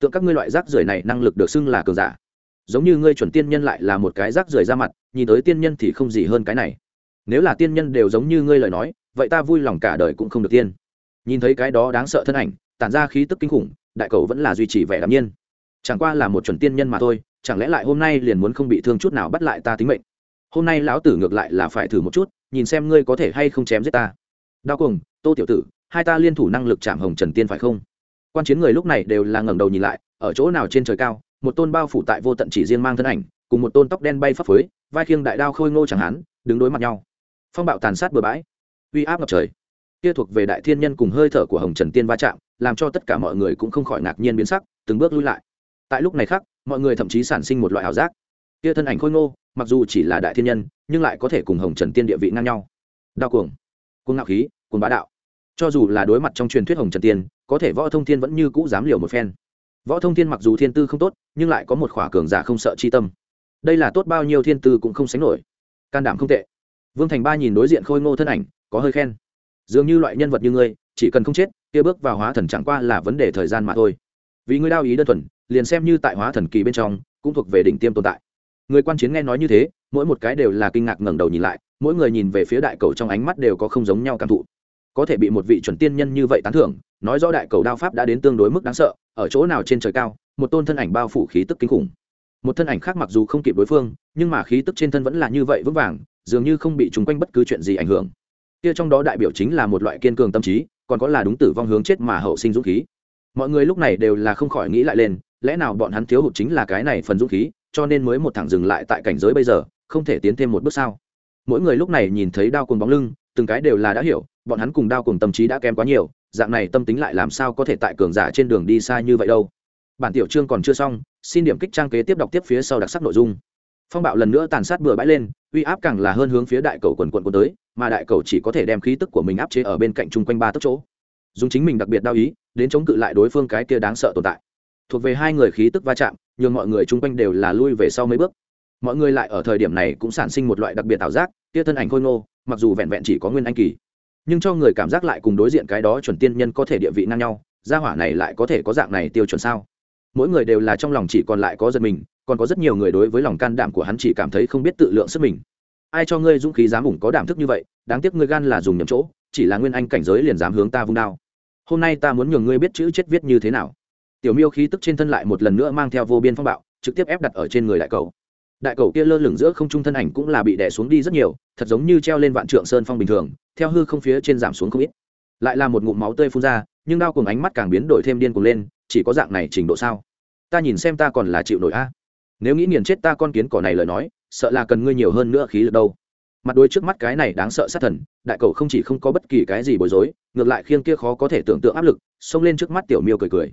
Tượng các ngươi loại rác rưởi này năng lực được xưng là cường giả. Giống như ngươi chuẩn tiên nhân lại là một cái rác rưởi ra mặt, nhìn tới tiên nhân thì không gì hơn cái này. Nếu là tiên nhân đều giống như ngươi lời nói, vậy ta vui lòng cả đời cũng không được tiên. Nhìn thấy cái đó đáng sợ thân ảnh, tản ra khí tức kinh khủng, đại cầu vẫn là duy trì vẻ đạm nhiên. Chẳng qua là một chuẩn tiên nhân mà thôi, chẳng lẽ lại hôm nay liền muốn không bị thương chút nào bắt lại ta tính mệnh? Hôm nay lão tử ngược lại là phải thử một chút, nhìn xem ngươi có thể hay không chém giết ta. Đau cùng, tô tiểu tử hai ta liên thủ năng lực chạm hồng trần tiên phải không? Quan chiến người lúc này đều là ngẩng đầu nhìn lại, ở chỗ nào trên trời cao, một tôn bao phủ tại vô tận chỉ riêng mang thân ảnh, cùng một tôn tóc đen bay phấp phới, vai khiêng đại đao khôi ngô chẳng hán, đứng đối mặt nhau. Phong bạo tàn sát bừa bãi, uy áp ngập trời. Kia thuộc về đại thiên nhân cùng hơi thở của hồng trần tiên va chạm, làm cho tất cả mọi người cũng không khỏi ngạc nhiên biến sắc, từng bước lui lại. Tại lúc này khác, mọi người thậm chí sản sinh một loại ảo giác. Kia thân ảnh khôi ngô, mặc dù chỉ là đại thiên nhân, nhưng lại có thể cùng hồng trần tiên địa vị ngang nhau. Đao cuồng. Cuồng ngạo khí, cuồng bá đạo cho dù là đối mặt trong truyền thuyết hồng trần tiên, có thể võ thông thiên vẫn như cũ dám liều một phen. Võ thông thiên mặc dù thiên tư không tốt, nhưng lại có một khỏa cường giả không sợ chi tâm. Đây là tốt bao nhiêu thiên tư cũng không sánh nổi. Can đảm không tệ. Vương thành ba nhìn đối diện khôi ngô thân ảnh, có hơi khen. Dường như loại nhân vật như ngươi, chỉ cần không chết, kia bước vào hóa thần chẳng qua là vấn đề thời gian mà thôi. Vì ngươi đao ý đơn thuần, liền xem như tại hóa thần kỳ bên trong, cũng thuộc về đỉnh tiêm tồn tại. Người quan chiến nghe nói như thế, mỗi một cái đều là kinh ngạc ngẩng đầu nhìn lại, mỗi người nhìn về phía đại cầu trong ánh mắt đều có không giống nhau cảm thụ có thể bị một vị chuẩn tiên nhân như vậy tán thưởng, nói rõ đại cầu đao pháp đã đến tương đối mức đáng sợ, ở chỗ nào trên trời cao, một tôn thân ảnh bao phủ khí tức kinh khủng. Một thân ảnh khác mặc dù không kịp đối phương, nhưng mà khí tức trên thân vẫn là như vậy vững vàng, dường như không bị chúng quanh bất cứ chuyện gì ảnh hưởng. Kia trong đó đại biểu chính là một loại kiên cường tâm trí, còn có là đúng tử vong hướng chết mà hậu sinh dũng khí. Mọi người lúc này đều là không khỏi nghĩ lại lên, lẽ nào bọn hắn thiếu hụt chính là cái này phần dũng khí, cho nên mới một thẳng dừng lại tại cảnh giới bây giờ, không thể tiến thêm một bước sao? Mỗi người lúc này nhìn thấy đao cồn bóng lưng từng cái đều là đã hiểu, bọn hắn cùng đao cùng tâm trí đã kém quá nhiều, dạng này tâm tính lại làm sao có thể tại cường giả trên đường đi xa như vậy đâu. Bản tiểu chương còn chưa xong, xin điểm kích trang kế tiếp đọc tiếp phía sau đặc sắc nội dung. Phong bạo lần nữa tàn sát bừa bãi lên, uy áp càng là hơn hướng phía đại cầu quần quận quân tới, mà đại cầu chỉ có thể đem khí tức của mình áp chế ở bên cạnh chung quanh ba tấc chỗ. Dùng chính mình đặc biệt đao ý, đến chống cự lại đối phương cái kia đáng sợ tồn tại. Thuộc về hai người khí tức va chạm nhưng mọi người chung quanh đều là lui về sau mấy bước mọi người lại ở thời điểm này cũng sản sinh một loại đặc biệt ảo giác tia thân ảnh khôi ngô, mặc dù vẹn vẹn chỉ có nguyên anh kỳ, nhưng cho người cảm giác lại cùng đối diện cái đó chuẩn tiên nhân có thể địa vị ngang nhau, gia hỏa này lại có thể có dạng này tiêu chuẩn sao? Mỗi người đều là trong lòng chỉ còn lại có giật mình, còn có rất nhiều người đối với lòng can đảm của hắn chỉ cảm thấy không biết tự lượng sức mình. Ai cho ngươi dũng khí dám ủng có đảm thức như vậy, đáng tiếc ngươi gan là dùng nhầm chỗ, chỉ là nguyên anh cảnh giới liền dám hướng ta vung đao. Hôm nay ta muốn nhường ngươi biết chữ chết viết như thế nào. Tiểu miêu khí tức trên thân lại một lần nữa mang theo vô biên phong bạo, trực tiếp ép đặt ở trên người đại cầu đại cầu kia lơ lửng giữa không trung thân ảnh cũng là bị đè xuống đi rất nhiều, thật giống như treo lên vạn trượng sơn phong bình thường, theo hư không phía trên giảm xuống không ít. Lại là một ngụm máu tươi phun ra, nhưng đao cùng ánh mắt càng biến đổi thêm điên cuồng lên, chỉ có dạng này trình độ sao? Ta nhìn xem ta còn là chịu nổi a. Nếu nghĩ nghiền chết ta con kiến cỏ này lời nói, sợ là cần ngươi nhiều hơn nữa khí lực đâu. Mặt đôi trước mắt cái này đáng sợ sát thần, đại cầu không chỉ không có bất kỳ cái gì bối rối, ngược lại khiêng kia khó có thể tưởng tượng áp lực, xông lên trước mắt tiểu miêu cười cười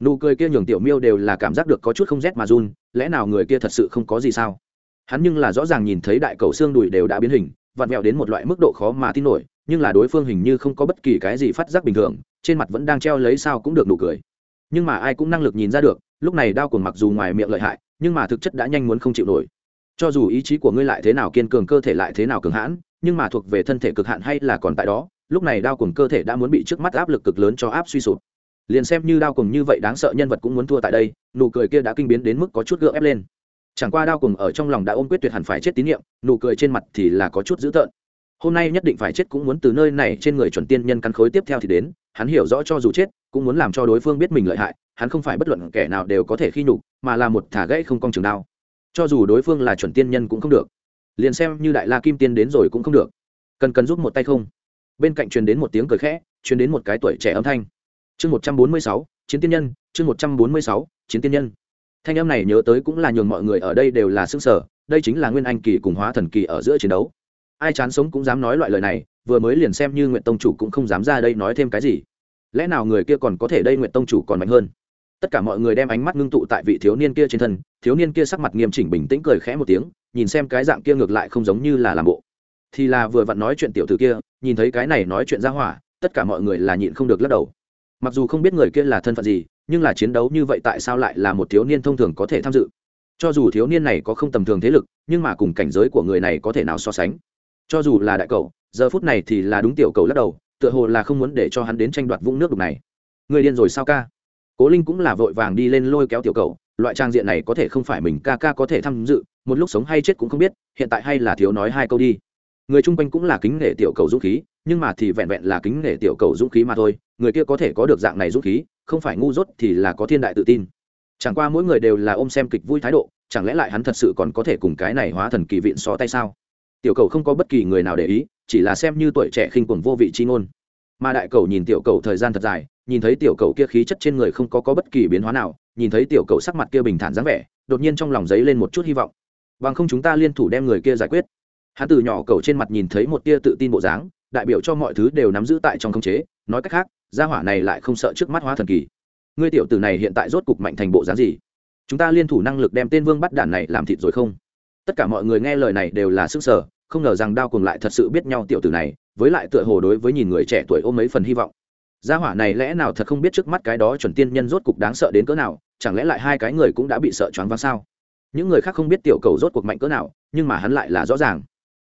nụ cười kia nhường tiểu miêu đều là cảm giác được có chút không rét mà run, lẽ nào người kia thật sự không có gì sao? Hắn nhưng là rõ ràng nhìn thấy đại cầu xương đùi đều đã biến hình, vặn vẹo đến một loại mức độ khó mà tin nổi, nhưng là đối phương hình như không có bất kỳ cái gì phát giác bình thường, trên mặt vẫn đang treo lấy sao cũng được nụ cười. Nhưng mà ai cũng năng lực nhìn ra được, lúc này đao cuồng mặc dù ngoài miệng lợi hại, nhưng mà thực chất đã nhanh muốn không chịu nổi. Cho dù ý chí của ngươi lại thế nào kiên cường, cơ thể lại thế nào cường hãn, nhưng mà thuộc về thân thể cực hạn hay là còn tại đó, lúc này đao cuồng cơ thể đã muốn bị trước mắt áp lực cực lớn cho áp suy sụp liền xem như đao cùng như vậy đáng sợ nhân vật cũng muốn thua tại đây, nụ cười kia đã kinh biến đến mức có chút gượng ép lên. Chẳng qua đao cùng ở trong lòng đã ôm quyết tuyệt hẳn phải chết tín nhiệm, nụ cười trên mặt thì là có chút dữ tợn. Hôm nay nhất định phải chết cũng muốn từ nơi này trên người chuẩn tiên nhân căn khối tiếp theo thì đến, hắn hiểu rõ cho dù chết, cũng muốn làm cho đối phương biết mình lợi hại, hắn không phải bất luận kẻ nào đều có thể khi nhục, mà là một thả gãy không cong trường đao. Cho dù đối phương là chuẩn tiên nhân cũng không được. Liền xem như đại la kim tiên đến rồi cũng không được. Cần cần giúp một tay không? Bên cạnh truyền đến một tiếng cười khẽ, truyền đến một cái tuổi trẻ âm thanh chương một trăm bốn mươi sáu, chiến tiên nhân, chương một trăm bốn mươi sáu, chiến tiên nhân. Thanh em này nhớ tới cũng là nhường mọi người ở đây đều là xương sở đây chính là nguyên anh kỳ cùng hóa thần kỳ ở giữa chiến đấu. Ai chán sống cũng dám nói loại lời này, vừa mới liền xem như nguyện tông chủ cũng không dám ra đây nói thêm cái gì. Lẽ nào người kia còn có thể đây nguyện tông chủ còn mạnh hơn? Tất cả mọi người đem ánh mắt ngưng tụ tại vị thiếu niên kia trên thân, thiếu niên kia sắc mặt nghiêm chỉnh bình tĩnh cười khẽ một tiếng, nhìn xem cái dạng kia ngược lại không giống như là làm bộ. Thì là vừa vặn nói chuyện tiểu t ử kia, nhìn thấy cái này nói chuyện ra hỏa, tất cả mọi người là nhịn không được lắc đầu mặc dù không biết người kia là thân phận gì, nhưng là chiến đấu như vậy tại sao lại là một thiếu niên thông thường có thể tham dự? Cho dù thiếu niên này có không tầm thường thế lực, nhưng mà cùng cảnh giới của người này có thể nào so sánh? Cho dù là đại cậu, giờ phút này thì là đúng tiểu cầu lắc đầu, tựa hồ là không muốn để cho hắn đến tranh đoạt vũng nước đục này. Người điên rồi sao ca? Cố linh cũng là vội vàng đi lên lôi kéo tiểu cầu loại trang diện này có thể không phải mình ca ca có thể tham dự, một lúc sống hay chết cũng không biết, hiện tại hay là thiếu nói hai câu đi người chung quanh cũng là kính nể tiểu cầu dũng khí nhưng mà thì vẹn vẹn là kính nể tiểu cầu dũng khí mà thôi người kia có thể có được dạng này dũng khí không phải ngu dốt thì là có thiên đại tự tin. Chẳng qua mỗi người đều là ôm xem kịch vui thái độ chẳng lẽ lại hắn thật sự còn có thể cùng cái này hóa thần kỳ viện xó tay sao? Tiểu cầu không có bất kỳ người nào để ý chỉ là xem như tuổi trẻ khinh quần vô vị chi ngôn. Mà đại cầu nhìn tiểu cầu thời gian thật dài nhìn thấy tiểu cầu kia khí chất trên người không có, có bất kỳ biến hóa nào nhìn thấy tiểu cầu sắc mặt kia bình thản dáng vẻ đột nhiên trong lòng giấy lên một chút hy vọng. Bằng không chúng ta liên thủ đem người kia giải quyết hắn từ nhỏ cầu trên mặt nhìn thấy một tia tự tin bộ dáng, đại biểu cho mọi thứ đều nắm giữ tại trong khống chế, nói cách khác, gia hỏa này lại không sợ trước mắt hóa thần kỳ. Ngươi tiểu tử này hiện tại rốt cục mạnh thành bộ dáng gì? Chúng ta liên thủ năng lực đem tên vương bắt đản này làm thịt rồi không? Tất cả mọi người nghe lời này đều là sức sở, không ngờ rằng đao cùng lại thật sự biết nhau tiểu tử này, với lại tựa hồ đối với nhìn người trẻ tuổi ôm mấy phần hy vọng. Gia hỏa này lẽ nào thật không biết trước mắt cái đó chuẩn tiên nhân rốt cục đáng sợ đến cỡ nào, chẳng lẽ lại hai cái người cũng đã bị sợ choáng váng sao? Những người khác không biết tiểu cầu rốt cuộc mạnh cỡ nào, nhưng mà hắn lại là rõ ràng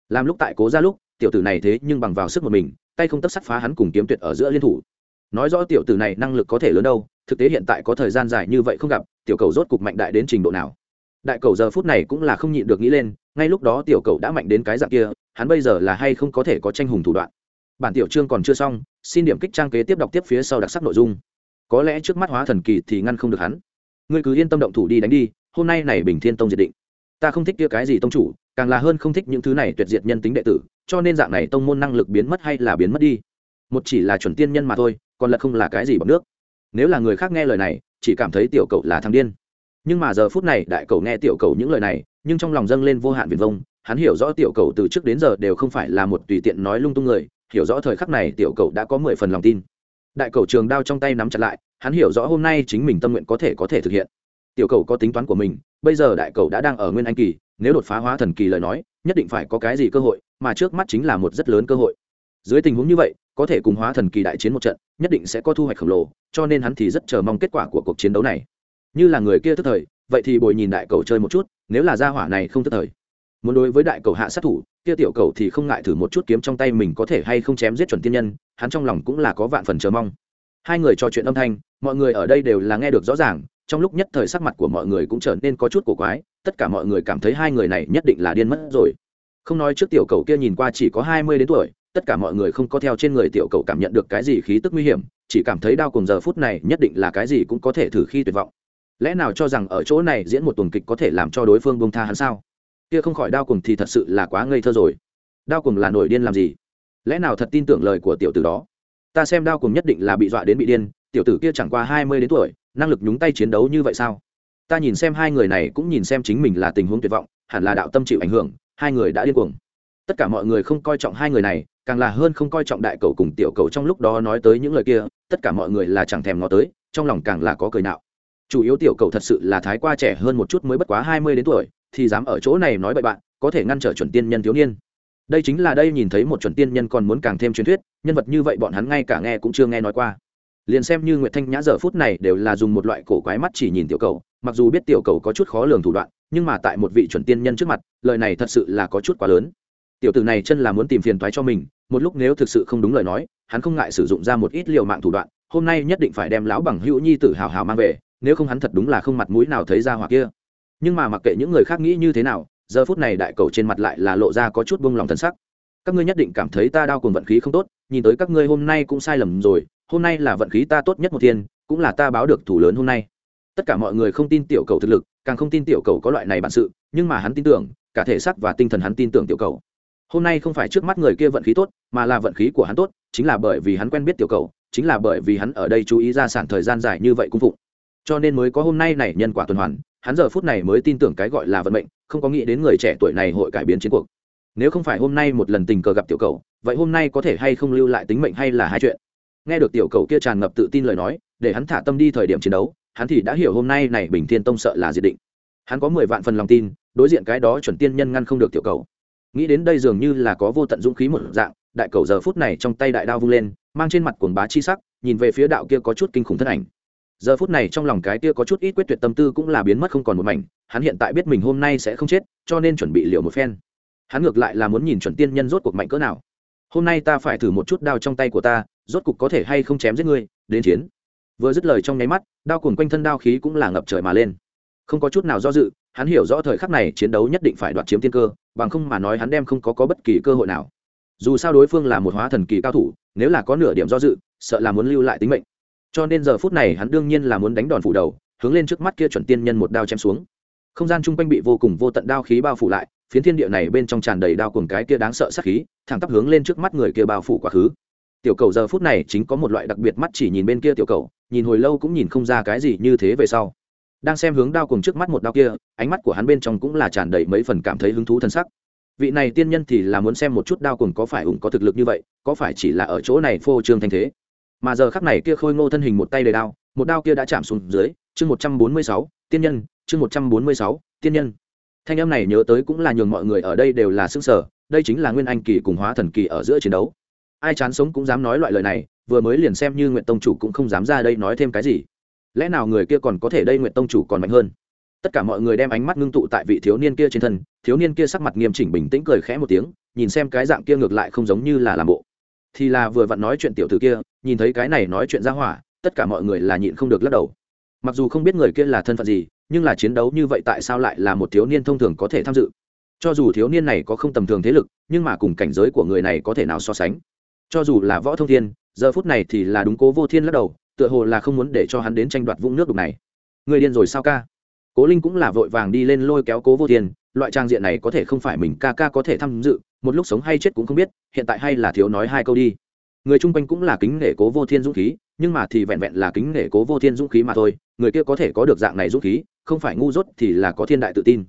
làm lúc tại cố ra lúc, tiểu tử này thế nhưng bằng vào sức một mình, tay không tấp sắt phá hắn cùng kiếm tuyệt ở giữa liên thủ. Nói rõ tiểu tử này năng lực có thể lớn đâu, thực tế hiện tại có thời gian dài như vậy không gặp, tiểu cầu rốt cục mạnh đại đến trình độ nào. Đại cầu giờ phút này cũng là không nhịn được nghĩ lên, ngay lúc đó tiểu cầu đã mạnh đến cái dạng kia, hắn bây giờ là hay không có thể có tranh hùng thủ đoạn. Bản tiểu chương còn chưa xong, xin điểm kích trang kế tiếp đọc tiếp phía sau đặc sắc nội dung. Có lẽ trước mắt hóa thần kỳ thì ngăn không được hắn. Ngươi cứ yên tâm động thủ đi đánh đi, hôm nay này bình thiên tông diệt định. Ta không thích kia cái gì tông chủ càng là hơn không thích những thứ này tuyệt diệt nhân tính đệ tử, cho nên dạng này tông môn năng lực biến mất hay là biến mất đi. Một chỉ là chuẩn tiên nhân mà thôi, còn là không là cái gì bằng nước. Nếu là người khác nghe lời này, chỉ cảm thấy tiểu cậu là thằng điên. Nhưng mà giờ phút này, đại cậu nghe tiểu cậu những lời này, nhưng trong lòng dâng lên vô hạn viền vông, hắn hiểu rõ tiểu cậu từ trước đến giờ đều không phải là một tùy tiện nói lung tung người, hiểu rõ thời khắc này tiểu cậu đã có mười phần lòng tin. Đại cậu trường đao trong tay nắm chặt lại, hắn hiểu rõ hôm nay chính mình tâm nguyện có thể có thể thực hiện. Tiểu cậu có tính toán của mình, bây giờ đại cậu đã đang ở nguyên anh kỳ nếu đột phá hóa thần kỳ lời nói, nhất định phải có cái gì cơ hội, mà trước mắt chính là một rất lớn cơ hội. Dưới tình huống như vậy, có thể cùng hóa thần kỳ đại chiến một trận, nhất định sẽ có thu hoạch khổng lồ, cho nên hắn thì rất chờ mong kết quả của cuộc chiến đấu này. Như là người kia tức thời, vậy thì bồi nhìn đại cầu chơi một chút, nếu là gia hỏa này không tức thời. Muốn đối với đại cầu hạ sát thủ, kia tiểu cầu thì không ngại thử một chút kiếm trong tay mình có thể hay không chém giết chuẩn tiên nhân, hắn trong lòng cũng là có vạn phần chờ mong. Hai người trò chuyện âm thanh, mọi người ở đây đều là nghe được rõ ràng trong lúc nhất thời sắc mặt của mọi người cũng trở nên có chút cổ quái, tất cả mọi người cảm thấy hai người này nhất định là điên mất rồi. Không nói trước tiểu cầu kia nhìn qua chỉ có hai mươi đến tuổi, tất cả mọi người không có theo trên người tiểu cầu cảm nhận được cái gì khí tức nguy hiểm, chỉ cảm thấy đau cùng giờ phút này nhất định là cái gì cũng có thể thử khi tuyệt vọng. Lẽ nào cho rằng ở chỗ này diễn một tuần kịch có thể làm cho đối phương bông tha hắn sao? Kia không khỏi đau cùng thì thật sự là quá ngây thơ rồi. Đau cùng là nổi điên làm gì? Lẽ nào thật tin tưởng lời của tiểu tử đó? Ta xem đau cùng nhất định là bị dọa đến bị điên, tiểu tử kia chẳng qua hai mươi đến tuổi năng lực nhúng tay chiến đấu như vậy sao? Ta nhìn xem hai người này cũng nhìn xem chính mình là tình huống tuyệt vọng, hẳn là đạo tâm chịu ảnh hưởng, hai người đã điên cuồng. Tất cả mọi người không coi trọng hai người này, càng là hơn không coi trọng đại cầu cùng tiểu cầu trong lúc đó nói tới những lời kia, tất cả mọi người là chẳng thèm ngó tới, trong lòng càng là có cười nạo. Chủ yếu tiểu cầu thật sự là thái qua trẻ hơn một chút mới bất quá hai mươi đến tuổi, thì dám ở chỗ này nói bậy bạn, có thể ngăn trở chuẩn tiên nhân thiếu niên. Đây chính là đây nhìn thấy một chuẩn tiên nhân còn muốn càng thêm truyền thuyết, nhân vật như vậy bọn hắn ngay cả nghe cũng chưa nghe nói qua liền xem như nguyệt thanh nhã giờ phút này đều là dùng một loại cổ quái mắt chỉ nhìn tiểu cầu, mặc dù biết tiểu cầu có chút khó lường thủ đoạn, nhưng mà tại một vị chuẩn tiên nhân trước mặt, lời này thật sự là có chút quá lớn. Tiểu tử này chân là muốn tìm phiền toái cho mình, một lúc nếu thực sự không đúng lời nói, hắn không ngại sử dụng ra một ít liều mạng thủ đoạn, hôm nay nhất định phải đem lão bằng hữu nhi tử hào hào mang về, nếu không hắn thật đúng là không mặt mũi nào thấy ra hoặc kia. Nhưng mà mặc kệ những người khác nghĩ như thế nào, giờ phút này đại cầu trên mặt lại là lộ ra có chút buông lòng thân sắc. Các ngươi nhất định cảm thấy ta đau cùng vận khí không tốt, nhìn tới các ngươi hôm nay cũng sai lầm rồi hôm nay là vận khí ta tốt nhất một thiên, cũng là ta báo được thủ lớn hôm nay. Tất cả mọi người không tin tiểu cầu thực lực, càng không tin tiểu cầu có loại này bản sự, nhưng mà hắn tin tưởng, cả thể xác và tinh thần hắn tin tưởng tiểu cầu. Hôm nay không phải trước mắt người kia vận khí tốt, mà là vận khí của hắn tốt, chính là bởi vì hắn quen biết tiểu cầu, chính là bởi vì hắn ở đây chú ý ra sản thời gian dài như vậy cung phụng. Cho nên mới có hôm nay này nhân quả tuần hoàn, hắn giờ phút này mới tin tưởng cái gọi là vận mệnh, không có nghĩ đến người trẻ tuổi này hội cải biến chiến cuộc. Nếu không phải hôm nay một lần tình cờ gặp tiểu cầu, vậy hôm nay có thể hay không lưu lại tính mệnh hay là hai chuyện? Nghe được tiểu cầu kia tràn ngập tự tin lời nói, để hắn thả tâm đi thời điểm chiến đấu, hắn thì đã hiểu hôm nay này bình thiên tông sợ là diệt định. Hắn có mười vạn phần lòng tin, đối diện cái đó chuẩn tiên nhân ngăn không được tiểu cầu. Nghĩ đến đây dường như là có vô tận dũng khí một dạng, đại cầu giờ phút này trong tay đại đao vung lên, mang trên mặt cuồng bá chi sắc, nhìn về phía đạo kia có chút kinh khủng thân ảnh. Giờ phút này trong lòng cái kia có chút ít quyết tuyệt tâm tư cũng là biến mất không còn một mảnh, hắn hiện tại biết mình hôm nay sẽ không chết, cho nên chuẩn bị liệu một phen. Hắn ngược lại là muốn nhìn chuẩn tiên nhân rốt cuộc mạnh cỡ nào hôm nay ta phải thử một chút đao trong tay của ta rốt cục có thể hay không chém giết ngươi đến chiến. Vừa dứt lời trong nháy mắt đao cuồng quanh thân đao khí cũng là ngập trời mà lên. Không có chút nào do dự hắn hiểu rõ thời khắc này chiến đấu nhất định phải đoạt chiếm tiên cơ bằng không mà nói hắn đem không có, có bất kỳ cơ hội nào. Dù sao đối phương là một hóa thần kỳ cao thủ nếu là có nửa điểm do dự sợ là muốn lưu lại tính mệnh. Cho nên giờ phút này hắn đương nhiên là muốn đánh đòn phủ đầu hướng lên trước mắt kia chuẩn tiên nhân một đao chém xuống. Không gian chung quanh bị vô cùng vô tận đao khí bao phủ lại phiến thiên địa này bên trong tràn đầy đao cùng cái kia đáng sợ sát khí, thẳng tắp hướng lên trước mắt người kia bao phủ quá khứ. Tiểu cầu giờ phút này chính có một loại đặc biệt mắt chỉ nhìn bên kia tiểu cầu, nhìn hồi lâu cũng nhìn không ra cái gì như thế về sau. Đang xem hướng đao cùng trước mắt một đao kia, ánh mắt của hắn bên trong cũng là tràn đầy mấy phần cảm thấy hứng thú thân sắc. Vị này tiên nhân thì là muốn xem một chút đao cùng có phải ủng có thực lực như vậy, có phải chỉ là ở chỗ này phô trương thanh thế. Mà giờ khắc này kia khôi ngô thân hình một tay đầy đao, một đao kia đã chạm xuống dưới, chương một trăm bốn mươi sáu, tiên nhân, chương một trăm bốn mươi sáu, tiên nhân thanh âm này nhớ tới cũng là nhường mọi người ở đây đều là xương sở đây chính là nguyên anh kỳ cùng hóa thần kỳ ở giữa chiến đấu. Ai chán sống cũng dám nói loại lời này, vừa mới liền xem như nguyện tông chủ cũng không dám ra đây nói thêm cái gì. Lẽ nào người kia còn có thể đây nguyện tông chủ còn mạnh hơn? Tất cả mọi người đem ánh mắt ngưng tụ tại vị thiếu niên kia trên thân, thiếu niên kia sắc mặt nghiêm chỉnh bình tĩnh cười khẽ một tiếng, nhìn xem cái dạng kia ngược lại không giống như là làm bộ. Thì là vừa vặn nói chuyện tiểu tử kia, nhìn thấy cái này nói chuyện ra hỏa, tất cả mọi người là nhịn không được lắc đầu. Mặc dù không biết người kia là thân phận gì nhưng là chiến đấu như vậy tại sao lại là một thiếu niên thông thường có thể tham dự? Cho dù thiếu niên này có không tầm thường thế lực, nhưng mà cùng cảnh giới của người này có thể nào so sánh? Cho dù là võ thông thiên, giờ phút này thì là đúng cố vô thiên lắc đầu, tựa hồ là không muốn để cho hắn đến tranh đoạt vũng nước đục này. Người điên rồi sao ca? Cố linh cũng là vội vàng đi lên lôi kéo cố vô thiên, loại trang diện này có thể không phải mình ca ca có thể tham dự, một lúc sống hay chết cũng không biết, hiện tại hay là thiếu nói hai câu đi. Người chung quanh cũng là kính nể cố vô thiên dũng khí, nhưng mà thì vẹn vẹn là kính nể cố vô thiên dũng khí mà thôi người kia có thể có được dạng này dũng khí không phải ngu dốt thì là có thiên đại tự tin.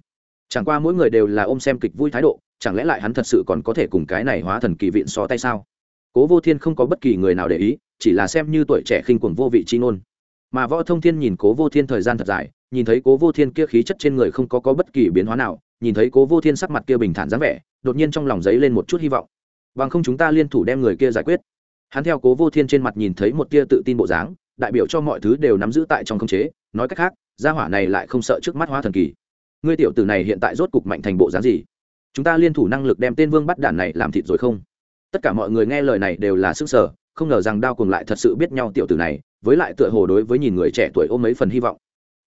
Chẳng qua mỗi người đều là ôm xem kịch vui thái độ chẳng lẽ lại hắn thật sự còn có thể cùng cái này hóa thần kỳ viện so tay sao? Cố vô thiên không có bất kỳ người nào để ý chỉ là xem như tuổi trẻ khinh cuồng vô vị chi ngôn. Mà võ thông thiên nhìn cố vô thiên thời gian thật dài nhìn thấy cố vô thiên kia khí chất trên người không có, có bất kỳ biến hóa nào nhìn thấy cố vô thiên sắc mặt kia bình thản dáng vẻ đột nhiên trong lòng dấy lên một chút hy vọng. Bằng không chúng ta liên thủ đem người kia giải quyết. Hắn theo cố vô thiên trên mặt nhìn thấy một tia tự tin bộ dáng đại biểu cho mọi thứ đều nắm giữ tại trong khống chế, nói cách khác, gia hỏa này lại không sợ trước mắt hoa thần kỳ. Ngươi tiểu tử này hiện tại rốt cục mạnh thành bộ dáng gì? Chúng ta liên thủ năng lực đem tên vương bắt đản này làm thịt rồi không? Tất cả mọi người nghe lời này đều là sức sở, không ngờ rằng đao cùng lại thật sự biết nhau tiểu tử này, với lại tựa hồ đối với nhìn người trẻ tuổi ôm mấy phần hy vọng.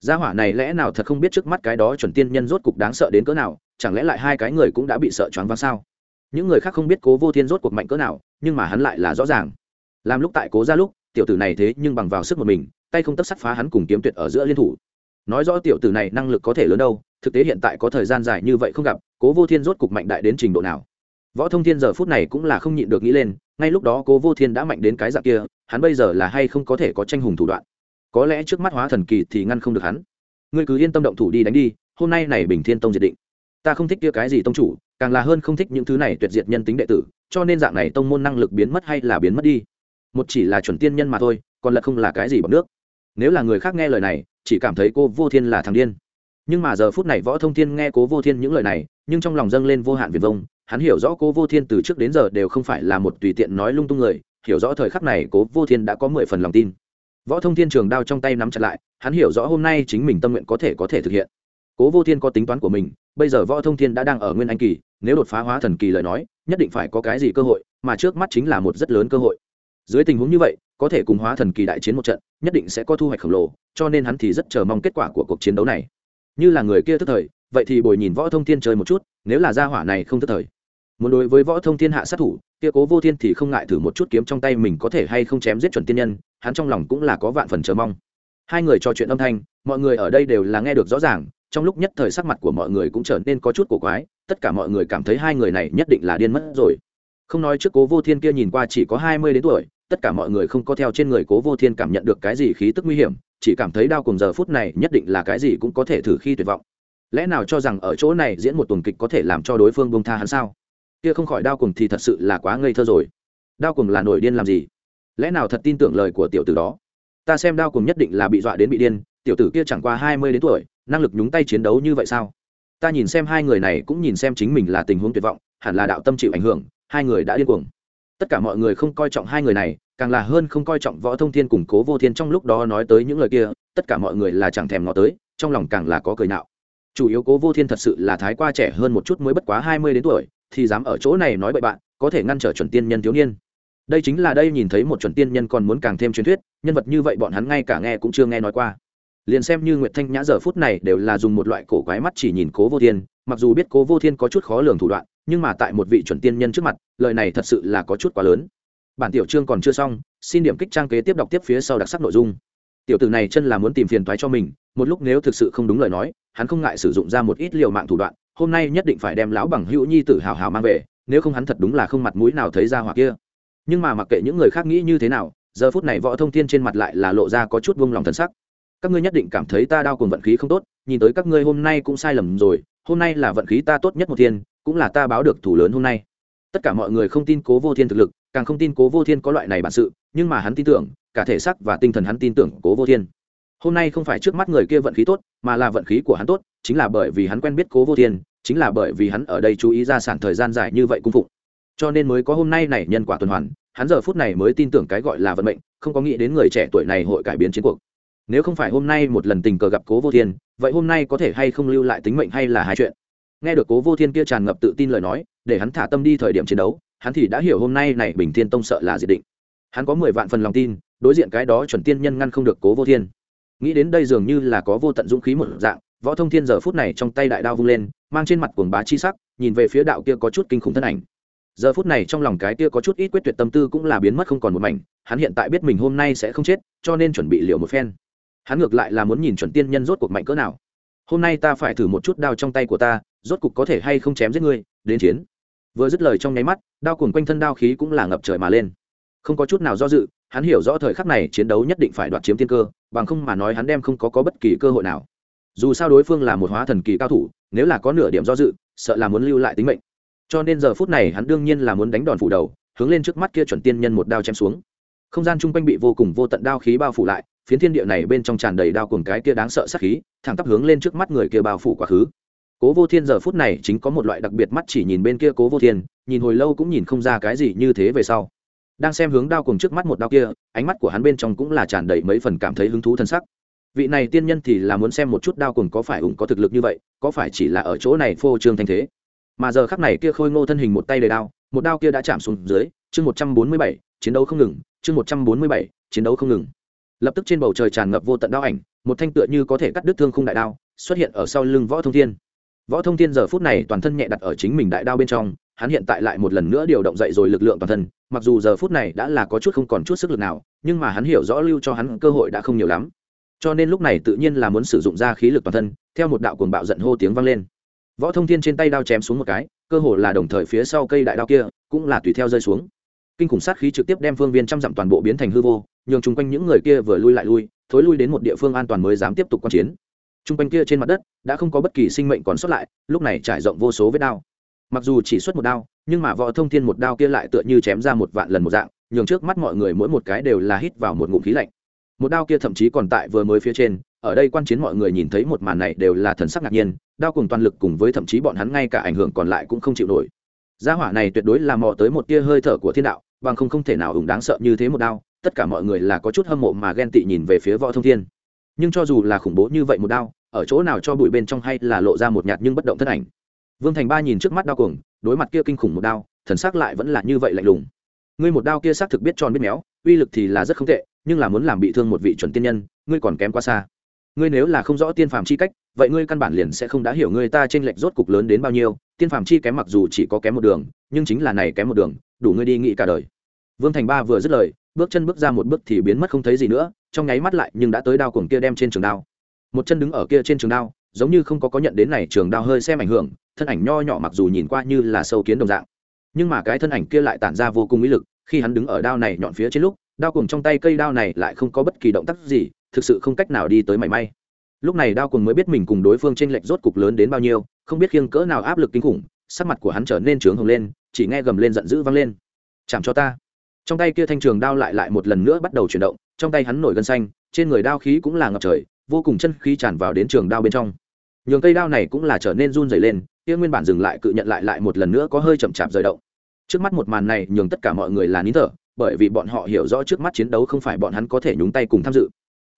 Gia hỏa này lẽ nào thật không biết trước mắt cái đó chuẩn tiên nhân rốt cục đáng sợ đến cỡ nào, chẳng lẽ lại hai cái người cũng đã bị sợ choáng váng sao? Những người khác không biết cố vô thiên rốt cuộc mạnh cỡ nào, nhưng mà hắn lại là rõ ràng. Làm lúc tại cố ra lúc tiểu tử này thế nhưng bằng vào sức một mình, tay không tất sắt phá hắn cùng kiếm tuyệt ở giữa liên thủ. Nói rõ tiểu tử này năng lực có thể lớn đâu, thực tế hiện tại có thời gian dài như vậy không gặp, cố vô thiên rốt cục mạnh đại đến trình độ nào? Võ thông thiên giờ phút này cũng là không nhịn được nghĩ lên, ngay lúc đó cố vô thiên đã mạnh đến cái dạng kia, hắn bây giờ là hay không có thể có tranh hùng thủ đoạn? Có lẽ trước mắt hóa thần kỳ thì ngăn không được hắn. Ngươi cứ yên tâm động thủ đi đánh đi, hôm nay này bình thiên tông diệt định. Ta không thích kia cái gì tông chủ, càng là hơn không thích những thứ này tuyệt diệt nhân tính đệ tử, cho nên dạng này tông môn năng lực biến mất hay là biến mất đi? Một chỉ là chuẩn tiên nhân mà thôi, còn là không là cái gì bằng nước. Nếu là người khác nghe lời này, chỉ cảm thấy cô vô thiên là thằng điên. Nhưng mà giờ phút này võ thông thiên nghe cố vô thiên những lời này, nhưng trong lòng dâng lên vô hạn việt vông. Hắn hiểu rõ cố vô thiên từ trước đến giờ đều không phải là một tùy tiện nói lung tung người, hiểu rõ thời khắc này cố vô thiên đã có mười phần lòng tin. Võ thông thiên trường đao trong tay nắm chặt lại, hắn hiểu rõ hôm nay chính mình tâm nguyện có thể có thể thực hiện. Cố vô thiên có tính toán của mình, bây giờ võ thông thiên đã đang ở nguyên anh kỳ, nếu đột phá hóa thần kỳ lời nói, nhất định phải có cái gì cơ hội, mà trước mắt chính là một rất lớn cơ hội dưới tình huống như vậy, có thể cùng hóa thần kỳ đại chiến một trận, nhất định sẽ có thu hoạch khổng lồ, cho nên hắn thì rất chờ mong kết quả của cuộc chiến đấu này. Như là người kia thức thời, vậy thì bồi nhìn võ thông thiên chơi một chút, nếu là gia hỏa này không thức thời. Muốn đối với võ thông thiên hạ sát thủ, kia cố vô thiên thì không ngại thử một chút kiếm trong tay mình có thể hay không chém giết chuẩn tiên nhân, hắn trong lòng cũng là có vạn phần chờ mong. Hai người trò chuyện âm thanh, mọi người ở đây đều là nghe được rõ ràng, trong lúc nhất thời sắc mặt của mọi người cũng trở nên có chút cổ quái, tất cả mọi người cảm thấy hai người này nhất định là điên mất rồi. Không nói trước cố vô thiên kia nhìn qua chỉ có hai mươi đến tuổi tất cả mọi người không có theo trên người cố vô thiên cảm nhận được cái gì khí tức nguy hiểm, chỉ cảm thấy đau cùng giờ phút này nhất định là cái gì cũng có thể thử khi tuyệt vọng. Lẽ nào cho rằng ở chỗ này diễn một tuần kịch có thể làm cho đối phương bông tha hắn sao? Kia không khỏi đau cùng thì thật sự là quá ngây thơ rồi. Đau cùng là nổi điên làm gì? Lẽ nào thật tin tưởng lời của tiểu tử đó? Ta xem đau cùng nhất định là bị dọa đến bị điên, tiểu tử kia chẳng qua hai mươi đến tuổi, năng lực nhúng tay chiến đấu như vậy sao? Ta nhìn xem hai người này cũng nhìn xem chính mình là tình huống tuyệt vọng, hẳn là đạo tâm chịu ảnh hưởng, hai người đã điên cuồng tất cả mọi người không coi trọng hai người này, càng là hơn không coi trọng võ thông thiên củng cố vô thiên trong lúc đó nói tới những lời kia, tất cả mọi người là chẳng thèm ngó tới, trong lòng càng là có cười nạo. Chủ yếu cố vô thiên thật sự là thái qua trẻ hơn một chút mới bất quá hai mươi đến tuổi, thì dám ở chỗ này nói bậy bạn, có thể ngăn trở chuẩn tiên nhân thiếu niên. Đây chính là đây nhìn thấy một chuẩn tiên nhân còn muốn càng thêm truyền thuyết, nhân vật như vậy bọn hắn ngay cả nghe cũng chưa nghe nói qua. Liền xem như nguyệt thanh nhã giờ phút này đều là dùng một loại cổ quái mắt chỉ nhìn cố vô thiên mặc dù biết cố vô thiên có chút khó lường thủ đoạn, nhưng mà tại một vị chuẩn tiên nhân trước mặt, lời này thật sự là có chút quá lớn. Bản tiểu chương còn chưa xong, xin điểm kích trang kế tiếp đọc tiếp phía sau đặc sắc nội dung. Tiểu tử này chân là muốn tìm phiền toái cho mình, một lúc nếu thực sự không đúng lời nói, hắn không ngại sử dụng ra một ít liều mạng thủ đoạn, hôm nay nhất định phải đem lão bằng hữu nhi tử hào hào mang về, nếu không hắn thật đúng là không mặt mũi nào thấy ra hoặc kia. Nhưng mà mặc kệ những người khác nghĩ như thế nào, giờ phút này võ thông thiên trên mặt lại là lộ ra có chút vung lòng thân sắc. Các ngươi nhất định cảm thấy ta đau cùng vận khí không tốt, nhìn tới các ngươi hôm nay cũng sai lầm rồi hôm nay là vận khí ta tốt nhất một thiên, cũng là ta báo được thủ lớn hôm nay. Tất cả mọi người không tin cố vô thiên thực lực, càng không tin cố vô thiên có loại này bản sự, nhưng mà hắn tin tưởng, cả thể xác và tinh thần hắn tin tưởng cố vô thiên. Hôm nay không phải trước mắt người kia vận khí tốt, mà là vận khí của hắn tốt, chính là bởi vì hắn quen biết cố vô thiên, chính là bởi vì hắn ở đây chú ý ra sản thời gian dài như vậy cung phụng. Cho nên mới có hôm nay này nhân quả tuần hoàn, hắn giờ phút này mới tin tưởng cái gọi là vận mệnh, không có nghĩ đến người trẻ tuổi này hội cải biến chiến cuộc nếu không phải hôm nay một lần tình cờ gặp cố vô thiên, vậy hôm nay có thể hay không lưu lại tính mệnh hay là hai chuyện? Nghe được cố vô thiên kia tràn ngập tự tin lời nói, để hắn thả tâm đi thời điểm chiến đấu, hắn thì đã hiểu hôm nay này bình thiên tông sợ là diệt định. Hắn có mười vạn phần lòng tin, đối diện cái đó chuẩn tiên nhân ngăn không được cố vô thiên. Nghĩ đến đây dường như là có vô tận dũng khí một dạng, võ thông thiên giờ phút này trong tay đại đao vung lên, mang trên mặt cuồng bá chi sắc, nhìn về phía đạo kia có chút kinh khủng thân ảnh. Giờ phút này trong lòng cái kia có chút ít quyết tuyệt tâm tư cũng là biến mất không còn một mảnh, hắn hiện tại biết mình hôm nay sẽ không chết, cho nên chuẩn bị liệu một phen hắn ngược lại là muốn nhìn chuẩn tiên nhân rốt cuộc mạnh cỡ nào. Hôm nay ta phải thử một chút đao trong tay của ta rốt cuộc có thể hay không chém giết ngươi đến chiến. Vừa dứt lời trong nháy mắt đao cuồng quanh thân đao khí cũng là ngập trời mà lên. Không có chút nào do dự hắn hiểu rõ thời khắc này chiến đấu nhất định phải đoạt chiếm tiên cơ bằng không mà nói hắn đem không có, có bất kỳ cơ hội nào. Dù sao đối phương là một hóa thần kỳ cao thủ nếu là có nửa điểm do dự sợ là muốn lưu lại tính mệnh. Cho nên giờ phút này hắn đương nhiên là muốn đánh đòn phủ đầu hướng lên trước mắt kia chuẩn tiên nhân một đao chém xuống. Không gian chung quanh bị vô cùng vô tận đao khí bao phủ lại phiến thiên địa này bên trong tràn đầy đao cùng cái kia đáng sợ sát khí, thẳng tắp hướng lên trước mắt người kia bao phủ quá khứ. Cố vô thiên giờ phút này chính có một loại đặc biệt mắt chỉ nhìn bên kia cố vô thiên, nhìn hồi lâu cũng nhìn không ra cái gì như thế về sau. Đang xem hướng đao cùng trước mắt một đao kia, ánh mắt của hắn bên trong cũng là tràn đầy mấy phần cảm thấy hứng thú thân sắc. Vị này tiên nhân thì là muốn xem một chút đao cùng có phải ủng có thực lực như vậy, có phải chỉ là ở chỗ này phô trương thanh thế. Mà giờ khắc này kia khôi ngô thân hình một tay đầy đao, một đao kia đã chạm xuống dưới, chương một trăm bốn mươi bảy, chiến đấu không ngừng, chương một trăm bốn mươi bảy, chiến đấu không ngừng lập tức trên bầu trời tràn ngập vô tận đao ảnh, một thanh tựa như có thể cắt đứt thương khung đại đao, xuất hiện ở sau lưng võ thông thiên. Võ thông thiên giờ phút này toàn thân nhẹ đặt ở chính mình đại đao bên trong, hắn hiện tại lại một lần nữa điều động dậy rồi lực lượng toàn thân, mặc dù giờ phút này đã là có chút không còn chút sức lực nào, nhưng mà hắn hiểu rõ lưu cho hắn cơ hội đã không nhiều lắm. Cho nên lúc này tự nhiên là muốn sử dụng ra khí lực toàn thân, theo một đạo cuồng bạo giận hô tiếng vang lên. Võ thông thiên trên tay đao chém xuống một cái, cơ hồ là đồng thời phía sau cây đại đao kia cũng là tùy theo rơi xuống kinh khủng sát khí trực tiếp đem phương viên trăm dặm toàn bộ biến thành hư vô, nhường chung quanh những người kia vừa lui lại lui, thối lui đến một địa phương an toàn mới dám tiếp tục quan chiến. Chung quanh kia trên mặt đất đã không có bất kỳ sinh mệnh còn sót lại, lúc này trải rộng vô số vết đao. Mặc dù chỉ xuất một đao, nhưng mà võ thông thiên một đao kia lại tựa như chém ra một vạn lần một dạng, nhường trước mắt mọi người mỗi một cái đều là hít vào một ngụm khí lạnh. Một đao kia thậm chí còn tại vừa mới phía trên, ở đây quan chiến mọi người nhìn thấy một màn này đều là thần sắc ngạc nhiên, đao cùng toàn lực cùng với thậm chí bọn hắn ngay cả ảnh hưởng còn lại cũng không chịu nổi gia hỏa này tuyệt đối là mò tới một tia hơi thở của thiên đạo, bằng không không thể nào ủng đáng sợ như thế một đao, tất cả mọi người là có chút hâm mộ mà ghen tị nhìn về phía võ thông thiên. Nhưng cho dù là khủng bố như vậy một đao, ở chỗ nào cho bụi bên trong hay là lộ ra một nhạt nhưng bất động thân ảnh. Vương thành ba nhìn trước mắt đao cuồng, đối mặt kia kinh khủng một đao, thần sắc lại vẫn là như vậy lạnh lùng. Ngươi một đao kia xác thực biết tròn biết méo, uy lực thì là rất không tệ, nhưng là muốn làm bị thương một vị chuẩn tiên nhân, ngươi còn kém quá xa. Ngươi nếu là không rõ tiên phàm chi cách vậy ngươi căn bản liền sẽ không đã hiểu ngươi ta trên lệch rốt cục lớn đến bao nhiêu, tiên phàm chi kém mặc dù chỉ có kém một đường, nhưng chính là này kém một đường, đủ ngươi đi nghĩ cả đời. Vương thành ba vừa dứt lời, bước chân bước ra một bước thì biến mất không thấy gì nữa, trong nháy mắt lại nhưng đã tới đao cuồng kia đem trên trường đao. Một chân đứng ở kia trên trường đao, giống như không có có nhận đến này trường đao hơi xem ảnh hưởng, thân ảnh nho nhỏ mặc dù nhìn qua như là sâu kiến đồng dạng, nhưng mà cái thân ảnh kia lại tản ra vô cùng ý lực, khi hắn đứng ở đao này nhọn phía trên lúc, đao cùng trong tay cây đao này lại không có bất kỳ động tác gì, thực sự không cách nào đi tới mảy may lúc này đao cùng mới biết mình cùng đối phương t r ê n lệch rốt cục lớn đến bao nhiêu, không biết khiêng cỡ nào áp lực kinh khủng, sắc mặt của hắn trở nên trướng hồng lên, chỉ nghe gầm lên giận dữ vang lên. Chạm cho ta. Trong tay kia thanh trường đao lại lại một lần nữa bắt đầu chuyển động, trong tay hắn nổi gân xanh, trên người đao khí cũng là ngập trời, vô cùng chân khí tràn vào đến trường đao bên trong. Nhường cây đao này cũng là trở nên run dày lên, kia nguyên bản dừng lại cự nhận lại lại một lần nữa có hơi chậm chạp rời động. Trước mắt một màn này nhường tất cả mọi người là nín thở, bởi vì bọn họ hiểu rõ trước mắt chiến đấu không phải bọn hắn có thể nhúng tay cùng tham dự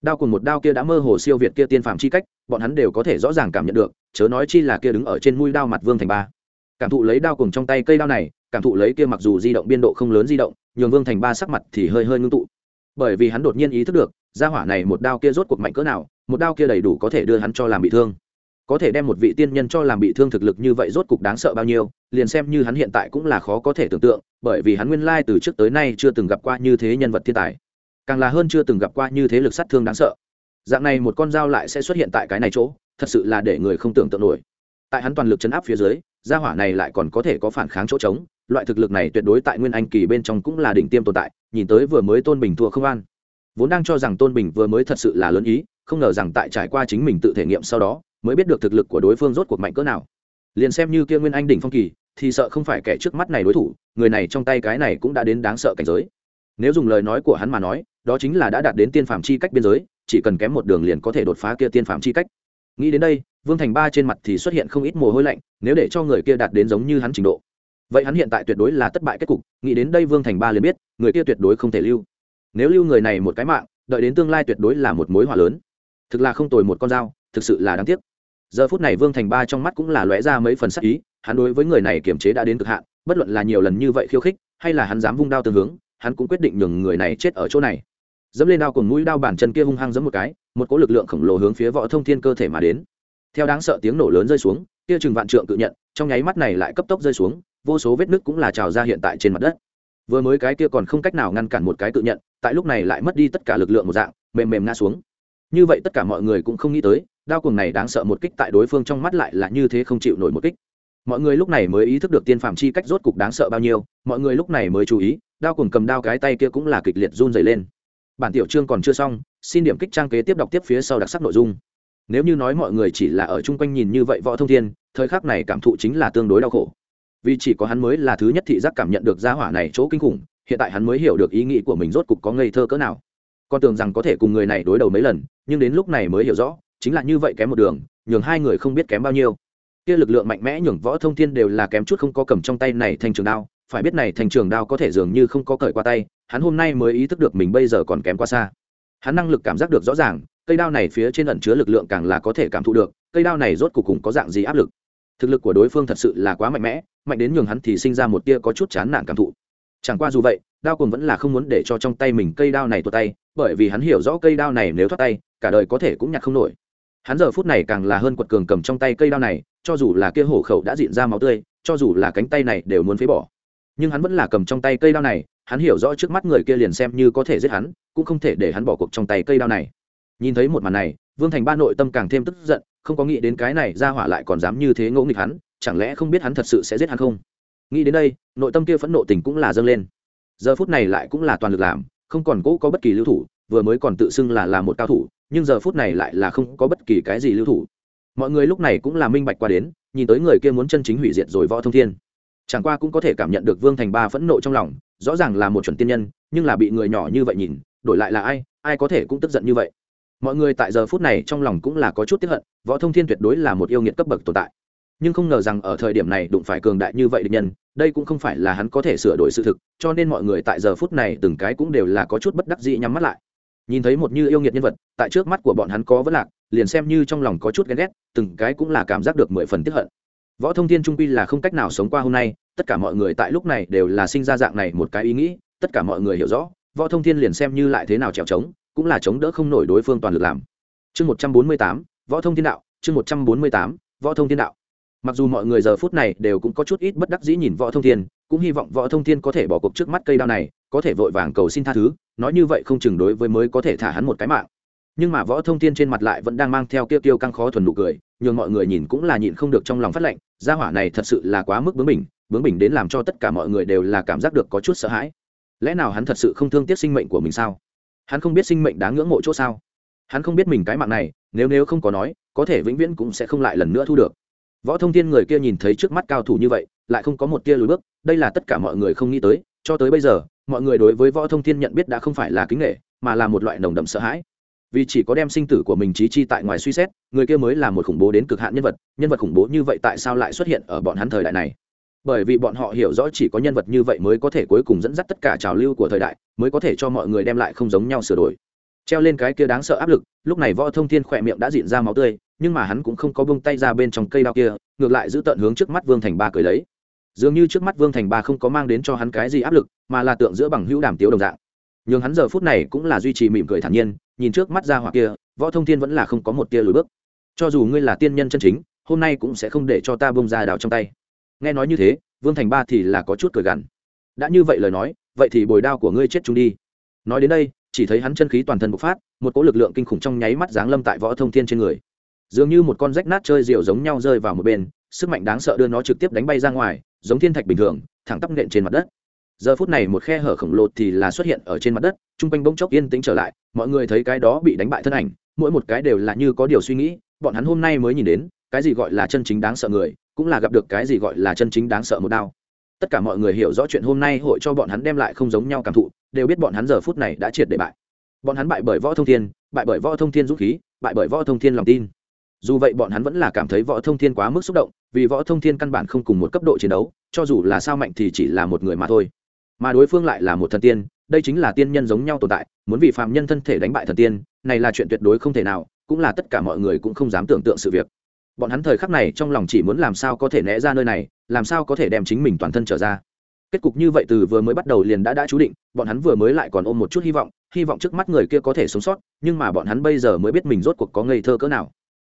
đao cùng một đao kia đã mơ hồ siêu việt kia tiên phạm chi cách, bọn hắn đều có thể rõ ràng cảm nhận được, chớ nói chi là kia đứng ở trên mũi đao mặt vương thành ba. Cảm thụ lấy đao cùng trong tay cây đao này, cảm thụ lấy kia mặc dù di động biên độ không lớn di động, nhường vương thành ba sắc mặt thì hơi hơi ngưng tụ. Bởi vì hắn đột nhiên ý thức được ra hỏa này một đao kia rốt cuộc mạnh cỡ nào, một đao kia đầy đủ có thể đưa hắn cho làm bị thương. Có thể đem một vị tiên nhân cho làm bị thương thực lực như vậy rốt cục đáng sợ bao nhiêu, liền xem như hắn hiện tại cũng là khó có thể tưởng tượng, bởi vì hắn nguyên lai từ trước tới nay chưa từng gặp qua như thế nhân vật thiên tài càng là hơn chưa từng gặp qua như thế lực sát thương đáng sợ. Dạng này một con dao lại sẽ xuất hiện tại cái này chỗ, thật sự là để người không tưởng tượng nổi. Tại hắn toàn lực chấn áp phía dưới, gia hỏa này lại còn có thể có phản kháng chỗ trống, loại thực lực này tuyệt đối tại nguyên anh kỳ bên trong cũng là đỉnh tiêm tồn tại, nhìn tới vừa mới tôn bình thua không an. Vốn đang cho rằng tôn bình vừa mới thật sự là lớn ý, không ngờ rằng tại trải qua chính mình tự thể nghiệm sau đó, mới biết được thực lực của đối phương rốt cuộc mạnh cỡ nào. Liền xem như kia nguyên anh đỉnh phong kỳ, thì sợ không phải kẻ trước mắt này đối thủ, người này trong tay cái này cũng đã đến đáng sợ cảnh giới. Nếu dùng lời nói của hắn mà nói đó chính là đã đạt đến tiên phạm chi cách biên giới, chỉ cần kém một đường liền có thể đột phá kia tiên phạm chi cách. Nghĩ đến đây, vương thành ba trên mặt thì xuất hiện không ít mồ hôi lạnh, nếu để cho người kia đạt đến giống như hắn trình độ. Vậy hắn hiện tại tuyệt đối là thất bại kết cục, nghĩ đến đây vương thành ba liền biết, người kia tuyệt đối không thể lưu. Nếu lưu người này một cái mạng, đợi đến tương lai tuyệt đối là một mối hỏa lớn. Thực là không tồi một con dao, thực sự là đáng tiếc. Giờ phút này vương thành ba trong mắt cũng là lóe ra mấy phần sắc ý, hắn đối với người này kiềm chế đã đến cực hạn, bất luận là nhiều lần như vậy khiêu khích, hay là hắn dám vung đao tương hướng, hắn cũng quyết định nhường người này chết ở chỗ này dẫm lên đao cùng mũi đao bản chân kia hung hăng giẫm một cái, một cỗ lực lượng khổng lồ hướng phía võ thông thiên cơ thể mà đến. Theo đáng sợ tiếng nổ lớn rơi xuống, kia chừng vạn trượng cự nhận, trong nháy mắt này lại cấp tốc rơi xuống, vô số vết nứt cũng là trào ra hiện tại trên mặt đất. Vừa mới cái kia còn không cách nào ngăn cản một cái cự nhận, tại lúc này lại mất đi tất cả lực lượng một dạng, mềm mềm ngã xuống. Như vậy tất cả mọi người cũng không nghĩ tới, đao cùng này đáng sợ một kích tại đối phương trong mắt lại là như thế không chịu nổi một kích. Mọi người lúc này mới ý thức được tiên phạm chi cách rốt cục đáng sợ bao nhiêu, mọi người lúc này mới chú ý, đao cùng cầm đao cái tay kia cũng là kịch liệt run dày lên bản tiểu chương còn chưa xong, xin điểm kích trang kế tiếp đọc tiếp phía sau đặc sắc nội dung. Nếu như nói mọi người chỉ là ở chung quanh nhìn như vậy võ thông thiên, thời khắc này cảm thụ chính là tương đối đau khổ. Vì chỉ có hắn mới là thứ nhất thị giác cảm nhận được gia hỏa này chỗ kinh khủng, hiện tại hắn mới hiểu được ý nghĩ của mình rốt cục có ngây thơ cỡ nào. Con tưởng rằng có thể cùng người này đối đầu mấy lần, nhưng đến lúc này mới hiểu rõ, chính là như vậy kém một đường, nhường hai người không biết kém bao nhiêu. Kia lực lượng mạnh mẽ nhường võ thông thiên đều là kém chút không có cầm trong tay này thành trường đao phải biết này thành trường đao có thể dường như không có cởi qua tay, hắn hôm nay mới ý thức được mình bây giờ còn kém quá xa. Hắn năng lực cảm giác được rõ ràng, cây đao này phía trên ẩn chứa lực lượng càng là có thể cảm thụ được, cây đao này rốt cuộc cùng có dạng gì áp lực. Thực lực của đối phương thật sự là quá mạnh mẽ, mạnh đến nhường hắn thì sinh ra một tia có chút chán nản cảm thụ. Chẳng qua dù vậy, đao cùng vẫn là không muốn để cho trong tay mình cây đao này tuột tay, bởi vì hắn hiểu rõ cây đao này nếu thoát tay, cả đời có thể cũng nhặt không nổi. Hắn giờ phút này càng là hơn quật cường cầm trong tay cây đao này, cho dù là kia hổ khẩu đã diện ra máu tươi, cho dù là cánh tay này đều muốn phế bỏ nhưng hắn vẫn là cầm trong tay cây đao này, hắn hiểu rõ trước mắt người kia liền xem như có thể giết hắn, cũng không thể để hắn bỏ cuộc trong tay cây đao này. Nhìn thấy một màn này, vương thành ba nội tâm càng thêm tức giận, không có nghĩ đến cái này ra hỏa lại còn dám như thế ngỗ nghịch hắn, chẳng lẽ không biết hắn thật sự sẽ giết hắn không? Nghĩ đến đây, nội tâm kia phẫn nộ tình cũng là dâng lên. Giờ phút này lại cũng là toàn lực làm, không còn cũ có bất kỳ lưu thủ, vừa mới còn tự xưng là là một cao thủ, nhưng giờ phút này lại là không có bất kỳ cái gì lưu thủ. Mọi người lúc này cũng là minh bạch qua đến, nhìn tới người kia muốn chân chính hủy diệt rồi võ thông thiên chẳng qua cũng có thể cảm nhận được vương thành ba phẫn nộ trong lòng, rõ ràng là một chuẩn tiên nhân, nhưng là bị người nhỏ như vậy nhìn, đổi lại là ai ai có thể cũng tức giận như vậy. Mọi người tại giờ phút này trong lòng cũng là có chút tiếp hận, võ thông thiên tuyệt đối là một yêu nghiệt cấp bậc tồn tại. Nhưng không ngờ rằng ở thời điểm này đụng phải cường đại như vậy địch nhân, đây cũng không phải là hắn có thể sửa đổi sự thực, cho nên mọi người tại giờ phút này từng cái cũng đều là có chút bất đắc dĩ nhắm mắt lại. Nhìn thấy một như yêu nghiệt nhân vật, tại trước mắt của bọn hắn có vấn lạc, liền xem như trong lòng có chút ghen ghét, từng cái cũng là cảm giác được mười phần tiếp hận võ thông thiên trung quy là không cách nào sống qua hôm nay, tất cả mọi người tại lúc này đều là sinh ra dạng này một cái ý nghĩ, tất cả mọi người hiểu rõ, võ thông thiên liền xem như lại thế nào trèo trống, cũng là chống đỡ không nổi đối phương toàn lực làm. Chương một trăm bốn mươi tám, võ thông thiên đạo, chương một trăm bốn mươi tám, võ thông thiên đạo. Mặc dù mọi người giờ phút này đều cũng có chút ít bất đắc dĩ nhìn võ thông thiên, cũng hy vọng võ thông thiên có thể bỏ cuộc trước mắt cây đao này, có thể vội vàng cầu xin tha thứ, nói như vậy không chừng đối với mới có thể thả hắn một cái mạng nhưng mà võ thông thiên trên mặt lại vẫn đang mang theo kia tiêu căng khó thuần nụ cười, nhường mọi người nhìn cũng là nhịn không được trong lòng phát lệnh, gia hỏa này thật sự là quá mức bướng bỉnh bướng bỉnh đến làm cho tất cả mọi người đều là cảm giác được có chút sợ hãi. Lẽ nào hắn thật sự không thương tiếc sinh mệnh của mình sao? Hắn không biết sinh mệnh đáng ngưỡng mộ chỗ sao? Hắn không biết mình cái mạng này, nếu nếu không có nói, có thể vĩnh viễn cũng sẽ không lại lần nữa thu được. Võ thông thiên người kia nhìn thấy trước mắt cao thủ như vậy, lại không có một tia lùi bước, đây là tất cả mọi người không nghĩ tới, cho tới bây giờ, mọi người đối với võ thông thiên nhận biết đã không phải là kính nghệ mà là một loại nồng đậm sợ hãi vì chỉ có đem sinh tử của mình trí chi tại ngoài suy xét, người kia mới là một khủng bố đến cực hạn nhân vật nhân vật khủng bố như vậy tại sao lại xuất hiện ở bọn hắn thời đại này? Bởi vì bọn họ hiểu rõ chỉ có nhân vật như vậy mới có thể cuối cùng dẫn dắt tất cả trào lưu của thời đại, mới có thể cho mọi người đem lại không giống nhau sửa đổi. Treo lên cái kia đáng sợ áp lực, lúc này võ thông thiên khỏe miệng đã diện ra máu tươi, nhưng mà hắn cũng không có bông tay ra bên trong cây đao kia, ngược lại giữ tận hướng trước mắt vương thành ba cười lấy. Dường như trước mắt vương thành ba không có mang đến cho hắn cái gì áp lực, mà là tượng giữa bằng hữu đàm tiếu đồng dạng. N h ư n g hắn giờ phút này cũng là duy trì mỉm cười thản nhiên nhìn trước mắt ra hoặc kia, võ thông thiên vẫn là không có một tia lùi bước. Cho dù ngươi là tiên nhân chân chính, hôm nay cũng sẽ không để cho ta bông ra đào trong tay. Nghe nói như thế, vương thành ba thì là có chút cười gằn. Đã như vậy lời nói, vậy thì bồi đao của ngươi chết chúng đi. Nói đến đây, chỉ thấy hắn chân khí toàn thân bộc phát, một cỗ lực lượng kinh khủng trong nháy mắt giáng lâm tại võ thông thiên trên người. Dường như một con rách nát chơi rượu giống nhau rơi vào một bên, sức mạnh đáng sợ đưa nó trực tiếp đánh bay ra ngoài, giống thiên thạch bình thường, thẳng tắp nện trên mặt đất giờ phút này một khe hở khổng lồ thì là xuất hiện ở trên mặt đất, chung quanh bỗng chốc yên tĩnh trở lại, mọi người thấy cái đó bị đánh bại thân ảnh, mỗi một cái đều là như có điều suy nghĩ, bọn hắn hôm nay mới nhìn đến, cái gì gọi là chân chính đáng sợ người, cũng là gặp được cái gì gọi là chân chính đáng sợ một đao. Tất cả mọi người hiểu rõ chuyện hôm nay hội cho bọn hắn đem lại không giống nhau cảm thụ, đều biết bọn hắn giờ phút này đã triệt để bại. Bọn hắn bại bởi võ thông thiên, bại bởi võ thông thiên dũng khí, bại bởi võ thông thiên lòng tin. Dù vậy bọn hắn vẫn là cảm thấy võ thông thiên quá mức xúc động, vì võ thông thiên căn bản không cùng một cấp độ chiến đấu, cho dù là sao mạnh thì chỉ là một người mà thôi mà đối phương lại là một thần tiên, đây chính là tiên nhân giống nhau tồn tại, muốn vì phạm nhân thân thể đánh bại thần tiên, này là chuyện tuyệt đối không thể nào, cũng là tất cả mọi người cũng không dám tưởng tượng sự việc. Bọn hắn thời khắc này trong lòng chỉ muốn làm sao có thể né ra nơi này, làm sao có thể đem chính mình toàn thân trở ra. Kết cục như vậy từ vừa mới bắt đầu liền đã đã chú định, bọn hắn vừa mới lại còn ôm một chút hy vọng hy vọng trước mắt người kia có thể sống sót, nhưng mà bọn hắn bây giờ mới biết mình rốt cuộc có ngây thơ cỡ nào.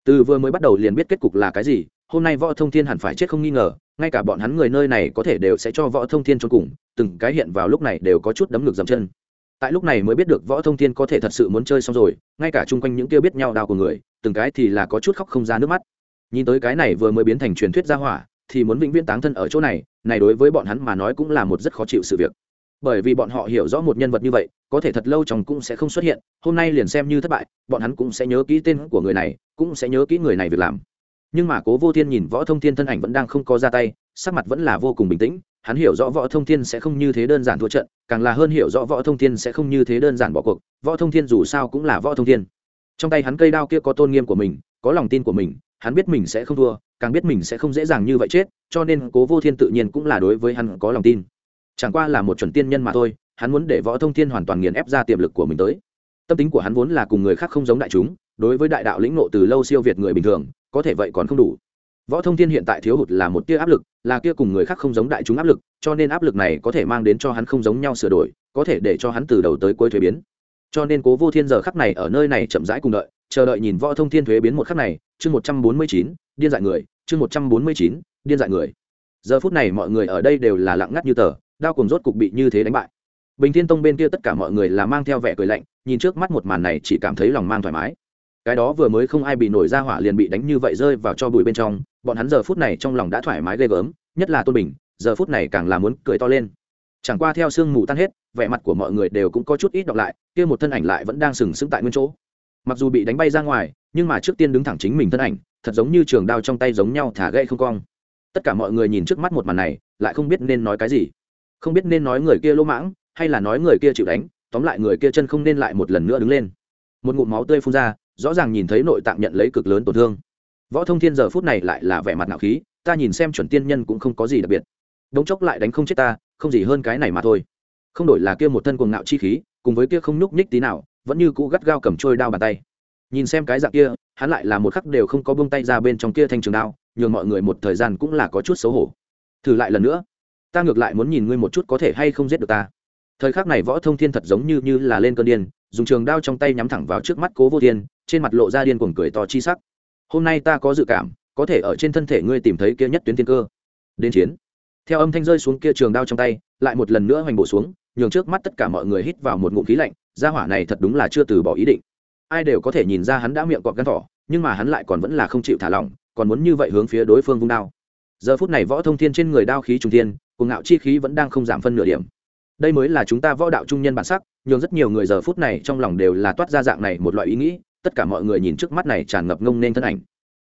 Từ vừa mới bắt đầu liền biết kết cục là cái gì hôm nay võ thông thiên hẳn phải chết không nghi ngờ, ngay cả bọn hắn người nơi này có thể đều sẽ cho võ thông thiên cho cùng, từng cái hiện vào lúc này đều có chút đấm ngược dầm chân. Tại lúc này mới biết được võ thông thiên có thể thật sự muốn chơi xong rồi, ngay cả chung quanh những kia biết nhau đào của người, từng cái thì là có chút khóc không ra nước mắt. Nhìn tới cái này vừa mới biến thành truyền thuyết gia hỏa, thì muốn vĩnh viễn táng thân ở chỗ này này đối với bọn hắn mà nói cũng là một rất khó chịu sự việc. Bởi vì bọn họ hiểu rõ một nhân vật như vậy, có thể thật lâu chồng cũng sẽ không xuất hiện, hôm nay liền xem như thất bại, bọn hắn cũng sẽ nhớ kỹ tên của người này, cũng sẽ nhớ kỹ người này việc làm nhưng mà cố vô thiên nhìn võ thông thiên thân ảnh vẫn đang không có ra tay, sắc mặt vẫn là vô cùng bình tĩnh, hắn hiểu rõ võ thông thiên sẽ không như thế đơn giản thua trận, càng là hơn hiểu rõ võ thông thiên sẽ không như thế đơn giản bỏ cuộc, võ thông thiên dù sao cũng là võ thông thiên. Trong tay hắn cây đao kia có tôn nghiêm của mình, có lòng tin của mình, hắn biết mình sẽ không thua, càng biết mình sẽ không dễ dàng như vậy chết, cho nên cố vô thiên tự nhiên cũng là đối với hắn có lòng tin. Chẳng qua là một chuẩn tiên nhân mà thôi, hắn muốn để võ thông thiên hoàn toàn nghiền ép ra tiềm lực của mình tới. Tâm tính của hắn vốn là cùng người khác không giống đại chúng, đối với đại đạo lĩnh nộ từ lâu siêu việt người bình thường có thể vậy còn không đủ. Võ thông thiên hiện tại thiếu hụt là một tia áp lực, là kia cùng người khác không giống đại chúng áp lực, cho nên áp lực này có thể mang đến cho hắn không giống nhau sửa đổi, có thể để cho hắn từ đầu tới cuối thuế biến. Cho nên cố vô thiên giờ khắc này ở nơi này chậm rãi cùng đợi, chờ đợi nhìn võ thông thiên thuế biến một khắc này, chương một trăm bốn mươi chín, điên dại người, chương một trăm bốn mươi chín, điên dại người. Giờ phút này mọi người ở đây đều là lặng ngắt như tờ, đao cùng rốt cục bị như thế đánh bại. Bình thiên tông bên kia tất cả mọi người là mang theo vẻ cười lạnh, nhìn trước mắt một màn này chỉ cảm thấy lòng mang thoải mái cái đó vừa mới không ai bị nổi ra hỏa liền bị đánh như vậy rơi vào cho bụi bên trong, bọn hắn giờ phút này trong lòng đã thoải mái ghê gớm, nhất là tôn bình, giờ phút này càng là muốn cười to lên. Chẳng qua theo sương mù tan hết, vẻ mặt của mọi người đều cũng có chút ít đọc lại, kia một thân ảnh lại vẫn đang sừng sững tại nguyên chỗ. Mặc dù bị đánh bay ra ngoài, nhưng mà trước tiên đứng thẳng chính mình thân ảnh, thật giống như trường đao trong tay giống nhau thả gậy không cong. Tất cả mọi người nhìn trước mắt một màn này, lại không biết nên nói cái gì. Không biết nên nói người kia lỗ mãng, hay là nói người kia chịu đánh, tóm lại người kia chân không nên lại một lần nữa đứng lên. Một ngụm máu tươi phun ra rõ ràng nhìn thấy nội tạng nhận lấy cực lớn tổn thương. Võ thông thiên giờ phút này lại là vẻ mặt nạo khí, ta nhìn xem chuẩn tiên nhân cũng không có gì đặc biệt. Đống chốc lại đánh không chết ta, không gì hơn cái này mà thôi. Không đổi là kia một thân cuồng ngạo chi khí, cùng với kia không nhúc nhích tí nào, vẫn như cũ gắt gao cầm trôi đao bàn tay. Nhìn xem cái dạng kia, hắn lại là một khắc đều không có buông tay ra bên trong kia thanh trường đao, nhường mọi người một thời gian cũng là có chút xấu hổ. Thử lại lần nữa. Ta ngược lại muốn nhìn ngươi một chút có thể hay không giết được ta. Thời khắc này võ thông thiên thật giống như như là lên cơn điên, dùng trường đao trong tay nhắm thẳng vào trước mắt cố vô thiên trên mặt lộ ra điên cuồng cười to chi sắc. Hôm nay ta có dự cảm, có thể ở trên thân thể ngươi tìm thấy kia nhất tuyến thiên cơ. Đến chiến. Theo âm thanh rơi xuống kia trường đao trong tay, lại một lần nữa hoành bổ xuống, nhường trước mắt tất cả mọi người hít vào một ngụm khí lạnh, gia hỏa này thật đúng là chưa từ bỏ ý định. Ai đều có thể nhìn ra hắn đã miệng cọp gắn thỏ, nhưng mà hắn lại còn vẫn là không chịu thả lỏng, còn muốn như vậy hướng phía đối phương vung đao. Giờ phút này võ thông thiên trên người đao khí trung thiên cùng ngạo chi khí vẫn đang không giảm phân nửa điểm. Đây mới là chúng ta võ đạo trung nhân bản sắc nhưng rất nhiều người giờ phút này trong lòng đều là toát ra dạng này một loại ý nghĩ tất cả mọi người nhìn trước mắt này tràn ngập ngông nên thân ảnh.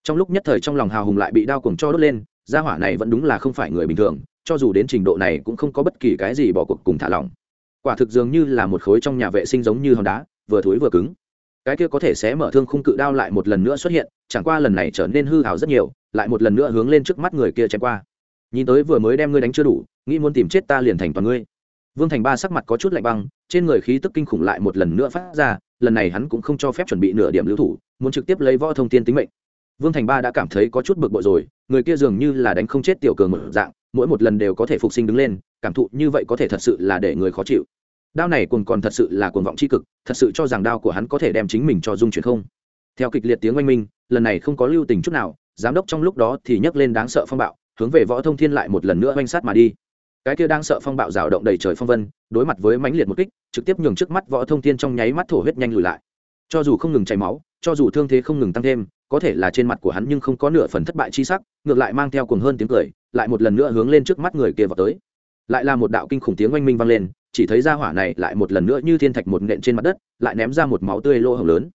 Trong lúc nhất thời trong lòng hào hùng lại bị đau cuồng cho đốt lên, gia hỏa này vẫn đúng là không phải người bình thường, cho dù đến trình độ này cũng không có bất kỳ cái gì bỏ cuộc cùng thả lỏng. Quả thực dường như là một khối trong nhà vệ sinh giống như hòn đá, vừa thối vừa cứng. Cái kia có thể sẽ mở thương khung cự đao lại một lần nữa xuất hiện, chẳng qua lần này trở nên hư hào rất nhiều, lại một lần nữa hướng lên trước mắt người kia chém qua. Nhìn tới vừa mới đem ngươi đánh chưa đủ, nghĩ muốn tìm chết ta liền thành toàn ngươi vương thành ba sắc mặt có chút lạnh băng, trên người khí tức kinh khủng lại một lần nữa phát ra, lần này hắn cũng không cho phép chuẩn bị nửa điểm lưu thủ, muốn trực tiếp lấy võ thông thiên tính mệnh. Vương thành ba đã cảm thấy có chút bực bội rồi, người kia dường như là đánh không chết tiểu cường một dạng, mỗi một lần đều có thể phục sinh đứng lên, cảm thụ như vậy có thể thật sự là để người khó chịu. Đao này còn còn thật sự là cuồng vọng c h i cực, thật sự cho rằng đao của hắn có thể đem chính mình cho dung chuyển không. Theo kịch liệt tiếng oanh minh, lần này không có lưu tình chút nào, giám đốc trong lúc đó thì nhấc lên đáng sợ phong bạo, hướng về võ thông thiên lại một lần nữa oanh sát mà đi cái kia đang sợ phong bạo rào động đầy trời phong vân, đối mặt với mãnh liệt một kích, trực tiếp nhường trước mắt võ thông thiên trong nháy mắt thổ huyết nhanh lùi lại. Cho dù không ngừng chảy máu, cho dù thương thế không ngừng tăng thêm, có thể là trên mặt của hắn nhưng không có nửa phần thất bại chi sắc, ngược lại mang theo cùng hơn tiếng cười, lại một lần nữa hướng lên trước mắt người kia vào tới. Lại là một đạo kinh khủng tiếng oanh minh vang lên, chỉ thấy ra hỏa này lại một lần nữa như thiên thạch một nện trên mặt đất, lại ném ra một máu tươi lỗ hồng lớn.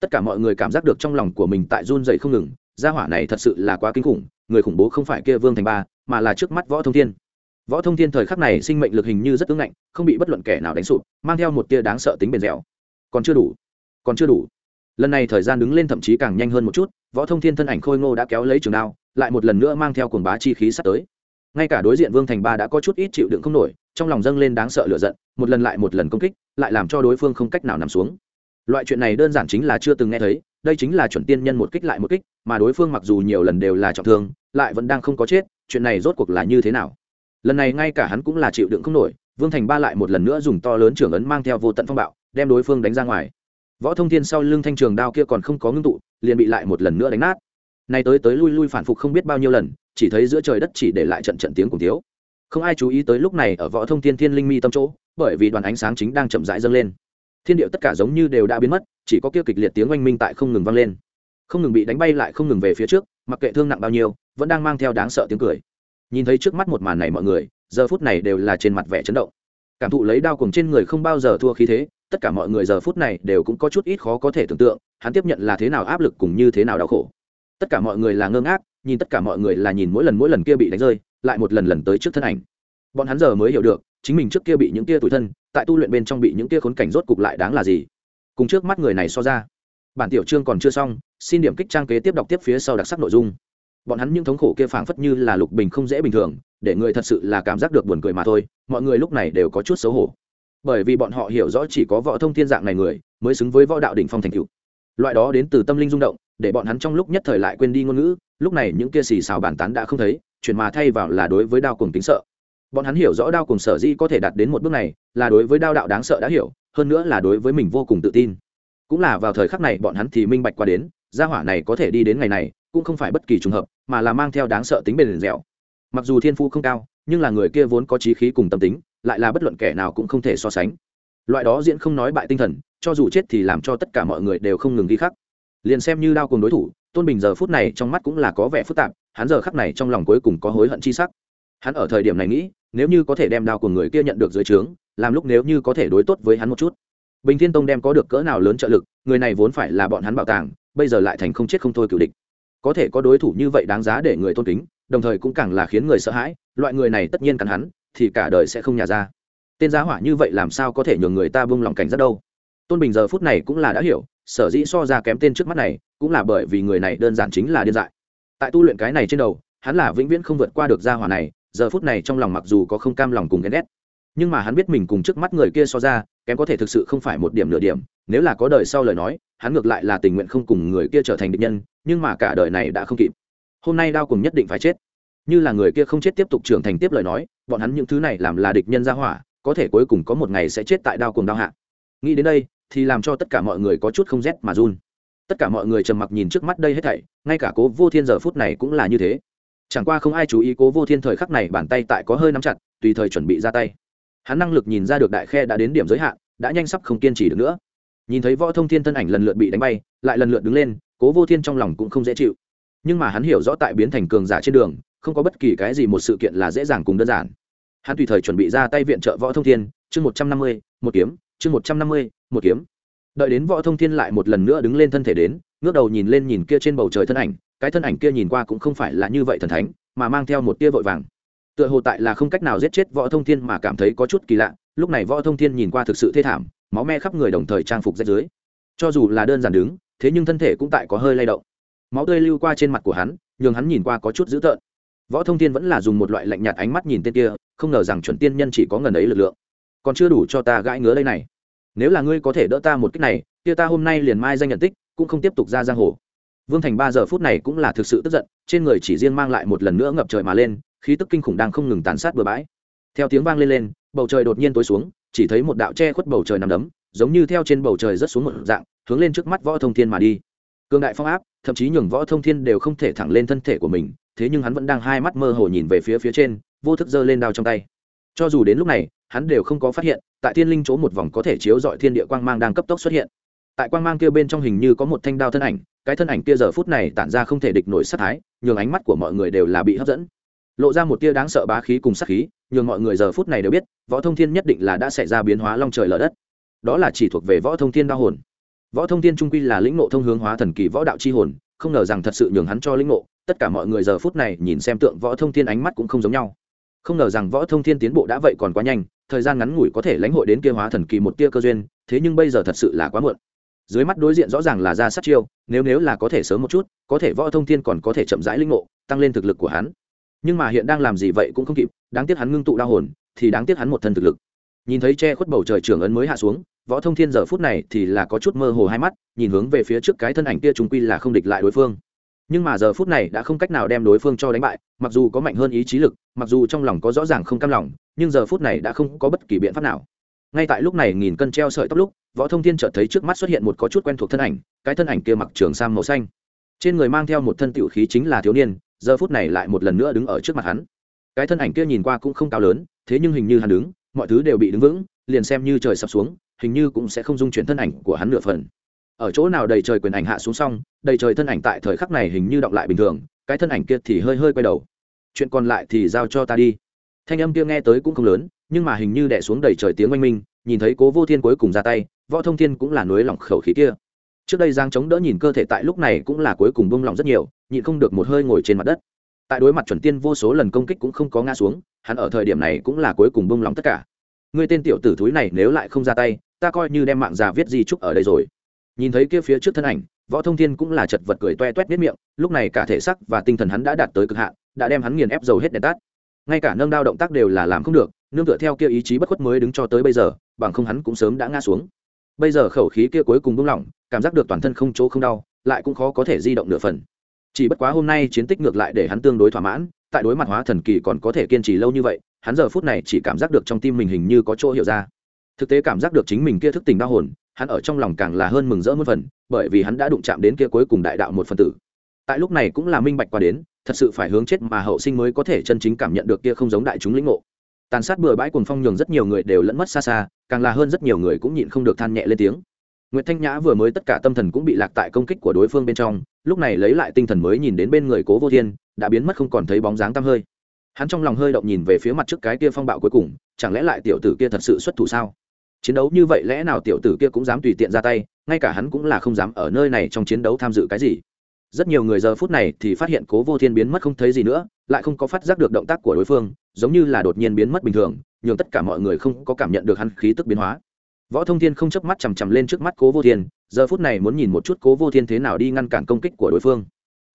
Tất cả mọi người cảm giác được trong lòng của mình tại run dậy không ngừng ra hỏa này thật sự là quá kinh khủng, người khủng bố không phải kia vương thành ba, mà là trước mắt võ thông thiên võ thông thiên thời khắc này sinh mệnh lực hình như rất ứng ngạnh, không bị bất luận kẻ nào đánh sụp, mang theo một tia đáng sợ tính bền dẻo. Còn chưa đủ, còn chưa đủ. Lần này thời gian đứng lên thậm chí càng nhanh hơn một chút, võ thông thiên thân ảnh khôi ngô đã kéo lấy trường đao, lại một lần nữa mang theo cuồng bá chi khí sắp tới. Ngay cả đối diện vương thành ba đã có chút ít chịu đựng không nổi, trong lòng dâng lên đáng sợ lửa giận, một lần lại một lần công kích, lại làm cho đối phương không cách nào nằm xuống. Loại chuyện này đơn giản chính là chưa từng nghe thấy, đây chính là chuẩn tiên nhân một kích lại một kích, mà đối phương mặc dù nhiều lần đều là trọng thương, lại vẫn đang không có chết, chuyện này rốt cuộc là như thế nào? Lần này ngay cả hắn cũng là chịu đựng không nổi, vương thành ba lại một lần nữa dùng to lớn trưởng ấn mang theo vô tận phong bạo, đem đối phương đánh ra ngoài. Võ thông thiên sau lưng thanh trường đao kia còn không có ngưng tụ, liền bị lại một lần nữa đánh nát. Nay tới tới lui lui phản phục không biết bao nhiêu lần, chỉ thấy giữa trời đất chỉ để lại trận trận tiếng cùng thiếu. Không ai chú ý tới lúc này ở võ thông thiên thiên linh mi tâm chỗ, bởi vì đoàn ánh sáng chính đang chậm rãi dâng lên. Thiên điệu tất cả giống như đều đã biến mất, chỉ có kia kịch liệt tiếng oanh minh tại không ngừng vang lên. Không ngừng bị đánh bay lại không ngừng về phía trước, mặc kệ thương nặng bao nhiêu, vẫn đang mang theo đáng sợ tiếng cười nhìn thấy trước mắt một màn này mọi người, giờ phút này đều là trên mặt vẻ chấn động. Cảm thụ lấy đao cùng trên người không bao giờ thua khí thế, tất cả mọi người giờ phút này đều cũng có chút ít khó có thể tưởng tượng, hắn tiếp nhận là thế nào áp lực cùng như thế nào đau khổ. Tất cả mọi người là ngơ ngác, nhìn tất cả mọi người là nhìn mỗi lần mỗi lần kia bị đánh rơi, lại một lần lần tới trước thân ảnh. Bọn hắn giờ mới hiểu được, chính mình trước kia bị những kia tủi thân, tại tu luyện bên trong bị những kia khốn cảnh rốt cục lại đáng là gì. Cùng trước mắt người này so ra, bản tiểu chương còn chưa xong, xin điểm kích trang kế tiếp đọc tiếp phía sau đặc sắc nội dung bọn hắn những thống khổ kia phảng phất như là lục bình không dễ bình thường, để người thật sự là cảm giác được buồn cười mà thôi, mọi người lúc này đều có chút xấu hổ. Bởi vì bọn họ hiểu rõ chỉ có võ thông thiên dạng này người, mới xứng với võ đạo đỉnh phong thành cựu loại đó đến từ tâm linh rung động, để bọn hắn trong lúc nhất thời lại quên đi ngôn ngữ, lúc này những kia xì xào bàn tán đã không thấy, chuyển mà thay vào là đối với đao cùng tính sợ. Bọn hắn hiểu rõ đao cùng sở di có thể đạt đến một bước này, là đối với đao đạo đáng sợ đã hiểu, hơn nữa là đối với mình vô cùng tự tin. Cũng là vào thời khắc này bọn hắn thì minh bạch qua đến, gia hỏa này có thể đi đến ngày này cũng không phải bất kỳ trùng hợp, mà là mang theo đáng sợ tính bền dẻo. Mặc dù thiên phú không cao, nhưng là người kia vốn có trí khí cùng tâm tính, lại là bất luận kẻ nào cũng không thể so sánh. Loại đó diễn không nói bại tinh thần, cho dù chết thì làm cho tất cả mọi người đều không ngừng ghi khắc. Liền xem như đao cùng đối thủ, tôn bình giờ phút này trong mắt cũng là có vẻ phức tạp, hắn giờ khắc này trong lòng cuối cùng có hối hận chi sắc. Hắn ở thời điểm này nghĩ, nếu như có thể đem đao của người kia nhận được dưới trướng, làm lúc nếu như có thể đối tốt với hắn một chút. Bình thiên tông đem có được cỡ nào lớn trợ lực, người này vốn phải là bọn hắn bảo tàng, bây giờ lại thành không chết không thôi cựu địch có thể có đối thủ như vậy đáng giá để người tôn kính, đồng thời cũng càng là khiến người sợ hãi, loại người này tất nhiên cắn hắn, thì cả đời sẽ không nhà ra. Tên giá hỏa như vậy làm sao có thể nhường người ta buông lòng cảnh rất đâu? Tôn bình giờ phút này cũng là đã hiểu, sở dĩ so ra kém tên trước mắt này, cũng là bởi vì người này đơn giản chính là điên dại. Tại tu luyện cái này trên đầu, hắn là vĩnh viễn không vượt qua được gia hỏa này, giờ phút này trong lòng mặc dù có không cam lòng cùng ghen ghét, nhưng mà hắn biết mình cùng trước mắt người kia so ra, kém có thể thực sự không phải một điểm nửa điểm, nếu là có đời sau lời nói, hắn ngược lại là tình nguyện không cùng người kia trở thành địch nhân nhưng mà cả đời này đã không kịp. Hôm nay đao cùng nhất định phải chết. Như là người kia không chết tiếp tục trưởng thành tiếp lời nói, bọn hắn những thứ này làm là địch nhân ra hỏa, có thể cuối cùng có một ngày sẽ chết tại đao cùng đao hạ. Nghĩ đến đây, thì làm cho tất cả mọi người có chút không rét mà run. Tất cả mọi người trầm mặc nhìn trước mắt đây hết thảy, ngay cả cố vô thiên giờ phút này cũng là như thế. Chẳng qua không ai chú ý cố vô thiên thời khắc này bàn tay tại có hơi nắm chặt, tùy thời chuẩn bị ra tay. Hắn năng lực nhìn ra được đại khe đã đến điểm giới hạn, đã nhanh sắp không kiên trì được nữa. Nhìn thấy võ thông thiên thân ảnh lần lượt bị đánh bay, lại lần lượt đứng lên cố vô thiên trong lòng cũng không dễ chịu. Nhưng mà hắn hiểu rõ tại biến thành cường giả trên đường, không có bất kỳ cái gì một sự kiện là dễ dàng cùng đơn giản. Hắn tùy thời chuẩn bị ra tay viện trợ võ thông thiên, chương một trăm năm mươi, một kiếm, chương một trăm năm mươi, một kiếm. Đợi đến võ thông thiên lại một lần nữa đứng lên thân thể đến, ngước đầu nhìn lên nhìn kia trên bầu trời thân ảnh, cái thân ảnh kia nhìn qua cũng không phải là như vậy thần thánh, mà mang theo một tia vội vàng. Tựa hồ tại là không cách nào giết chết võ thông thiên mà cảm thấy có chút kỳ lạ, lúc này võ thông thiên nhìn qua thực sự thê thảm, máu me khắp người đồng thời trang phục rách dưới. Cho dù là đơn giản đứng thế nhưng thân thể cũng tại có hơi lay động. Máu tươi lưu qua trên mặt của hắn, nhường hắn nhìn qua có chút dữ tợn. Võ thông thiên vẫn là dùng một loại lạnh nhạt ánh mắt nhìn tên kia, không ngờ rằng chuẩn tiên nhân chỉ có ngần ấy lực lượng. Còn chưa đủ cho ta gãi ngứa đây này. Nếu là ngươi có thể đỡ ta một cách này, kia ta hôm nay liền mai danh nhận tích, cũng không tiếp tục ra giang hồ. Vương thành ba giờ phút này cũng là thực sự tức giận, trên người chỉ riêng mang lại một lần nữa ngập trời mà lên, khí tức kinh khủng đang không ngừng tàn sát bừa bãi. Theo tiếng vang lên lên, bầu trời đột nhiên tối xuống, chỉ thấy một đạo che khuất bầu trời nằm đấm giống như theo trên bầu trời rất xuống một dạng, hướng lên trước mắt võ thông thiên mà đi. Cường đại phong áp, thậm chí nhường võ thông thiên đều không thể thẳng lên thân thể của mình, thế nhưng hắn vẫn đang hai mắt mơ hồ nhìn về phía phía trên, vô thức giơ lên đao trong tay. Cho dù đến lúc này, hắn đều không có phát hiện, tại thiên linh chỗ một vòng có thể chiếu dọi thiên địa quang mang đang cấp tốc xuất hiện. Tại quang mang kia bên trong hình như có một thanh đao thân ảnh, cái thân ảnh kia giờ phút này tản ra không thể địch nổi sát thái, nhường ánh mắt của mọi người đều là bị hấp dẫn. Lộ ra một tia đáng sợ bá khí cùng sát khí, nhường mọi người giờ phút này đều biết, võ thông thiên nhất định là đã xảy ra biến hóa long trời lở đất đó là chỉ thuộc về võ thông thiên đao hồn. Võ thông thiên trung quy là lĩnh nộ thông hướng hóa thần kỳ võ đạo c h i hồn, không ngờ rằng thật sự nhường hắn cho lĩnh nộ tất cả mọi người giờ phút này nhìn xem tượng võ thông thiên ánh mắt cũng không giống nhau. Không ngờ rằng võ thông thiên tiến bộ đã vậy còn quá nhanh, thời gian ngắn ngủi có thể lãnh hội đến kia hóa thần kỳ một tia cơ duyên, thế nhưng bây giờ thật sự là quá muộn. Dưới mắt đối diện rõ ràng là ra sát chiêu, nếu nếu là có thể sớm một chút, có thể võ thông thiên còn có thể chậm rãi linh ngộ, tăng lên thực lực của hắn. Nhưng mà hiện đang làm gì vậy cũng không kịp, đáng tiếc hắn ngưng tụ đa hồn, thì đáng tiếc hắn một thân thực lực nhìn thấy che khuất bầu trời trưởng ấn mới hạ xuống, võ thông thiên giờ phút này thì là có chút mơ hồ hai mắt, nhìn hướng về phía trước cái thân ảnh kia trung quy là không địch lại đối phương. Nhưng mà giờ phút này đã không cách nào đem đối phương cho đánh bại, mặc dù có mạnh hơn ý chí lực, mặc dù trong lòng có rõ ràng không cam lòng, nhưng giờ phút này đã không có bất kỳ biện pháp nào. Ngay tại lúc này nghìn cân treo sợi tóc lúc, võ thông thiên chợt thấy trước mắt xuất hiện một có chút quen thuộc thân ảnh, cái thân ảnh kia mặc trường sam màu xanh. Trên người mang theo một thân tiểu khí chính là thiếu niên, giờ phút này lại một lần nữa đứng ở trước mặt hắn. Cái thân ảnh kia nhìn qua cũng không cao lớn, thế nhưng hình như hắn đứng mọi thứ đều bị đứng vững, liền xem như trời sập xuống, hình như cũng sẽ không dung chuyển thân ảnh của hắn nửa phần. Ở chỗ nào đầy trời quyền ảnh hạ xuống xong, đầy trời thân ảnh tại thời khắc này hình như động lại bình thường, cái thân ảnh kia thì hơi hơi quay đầu. Chuyện còn lại thì giao cho ta đi. Thanh âm kia nghe tới cũng không lớn, nhưng mà hình như đẻ xuống đầy trời tiếng oanh minh, nhìn thấy cố vô thiên cuối cùng ra tay, võ thông thiên cũng là nối lỏng khẩu khí kia. Trước đây giang chống đỡ nhìn cơ thể tại lúc này cũng là cuối cùng bông lỏng rất nhiều, nhịn không được một hơi ngồi trên mặt đất tại đối mặt chuẩn tiên vô số lần công kích cũng không có ngã xuống, hắn ở thời điểm này cũng là cuối cùng bông lỏng tất cả. Người tên tiểu tử thúi này nếu lại không ra tay, ta coi như đem mạng già viết di trúc ở đây rồi. Nhìn thấy kia phía trước thân ảnh, võ thông thiên cũng là chật vật cười toe toét biết miệng, lúc này cả thể sắc và tinh thần hắn đã đạt tới cực hạn, đã đem hắn nghiền ép dầu hết đèn tắt. Ngay cả nâng đao động tác đều là làm không được, nương tựa theo kia ý chí bất khuất mới đứng cho tới bây giờ, bằng không hắn cũng sớm đã ngã xuống. Bây giờ khẩu khí kia cuối cùng buông lỏng, cảm giác được toàn thân không chỗ không đau, lại cũng khó có thể di động nửa phần chỉ bất quá hôm nay chiến tích ngược lại để hắn tương đối thỏa mãn tại đối mặt hóa thần kỳ còn có thể kiên trì lâu như vậy hắn giờ phút này chỉ cảm giác được trong tim mình hình như có chỗ hiểu ra. Thực tế cảm giác được chính mình kia thức tình đau hồn hắn ở trong lòng càng là hơn mừng rỡ một phần bởi vì hắn đã đụng chạm đến kia cuối cùng đại đạo một phần tử. Tại lúc này cũng là minh bạch qua đến thật sự phải hướng chết mà hậu sinh mới có thể chân chính cảm nhận được kia không giống đại chúng lĩnh ngộ. Tàn sát bừa bãi cuồng phong nhường rất nhiều người đều lẫn mất xa xa càng là hơn rất nhiều người cũng nhịn không được than nhẹ lên tiếng. Nguyệt Thanh Nhã vừa mới tất cả tâm thần cũng bị lạc tại công kích của đối phương bên trong, lúc này lấy lại tinh thần mới nhìn đến bên người Cố Vô Thiên, đã biến mất không còn thấy bóng dáng tăm hơi. Hắn trong lòng hơi động nhìn về phía mặt trước cái kia phong bạo cuối cùng, chẳng lẽ lại tiểu tử kia thật sự xuất thủ sao? Chiến đấu như vậy lẽ nào tiểu tử kia cũng dám tùy tiện ra tay, ngay cả hắn cũng là không dám ở nơi này trong chiến đấu tham dự cái gì. Rất nhiều người giờ phút này thì phát hiện Cố Vô Thiên biến mất không thấy gì nữa, lại không có phát giác được động tác của đối phương, giống như là đột nhiên biến mất bình thường, nhưng tất cả mọi người không có cảm nhận được hắn khí tức biến hóa võ thông thiên không chớp mắt chằm chằm lên trước mắt cố vô thiên, giờ phút này muốn nhìn một chút cố vô thiên thế nào đi ngăn cản công kích của đối phương.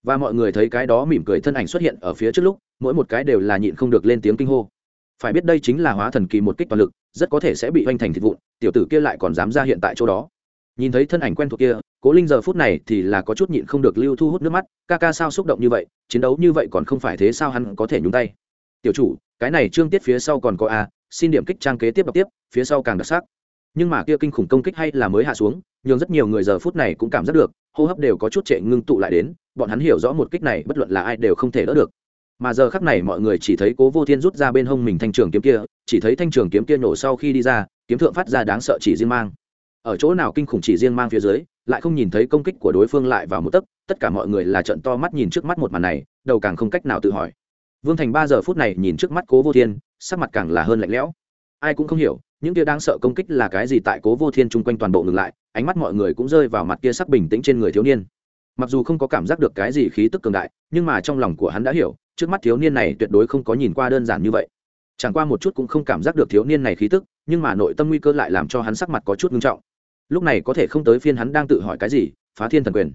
Và mọi người thấy cái đó mỉm cười thân ảnh xuất hiện ở phía trước lúc, mỗi một cái đều là nhịn không được lên tiếng kinh hô. Phải biết đây chính là hóa thần kỳ một kích toàn lực, rất có thể sẽ bị hoành thành thịt vụn, tiểu tử kia lại còn dám ra hiện tại chỗ đó. Nhìn thấy thân ảnh quen thuộc kia, cố linh giờ phút này thì là có chút nhịn không được lưu thu hút nước mắt, ca ca sao xúc động như vậy, chiến đấu như vậy còn không phải thế sao hắn có thể nhúng tay. Tiểu chủ, cái này trương tiết phía sau còn có a, xin điểm kích trang kế tiếp đọc tiếp, phía sau càng đặc sắc nhưng mà kia kinh khủng công kích hay là mới hạ xuống nhưng rất nhiều người giờ phút này cũng cảm giác được, hô hấp đều có chút trệ ngưng tụ lại đến, bọn hắn hiểu rõ một kích này bất luận là ai đều không thể đỡ được. Mà giờ khắc này mọi người chỉ thấy cố vô thiên rút ra bên hông mình thanh trường kiếm kia, chỉ thấy thanh trường kiếm kia nổ sau khi đi ra, kiếm thượng phát ra đáng sợ chỉ riêng mang. Ở chỗ nào kinh khủng chỉ riêng mang phía dưới, lại không nhìn thấy công kích của đối phương lại vào một tấc, tất cả mọi người là trận to mắt nhìn trước mắt một màn này, đầu càng không cách nào tự hỏi. Vương thành ba giờ phút này nhìn trước mắt cố vô thiên, sắc mặt càng là hơn lạnh lẽo. Ai cũng không hiểu những kia đang sợ công kích là cái gì tại cố vô thiên chung quanh toàn bộ ngừng lại, ánh mắt mọi người cũng rơi vào mặt kia sắc bình tĩnh trên người thiếu niên. Mặc dù không có cảm giác được cái gì khí tức cường đại, nhưng mà trong lòng của hắn đã hiểu, trước mắt thiếu niên này tuyệt đối không có nhìn qua đơn giản như vậy. Chẳng qua một chút cũng không cảm giác được thiếu niên này khí tức, nhưng mà nội tâm nguy cơ lại làm cho hắn sắc mặt có chút ngưng trọng. Lúc này có thể không tới phiên hắn đang tự hỏi cái gì, phá thiên thần quyền.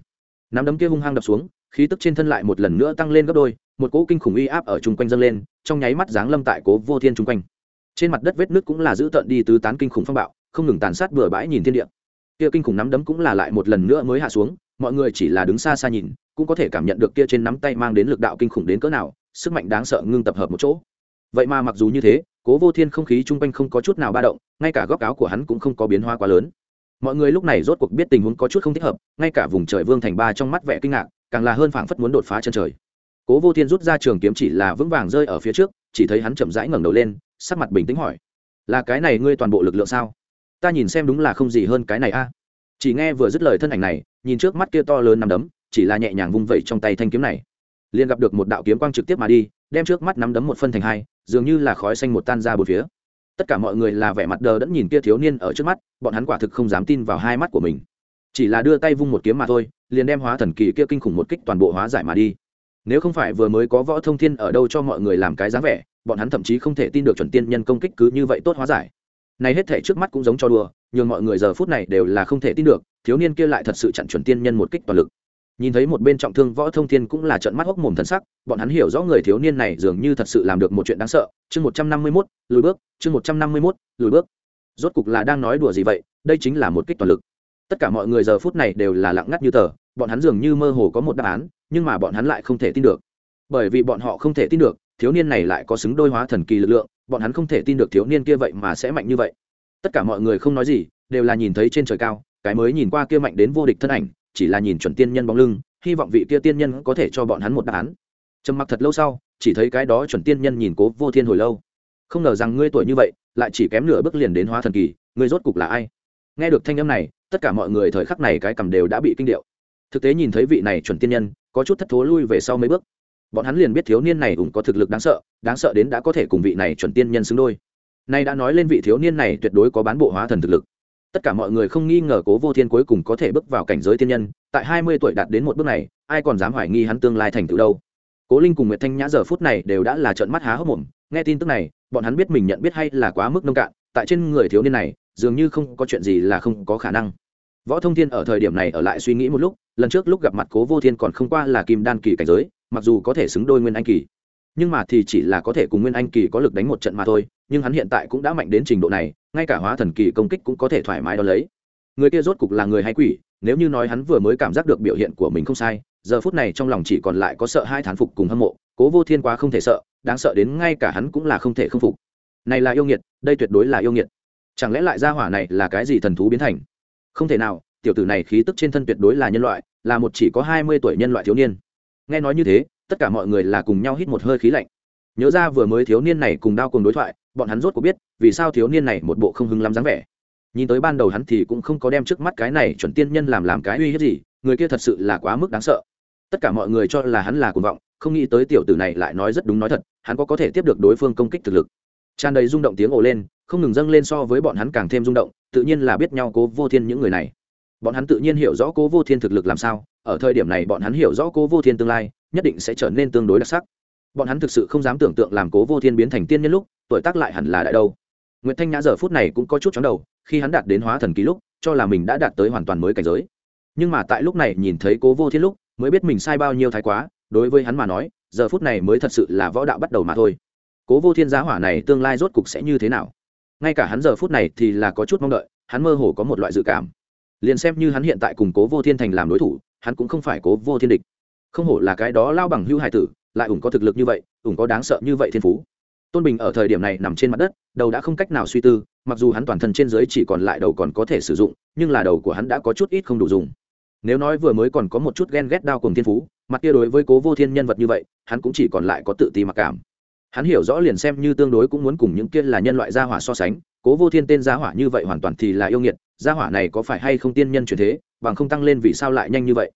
Nắm đấm kia hung hăng đập xuống, khí tức trên thân lại một lần nữa tăng lên gấp đôi, một cỗ kinh khủng uy áp ở chung quanh dâng lên, trong nháy mắt giáng lâm tại cố vô thiên chung quanh trên mặt đất vết nước cũng là giữ tận đi tứ tán kinh khủng phong bạo, không ngừng tàn sát bừa bãi nhìn thiên địa. Kia kinh khủng nắm đấm cũng là lại một lần nữa mới hạ xuống, mọi người chỉ là đứng xa xa nhìn, cũng có thể cảm nhận được kia trên nắm tay mang đến lực đạo kinh khủng đến cỡ nào, sức mạnh đáng sợ ngưng tập hợp một chỗ. Vậy mà mặc dù như thế, cố vô thiên không khí chung quanh không có chút nào ba động, ngay cả góc áo của hắn cũng không có biến hóa quá lớn. Mọi người lúc này rốt cuộc biết tình huống có chút không thích hợp, ngay cả vùng trời vương thành ba trong mắt vẻ kinh ngạc, càng là hơn phảng phất muốn đột phá chân trời. Cố vô thiên rút ra trường kiếm chỉ là vững vàng rơi ở phía trước, chỉ thấy hắn chậm rãi ngẩng đầu lên sắc mặt bình tĩnh hỏi, là cái này ngươi toàn bộ lực lượng sao? Ta nhìn xem đúng là không gì hơn cái này a. Chỉ nghe vừa dứt lời thân ảnh này, nhìn trước mắt kia to lớn nằm đấm, chỉ là nhẹ nhàng vung vẩy trong tay thanh kiếm này. Liền gặp được một đạo kiếm quang trực tiếp mà đi, đem trước mắt nắm đấm một phân thành hai, dường như là khói xanh một tan ra bốn phía. Tất cả mọi người là vẻ mặt đờ đẫn nhìn kia thiếu niên ở trước mắt, bọn hắn quả thực không dám tin vào hai mắt của mình. Chỉ là đưa tay vung một kiếm mà thôi, liền đem hóa thần kỳ kia kinh khủng một kích toàn bộ hóa giải mà đi. Nếu không phải vừa mới có võ thông thiên ở đâu cho mọi người làm cái dáng vẻ bọn hắn thậm chí không thể tin được chuẩn tiên nhân công kích cứ như vậy tốt hóa giải. Này hết thể trước mắt cũng giống cho đùa nhưng mọi người giờ phút này đều là không thể tin được, thiếu niên kia lại thật sự chặn chuẩn tiên nhân một kích toàn lực. Nhìn thấy một bên trọng thương võ thông thiên cũng là trận mắt hốc mồm thần sắc, bọn hắn hiểu rõ người thiếu niên này dường như thật sự làm được một chuyện đáng sợ. Chương một trăm năm mươi mốt, lùi bước, chương một trăm năm mươi mốt, lùi bước. Rốt cục là đang nói đùa gì vậy, đây chính là một kích toàn lực. Tất cả mọi người giờ phút này đều là lặng ngắt như tờ, bọn hắn dường như mơ hồ có một đáp án, nhưng mà bọn hắn lại không thể tin được. Bởi vì bọn họ không thể tin được thiếu niên này lại có xứng đôi hóa thần kỳ lực lượng, bọn hắn không thể tin được thiếu niên kia vậy mà sẽ mạnh như vậy. Tất cả mọi người không nói gì, đều là nhìn thấy trên trời cao, cái mới nhìn qua kia mạnh đến vô địch thân ảnh, chỉ là nhìn chuẩn tiên nhân bóng lưng, hy vọng vị kia tiên nhân có thể cho bọn hắn một đáp án. Trầm mặc thật lâu sau, chỉ thấy cái đó chuẩn tiên nhân nhìn cố vô thiên hồi lâu. Không ngờ rằng ngươi tuổi như vậy, lại chỉ kém nửa bước liền đến hóa thần kỳ, ngươi rốt cục là ai? Nghe được thanh âm này, tất cả mọi người thời khắc này cái cầm đều đã bị kinh điệu. Thực tế nhìn thấy vị này chuẩn tiên nhân, có chút thất thố lui về sau mấy bước bọn hắn liền biết thiếu niên này cũng có thực lực đáng sợ đáng sợ đến đã có thể cùng vị này chuẩn tiên nhân xứng đôi. Nay đã nói lên vị thiếu niên này tuyệt đối có bán bộ hóa thần thực lực. Tất cả mọi người không nghi ngờ cố vô thiên cuối cùng có thể bước vào cảnh giới tiên nhân, tại hai mươi tuổi đạt đến một bước này, ai còn dám hoài nghi hắn tương lai thành tựu đâu? Cố linh cùng nguyệt thanh nhã giờ phút này đều đã là trận mắt há hốc mồm, nghe tin tức này, bọn hắn biết mình nhận biết hay là quá mức nông cạn, tại trên người thiếu niên này, dường như không có chuyện gì là không có khả năng. Võ thông thiên ở thời điểm này ở lại suy nghĩ một lúc, lần trước lúc gặp mặt cố vô thiên còn không qua là kim đan kỳ cảnh giới mặc dù có thể xứng đôi nguyên anh kỳ, nhưng mà thì chỉ là có thể cùng nguyên anh kỳ có lực đánh một trận mà thôi, nhưng hắn hiện tại cũng đã mạnh đến trình độ này, ngay cả hóa thần kỳ công kích cũng có thể thoải mái đo lấy. Người kia rốt cục là người hay quỷ, nếu như nói hắn vừa mới cảm giác được biểu hiện của mình không sai, giờ phút này trong lòng chỉ còn lại có sợ hai thán phục cùng hâm mộ, cố vô thiên quá không thể sợ, đáng sợ đến ngay cả hắn cũng là không thể không phục. Này là yêu nghiệt, đây tuyệt đối là yêu nghiệt. Chẳng lẽ lại ra hỏa này là cái gì thần thú biến thành? Không thể nào, tiểu tử này khí tức trên thân tuyệt đối là nhân loại, là một chỉ có hai mươi tuổi nhân loại thiếu niên nghe nói như thế, tất cả mọi người là cùng nhau hít một hơi khí lạnh. Nhớ ra vừa mới thiếu niên này cùng đao cùng đối thoại, bọn hắn rốt có biết, vì sao thiếu niên này một bộ không hứng lắm dáng vẻ. Nhìn tới ban đầu hắn thì cũng không có đem trước mắt cái này chuẩn tiên nhân làm làm cái uy hiếp gì, người kia thật sự là quá mức đáng sợ. Tất cả mọi người cho là hắn là cuồng vọng, không nghĩ tới tiểu tử này lại nói rất đúng nói thật, hắn có có thể tiếp được đối phương công kích thực lực. Tràn đầy rung động tiếng ồ lên, không ngừng dâng lên so với bọn hắn càng thêm rung động, tự nhiên là biết nhau cố vô thiên những người này. Bọn hắn tự nhiên hiểu rõ cố vô thiên thực lực làm sao ở thời điểm này bọn hắn hiểu rõ cố vô thiên tương lai, nhất định sẽ trở nên tương đối đặc sắc. Bọn hắn thực sự không dám tưởng tượng làm cố vô thiên biến thành tiên nhân lúc, tuổi tác lại hẳn là đại đâu. Nguyễn thanh nhã giờ phút này cũng có chút chóng đầu, khi hắn đạt đến hóa thần ký lúc, cho là mình đã đạt tới hoàn toàn mới cảnh giới. Nhưng mà tại lúc này nhìn thấy cố vô thiên lúc, mới biết mình sai bao nhiêu thái quá, đối với hắn mà nói, giờ phút này mới thật sự là võ đạo bắt đầu mà thôi. Cố vô thiên giá hỏa này tương lai rốt cục sẽ như thế nào? Ngay cả hắn giờ phút này thì là có chút mong đợi, hắn mơ hồ có một loại dự cảm. Liền xem như hắn hiện tại cùng cố vô thiên thành làm đối thủ hắn cũng không phải cố vô thiên địch. Không hổ là cái đó lao bằng hưu hải tử, lại ủng có thực lực như vậy, ủng có đáng sợ như vậy thiên phú. Tôn bình ở thời điểm này nằm trên mặt đất, đầu đã không cách nào suy tư, mặc dù hắn toàn thân trên dưới chỉ còn lại đầu còn có thể sử dụng, nhưng là đầu của hắn đã có chút ít không đủ dùng. Nếu nói vừa mới còn có một chút ghen ghét đao cùng thiên phú, mặt kia đối với cố vô thiên nhân vật như vậy, hắn cũng chỉ còn lại có tự ti mặc cảm. Hắn hiểu rõ liền xem như tương đối cũng muốn cùng những kia là nhân loại gia hỏa so sánh, cố vô thiên tên gia hỏa như vậy hoàn toàn thì là yêu nghiệt, gia hỏa này có phải hay không tiên nhân truyền thế bằng không tăng lên vì sao lại nhanh như vậy?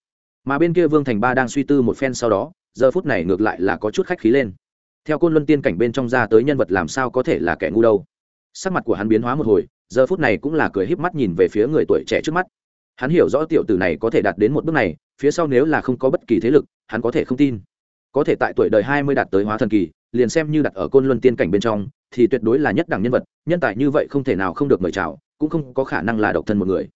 Mà bên kia vương thành ba đang suy tư một phen sau đó, giờ phút này ngược lại là có chút khách khí lên. Theo côn luân tiên cảnh bên trong ra tới nhân vật làm sao có thể là kẻ ngu đâu? Sắc mặt của hắn biến hóa một hồi, giờ phút này cũng là cười híp mắt nhìn về phía người tuổi trẻ trước mắt. Hắn hiểu rõ tiểu tử này có thể đạt đến một bước này, phía sau nếu là không có bất kỳ thế lực, hắn có thể không tin. Có thể tại tuổi đời hai mươi đạt tới hóa thần kỳ, liền xem như đặt ở côn luân tiên cảnh bên trong, thì tuyệt đối là nhất đẳng nhân vật, nhân tài như vậy không thể nào không được mời chào, cũng không có khả năng là độc thân một người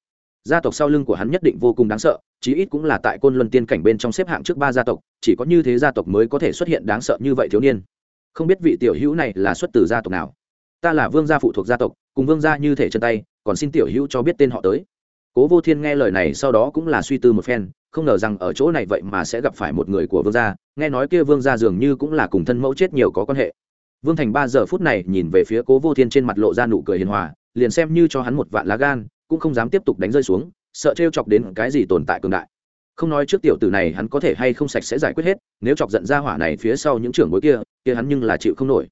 gia tộc sau lưng của hắn nhất định vô cùng đáng sợ, chí ít cũng là tại côn luân tiên cảnh bên trong xếp hạng trước ba gia tộc, chỉ có như thế gia tộc mới có thể xuất hiện đáng sợ như vậy thiếu niên. Không biết vị tiểu hữu này là xuất từ gia tộc nào. Ta là vương gia phụ thuộc gia tộc, cùng vương gia như thể chân tay, còn xin tiểu hữu cho biết tên họ tới. Cố vô thiên nghe lời này sau đó cũng là suy tư một phen, không ngờ rằng ở chỗ này vậy mà sẽ gặp phải một người của vương gia, nghe nói kia vương gia dường như cũng là cùng thân mẫu chết nhiều có quan hệ. Vương thành ba giờ phút này nhìn về phía cố vô thiên trên mặt lộ ra nụ cười hiền hòa, liền xem như cho hắn một vạn lá gan cũng không dám tiếp tục đánh rơi xuống, sợ t chọc đến cái gì tồn tại cường đại. Không nói trước tiểu tử này hắn có thể hay không sạch sẽ giải quyết hết, nếu chọc giận ra hỏa này phía sau những trưởng bối kia kia hắn nhưng là chịu không nổi.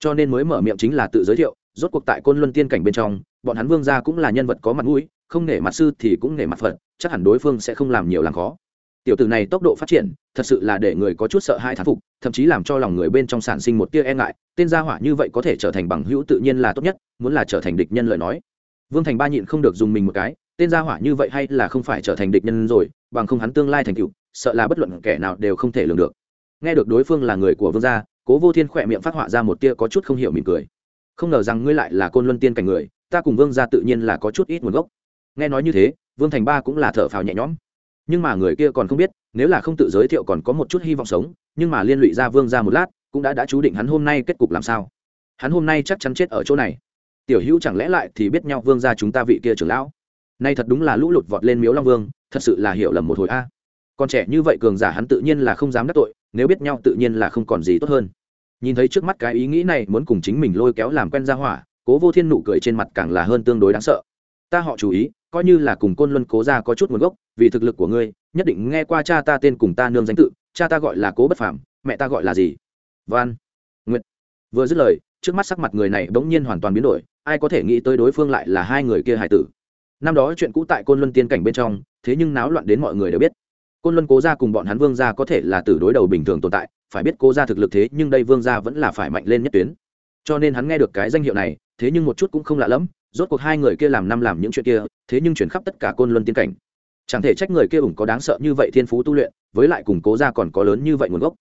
Cho nên mới mở miệng chính là tự giới thiệu, rốt cuộc tại côn luân tiên cảnh bên trong, bọn hắn vương gia cũng là nhân vật có mặt mũi, không nể mặt sư thì cũng nể mặt phật, chắc hẳn đối phương sẽ không làm nhiều làm khó. Tiểu tử này tốc độ phát triển, thật sự là để người có chút sợ hai thán phục, thậm chí làm cho lòng người bên trong sản sinh một tia e ngại, tên gia hỏa như vậy có thể trở thành bằng hữu tự nhiên là tốt nhất, muốn là trở thành địch nhân lời nói vương thành ba nhịn không được dùng mình một cái, tên gia hỏa như vậy hay là không phải trở thành địch nhân rồi, bằng không hắn tương lai thành cựu sợ là bất luận kẻ nào đều không thể lường được. Nghe được đối phương là người của vương gia, cố vô thiên khỏe miệng phát họa ra một tia có chút không hiểu mỉm cười. Không ngờ rằng ngươi lại là côn luân tiên cảnh người, ta cùng vương gia tự nhiên là có chút ít nguồn gốc. Nghe nói như thế, vương thành ba cũng là thở phào nhẹ nhõm. Nhưng mà người kia còn không biết, nếu là không tự giới thiệu còn có một chút hy vọng sống, nhưng mà liên lụy ra vương ra một lát, cũng đã đã chú định hắn hôm nay kết cục làm sao. Hắn hôm nay chắc chắn chết ở chỗ này tiểu hữu chẳng lẽ lại thì biết nhau vương ra chúng ta vị kia trưởng lão? Nay thật đúng là lũ lụt vọt lên miếu long vương, thật sự là hiểu lầm một hồi a. À. còn trẻ như vậy cường giả hắn tự nhiên là không dám đắc tội, nếu biết nhau tự nhiên là không còn gì tốt hơn. Nhìn thấy trước mắt cái ý nghĩ này muốn cùng chính mình lôi kéo làm quen ra hỏa, cố vô thiên nụ cười trên mặt càng là hơn tương đối đáng sợ. Ta họ chú ý, coi như là cùng côn luân cố gia có chút nguồn gốc, vì thực lực của ngươi, nhất định nghe qua cha ta tên cùng ta nương danh tự, cha ta gọi là cố bất phàm, mẹ ta gọi là gì? Van nguyệt. Vừa dứt lời trước mắt sắc mặt người này bỗng nhiên hoàn toàn biến đổi, ai có thể nghĩ tới đối phương lại là hai người kia hải tử. Năm đó chuyện cũ tại côn luân tiên cảnh bên trong, thế nhưng náo loạn đến mọi người đều biết. Côn luân cố gia cùng bọn hắn vương gia có thể là từ đối đầu bình thường tồn tại, phải biết cố gia thực lực thế nhưng đây vương gia vẫn là phải mạnh lên nhất tuyến. Cho nên hắn nghe được cái danh hiệu này, thế nhưng một chút cũng không lạ lẫm, rốt cuộc hai người kia làm năm làm những chuyện kia, thế nhưng chuyển khắp tất cả côn luân tiên cảnh. Chẳng thể trách người kia ủng có đáng sợ như vậy thiên phú tu luyện, với lại cùng cố gia còn có lớn như vậy nguồn gốc.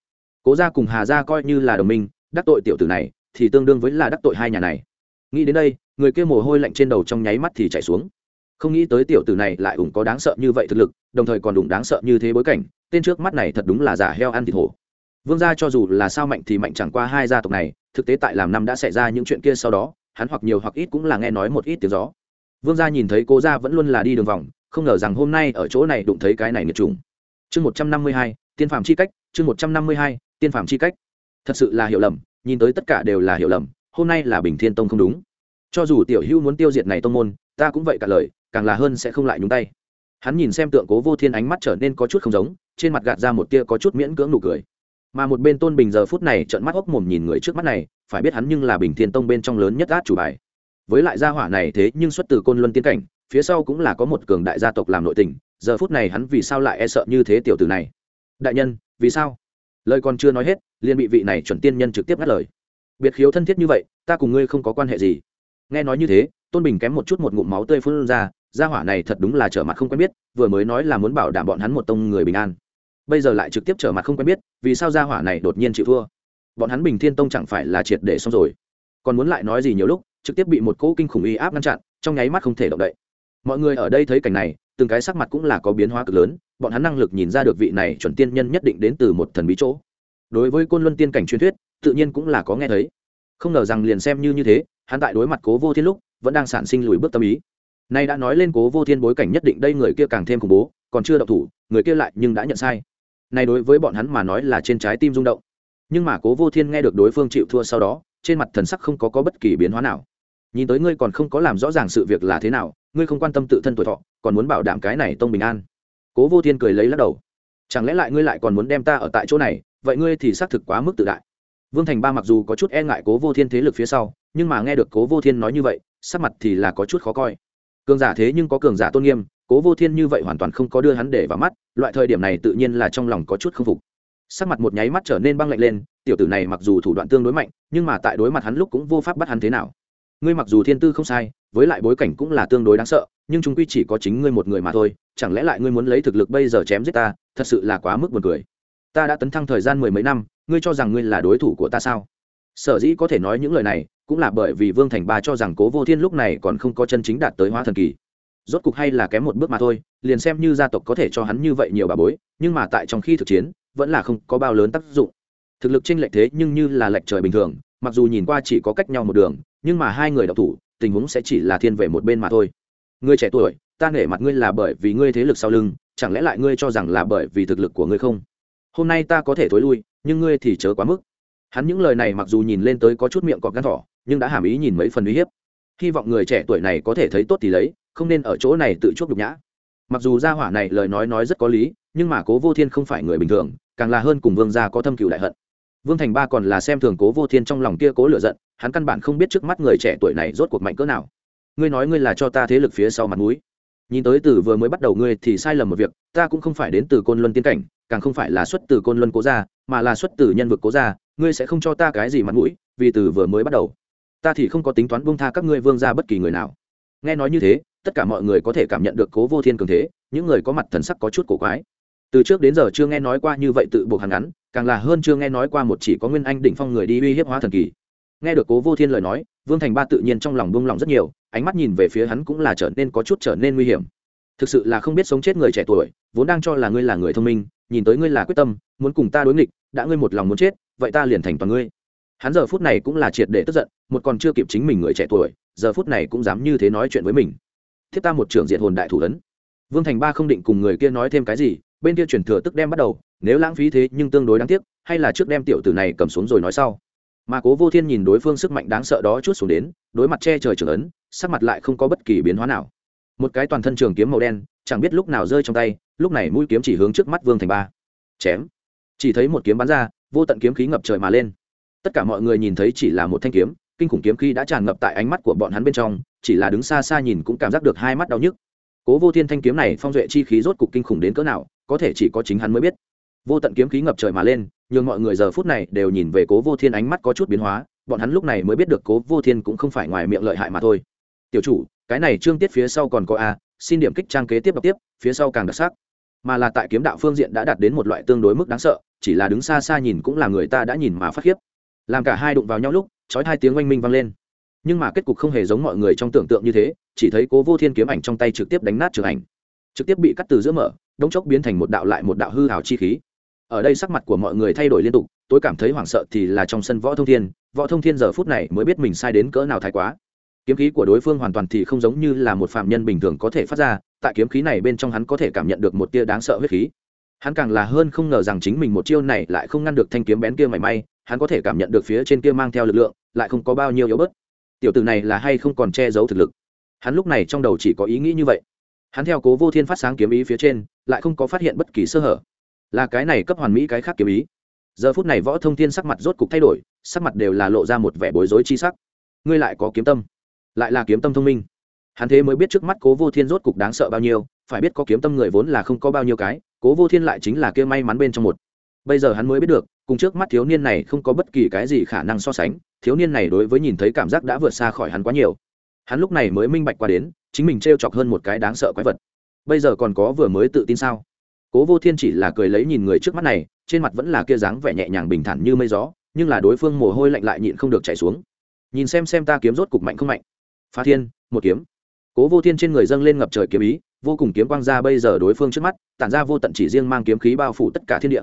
Cố gia cùng hà gia coi như là đồng minh, đắc tội tiểu tử này thì tương đương với là đắc tội hai nhà này. Nghĩ đến đây, người kia mồ hôi lạnh trên đầu trong nháy mắt thì chạy xuống. Không nghĩ tới tiểu tử này lại ủng có đáng sợ như vậy thực lực, đồng thời còn đủng đáng sợ như thế bối cảnh, tên trước mắt này thật đúng là giả heo ăn thịt hổ. Vương gia cho dù là sao mạnh thì mạnh chẳng qua hai gia tộc này, thực tế tại làm năm đã xảy ra những chuyện kia sau đó, hắn hoặc nhiều hoặc ít cũng là nghe nói một ít tiếng gió. Vương gia nhìn thấy cố gia vẫn luôn là đi đường vòng, không ngờ rằng hôm nay ở chỗ này đụng thấy cái này nghiệt trùng chương một trăm năm mươi hai, tiên phạm chi cách, chương một trăm năm mươi hai, tiên phạm chi cách. Thật sự là hiểu lầm nhìn tới tất cả đều là hiểu lầm, hôm nay là bình thiên tông không đúng. Cho dù tiểu hữu muốn tiêu diệt này tông môn, ta cũng vậy cả lời, càng là hơn sẽ không lại nhúng tay. Hắn nhìn xem tượng cố vô thiên ánh mắt trở nên có chút không giống, trên mặt gạt ra một tia có chút miễn cưỡng nụ cười. Mà một bên tôn bình giờ phút này trợn mắt ốc mồm nhìn người trước mắt này, phải biết hắn nhưng là bình thiên tông bên trong lớn nhất át chủ bài. Với lại gia hỏa này thế nhưng xuất từ côn luân tiên cảnh, phía sau cũng là có một cường đại gia tộc làm nội tình, giờ phút này hắn vì sao lại e sợ như thế tiểu tử này? Đại nhân, vì sao? Lời còn chưa nói hết liền bị vị này chuẩn tiên nhân trực tiếp ngắt lời. Biệt khiếu thân thiết như vậy, ta cùng ngươi không có quan hệ gì. Nghe nói như thế, tôn bình kém một chút một ngụm máu tươi phun ra, gia hỏa này thật đúng là trở mặt không quen biết, vừa mới nói là muốn bảo đảm bọn hắn một tông người bình an. Bây giờ lại trực tiếp trở mặt không quen biết, vì sao gia hỏa này đột nhiên chịu thua? Bọn hắn bình thiên tông chẳng phải là triệt để xong rồi. Còn muốn lại nói gì nhiều lúc, trực tiếp bị một cỗ kinh khủng uy áp ngăn chặn, trong nháy mắt không thể động đậy. Mọi người ở đây thấy cảnh này, từng cái sắc mặt cũng là có biến hóa cực lớn, bọn hắn năng lực nhìn ra được vị này chuẩn tiên nhân nhất định đến từ một thần bí chỗ đối với côn luân tiên cảnh truyền thuyết tự nhiên cũng là có nghe thấy. Không ngờ rằng liền xem như như thế hắn tại đối mặt cố vô thiên lúc vẫn đang sản sinh lùi bước tâm ý. Nay đã nói lên cố vô thiên bối cảnh nhất định đây người kia càng thêm khủng bố còn chưa đậu thủ người kia lại nhưng đã nhận sai. Nay đối với bọn hắn mà nói là trên trái tim rung động. Nhưng mà cố vô thiên nghe được đối phương chịu thua sau đó trên mặt thần sắc không có, có bất kỳ biến hóa nào. Nhìn tới ngươi còn không có làm rõ ràng sự việc là thế nào ngươi không quan tâm tự thân tuổi thọ còn muốn bảo đảm cái này tông bình an. Cố vô thiên cười lấy lắc đầu. Chẳng lẽ lại ngươi lại còn muốn đem ta ở tại chỗ này vậy ngươi thì xác thực quá mức tự đại. Vương thành ba mặc dù có chút e ngại cố vô thiên thế lực phía sau, nhưng mà nghe được cố vô thiên nói như vậy, sắc mặt thì là có chút khó coi. Cường giả thế nhưng có cường giả tôn nghiêm, cố vô thiên như vậy hoàn toàn không có đưa hắn để vào mắt, loại thời điểm này tự nhiên là trong lòng có chút k phục. Sắc mặt một nháy mắt trở nên băng lạnh lên, tiểu tử này mặc dù thủ đoạn tương đối mạnh, nhưng mà tại đối mặt hắn lúc cũng vô pháp bắt hắn thế nào. Ngươi mặc dù thiên tư không sai, với lại bối cảnh cũng là tương đối đáng sợ, nhưng chúng quy chỉ có chính ngươi một người mà thôi, chẳng lẽ lại ngươi muốn lấy thực lực bây giờ chém giết ta, thật sự là quá mức buồn cười ta đã tấn thăng thời gian mười mấy năm, ngươi cho rằng ngươi là đối thủ của ta sao? Sở dĩ có thể nói những lời này, cũng là bởi vì vương thành ba cho rằng cố vô thiên lúc này còn không có chân chính đạt tới hóa thần kỳ. Rốt cục hay là kém một bước mà thôi, liền xem như gia tộc có thể cho hắn như vậy nhiều bà bối, nhưng mà tại trong khi thực chiến, vẫn là không có bao lớn tác dụng. Thực lực trên lệch thế nhưng như là lệch trời bình thường, mặc dù nhìn qua chỉ có cách nhau một đường, nhưng mà hai người đọc thủ, tình huống sẽ chỉ là thiên về một bên mà thôi. Ngươi trẻ tuổi, ta nể mặt ngươi là bởi vì ngươi thế lực sau lưng, chẳng lẽ lại ngươi cho rằng là bởi vì thực lực của ngươi không? Hôm nay ta có thể thối lui, nhưng ngươi thì chớ quá mức. Hắn những lời này mặc dù nhìn lên tới có chút miệng cọp gắn thỏ, nhưng đã hàm ý nhìn mấy phần uy hiếp. Hy vọng người trẻ tuổi này có thể thấy tốt thì lấy, không nên ở chỗ này tự chuốc nhục nhã. Mặc dù gia hỏa này lời nói nói rất có lý, nhưng mà cố vô thiên không phải người bình thường, càng là hơn cùng vương gia có thâm cựu đại hận. Vương thành ba còn là xem thường cố vô thiên trong lòng kia cố lựa giận, hắn căn bản không biết trước mắt người trẻ tuổi này rốt cuộc mạnh cỡ nào. Ngươi nói ngươi là cho ta thế lực phía sau mặt mũi. Nhìn tới từ vừa mới bắt đầu ngươi thì sai lầm một việc, ta cũng không phải đến từ côn luân tiên cảnh càng không phải là xuất từ côn luân cố gia, mà là xuất từ nhân vực cố gia, ngươi sẽ không cho ta cái gì mặt mũi, vì từ vừa mới bắt đầu. Ta thì không có tính toán buông tha các ngươi vương ra bất kỳ người nào. Nghe nói như thế, tất cả mọi người có thể cảm nhận được cố vô thiên cường thế, những người có mặt thần sắc có chút cổ quái. Từ trước đến giờ chưa nghe nói qua như vậy tự buộc hàng ngắn, càng là hơn chưa nghe nói qua một chỉ có nguyên anh đỉnh phong người đi uy hiếp hóa thần kỳ. Nghe được cố vô thiên lời nói, vương thành ba tự nhiên trong lòng buông lòng rất nhiều, ánh mắt nhìn về phía hắn cũng là trở nên có chút trở nên nguy hiểm. Thực sự là không biết sống chết người trẻ tuổi, vốn đang cho là ngươi là người thông minh nhìn tới ngươi là quyết tâm, muốn cùng ta đối nghịch, đã ngươi một lòng muốn chết, vậy ta liền thành toàn ngươi. Hắn giờ phút này cũng là triệt để tức giận, một còn chưa kịp chính mình người trẻ tuổi, giờ phút này cũng dám như thế nói chuyện với mình. Thiết ta một trưởng diện hồn đại thủ ấn. Vương thành ba không định cùng người kia nói thêm cái gì, bên kia chuyển thừa tức đem bắt đầu, nếu lãng phí thế nhưng tương đối đáng tiếc, hay là trước đem tiểu tử này cầm xuống rồi nói sau. Mà cố vô thiên nhìn đối phương sức mạnh đáng sợ đó chút xuống đến, đối mặt che trời trưởng ấn, sắc mặt lại không có bất kỳ biến hóa nào. Một cái toàn thân trường kiếm màu đen chẳng biết lúc nào rơi trong tay, lúc này mũi kiếm chỉ hướng trước mắt vương thành ba. Chém. Chỉ thấy một kiếm bắn ra, vô tận kiếm khí ngập trời mà lên. Tất cả mọi người nhìn thấy chỉ là một thanh kiếm, kinh khủng kiếm khí đã tràn ngập tại ánh mắt của bọn hắn bên trong, chỉ là đứng xa xa nhìn cũng cảm giác được hai mắt đau nhức. Cố vô thiên thanh kiếm này phong duệ chi khí rốt cục kinh khủng đến cỡ nào, có thể chỉ có chính hắn mới biết. Vô tận kiếm khí ngập trời mà lên nhưng mọi người giờ phút này đều nhìn về cố vô thiên ánh mắt có chút biến hóa, bọn hắn lúc này mới biết được cố vô thiên cũng không phải ngoài miệng lợi hại mà thôi. Tiểu chủ, cái này trương tiết phía sau còn có a xin điểm kích trang kế tiếp đọc tiếp, phía sau càng đặc sắc. Mà là tại kiếm đạo phương diện đã đạt đến một loại tương đối mức đáng sợ, chỉ là đứng xa xa nhìn cũng là người ta đã nhìn mà phát khiếp. Làm cả hai đụng vào nhau lúc, chói hai tiếng oanh minh vang lên. Nhưng mà kết cục không hề giống mọi người trong tưởng tượng như thế, chỉ thấy cố vô thiên kiếm ảnh trong tay trực tiếp đánh nát trường ảnh. Trực tiếp bị cắt từ giữa mở, đống chốc biến thành một đạo lại một đạo hư hào chi khí. Ở đây sắc mặt của mọi người thay đổi liên tục, tôi cảm thấy hoảng sợ thì là trong sân võ thông thiên. Võ thông thiên giờ phút này mới biết mình sai đến cỡ nào thái quá kiếm khí của đối phương hoàn toàn thì không giống như là một phạm nhân bình thường có thể phát ra, tại kiếm khí này bên trong hắn có thể cảm nhận được một tia đáng sợ huyết khí. Hắn càng là hơn không ngờ rằng chính mình một chiêu này lại không ngăn được thanh kiếm bén kia mảy may, hắn có thể cảm nhận được phía trên kia mang theo lực lượng, lại không có bao nhiêu yếu bớt. Tiểu tử này là hay không còn che giấu thực lực? Hắn lúc này trong đầu chỉ có ý nghĩ như vậy. Hắn theo cố vô thiên phát sáng kiếm ý phía trên, lại không có phát hiện bất kỳ sơ hở. Là cái này cấp hoàn mỹ cái khác kiếm ý. Giờ phút này võ thông thiên sắc mặt rốt cục thay đổi, sắc mặt đều là lộ ra một vẻ bối rối chi sắc. Ngươi lại có kiếm tâm lại là kiếm tâm thông minh. Hắn thế mới biết trước mắt cố vô thiên rốt cục đáng sợ bao nhiêu, phải biết có kiếm tâm người vốn là không có bao nhiêu cái, cố vô thiên lại chính là kia may mắn bên trong một. Bây giờ hắn mới biết được, cùng trước mắt thiếu niên này không có bất kỳ cái gì khả năng so sánh, thiếu niên này đối với nhìn thấy cảm giác đã vượt xa khỏi hắn quá nhiều. Hắn lúc này mới minh bạch qua đến, chính mình t r e o chọc hơn một cái đáng sợ quái vật. Bây giờ còn có vừa mới tự tin sao? Cố vô thiên chỉ là cười lấy nhìn người trước mắt này, trên mặt vẫn là kia dáng vẻ nhẹ nhàng bình thản như mây gió, nhưng là đối phương mồ hôi lạnh lại nhịn không được chảy xuống. Nhìn xem xem ta kiếm rốt cục mạnh không mạnh phá thiên, một kiếm. Cố vô thiên trên người dâng lên ngập trời kiếm ý, vô cùng kiếm quang ra bây giờ đối phương trước mắt, tản ra vô tận chỉ riêng mang kiếm khí bao phủ tất cả thiên địa.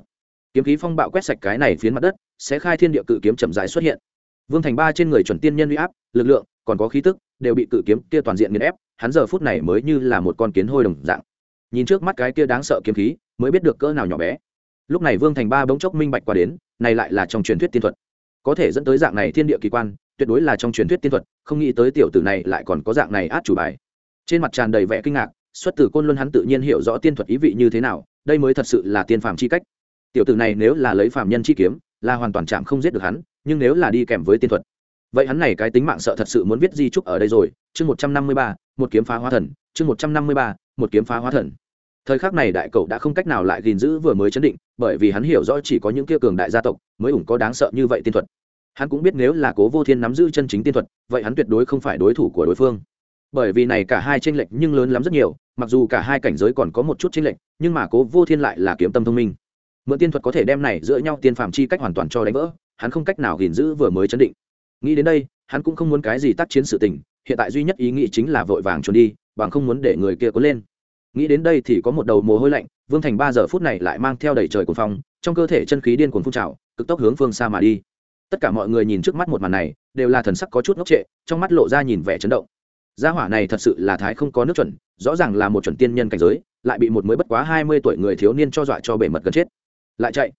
Kiếm khí phong bạo quét sạch cái này phiến mặt đất, sẽ khai thiên địa cự kiếm chậm rãi xuất hiện. Vương thành ba trên người chuẩn tiên nhân uy áp, lực lượng, còn có khí tức, đều bị cự kiếm kia toàn diện nghiền ép, hắn giờ phút này mới như là một con kiến hôi đồng dạng. Nhìn trước mắt cái kia đáng sợ kiếm khí, mới biết được cỡ nào nhỏ bé. Lúc này vương thành ba bỗng chốc minh bạch qua đến, này lại là trong truyền thuyết tiên thuật. Có thể dẫn tới dạng này thiên địa kỳ quan tuyệt đối là trong truyền thuyết tiên thuật, không nghĩ tới tiểu tử này lại còn có dạng này át chủ bài. Trên mặt tràn đầy vẻ kinh ngạc, xuất từ côn luân hắn tự nhiên hiểu rõ tiên thuật ý vị như thế nào, đây mới thật sự là tiên phàm chi cách. Tiểu tử này nếu là lấy phàm nhân chi kiếm, là hoàn toàn chạm không giết được hắn, nhưng nếu là đi kèm với tiên thuật, vậy hắn này cái tính mạng sợ thật sự muốn viết di trúc ở đây rồi. Chương một trăm năm mươi ba, một kiếm phá hóa thần, chương một trăm năm mươi ba, một kiếm phá hóa thần. Thời khắc này đại cậu đã không cách nào lại gìn giữ vừa mới chấn định, bởi vì hắn hiểu rõ chỉ có những kia cường đại gia tộc mới ủng có đáng sợ như vậy tiên thuật hắn cũng biết nếu là cố vô thiên nắm giữ chân chính tiên thuật, vậy hắn tuyệt đối không phải đối thủ của đối phương. Bởi vì này cả hai tranh lệch nhưng lớn lắm rất nhiều, mặc dù cả hai cảnh giới còn có một chút tranh lệch, nhưng mà cố vô thiên lại là kiếm tâm thông minh. Mượn tiên thuật có thể đem này giữa nhau tiên phạm chi cách hoàn toàn cho đánh vỡ, hắn không cách nào gìn giữ vừa mới chấn định. Nghĩ đến đây, hắn cũng không muốn cái gì tác chiến sự tình, hiện tại duy nhất ý nghĩ chính là vội vàng trốn đi, bằng không muốn để người kia có lên. Nghĩ đến đây thì có một đầu mồ hôi lạnh, vương thành ba giờ phút này lại mang theo đầy trời cuồng phong, trong cơ thể chân khí điên cuồng phun trào, cực tốc hướng phương xa mà đi tất cả mọi người nhìn trước mắt một màn này, đều là thần sắc có chút ngốc trệ, trong mắt lộ ra nhìn vẻ chấn động. Gia hỏa này thật sự là thái không có nước chuẩn, rõ ràng là một chuẩn tiên nhân cảnh giới, lại bị một mới bất quá hai mươi tuổi người thiếu niên cho dọa cho bể mật gần chết. Lại chạy.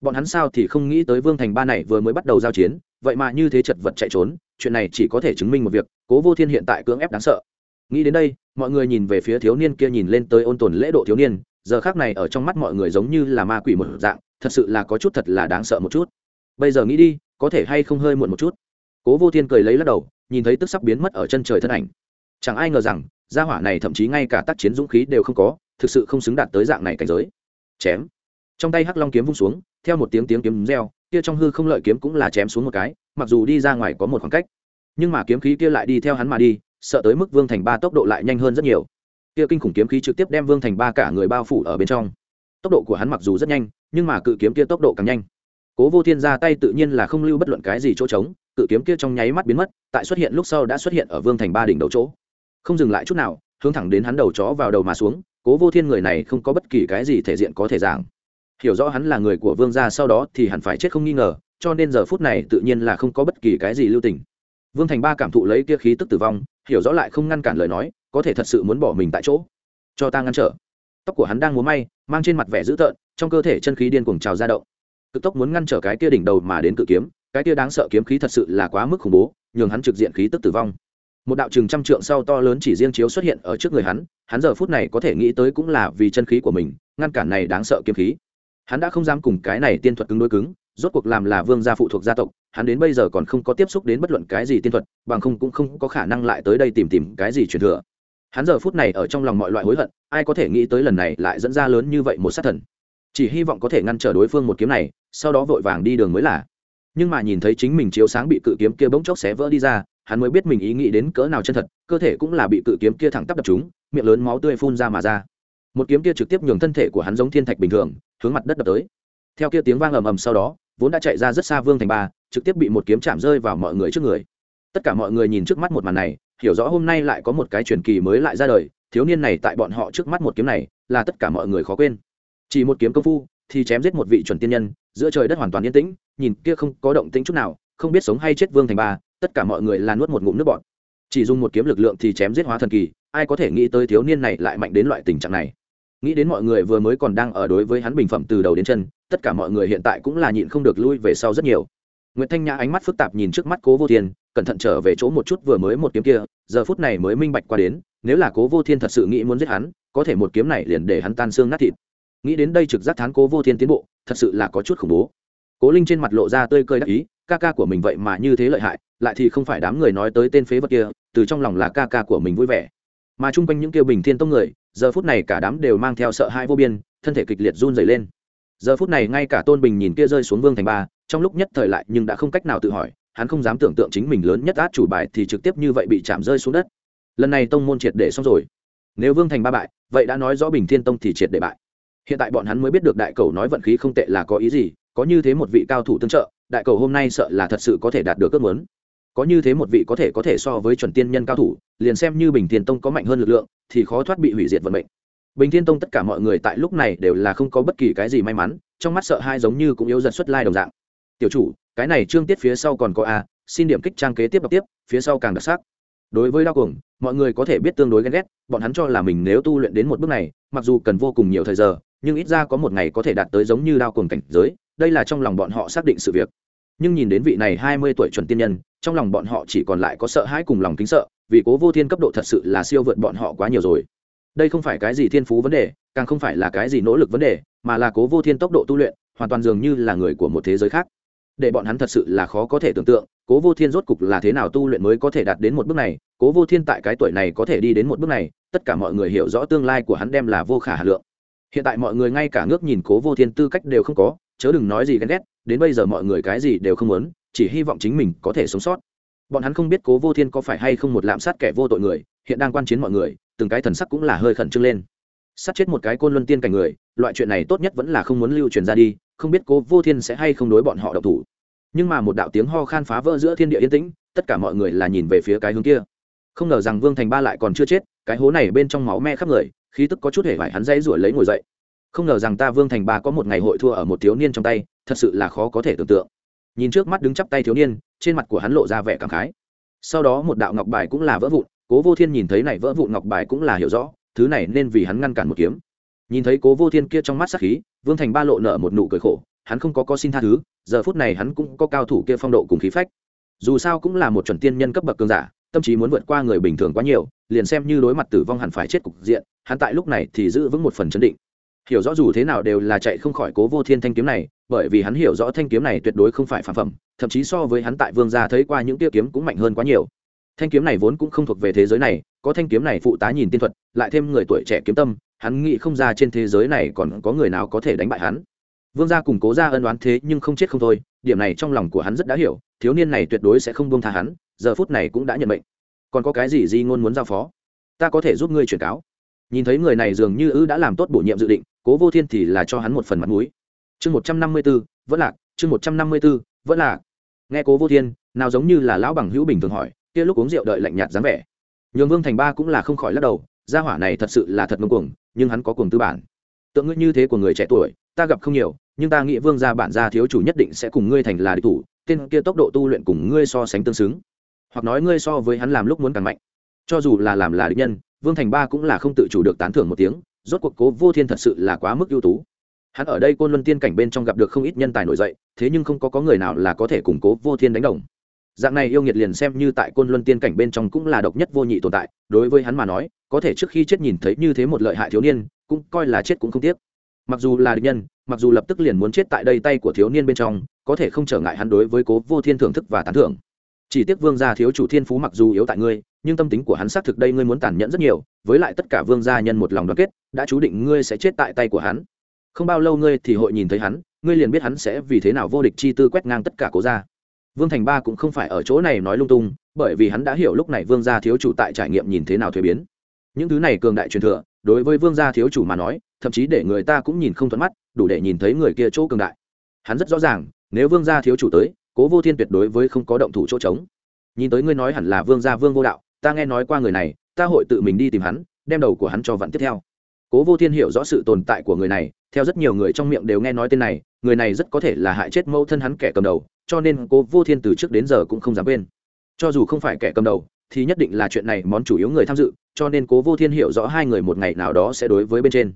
Bọn hắn sao thì không nghĩ tới vương thành ba này vừa mới bắt đầu giao chiến, vậy mà như thế chật vật chạy trốn, chuyện này chỉ có thể chứng minh một việc, cố vô thiên hiện tại cưỡng ép đáng sợ. Nghĩ đến đây, mọi người nhìn về phía thiếu niên kia nhìn lên tới ôn tồn lễ độ thiếu niên, giờ khác này ở trong mắt mọi người giống như là ma quỷ một dạng, thật sự là có chút thật là đáng sợ một chút. Bây giờ nghĩ đi có thể hay không hơi muộn một chút. Cố vô thiên cười lấy lắc đầu, nhìn thấy tức sắp biến mất ở chân trời thân ảnh. Chẳng ai ngờ rằng, gia hỏa này thậm chí ngay cả tác chiến dũng khí đều không có, thực sự không xứng đạt tới dạng này cảnh giới. Chém. Trong tay hắc long kiếm vung xuống, theo một tiếng tiếng kiếm reo, kia trong hư không lợi kiếm cũng là chém xuống một cái, mặc dù đi ra ngoài có một khoảng cách, nhưng mà kiếm khí kia lại đi theo hắn mà đi, sợ tới mức vương thành ba tốc độ lại nhanh hơn rất nhiều. Kia kinh khủng kiếm khí trực tiếp đem vương thành ba cả người bao phủ ở bên trong. Tốc độ của hắn mặc dù rất nhanh, nhưng mà cự kiếm kia tốc độ càng nhanh cố vô thiên ra tay tự nhiên là không lưu bất luận cái gì chỗ trống, cự kiếm kia trong nháy mắt biến mất, tại xuất hiện lúc sau đã xuất hiện ở vương thành ba đỉnh đầu chỗ. Không dừng lại chút nào, hướng thẳng đến hắn đầu chó vào đầu mà xuống, cố vô thiên người này không có bất kỳ cái gì thể diện có thể giảng. Hiểu rõ hắn là người của vương gia sau đó thì hẳn phải chết không nghi ngờ, cho nên giờ phút này tự nhiên là không có bất kỳ cái gì lưu tình. Vương thành ba cảm thụ lấy kia khí tức tử vong, hiểu rõ lại không ngăn cản lời nói, có thể thật sự muốn bỏ mình tại chỗ. Cho ta ngăn trở. Tóc của hắn đang múa may, mang trên mặt vẻ dữ tợn, trong cơ thể chân khí điên cuồng trào ra động cực tốc muốn ngăn trở cái kia đỉnh đầu mà đến cự kiếm, cái kia đáng sợ kiếm khí thật sự là quá mức khủng bố, nhường hắn trực diện khí tức tử vong. Một đạo chừng trăm trượng sau to lớn chỉ riêng chiếu xuất hiện ở trước người hắn hắn giờ phút này có thể nghĩ tới cũng là vì chân khí của mình, ngăn cản này đáng sợ kiếm khí. Hắn đã không dám cùng cái này tiên thuật cứng đối cứng, rốt cuộc làm là vương gia phụ thuộc gia tộc, hắn đến bây giờ còn không có tiếp xúc đến bất luận cái gì tiên thuật, bằng không cũng không có khả năng lại tới đây tìm tìm cái gì truyền thừa. Hắn giờ phút này ở trong lòng mọi loại hối hận, ai có thể nghĩ tới lần này lại dẫn ra lớn như vậy một sát thần chỉ hy vọng có thể ngăn trở đối phương một kiếm này, sau đó vội vàng đi đường mới là. Nhưng mà nhìn thấy chính mình chiếu sáng bị cự kiếm kia bỗng chốc xé vỡ đi ra, hắn mới biết mình ý nghĩ đến cỡ nào chân thật, cơ thể cũng là bị cự kiếm kia thẳng tắp đập chúng miệng lớn máu tươi phun ra mà ra. Một kiếm kia trực tiếp nhường thân thể của hắn giống thiên thạch bình thường, hướng mặt đất đập tới. Theo kia tiếng vang ầm ầm sau đó, vốn đã chạy ra rất xa vương thành ba, trực tiếp bị một kiếm chạm rơi vào mọi người trước người. Tất cả mọi người nhìn trước mắt một màn này, hiểu rõ hôm nay lại có một cái truyền kỳ mới lại ra đời, thiếu niên này tại bọn họ trước mắt một kiếm này, là tất cả mọi người khó quên chỉ một kiếm công phu, thì chém giết một vị chuẩn tiên nhân, giữa trời đất hoàn toàn yên tĩnh, nhìn kia không có động tĩnh chút nào, không biết sống hay chết vương thành ba, tất cả mọi người là nuốt một ngụm nước bọt. Chỉ dùng một kiếm lực lượng thì chém giết hóa thần kỳ, ai có thể nghĩ tới thiếu niên này lại mạnh đến loại tình trạng này. Nghĩ đến mọi người vừa mới còn đang ở đối với hắn bình phẩm từ đầu đến chân, tất cả mọi người hiện tại cũng là nhịn không được lui về sau rất nhiều. Nguyễn thanh nhã ánh mắt phức tạp nhìn trước mắt cố vô thiên, cẩn thận trở về chỗ một chút vừa mới một kiếm kia, giờ phút này mới minh bạch qua đến, nếu là cố vô thiên thật sự nghĩ muốn giết hắn, có thể một kiếm này liền để hắn tan xương nát thịt nghĩ đến đây trực giác thán cố vô thiên tiến bộ, thật sự là có chút khủng bố. Cố linh trên mặt lộ ra tươi cơi đắc ý, ca ca của mình vậy mà như thế lợi hại, lại thì không phải đám người nói tới tên phế vật kia, từ trong lòng là ca ca của mình vui vẻ. Mà chung quanh những kia bình thiên tông người, giờ phút này cả đám đều mang theo sợ hãi vô biên, thân thể kịch liệt run dày lên. Giờ phút này ngay cả tôn bình nhìn kia rơi xuống vương thành ba, trong lúc nhất thời lại nhưng đã không cách nào tự hỏi, hắn không dám tưởng tượng chính mình lớn nhất át chủ bài thì trực tiếp như vậy bị chạm rơi xuống đất. Lần này tông môn triệt để xong rồi. Nếu vương thành ba bại, vậy đã nói rõ bình thiên tông thì triệt để bại hiện tại bọn hắn mới biết được đại cầu nói vận khí không tệ là có ý gì, có như thế một vị cao thủ tương trợ, đại cầu hôm nay sợ là thật sự có thể đạt được ước muốn. Có như thế một vị có thể có thể so với chuẩn tiên nhân cao thủ, liền xem như bình thiên tông có mạnh hơn lực lượng, thì khó thoát bị hủy diệt vận mệnh. Bình thiên tông tất cả mọi người tại lúc này đều là không có bất kỳ cái gì may mắn, trong mắt sợ hai giống như cũng yếu dần xuất lai đồng dạng. Tiểu chủ, cái này trương tiết phía sau còn có a, xin điểm kích trang kế tiếp đọc tiếp, phía sau càng đặc sắc. Đối với đao cuồng, mọi người có thể biết tương đối ghen ghét, bọn hắn cho là mình nếu tu luyện đến một bước này, mặc dù cần vô cùng nhiều thời giờ nhưng ít ra có một ngày có thể đạt tới giống như đao cồn cảnh giới, đây là trong lòng bọn họ xác định sự việc. Nhưng nhìn đến vị này hai mươi tuổi chuẩn tiên nhân, trong lòng bọn họ chỉ còn lại có sợ hãi cùng lòng kính sợ, vì cố vô thiên cấp độ thật sự là siêu vượt bọn họ quá nhiều rồi. Đây không phải cái gì thiên phú vấn đề, càng không phải là cái gì nỗ lực vấn đề, mà là cố vô thiên tốc độ tu luyện, hoàn toàn dường như là người của một thế giới khác. Để bọn hắn thật sự là khó có thể tưởng tượng, cố vô thiên rốt cục là thế nào tu luyện mới có thể đạt đến một bước này, cố vô thiên tại cái tuổi này có thể đi đến một bước này, tất cả mọi người hiểu rõ tương lai của hắn đem là vô khả hà lượng hiện tại mọi người ngay cả ngước nhìn cố vô thiên tư cách đều không có, chớ đừng nói gì ghen ghét, đến bây giờ mọi người cái gì đều không muốn, chỉ hy vọng chính mình có thể sống sót. Bọn hắn không biết cố vô thiên có phải hay không một lạm sát kẻ vô tội người, hiện đang quan chiến mọi người, từng cái thần sắc cũng là hơi khẩn trương lên. Sát chết một cái côn luân tiên cảnh người, loại chuyện này tốt nhất vẫn là không muốn lưu truyền ra đi, không biết cố vô thiên sẽ hay không đối bọn họ độc thủ. Nhưng mà một đạo tiếng ho khan phá vỡ giữa thiên địa yên tĩnh, tất cả mọi người là nhìn về phía cái hướng kia không ngờ rằng vương thành ba lại còn chưa chết cái hố này bên trong máu me khắp người khí tức có chút hề vải hắn dây ruổi lấy ngồi dậy không ngờ rằng ta vương thành ba có một ngày hội thua ở một thiếu niên trong tay thật sự là khó có thể tưởng tượng nhìn trước mắt đứng chắp tay thiếu niên trên mặt của hắn lộ ra vẻ cảm khái sau đó một đạo ngọc bài cũng là vỡ vụn cố vô thiên nhìn thấy này vỡ vụn ngọc bài cũng là hiểu rõ thứ này nên vì hắn ngăn cản một kiếm nhìn thấy cố vô thiên kia trong mắt sắc khí vương thành ba lộ nở một nụ cười khổ hắn không có có xin tha thứ giờ phút này hắn cũng có cao thủ kia phong độ cùng khí phách dù sao cũng là một chuẩn tiên nhân cấp bậc cường giả tâm trí muốn vượt qua người bình thường quá nhiều, liền xem như đối mặt tử vong hẳn phải chết cục diện, hắn tại lúc này thì giữ vững một phần chấn định. Hiểu rõ dù thế nào đều là chạy không khỏi cố vô thiên thanh kiếm này, bởi vì hắn hiểu rõ thanh kiếm này tuyệt đối không phải phản phẩm, thậm chí so với hắn tại vương gia thấy qua những tiêu kiếm cũng mạnh hơn quá nhiều. Thanh kiếm này vốn cũng không thuộc về thế giới này, có thanh kiếm này phụ tá nhìn tiên thuật, lại thêm người tuổi trẻ kiếm tâm, hắn nghĩ không ra trên thế giới này còn có người nào có thể đánh bại hắn. Vương gia củng cố ra ân đoán thế nhưng không chết không thôi, điểm này trong lòng của hắn rất đã hiểu thiếu niên này tuyệt đối sẽ không buông tha hắn, giờ phút này cũng đã nhận mệnh. Còn có cái gì di ngôn muốn giao phó? Ta có thể giúp ngươi chuyển cáo. Nhìn thấy người này dường như ư đã làm tốt bổ nhiệm dự định, cố vô thiên thì là cho hắn một phần mặt mũi. Chương một trăm năm mươi b ố vẫn lạc, chương một trăm năm mươi b ố vẫn lạc. Nghe cố vô thiên, nào giống như là lão bằng hữu bình thường hỏi, kia lúc uống rượu đợi lạnh nhạt dáng vẻ. Nhường vương thành ba cũng là không khỏi lắc đầu, gia hỏa này thật sự là thật ngông cuồng, nhưng hắn có cuồng tư bản. Tượng ngươi như thế của người trẻ tuổi, ta gặp không nhiều, nhưng ta nghĩ vương gia bản gia thiếu chủ nhất định sẽ cùng ngươi thành là địch thủ tên kia tốc độ tu luyện cùng ngươi so sánh tương xứng. Hoặc nói ngươi so với hắn làm lúc muốn càng mạnh. Cho dù là làm là địch nhân vương thành ba cũng là không tự chủ được tán thưởng một tiếng rốt cuộc cố vô thiên thật sự là quá mức ưu tú. Hắn ở đây côn luân tiên cảnh bên trong gặp được không ít nhân tài nổi dậy thế nhưng không có, có người nào là có thể củng cố vô thiên đánh đồng. Dạng này yêu nghiệt liền xem như tại côn luân tiên cảnh bên trong cũng là độc nhất vô nhị tồn tại đối với hắn mà nói có thể trước khi chết nhìn thấy như thế một lợi hại thiếu niên cũng coi là chết cũng không tiếc. Mặc dù là địch nhân mặc dù lập tức liền muốn chết tại đây tay của thiếu niên bên trong có thể không trở ngại hắn đối với cố vô thiên thưởng thức và tán thưởng. Chỉ tiếc vương gia thiếu chủ thiên phú mặc dù yếu tại ngươi, nhưng tâm tính của hắn xác thực đây ngươi muốn tàn nhẫn rất nhiều, với lại tất cả vương gia nhân một lòng đoàn kết, đã chú định ngươi sẽ chết tại tay của hắn. Không bao lâu ngươi thì hội nhìn thấy hắn, ngươi liền biết hắn sẽ vì thế nào vô địch chi tư quét ngang tất cả cố gia. Vương thành ba cũng không phải ở chỗ này nói lung tung, bởi vì hắn đã hiểu lúc này vương gia thiếu chủ tại trải nghiệm nhìn thế nào thuế biến. Những thứ này cường đại truyền thừa, đối với vương gia thiếu chủ mà nói, thậm chí để người ta cũng nhìn không thuận mắt, đủ để nhìn thấy người kia chỗ cường đại. Hắn rất rõ ràng nếu vương gia thiếu chủ tới, cố vô thiên tuyệt đối với không có động thủ chỗ trống. Nhìn tới ngươi nói hẳn là vương gia vương vô đạo, ta nghe nói qua người này, ta hội tự mình đi tìm hắn, đem đầu của hắn cho vặn tiếp theo. Cố vô thiên hiểu rõ sự tồn tại của người này, theo rất nhiều người trong miệng đều nghe nói tên này, người này rất có thể là hại chết mẫu thân hắn kẻ cầm đầu, cho nên cố vô thiên từ trước đến giờ cũng không dám quên. Cho dù không phải kẻ cầm đầu, thì nhất định là chuyện này món chủ yếu người tham dự, cho nên cố vô thiên hiểu rõ hai người một ngày nào đó sẽ đối với bên trên.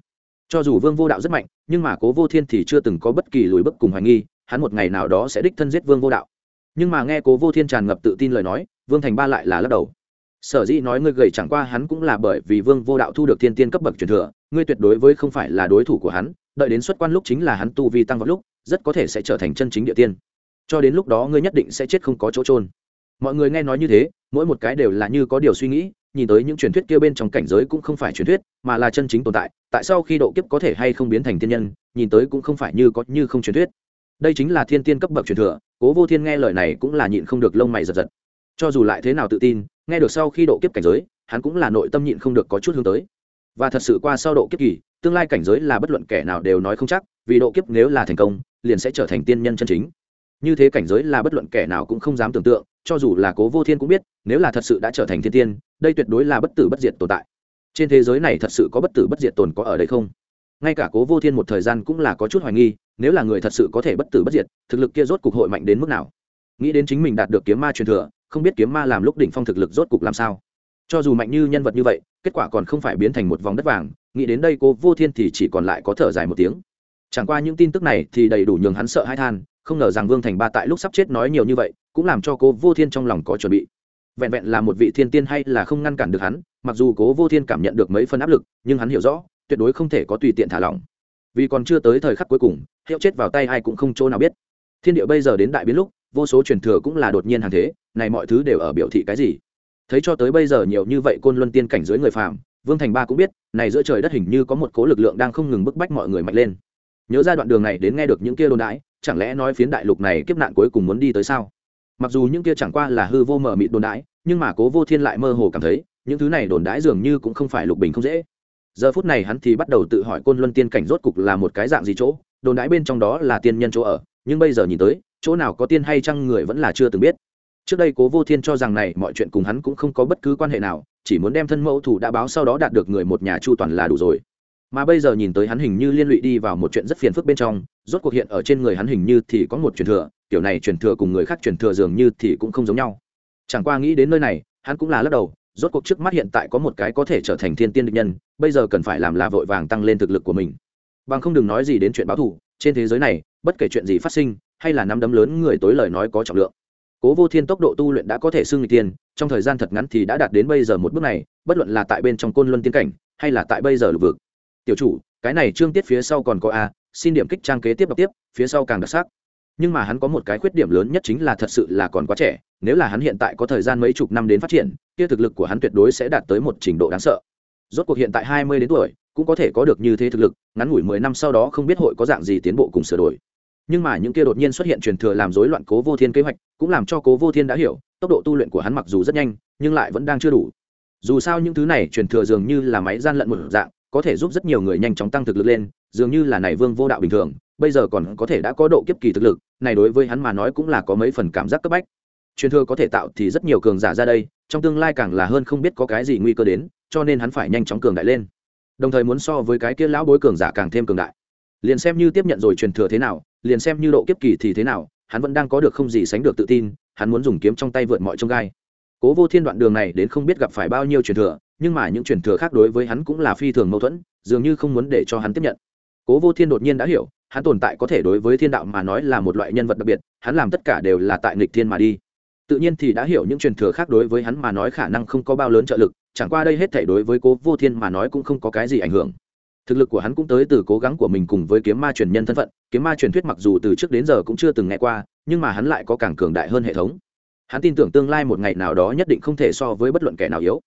Cho dù vương vô đạo rất mạnh, nhưng mà cố vô thiên thì chưa từng có bất kỳ lùi bức cùng hoài nghi hắn một ngày nào đó sẽ đích thân giết vương vô đạo. Nhưng mà nghe cố vô thiên tràn ngập tự tin lời nói, vương thành ba lại là lắc đầu. Sở dĩ nói ngươi gầy chẳng qua hắn cũng là bởi vì vương vô đạo thu được thiên tiên cấp bậc truyền thừa, ngươi tuyệt đối với không phải là đối thủ của hắn, đợi đến xuất quan lúc chính là hắn tu vi tăng vào lúc, rất có thể sẽ trở thành chân chính địa tiên. Cho đến lúc đó ngươi nhất định sẽ chết không có chỗ trôn mọi người nghe nói như thế, mỗi một cái đều là như có điều suy nghĩ, nhìn tới những truyền thuyết kia bên trong cảnh giới cũng không phải truyền thuyết, mà là chân chính tồn tại tại sao khi độ kiếp có thể hay không biến thành tiên nhân, nhìn tới cũng không phải như có như không truyền thuyết đây chính là thiên tiên cấp bậc truyền thừa, cố vô thiên nghe lời này cũng là nhịn không được lông mày giật giật. Cho dù lại thế nào tự tin, nghe được sau khi độ kiếp cảnh giới, hắn cũng là nội tâm nhịn không được có chút hướng tới. Và thật sự qua sau độ kiếp kỳ, tương lai cảnh giới là bất luận kẻ nào đều nói không chắc, vì độ kiếp nếu là thành công, liền sẽ trở thành tiên nhân chân chính. Như thế cảnh giới là bất luận kẻ nào cũng không dám tưởng tượng, cho dù là cố vô thiên cũng biết, nếu là thật sự đã trở thành thiên tiên, đây tuyệt đối là bất tử bất diệt tồn tại. Trên thế giới này thật sự có bất tử bất diệt tồn có ở đây không? Ngay cả cố vô thiên một thời gian cũng là có chút hoài nghi nếu là người thật sự có thể bất tử bất diệt, thực lực kia rốt cục hội mạnh đến mức nào? Nghĩ đến chính mình đạt được kiếm ma truyền thừa, không biết kiếm ma làm lúc đỉnh phong thực lực rốt cục làm sao? Cho dù mạnh như nhân vật như vậy, kết quả còn không phải biến thành một vòng đất vàng, nghĩ đến đây cô vô thiên thì chỉ còn lại có thở dài một tiếng. Chẳng qua những tin tức này thì đầy đủ nhường hắn sợ hãi than, không ngờ rằng vương thành ba tại lúc sắp chết nói nhiều như vậy, cũng làm cho cố vô thiên trong lòng có chuẩn bị. Vẹn vẹn là một vị thiên tiên hay là không ngăn cản được hắn, mặc dù cố vô thiên cảm nhận được mấy phân áp lực, nhưng hắn hiểu rõ, tuyệt đối không thể có tùy tiện thả lỏng vì còn chưa tới thời khắc cuối cùng, hiệu chết vào tay ai cũng không chỗ nào biết. Thiên địa bây giờ đến đại biến lúc, vô số truyền thừa cũng là đột nhiên hàng thế, này mọi thứ đều ở biểu thị cái gì? Thấy cho tới bây giờ nhiều như vậy côn luân tiên cảnh dưới người phàm, vương thành ba cũng biết, này giữa trời đất hình như có một cố lực lượng đang không ngừng bức bách mọi người mạnh lên. Nhớ ra đoạn đường này đến nghe được những kia đồn đãi chẳng lẽ nói phiến đại lục này kiếp nạn cuối cùng muốn đi tới sao? Mặc dù những kia chẳng qua là hư vô mờ mịt đồn đãi nhưng mà cố vô thiên lại mơ hồ cảm thấy, những thứ này đồn đãi dường như cũng không phải lục bình không dễ giờ phút này hắn thì bắt đầu tự hỏi côn luân tiên cảnh rốt cục là một cái dạng gì chỗ, đồn đãi bên trong đó là tiên nhân chỗ ở, nhưng bây giờ nhìn tới, chỗ nào có tiên hay chăng người vẫn là chưa từng biết. Trước đây cố vô thiên cho rằng này mọi chuyện cùng hắn cũng không có bất cứ quan hệ nào, chỉ muốn đem thân mẫu thủ đã báo sau đó đạt được người một nhà chu toàn là đủ rồi. Mà bây giờ nhìn tới hắn hình như liên lụy đi vào một chuyện rất phiền phức bên trong, rốt cuộc hiện ở trên người hắn hình như thì có một truyền thừa, kiểu này truyền thừa cùng người khác truyền thừa dường như thì cũng không giống nhau. Chẳng qua nghĩ đến nơi này, hắn cũng là lắc đầu rốt cuộc trước mắt hiện tại có một cái có thể trở thành thiên tiên địch nhân, bây giờ cần phải làm là vội vàng tăng lên thực lực của mình. Bằng không đừng nói gì đến chuyện báo thù, trên thế giới này, bất kể chuyện gì phát sinh, hay là nắm đấm lớn người tối lời nói có trọng lượng. Cố vô thiên tốc độ tu luyện đã có thể xưng người tiên, trong thời gian thật ngắn thì đã đạt đến bây giờ một bước này, bất luận là tại bên trong côn luân tiên cảnh, hay là tại bây giờ lục vực. Tiểu chủ, cái này trương tiết phía sau còn có a, xin điểm kích trang kế tiếp đọc tiếp, phía sau càng đặc sắc. Nhưng mà hắn có một cái khuyết điểm lớn nhất chính là thật sự là còn quá trẻ nếu là hắn hiện tại có thời gian mấy chục năm đến phát triển, kia thực lực của hắn tuyệt đối sẽ đạt tới một trình độ đáng sợ. Rốt cuộc hiện tại hai mươi đến tuổi, cũng có thể có được như thế thực lực, ngắn ngủi mười năm sau đó không biết hội có dạng gì tiến bộ cùng sửa đổi. Nhưng mà những kia đột nhiên xuất hiện truyền thừa làm rối loạn cố vô thiên kế hoạch, cũng làm cho cố vô thiên đã hiểu, tốc độ tu luyện của hắn mặc dù rất nhanh, nhưng lại vẫn đang chưa đủ. Dù sao những thứ này truyền thừa dường như là máy gian lận một dạng, có thể giúp rất nhiều người nhanh chóng tăng thực lực lên, dường như là này vương vô đạo bình thường, bây giờ còn có thể đã có độ kiếp kỳ thực lực, này đối với hắn mà nói cũng là có mấy phần cảm giác cấp bách truyền thừa có thể tạo thì rất nhiều cường giả ra đây, trong tương lai càng là hơn không biết có cái gì nguy cơ đến, cho nên hắn phải nhanh chóng cường đại lên. Đồng thời muốn so với cái kia lão bối cường giả càng thêm cường đại. Liền xem như tiếp nhận rồi truyền thừa thế nào, liền xem như độ kiếp kỳ thì thế nào, hắn vẫn đang có được không gì sánh được tự tin, hắn muốn dùng kiếm trong tay vượt mọi trông gai. Cố vô thiên đoạn đường này đến không biết gặp phải bao nhiêu truyền thừa, nhưng mà những truyền thừa khác đối với hắn cũng là phi thường mâu thuẫn, dường như không muốn để cho hắn tiếp nhận. Cố vô thiên đột nhiên đã hiểu, hắn tồn tại có thể đối với thiên đạo mà nói là một loại nhân vật đặc biệt, hắn làm tất cả đều là tại nghịch thiên mà đi tự nhiên thì đã hiểu những truyền thừa khác đối với hắn mà nói khả năng không có bao lớn trợ lực, chẳng qua đây hết thể đối với cố vô thiên mà nói cũng không có cái gì ảnh hưởng. Thực lực của hắn cũng tới từ cố gắng của mình cùng với kiếm ma truyền nhân thân phận, kiếm ma truyền thuyết mặc dù từ trước đến giờ cũng chưa từng nghe qua, nhưng mà hắn lại có càng cường đại hơn hệ thống. Hắn tin tưởng tương lai một ngày nào đó nhất định không thể so với bất luận kẻ nào yếu.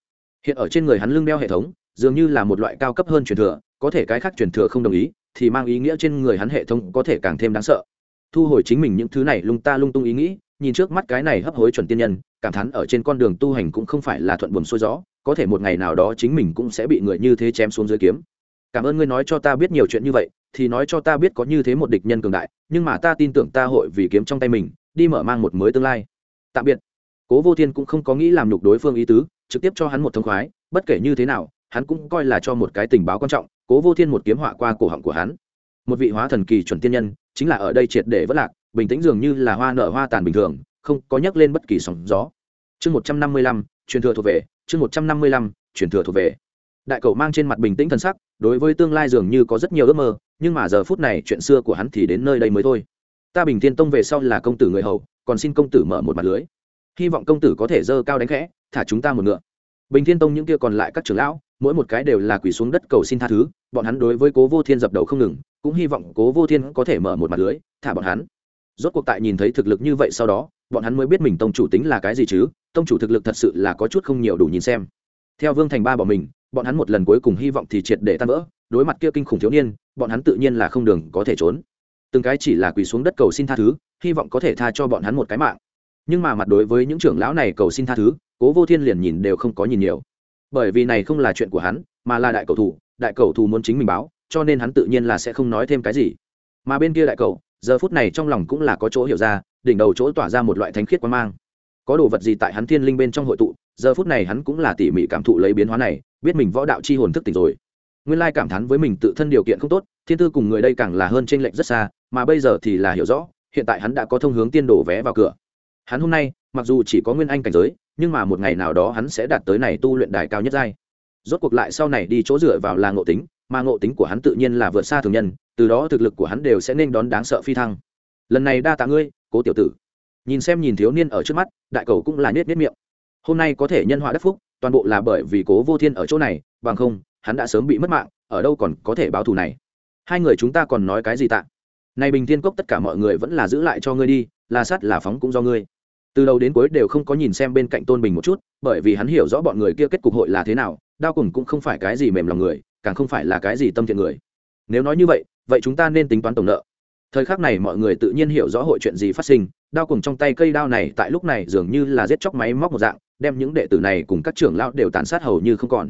Hiện ở trên người hắn lưng đeo hệ thống, dường như là một loại cao cấp hơn truyền thừa, có thể cái khác truyền thừa không đồng ý, thì mang ý nghĩa trên người hắn hệ thống có thể càng thêm đáng sợ. Thu hồi chính mình những thứ này lung ta lung tung ý nghĩ nhìn trước mắt cái này hấp hối chuẩn tiên nhân, cảm thán ở trên con đường tu hành cũng không phải là thuận buồm xuôi gió, có thể một ngày nào đó chính mình cũng sẽ bị người như thế chém xuống dưới kiếm. Cảm ơn ngươi nói cho ta biết nhiều chuyện như vậy, thì nói cho ta biết có như thế một địch nhân cường đại, nhưng mà ta tin tưởng ta hội vì kiếm trong tay mình, đi mở mang một mới tương lai. Tạm biệt. Cố vô thiên cũng không có nghĩ làm nhục đối phương ý tứ, trực tiếp cho hắn một thông khoái, bất kể như thế nào, hắn cũng coi là cho một cái tình báo quan trọng, cố vô thiên một kiếm họa qua cổ họng của hắn. Một vị hóa thần kỳ chuẩn tiên nhân, chính là ở đây triệt để vất lạc bình tĩnh dường như là hoa nở hoa tàn bình thường, không có nhắc lên bất kỳ sóng gió. Chương một trăm năm mươi lăm, truyền thừa thuộc về, chương một trăm năm mươi lăm, truyền thừa thuộc về. Đại cậu mang trên mặt bình tĩnh t sắc, đối với tương lai dường như có rất nhiều ước mơ, nhưng mà giờ phút này chuyện xưa của hắn thì đến nơi đây mới thôi. Ta bình tiên tông về sau là công tử người hầu, còn xin công tử mở một mặt lưới. Hy vọng công tử có thể dơ cao đánh khẽ, thả chúng ta một ngựa. Bình thiên tông những kia còn lại các trưởng lão, mỗi một cái đều là quỳ xuống đất cầu xin tha thứ, bọn hắn đối với cố vô thiên dập đầu không ngừng, cũng hy vọng cố vô thiên có thể mở một mặt lưới, thả bọn hắn rốt cuộc tại nhìn thấy thực lực như vậy sau đó, bọn hắn mới biết mình tông chủ tính là cái gì chứ, tông chủ thực lực thật sự là có chút không nhiều đủ nhìn xem. Theo vương thành ba bỏ mình, bọn hắn một lần cuối cùng hy vọng thì triệt để tan vỡ, đối mặt kia kinh khủng thiếu niên, bọn hắn tự nhiên là không đường có thể trốn. Từng cái chỉ là quỳ xuống đất cầu xin tha thứ, hy vọng có thể tha cho bọn hắn một cái mạng. Nhưng mà mặt đối với những trưởng lão này cầu xin tha thứ, cố vô thiên liền nhìn đều không có nhìn nhiều. Bởi vì này không là chuyện của hắn, mà là đại cầu thủ, đại cầu thủ muốn chính mình báo, cho nên hắn tự nhiên là sẽ không nói thêm cái gì. Mà bên kia đại cầu giờ phút này trong lòng cũng là có chỗ hiểu ra, đỉnh đầu chỗ tỏa ra một loại thánh khiết quan mang. Có đồ vật gì tại hắn thiên linh bên trong hội tụ, giờ phút này hắn cũng là tỉ mỉ cảm thụ lấy biến hóa này, biết mình võ đạo chi hồn thức tỉnh rồi. Nguyên lai cảm thán với mình tự thân điều kiện không tốt, thiên tư cùng người đây càng là hơn t r ê n lệch rất xa, mà bây giờ thì là hiểu rõ, hiện tại hắn đã có thông hướng tiên đổ vé vào cửa. Hắn hôm nay, mặc dù chỉ có nguyên anh cảnh giới, nhưng mà một ngày nào đó hắn sẽ đạt tới này tu luyện đài cao nhất giai. Rốt cuộc lại sau này đi chỗ dựa vào là ngộ tính mà ngộ tính của hắn tự nhiên là vượt xa thường nhân, từ đó thực lực của hắn đều sẽ nên đón đáng sợ phi thăng. Lần này đa tạ ngươi, cố tiểu tử. Nhìn xem nhìn thiếu niên ở trước mắt, đại cầu cũng là nết nết miệng. Hôm nay có thể nhân họa đất phúc, toàn bộ là bởi vì cố vô thiên ở chỗ này, bằng không, hắn đã sớm bị mất mạng, ở đâu còn có thể báo thù này. Hai người chúng ta còn nói cái gì tạ? Này bình thiên cốc tất cả mọi người vẫn là giữ lại cho ngươi đi, là sát là phóng cũng do ngươi. Từ đầu đến cuối đều không có nhìn xem bên cạnh tôn bình một chút, bởi vì hắn hiểu rõ bọn người kia kết cục hội là thế nào, đao cùng cũng không phải cái gì mềm lòng người càng không phải là cái gì tâm thiện người. Nếu nói như vậy vậy chúng ta nên tính toán tổng nợ. Thời khắc này mọi người tự nhiên hiểu rõ hội chuyện gì phát sinh, đao cùng trong tay cây đao này tại lúc này dường như là giết chóc máy móc một dạng, đem những đệ tử này cùng các trưởng lão đều tàn sát hầu như không còn.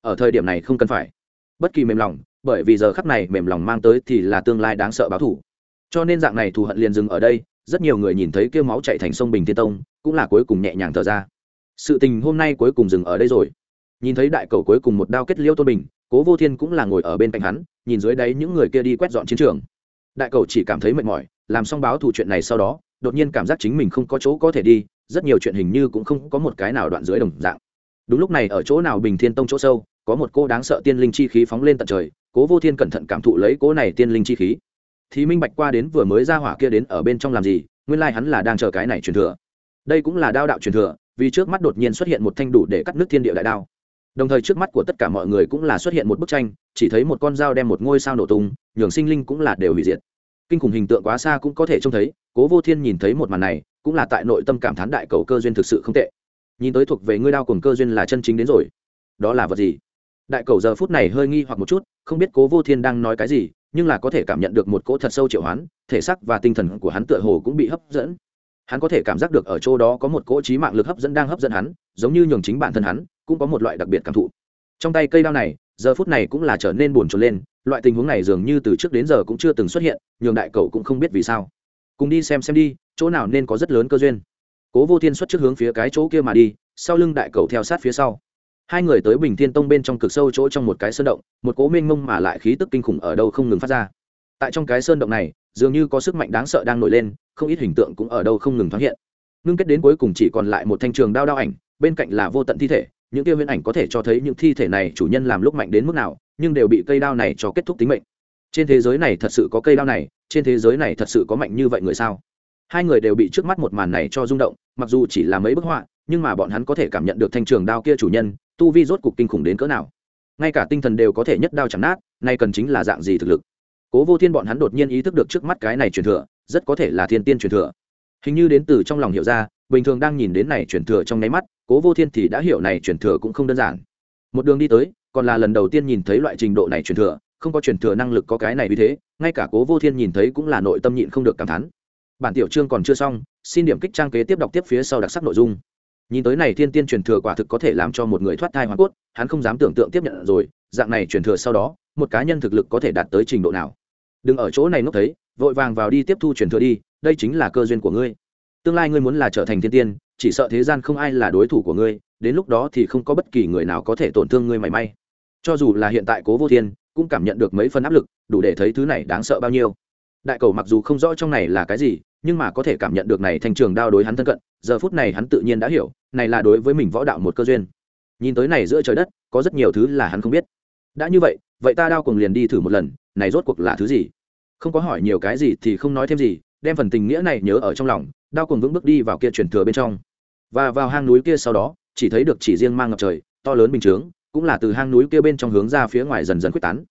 Ở thời điểm này không cần phải. Bất kỳ mềm lòng, bởi vì giờ khắc này mềm lòng mang tới thì là tương lai đáng sợ báo thủ cho nên dạng này thù hận liền dừng ở đây, rất nhiều người nhìn thấy kêu máu chạy thành sông bình thiên tông, cũng là cuối cùng nhẹ nhàng thở ra. Sự tình hôm nay cuối cùng dừng ở đây rồi. Nhìn thấy đại cầu cuối cùng một đao kết liêu tôn bình cố vô thiên cũng là ngồi ở bên cạnh hắn, nhìn dưới đáy những người kia đi quét dọn chiến trường. Đại cầu chỉ cảm thấy mệt mỏi, làm xong báo thù chuyện này sau đó, đột nhiên cảm giác chính mình không có chỗ có thể đi, rất nhiều chuyện hình như cũng không có một cái nào đoạn dưới đồng dạng. Đúng lúc này ở chỗ nào bình thiên tông chỗ sâu, có một cô đáng sợ tiên linh chi khí phóng lên tận trời, cố vô thiên cẩn thận cảm thụ lấy cố này tiên linh chi khí. Thì minh bạch qua đến vừa mới ra hỏa kia đến ở bên trong làm gì, nguyên lai、like、hắn là đang chờ cái này truyền thừa. Đây cũng là đao đạo truyền thừa, vì trước mắt đột nhiên xuất hiện một thanh đủ để cắt nước thiên địa đại đao đồng thời trước mắt của tất cả mọi người cũng là xuất hiện một bức tranh, chỉ thấy một con dao đem một ngôi sao nổ tung, nhường sinh linh cũng là đều hủy diệt. Kinh khủng hình tượng quá xa cũng có thể trông thấy, cố vô thiên nhìn thấy một màn này, cũng là tại nội tâm cảm thán đại cầu cơ duyên thực sự không tệ. Nhìn tới thuộc về ngươi đao cùng cơ duyên là chân chính đến rồi. Đó là vật gì? Đại cầu giờ phút này hơi nghi hoặc một chút, không biết cố vô thiên đang nói cái gì, nhưng là có thể cảm nhận được một cỗ thật sâu triệu hoán, thể xác và tinh thần của hắn tựa hồ cũng bị hấp dẫn hắn có thể cảm giác được ở chỗ đó có một cỗ trí mạng lực hấp dẫn đang hấp dẫn hắn, giống như nhường chính bản thân hắn cũng có một loại đặc biệt cảm thụ. Trong tay cây đao này, giờ phút này cũng là trở nên buồn trồn lên, loại tình huống này dường như từ trước đến giờ cũng chưa từng xuất hiện, nhường đại cậu cũng không biết vì sao. Cùng đi xem xem đi, chỗ nào nên có rất lớn cơ duyên. Cố vô thiên xuất trước hướng phía cái chỗ kia mà đi, sau lưng đại cậu theo sát phía sau. Hai người tới bình thiên tông bên trong cực sâu chỗ trong một cái sơn động, một cố mênh mông mà lại khí tức kinh khủng ở đâu không ngừng phát ra. Tại trong cái sơn động này dường như có sức mạnh đáng sợ đang nổi lên, không ít hình tượng cũng ở đâu không ngừng thoáng hiện. Ngưng kết đến cuối cùng chỉ còn lại một thanh trường đao đao ảnh, bên cạnh là vô tận thi thể, những tiêu huyễn ảnh có thể cho thấy những thi thể này chủ nhân làm lúc mạnh đến mức nào, nhưng đều bị cây đao này cho kết thúc tính mệnh. Trên thế giới này thật sự có cây đao này, trên thế giới này thật sự có mạnh như vậy người sao? Hai người đều bị trước mắt một màn này cho rung động, mặc dù chỉ là mấy bức họa, nhưng mà bọn hắn có thể cảm nhận được thanh trường đao kia chủ nhân, tu vi rốt cục kinh khủng đến cỡ nào. Ngay cả tinh thần đều có thể nhất đao chẳng nát, nay cần chính là dạng gì thực lực? Cố vô thiên bọn hắn đột nhiên ý thức được trước mắt cái này truyền thừa, rất có thể là thiên tiên truyền thừa. Hình như đến từ trong lòng hiểu ra, bình thường đang nhìn đến này truyền thừa trong nháy mắt, cố vô thiên thì đã hiểu này truyền thừa cũng không đơn giản. Một đường đi tới, còn là lần đầu tiên nhìn thấy loại trình độ này truyền thừa, không có truyền thừa năng lực có cái này vì thế, ngay cả cố vô thiên nhìn thấy cũng là nội tâm nhịn không được cảm thán. Bản tiểu chương còn chưa xong, xin điểm kích trang kế tiếp đọc tiếp phía sau đặc sắc nội dung. Nhìn tới này thiên tiên truyền thừa quả thực có thể làm cho một người thoát thai hoa cốt, hắn không dám tưởng tượng tiếp nhận rồi, dạng này truyền thừa sau đó một cá nhân thực lực có thể đạt tới trình độ nào. Đừng ở chỗ này ngốc thấy, vội vàng vào đi tiếp thu truyền thừa đi, đây chính là cơ duyên của ngươi. Tương lai ngươi muốn là trở thành thiên tiên, chỉ sợ thế gian không ai là đối thủ của ngươi, đến lúc đó thì không có bất kỳ người nào có thể tổn thương ngươi mảy may. Cho dù là hiện tại cố vô thiên, cũng cảm nhận được mấy phần áp lực, đủ để thấy thứ này đáng sợ bao nhiêu. Đại cầu mặc dù không rõ trong này là cái gì, nhưng mà có thể cảm nhận được này thành trường đao đối hắn thân cận, giờ phút này hắn tự nhiên đã hiểu, này là đối với mình võ đạo một cơ duyên. Nhìn tới này giữa trời đất, có rất nhiều thứ là hắn không biết. Đã như vậy vậy ta đao cùng liền đi thử một lần, này rốt cuộc là thứ gì? Không có hỏi nhiều cái gì thì không nói thêm gì, đem phần tình nghĩa này nhớ ở trong lòng, đao cùng vững bước đi vào kia truyền thừa bên trong. Và vào hang núi kia sau đó, chỉ thấy được chỉ riêng mang ngập trời, to lớn bình chướng, cũng là từ hang núi kia bên trong hướng ra phía ngoài dần dần quyết tán.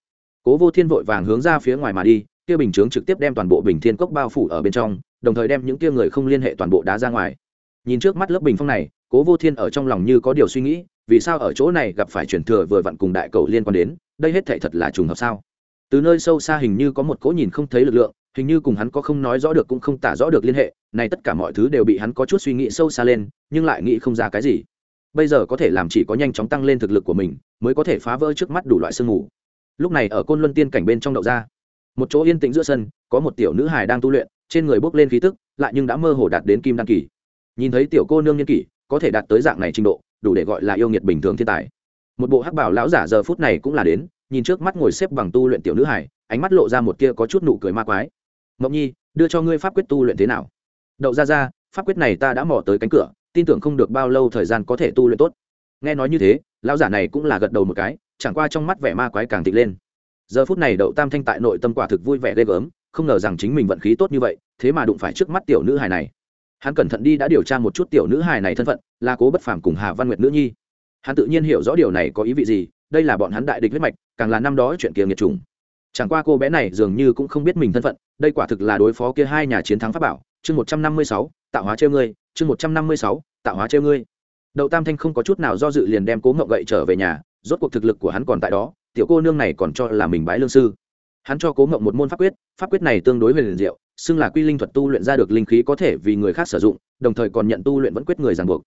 Cố vô thiên vội vàng hướng ra phía ngoài mà đi, kia bình chướng trực tiếp đem toàn bộ bình thiên cốc bao phủ ở bên trong, đồng thời đem những kia người không liên hệ toàn bộ đá ra ngoài. Nhìn trước mắt lớp bình phong này, cố vô thiên ở trong lòng như có điều suy nghĩ, vì sao ở chỗ này gặp phải truyền thừa vừa vặn cùng đại cầu liên quan đến đây hết thể thật là trùng hợp sao? Từ nơi sâu xa hình như có một cỗ nhìn không thấy lực lượng, hình như cùng hắn có không nói rõ được cũng không tả rõ được liên hệ, này tất cả mọi thứ đều bị hắn có chút suy nghĩ sâu xa lên, nhưng lại nghĩ không ra cái gì. Bây giờ có thể làm chỉ có nhanh chóng tăng lên thực lực của mình, mới có thể phá vỡ trước mắt đủ loại sương mù. Lúc này ở côn luân tiên cảnh bên trong đậu ra, một chỗ yên tĩnh giữa sân, có một tiểu nữ hài đang tu luyện, trên người bốc lên khí tức, lại nhưng đã mơ hồ đạt đến kim đăng kỳ. Nhìn thấy tiểu cô nương nhân kỷ, có thể đạt tới dạng này trình độ, đủ để gọi là yêu nghiệt bình thường thiên tài một bộ hắc bảo lão giả giờ phút này cũng là đến, nhìn trước mắt ngồi xếp bằng tu luyện tiểu nữ hải ánh mắt lộ ra một kia có chút nụ cười ma quái. Mộng nhi, đưa cho ngươi pháp quyết tu luyện thế nào? Đậu ra ra pháp quyết này ta đã mò tới cánh cửa, tin tưởng không được bao lâu thời gian có thể tu luyện tốt. Nghe nói như thế, lão giả này cũng là gật đầu một cái, chẳng qua trong mắt vẻ ma quái càng thịt lên. Giờ phút này đậu tam thanh tại nội tâm quả thực vui vẻ ghê gớm, không ngờ rằng chính mình vận khí tốt như vậy, thế mà đụng phải trước mắt tiểu nữ hài này. Hắn cẩn thận đi đã điều tra một chút tiểu nữ hài này thân phận, là cố bất phàm cùng hà văn nguyệt nữ nhi hắn tự nhiên hiểu rõ điều này có ý vị gì, đây là bọn hắn đại địch huyết mạch, càng là năm đó chuyện kia nghiệt trùng chẳng qua cô bé này dường như cũng không biết mình thân phận, đây quả thực là đối phó kia hai nhà chiến thắng pháp bảo. Chương một trăm năm mươi sáu, tạo hóa treo ngươi. Chương một trăm năm mươi sáu, tạo hóa treo ngươi. Đậu tam thanh không có chút nào do dự liền đem cố ngậu gậy trở về nhà, rốt cuộc thực lực của hắn còn tại đó, tiểu cô nương này còn cho là mình bái lương sư. Hắn cho cố ngậu một môn pháp quyết pháp quyết này tương đối về liền diệu, xưng là quy linh thuật tu luyện ra được linh khí có thể vì người khác sử dụng, đồng thời còn nhận tu luyện vẫn quyết người ràng buộc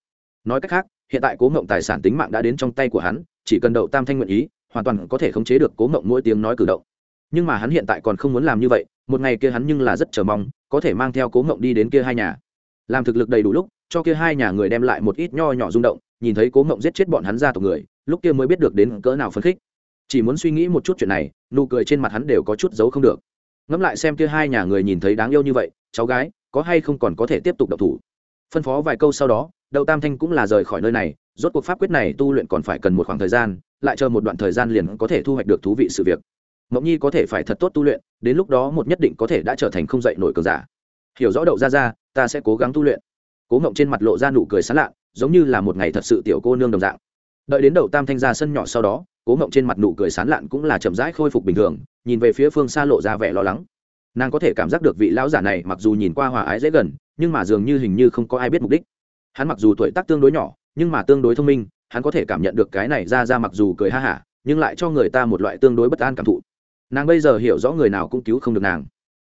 nói cách khác, hiện tại cố ngậu tài sản tính mạng đã đến trong tay của hắn, chỉ cần đậu tam thanh nguyện ý, hoàn toàn có thể khống chế được cố ngậu mỗi tiếng nói cử động. Nhưng mà hắn hiện tại còn không muốn làm như vậy, một ngày kia hắn nhưng là rất chờ mong, có thể mang theo cố ngậu đi đến kia hai nhà. Làm thực lực đầy đủ lúc, cho kia hai nhà người đem lại một ít nho nhỏ rung động, nhìn thấy cố ngộng giết chết bọn hắn ra tộc người, lúc kia mới biết được đến cỡ nào phấn khích. Chỉ muốn suy nghĩ một chút chuyện này, nụ cười trên mặt hắn đều có chút giấu không được. Ngẫm lại xem kia hai nhà người nhìn thấy đáng yêu như vậy, cháu gái, có hay không còn có thể tiếp tục độc thủ? Phân phó vài câu sau đó đậu tam thanh cũng là rời khỏi nơi này, rốt cuộc pháp quyết này tu luyện còn phải cần một khoảng thời gian, lại chờ một đoạn thời gian liền có thể thu hoạch được thú vị sự việc. Mộng nhi có thể phải thật tốt tu luyện, đến lúc đó một nhất định có thể đã trở thành không dạy nổi cờ giả. Hiểu rõ đậu ra ra, ta sẽ cố gắng tu luyện. Cố ngộng trên mặt lộ ra nụ cười sán lạ, giống như là một ngày thật sự tiểu cô nương đồng dạng. Đợi đến đậu tam thanh ra sân nhỏ sau đó, cố ngộng trên mặt nụ cười sán lạn cũng là chậm rãi khôi phục bình thường, nhìn về phía phương xa lộ ra vẻ lo lắng. Nàng có thể cảm giác được vị lão giả này mặc dù nhìn qua hòa ái dễ gần, nhưng mà dường như hình như không có ai biết mục đích hắn mặc dù tuổi tác tương đối nhỏ, nhưng mà tương đối thông minh, hắn có thể cảm nhận được cái này ra ra mặc dù cười ha hả, nhưng lại cho người ta một loại tương đối bất an cảm thụ. Nàng bây giờ hiểu rõ người nào cũng cứu không được nàng.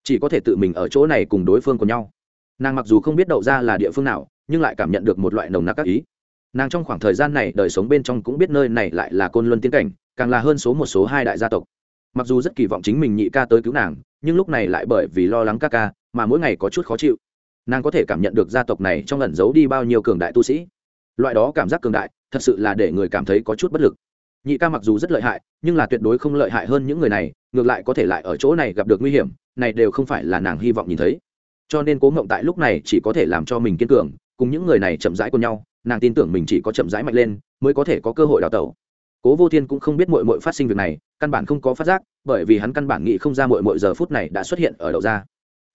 Chỉ có thể tự mình ở chỗ này cùng đối phương của nhau. Nàng mặc dù không biết đậu ra là địa phương nào, nhưng lại cảm nhận được một loại nồng nặc các ý. Nàng trong khoảng thời gian này đời sống bên trong cũng biết nơi này lại là côn luân tiến cảnh, càng là hơn số một số hai đại gia tộc. Mặc dù rất kỳ vọng chính mình nhị ca tới cứu nàng, nhưng lúc này lại bởi vì lo lắng ca ca, mà mỗi ngày có chút khó chịu nàng có thể cảm nhận được gia tộc này trong ẩn giấu đi bao nhiêu cường đại tu sĩ. Loại đó cảm giác cường đại, thật sự là để người cảm thấy có chút bất lực. Nhị ca mặc dù rất lợi hại, nhưng là tuyệt đối không lợi hại hơn những người này, ngược lại có thể lại ở chỗ này gặp được nguy hiểm, này đều không phải là nàng hy vọng nhìn thấy. Cho nên cố ngộng tại lúc này chỉ có thể làm cho mình kiên cường, cùng những người này chậm rãi cùng nhau, nàng tin tưởng mình chỉ có chậm rãi mạnh lên, mới có thể có cơ hội đào tẩu. Cố vô thiên cũng không biết mội mội phát sinh việc này, căn bản không có phát giác, bởi vì hắn căn bản nghĩ không ra mội mội giờ phút này đã xuất hiện ở đậu ra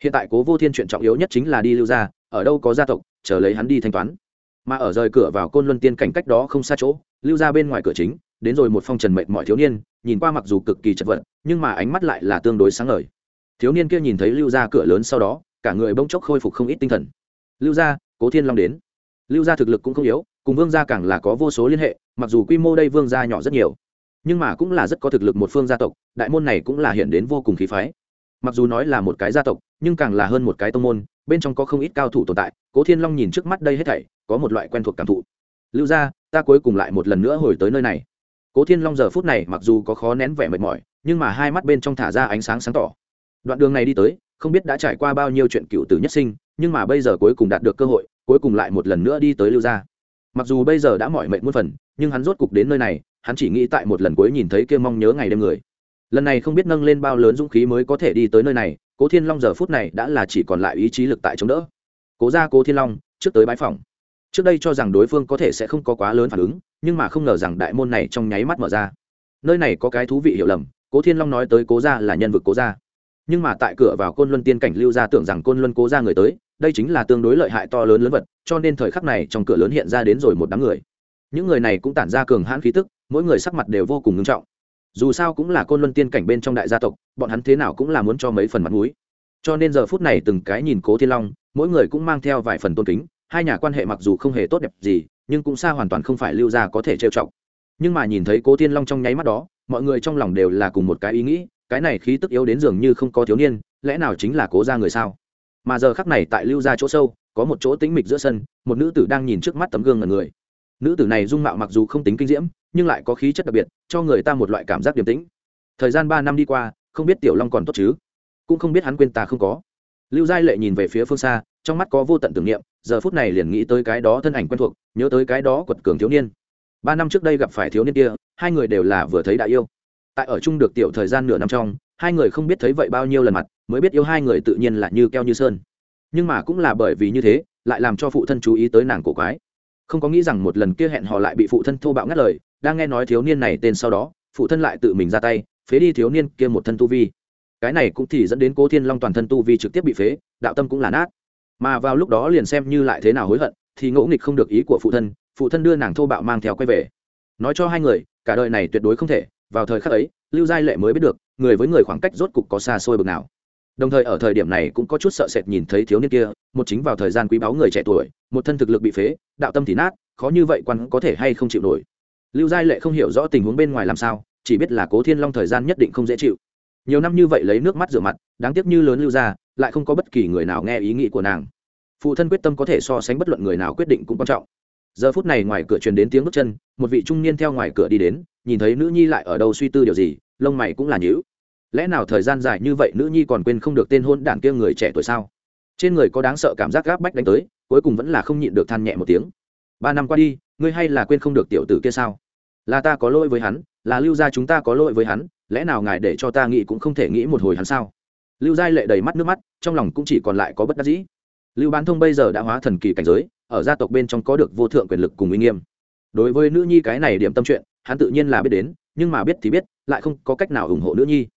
hiện tại cố vô thiên chuyện trọng yếu nhất chính là đi lưu gia, ở đâu có gia tộc, chờ lấy hắn đi thanh toán. Mà ở rời cửa vào côn luân tiên cảnh cách đó không xa chỗ, lưu ra bên ngoài cửa chính, đến rồi một phong trần mệnh mọi thiếu niên, nhìn qua mặc dù cực kỳ chật vật, nhưng mà ánh mắt lại là tương đối sáng ngời. Thiếu niên kia nhìn thấy lưu ra cửa lớn sau đó, cả người bỗng chốc khôi phục không ít tinh thần. Lưu gia, cố thiên long đến. Lưu gia thực lực cũng không yếu, cùng vương gia càng là có vô số liên hệ, mặc dù quy mô đây vương gia nhỏ rất nhiều, nhưng mà cũng là rất có thực lực một phương gia tộc, đại môn này cũng là hiện đến vô cùng khí phái mặc dù nói là một cái gia tộc, nhưng càng là hơn một cái tông môn, bên trong có không ít cao thủ tồn tại, cố thiên long nhìn trước mắt đây hết thảy, có một loại quen thuộc cảm thụ. Lưu gia, ta cuối cùng lại một lần nữa hồi tới nơi này. Cố thiên long giờ phút này mặc dù có khó nén vẻ mệt mỏi, nhưng mà hai mắt bên trong thả ra ánh sáng sáng tỏ. Đoạn đường này đi tới, không biết đã trải qua bao nhiêu chuyện cựu tử nhất sinh, nhưng mà bây giờ cuối cùng đạt được cơ hội, cuối cùng lại một lần nữa đi tới lưu gia. Mặc dù bây giờ đã mỏi mệt muôn phần, nhưng hắn rốt cục đến nơi này, hắn chỉ nghĩ tại một lần cuối nhìn thấy kia mong nhớ ngày đêm người lần này không biết nâng lên bao lớn dũng khí mới có thể đi tới nơi này, cố thiên long giờ phút này đã là chỉ còn lại ý chí lực tại chống đỡ. Cố ra cố thiên long, trước tới bãi phòng. Trước đây cho rằng đối phương có thể sẽ không có quá lớn phản ứng, nhưng mà không ngờ rằng đại môn này trong nháy mắt mở ra. Nơi này có cái thú vị hiểu lầm, cố thiên long nói tới cố ra là nhân vực cố ra nhưng mà tại cửa vào côn luân tiên cảnh lưu ra tưởng rằng côn luân cố ra người tới, đây chính là tương đối lợi hại to lớn lớn vật, cho nên thời khắc này trong cửa lớn hiện ra đến rồi một đám người. Những người này cũng tản ra cường hãn khí tức, mỗi người sắc mặt đều vô cùng ngưng trọng dù sao cũng là côn luân tiên cảnh bên trong đại gia tộc, bọn hắn thế nào cũng là muốn cho mấy phần mặt mũi. Cho nên giờ phút này từng cái nhìn cố thiên long, mỗi người cũng mang theo vài phần tôn kính, hai nhà quan hệ mặc dù không hề tốt đẹp gì, nhưng cũng xa hoàn toàn không phải lưu gia có thể trêu trọng nhưng mà nhìn thấy cố thiên long trong nháy mắt đó, mọi người trong lòng đều là cùng một cái ý nghĩ, cái này khí tức yếu đến dường như không có thiếu niên, lẽ nào chính là cố gia người sao? Mà giờ khắc này tại lưu gia chỗ sâu, có một chỗ tĩnh mịch giữa sân, một nữ tử đang nhìn trước mắt tấm gương ngần người. Nữ tử này dung mạo mặc dù không tính kinh diễm nhưng lại có khí chất đặc biệt, cho người ta một loại cảm giác điềm tĩnh. Thời gian ba năm đi qua, không biết tiểu long còn tốt chứ? Cũng không biết hắn quên ta không có. Lưu giai lệ nhìn về phía phương xa, trong mắt có vô tận tưởng niệm, giờ phút này liền nghĩ tới cái đó thân ảnh quen thuộc, nhớ tới cái đó quật cường thiếu niên. Ba năm trước đây gặp phải thiếu niên kia, hai người đều là vừa thấy đã yêu. Tại ở chung được tiểu thời gian nửa năm trong, hai người không biết thấy vậy bao nhiêu lần mặt, mới biết yêu hai người tự nhiên là như keo như sơn. Nhưng mà cũng là bởi vì như thế, lại làm cho phụ thân chú ý tới nàng cổ quái. Không có nghĩ rằng một lần kia hẹn họ lại bị phụ thân thô bạo ngắt lời đang nghe nói thiếu niên này tên sau đó, phụ thân lại tự mình ra tay, phế đi thiếu niên kia một thân tu vi. Cái này cũng thì dẫn đến cố thiên long toàn thân tu vi trực tiếp bị phế, đạo tâm cũng là nát. Mà vào lúc đó liền xem như lại thế nào hối hận, thì ngỗ nghịch không được ý của phụ thân phụ thân đưa nàng thô bạo mang theo quay về. Nói cho hai người, cả đời này tuyệt đối không thể, vào thời khắc ấy, lưu giai lệ mới biết được, người với người khoảng cách rốt cục có xa xôi bực nào. Đồng thời ở thời điểm này cũng có chút sợ sệt nhìn thấy thiếu niên kia, một chính vào thời gian quý báu người trẻ tuổi, một thân thực lực bị phế, đạo tâm thì nát, khó như vậy quan có thể hay không chịu nổi lưu giai lệ không hiểu rõ tình huống bên ngoài làm sao, chỉ biết là cố thiên long thời gian nhất định không dễ chịu. Nhiều năm như vậy lấy nước mắt rửa mặt, đáng tiếc như lớn lưu Gia, lại không có bất kỳ người nào nghe ý nghĩ của nàng. Phụ thân quyết tâm có thể so sánh bất luận người nào quyết định cũng quan trọng. Giờ phút này ngoài cửa truyền đến tiếng bước chân, một vị trung niên theo ngoài cửa đi đến, nhìn thấy nữ nhi lại ở đâu suy tư điều gì, lông mày cũng là nhữ lẽ nào thời gian dài như vậy nữ nhi còn quên không được tên hôn đản kia người trẻ tuổi sao? Trên người có đáng sợ cảm giác gáp bách đánh tới, cuối cùng vẫn là không nhịn được than nhẹ một tiếng. Ba năm qua đi ngươi hay là quên không được tiểu tử kia sao? Là ta có lỗi với hắn, là lưu gia chúng ta có lỗi với hắn, lẽ nào ngài để cho ta nghĩ cũng không thể nghĩ một hồi hắn sao? Lưu giai lệ đầy mắt nước mắt, trong lòng cũng chỉ còn lại có bất đắc dĩ. Lưu bán thông bây giờ đã hóa thần kỳ cảnh giới, ở gia tộc bên trong có được vô thượng quyền lực cùng uy nghiêm. Đối với nữ nhi cái này điểm tâm chuyện, hắn tự nhiên là biết đến, nhưng mà biết thì biết, lại không có cách nào ủng hộ nữ nhi.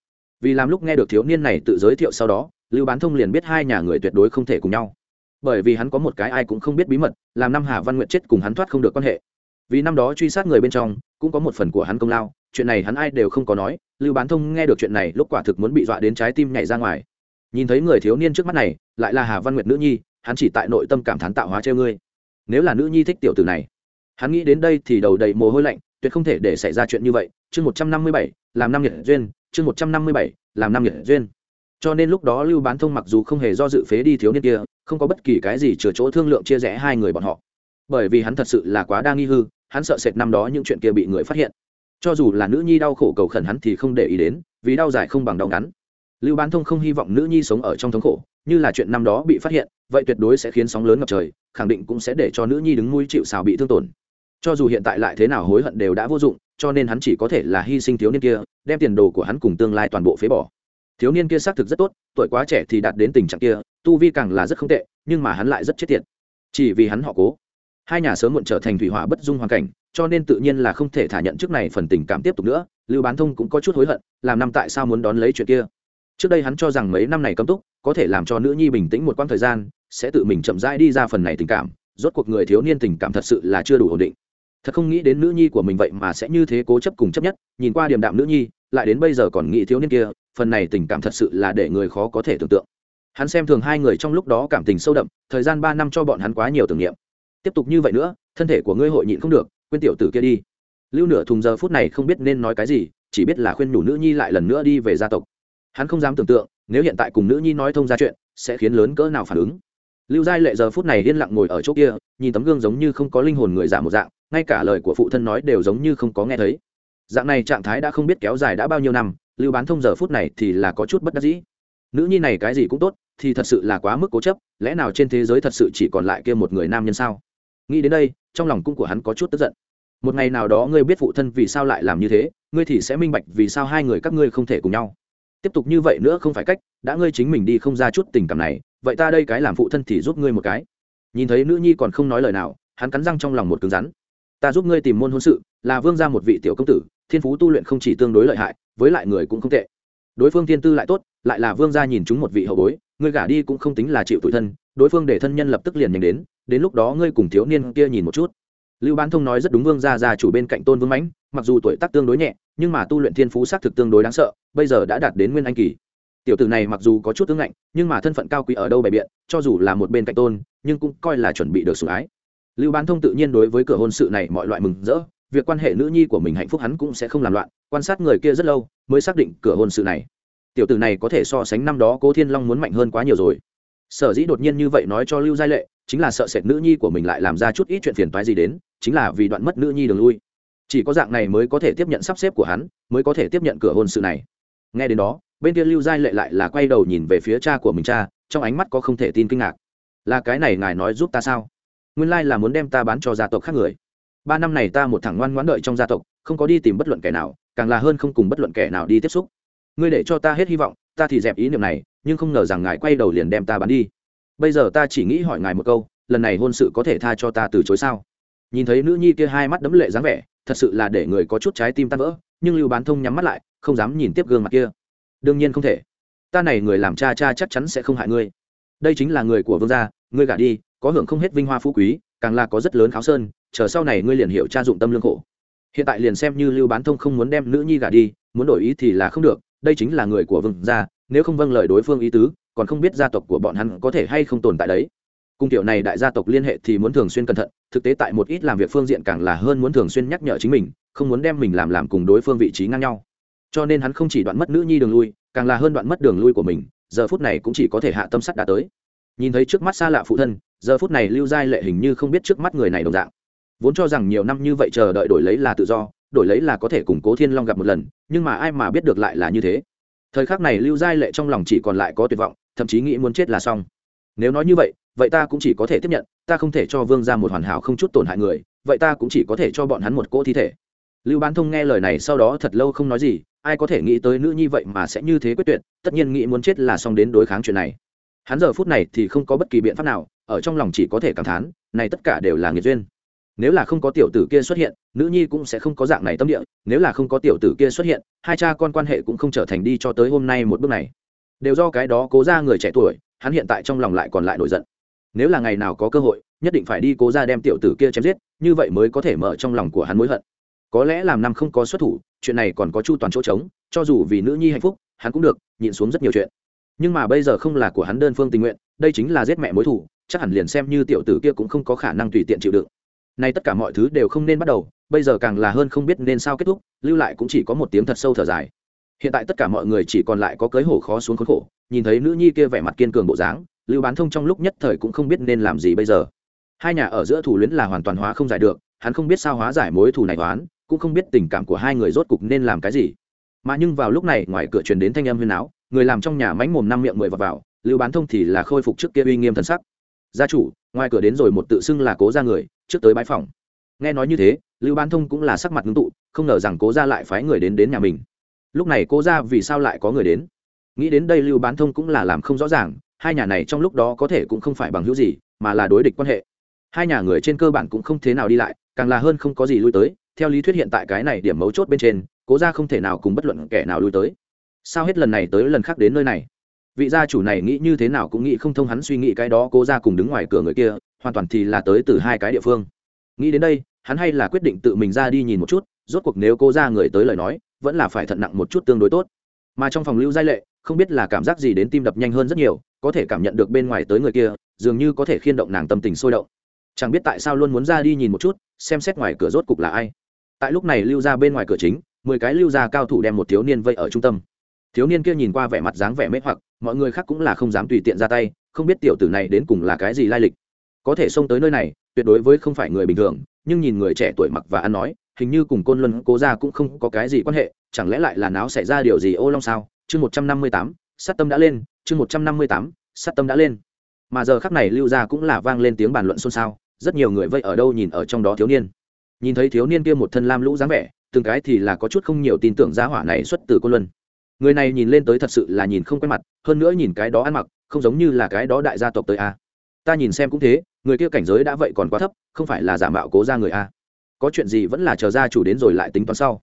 Vì làm lúc nghe được thiếu niên này tự giới thiệu sau đó, lưu bán thông liền biết hai nhà người tuyệt đối không thể cùng nhau bởi vì hắn có một cái ai cũng không biết bí mật, làm năm hà văn nguyện chết cùng hắn thoát không được quan hệ. Vì năm đó truy sát người bên trong, cũng có một phần của hắn công lao, chuyện này hắn ai đều không có nói, lưu bán thông nghe được chuyện này, lúc quả thực muốn bị dọa đến trái tim nhảy ra ngoài. Nhìn thấy người thiếu niên trước mắt này, lại là hà văn nguyệt nữ nhi, hắn chỉ tại nội tâm cảm thán tạo hóa treo ngươi. Nếu là nữ nhi thích tiểu tử này, hắn nghĩ đến đây thì đầu đầy mồ hôi lạnh, tuyệt không thể để xảy ra chuyện như vậy. Chương một trăm năm mươi bảy, làm năm nhiệt duyên, chương một trăm năm mươi bảy, làm năm nhiệt duyên cho nên lúc đó lưu bán thông mặc dù không hề do dự phế đi thiếu niên kia, không có bất kỳ cái gì chừa chỗ thương lượng chia rẽ hai người bọn họ. Bởi vì hắn thật sự là quá đa nghi hư, hắn sợ sệt năm đó những chuyện kia bị người phát hiện. Cho dù là nữ nhi đau khổ cầu khẩn hắn thì không để ý đến, vì đau dài không bằng đau ngắn. Lưu bán thông không hy vọng nữ nhi sống ở trong thống khổ, như là chuyện năm đó bị phát hiện, vậy tuyệt đối sẽ khiến sóng lớn ngập trời, khẳng định cũng sẽ để cho nữ nhi đứng mũi chịu xào bị thương tổn. Cho dù hiện tại lại thế nào hối hận đều đã vô dụng, cho nên hắn chỉ có thể là hy sinh thiếu niên kia, đem tiền đồ của hắn cùng tương lai toàn bộ phế bỏ thiếu niên kia xác thực rất tốt, tuổi quá trẻ thì đạt đến tình trạng kia, tu vi càng là rất không tệ, nhưng mà hắn lại rất chết tiệt. Chỉ vì hắn họ cố. Hai nhà sớm muộn trở thành thủy hỏa bất dung hoàn cảnh, cho nên tự nhiên là không thể thả nhận trước này phần tình cảm tiếp tục nữa, lưu bán thông cũng có chút hối hận, làm năm tại sao muốn đón lấy chuyện kia. Trước đây hắn cho rằng mấy năm này cấm túc, có thể làm cho nữ nhi bình tĩnh một quãng thời gian, sẽ tự mình chậm rãi đi ra phần này tình cảm, rốt cuộc người thiếu niên tình cảm thật sự là chưa đủ ổn định. Thật không nghĩ đến nữ nhi của mình vậy mà sẽ như thế cố chấp cùng chấp nhất, nhìn qua điểm đạm nữ nhi, lại đến bây giờ còn nghĩ thiếu niên kia phần này tình cảm thật sự là để người khó có thể tưởng tượng. Hắn xem thường hai người trong lúc đó cảm tình sâu đậm, thời gian ba năm cho bọn hắn quá nhiều tưởng niệm. Tiếp tục như vậy nữa, thân thể của ngươi hội nhịn không được, quên tiểu tử kia đi. Lưu nửa thùng giờ phút này không biết nên nói cái gì, chỉ biết là khuyên nhủ nữ nhi lại lần nữa đi về gia tộc. Hắn không dám tưởng tượng, nếu hiện tại cùng nữ nhi nói thông ra chuyện, sẽ khiến lớn cỡ nào phản ứng. Lưu giai lệ giờ phút này yên lặng ngồi ở chỗ kia, nhìn tấm gương giống như không có linh hồn người giả một dạng, ngay cả lời của phụ thân nói đều giống như không có nghe thấy. Dạng này trạng thái đã không biết kéo dài đã bao nhiêu năm lưu bán thông giờ phút này thì là có chút bất đắc dĩ. Nữ nhi này cái gì cũng tốt, thì thật sự là quá mức cố chấp, lẽ nào trên thế giới thật sự chỉ còn lại kia một người nam nhân sao? Nghĩ đến đây, trong lòng cung của hắn có chút tức giận. Một ngày nào đó ngươi biết phụ thân vì sao lại làm như thế, ngươi thì sẽ minh bạch vì sao hai người các ngươi không thể cùng nhau. Tiếp tục như vậy nữa không phải cách, đã ngươi chính mình đi không ra chút tình cảm này, vậy ta đây cái làm phụ thân thì giúp ngươi một cái. Nhìn thấy nữ nhi còn không nói lời nào, hắn cắn răng trong lòng một cứng rắn. Ta giúp ngươi tìm môn hôn sự, là vương gia một vị tiểu công tử, thiên phú tu luyện không chỉ tương đối lợi hại với lại người cũng không tệ. Đối phương thiên tư lại tốt, lại là vương gia nhìn chúng một vị hậu bối ngươi gả đi cũng không tính là chịu tủi thân, đối phương để thân nhân lập tức liền nhanh đến đến lúc đó ngươi cùng thiếu niên kia nhìn một chút. Lưu bán thông nói rất đúng vương gia gia chủ bên cạnh tôn vương mãnh, mặc dù tuổi tác tương đối nhẹ, nhưng mà tu luyện thiên phú xác thực tương đối đáng sợ, bây giờ đã đạt đến nguyên anh kỳ. Tiểu tử này mặc dù có chút tướng lạnh, nhưng mà thân phận cao quý ở đâu bày biện, cho dù là một bên cạnh tôn, nhưng cũng coi là chuẩn bị được sủng ái. Lưu bán thông tự nhiên đối với cửa hôn sự này mọi loại mừng rỡ việc quan hệ nữ nhi của mình hạnh phúc hắn cũng sẽ không làm loạn, quan sát người kia rất lâu mới xác định cửa hôn sự này. Tiểu tử này có thể so sánh năm đó cố thiên long muốn mạnh hơn quá nhiều rồi. Sở dĩ đột nhiên như vậy nói cho lưu giai lệ, chính là sợ sệt nữ nhi của mình lại làm ra chút ít chuyện phiền toái gì đến, chính là vì đoạn mất nữ nhi đường lui. Chỉ có dạng này mới có thể tiếp nhận sắp xếp của hắn, mới có thể tiếp nhận cửa hôn sự này. Nghe đến đó, bên kia lưu giai lệ lại là quay đầu nhìn về phía cha của mình cha, trong ánh mắt có không thể tin kinh ngạc. Là cái này ngài nói giúp ta sao? Nguyên lai là muốn đem ta bán cho gia tộc khác người ba năm này ta một thằng ngoan ngoãn đợi trong gia tộc, không có đi tìm bất luận kẻ nào, càng là hơn không cùng bất luận kẻ nào đi tiếp xúc. Ngươi để cho ta hết hy vọng, ta thì dẹp ý niệm này, nhưng không ngờ rằng ngài quay đầu liền đem ta bán đi. Bây giờ ta chỉ nghĩ hỏi ngài một câu, lần này hôn sự có thể tha cho ta từ chối sao? Nhìn thấy nữ nhi kia hai mắt đấm lệ dáng vẻ, thật sự là để người có chút trái tim tan vỡ, nhưng lưu bán thông nhắm mắt lại, không dám nhìn tiếp gương mặt kia. Đương nhiên không thể. Ta này người làm cha cha chắc chắn sẽ không hại ngươi. Đây chính là người của vương gia, ngươi gả đi, có hưởng không hết vinh hoa phú quý càng là có rất lớn kháo sơn, chờ sau này ngươi liền hiểu cha dụng tâm lương khổ. Hiện tại liền xem như lưu bán thông không muốn đem nữ nhi gả đi, muốn đổi ý thì là không được, đây chính là người của vương gia, nếu không vâng lời đối phương ý tứ, còn không biết gia tộc của bọn hắn có thể hay không tồn tại đấy. Cung tiểu này đại gia tộc liên hệ thì muốn thường xuyên cẩn thận, thực tế tại một ít làm việc phương diện càng là hơn muốn thường xuyên nhắc nhở chính mình, không muốn đem mình làm làm cùng đối phương vị trí ngang nhau. Cho nên hắn không chỉ đoạn mất nữ nhi đường lui, càng là hơn đoạn mất đường lui của mình, giờ phút này cũng chỉ có thể hạ tâm sắt đã tới. Nhìn thấy trước mắt xa lạ phụ thân giờ phút này lưu giai lệ hình như không biết trước mắt người này đồng dạng. Vốn cho rằng nhiều năm như vậy chờ đợi đổi lấy là tự do, đổi lấy là có thể củng cố thiên long gặp một lần, nhưng mà ai mà biết được lại là như thế. Thời khắc này lưu giai lệ trong lòng chỉ còn lại có tuyệt vọng, thậm chí nghĩ muốn chết là xong. Nếu nói như vậy vậy ta cũng chỉ có thể tiếp nhận, ta không thể cho vương ra một hoàn hảo không chút tổn hại người, vậy ta cũng chỉ có thể cho bọn hắn một cỗ thi thể. Lưu bán thông nghe lời này sau đó thật lâu không nói gì, ai có thể nghĩ tới nữ nhi vậy mà sẽ như thế quyết tuyệt, tất nhiên nghĩ muốn chết là xong đến đối kháng chuyện này. Hắn giờ phút này thì không có bất kỳ biện pháp nào ở trong lòng chỉ có thể cảm thán, này tất cả đều là nghiệt duyên. Nếu là không có tiểu tử kia xuất hiện, nữ nhi cũng sẽ không có dạng này tâm địa, nếu là không có tiểu tử kia xuất hiện, hai cha con quan hệ cũng không trở thành đi cho tới hôm nay một bước này. Đều do cái đó cố ra người trẻ tuổi, hắn hiện tại trong lòng lại còn lại nổi giận. Nếu là ngày nào có cơ hội, nhất định phải đi cố ra đem tiểu tử kia chém giết, như vậy mới có thể mở trong lòng của hắn mối hận. Có lẽ làm năm không có xuất thủ, chuyện này còn có chu toàn chỗ trống, cho dù vì nữ nhi hạnh phúc, hắn cũng được, nhịn xuống rất nhiều chuyện. Nhưng mà bây giờ không là của hắn đơn phương tình nguyện, đây chính là giết mẹ mối thủ chắc hẳn liền xem như tiểu tử kia cũng không có khả năng tùy tiện chịu đựng. Nay tất cả mọi thứ đều không nên bắt đầu bây giờ càng là hơn không biết nên sao kết thúc lưu lại cũng chỉ có một tiếng thật sâu thở dài. Hiện tại tất cả mọi người chỉ còn lại có cưới hổ khó xuống khốn khổ nhìn thấy nữ nhi kia vẻ mặt kiên cường bộ dáng lưu bán thông trong lúc nhất thời cũng không biết nên làm gì bây giờ. Hai nhà ở giữa thủ luyến là hoàn toàn hóa không giải được hắn không biết sao hóa giải mối thù này toán cũng không biết tình cảm của hai người rốt cục nên làm cái gì. Mà nhưng vào lúc này ngoài cửa truyền đến thanh âm huyên áo người làm trong nhà mánh mồm năm miệng mười vào, vào lưu bán thông thì là khôi phục trước kia uy nghiêm thần sắc gia chủ, ngoài cửa đến rồi một tự xưng là cố ra người, trước tới bãi phòng. Nghe nói như thế, lưu ban thông cũng là sắc mặt ngưng tụ, không ngờ rằng cố ra lại phái người đến đến nhà mình. Lúc này cố ra vì sao lại có người đến? Nghĩ đến đây lưu bán thông cũng là làm không rõ ràng, hai nhà này trong lúc đó có thể cũng không phải bằng hữu gì, mà là đối địch quan hệ. Hai nhà người trên cơ bản cũng không thế nào đi lại, càng là hơn không có gì lui tới, theo lý thuyết hiện tại cái này điểm mấu chốt bên trên, cố ra không thể nào cùng bất luận kẻ nào lui tới. Sao hết lần này tới lần khác đến nơi này? Vị gia chủ này nghĩ như thế nào cũng nghĩ không thông hắn suy nghĩ cái đó, cố ra cùng đứng ngoài cửa người kia, hoàn toàn thì là tới từ hai cái địa phương. Nghĩ đến đây, hắn hay là quyết định tự mình ra đi nhìn một chút, rốt cuộc nếu cô ra người tới lời nói, vẫn là phải thận nặng một chút tương đối tốt. Mà trong phòng lưu giai lệ, không biết là cảm giác gì đến tim đập nhanh hơn rất nhiều, có thể cảm nhận được bên ngoài tới người kia, dường như có thể khiên động nàng tâm tình sôi động. Chẳng biết tại sao luôn muốn ra đi nhìn một chút, xem xét ngoài cửa rốt cục là ai. Tại lúc này lưu ra bên ngoài cửa chính, mười cái lưu ra cao thủ đem một thiếu niên vây ở trung tâm. Thiếu niên kia nhìn qua vẻ mặt dáng vẻ mê hoặc mọi người khác cũng là không dám tùy tiện ra tay, không biết tiểu tử này đến cùng là cái gì lai lịch. Có thể xông tới nơi này, tuyệt đối với không phải người bình thường, nhưng nhìn người trẻ tuổi mặc và ăn nói, hình như cùng côn luân, cố ra cũng không có cái gì quan hệ, chẳng lẽ lại là náo xảy ra điều gì ô long sao? Chương một trăm năm mươi tám, sát tâm đã lên, chương một trăm năm mươi tám, sát tâm đã lên. Mà giờ khắc này lưu ra cũng là vang lên tiếng bàn luận xôn xao, rất nhiều người vây ở đâu nhìn ở trong đó thiếu niên. Nhìn thấy thiếu niên kia một thân lam lũ dáng vẻ, từng cái thì là có chút không nhiều tin tưởng giá hỏa này xuất từ côn luân người này nhìn lên tới thật sự là nhìn không quen mặt, hơn nữa nhìn cái đó ăn mặc, không giống như là cái đó đại gia tộc tới a. Ta nhìn xem cũng thế, người kia cảnh giới đã vậy còn quá thấp, không phải là giả mạo cố ra người a. Có chuyện gì vẫn là chờ gia chủ đến rồi lại tính toán sau.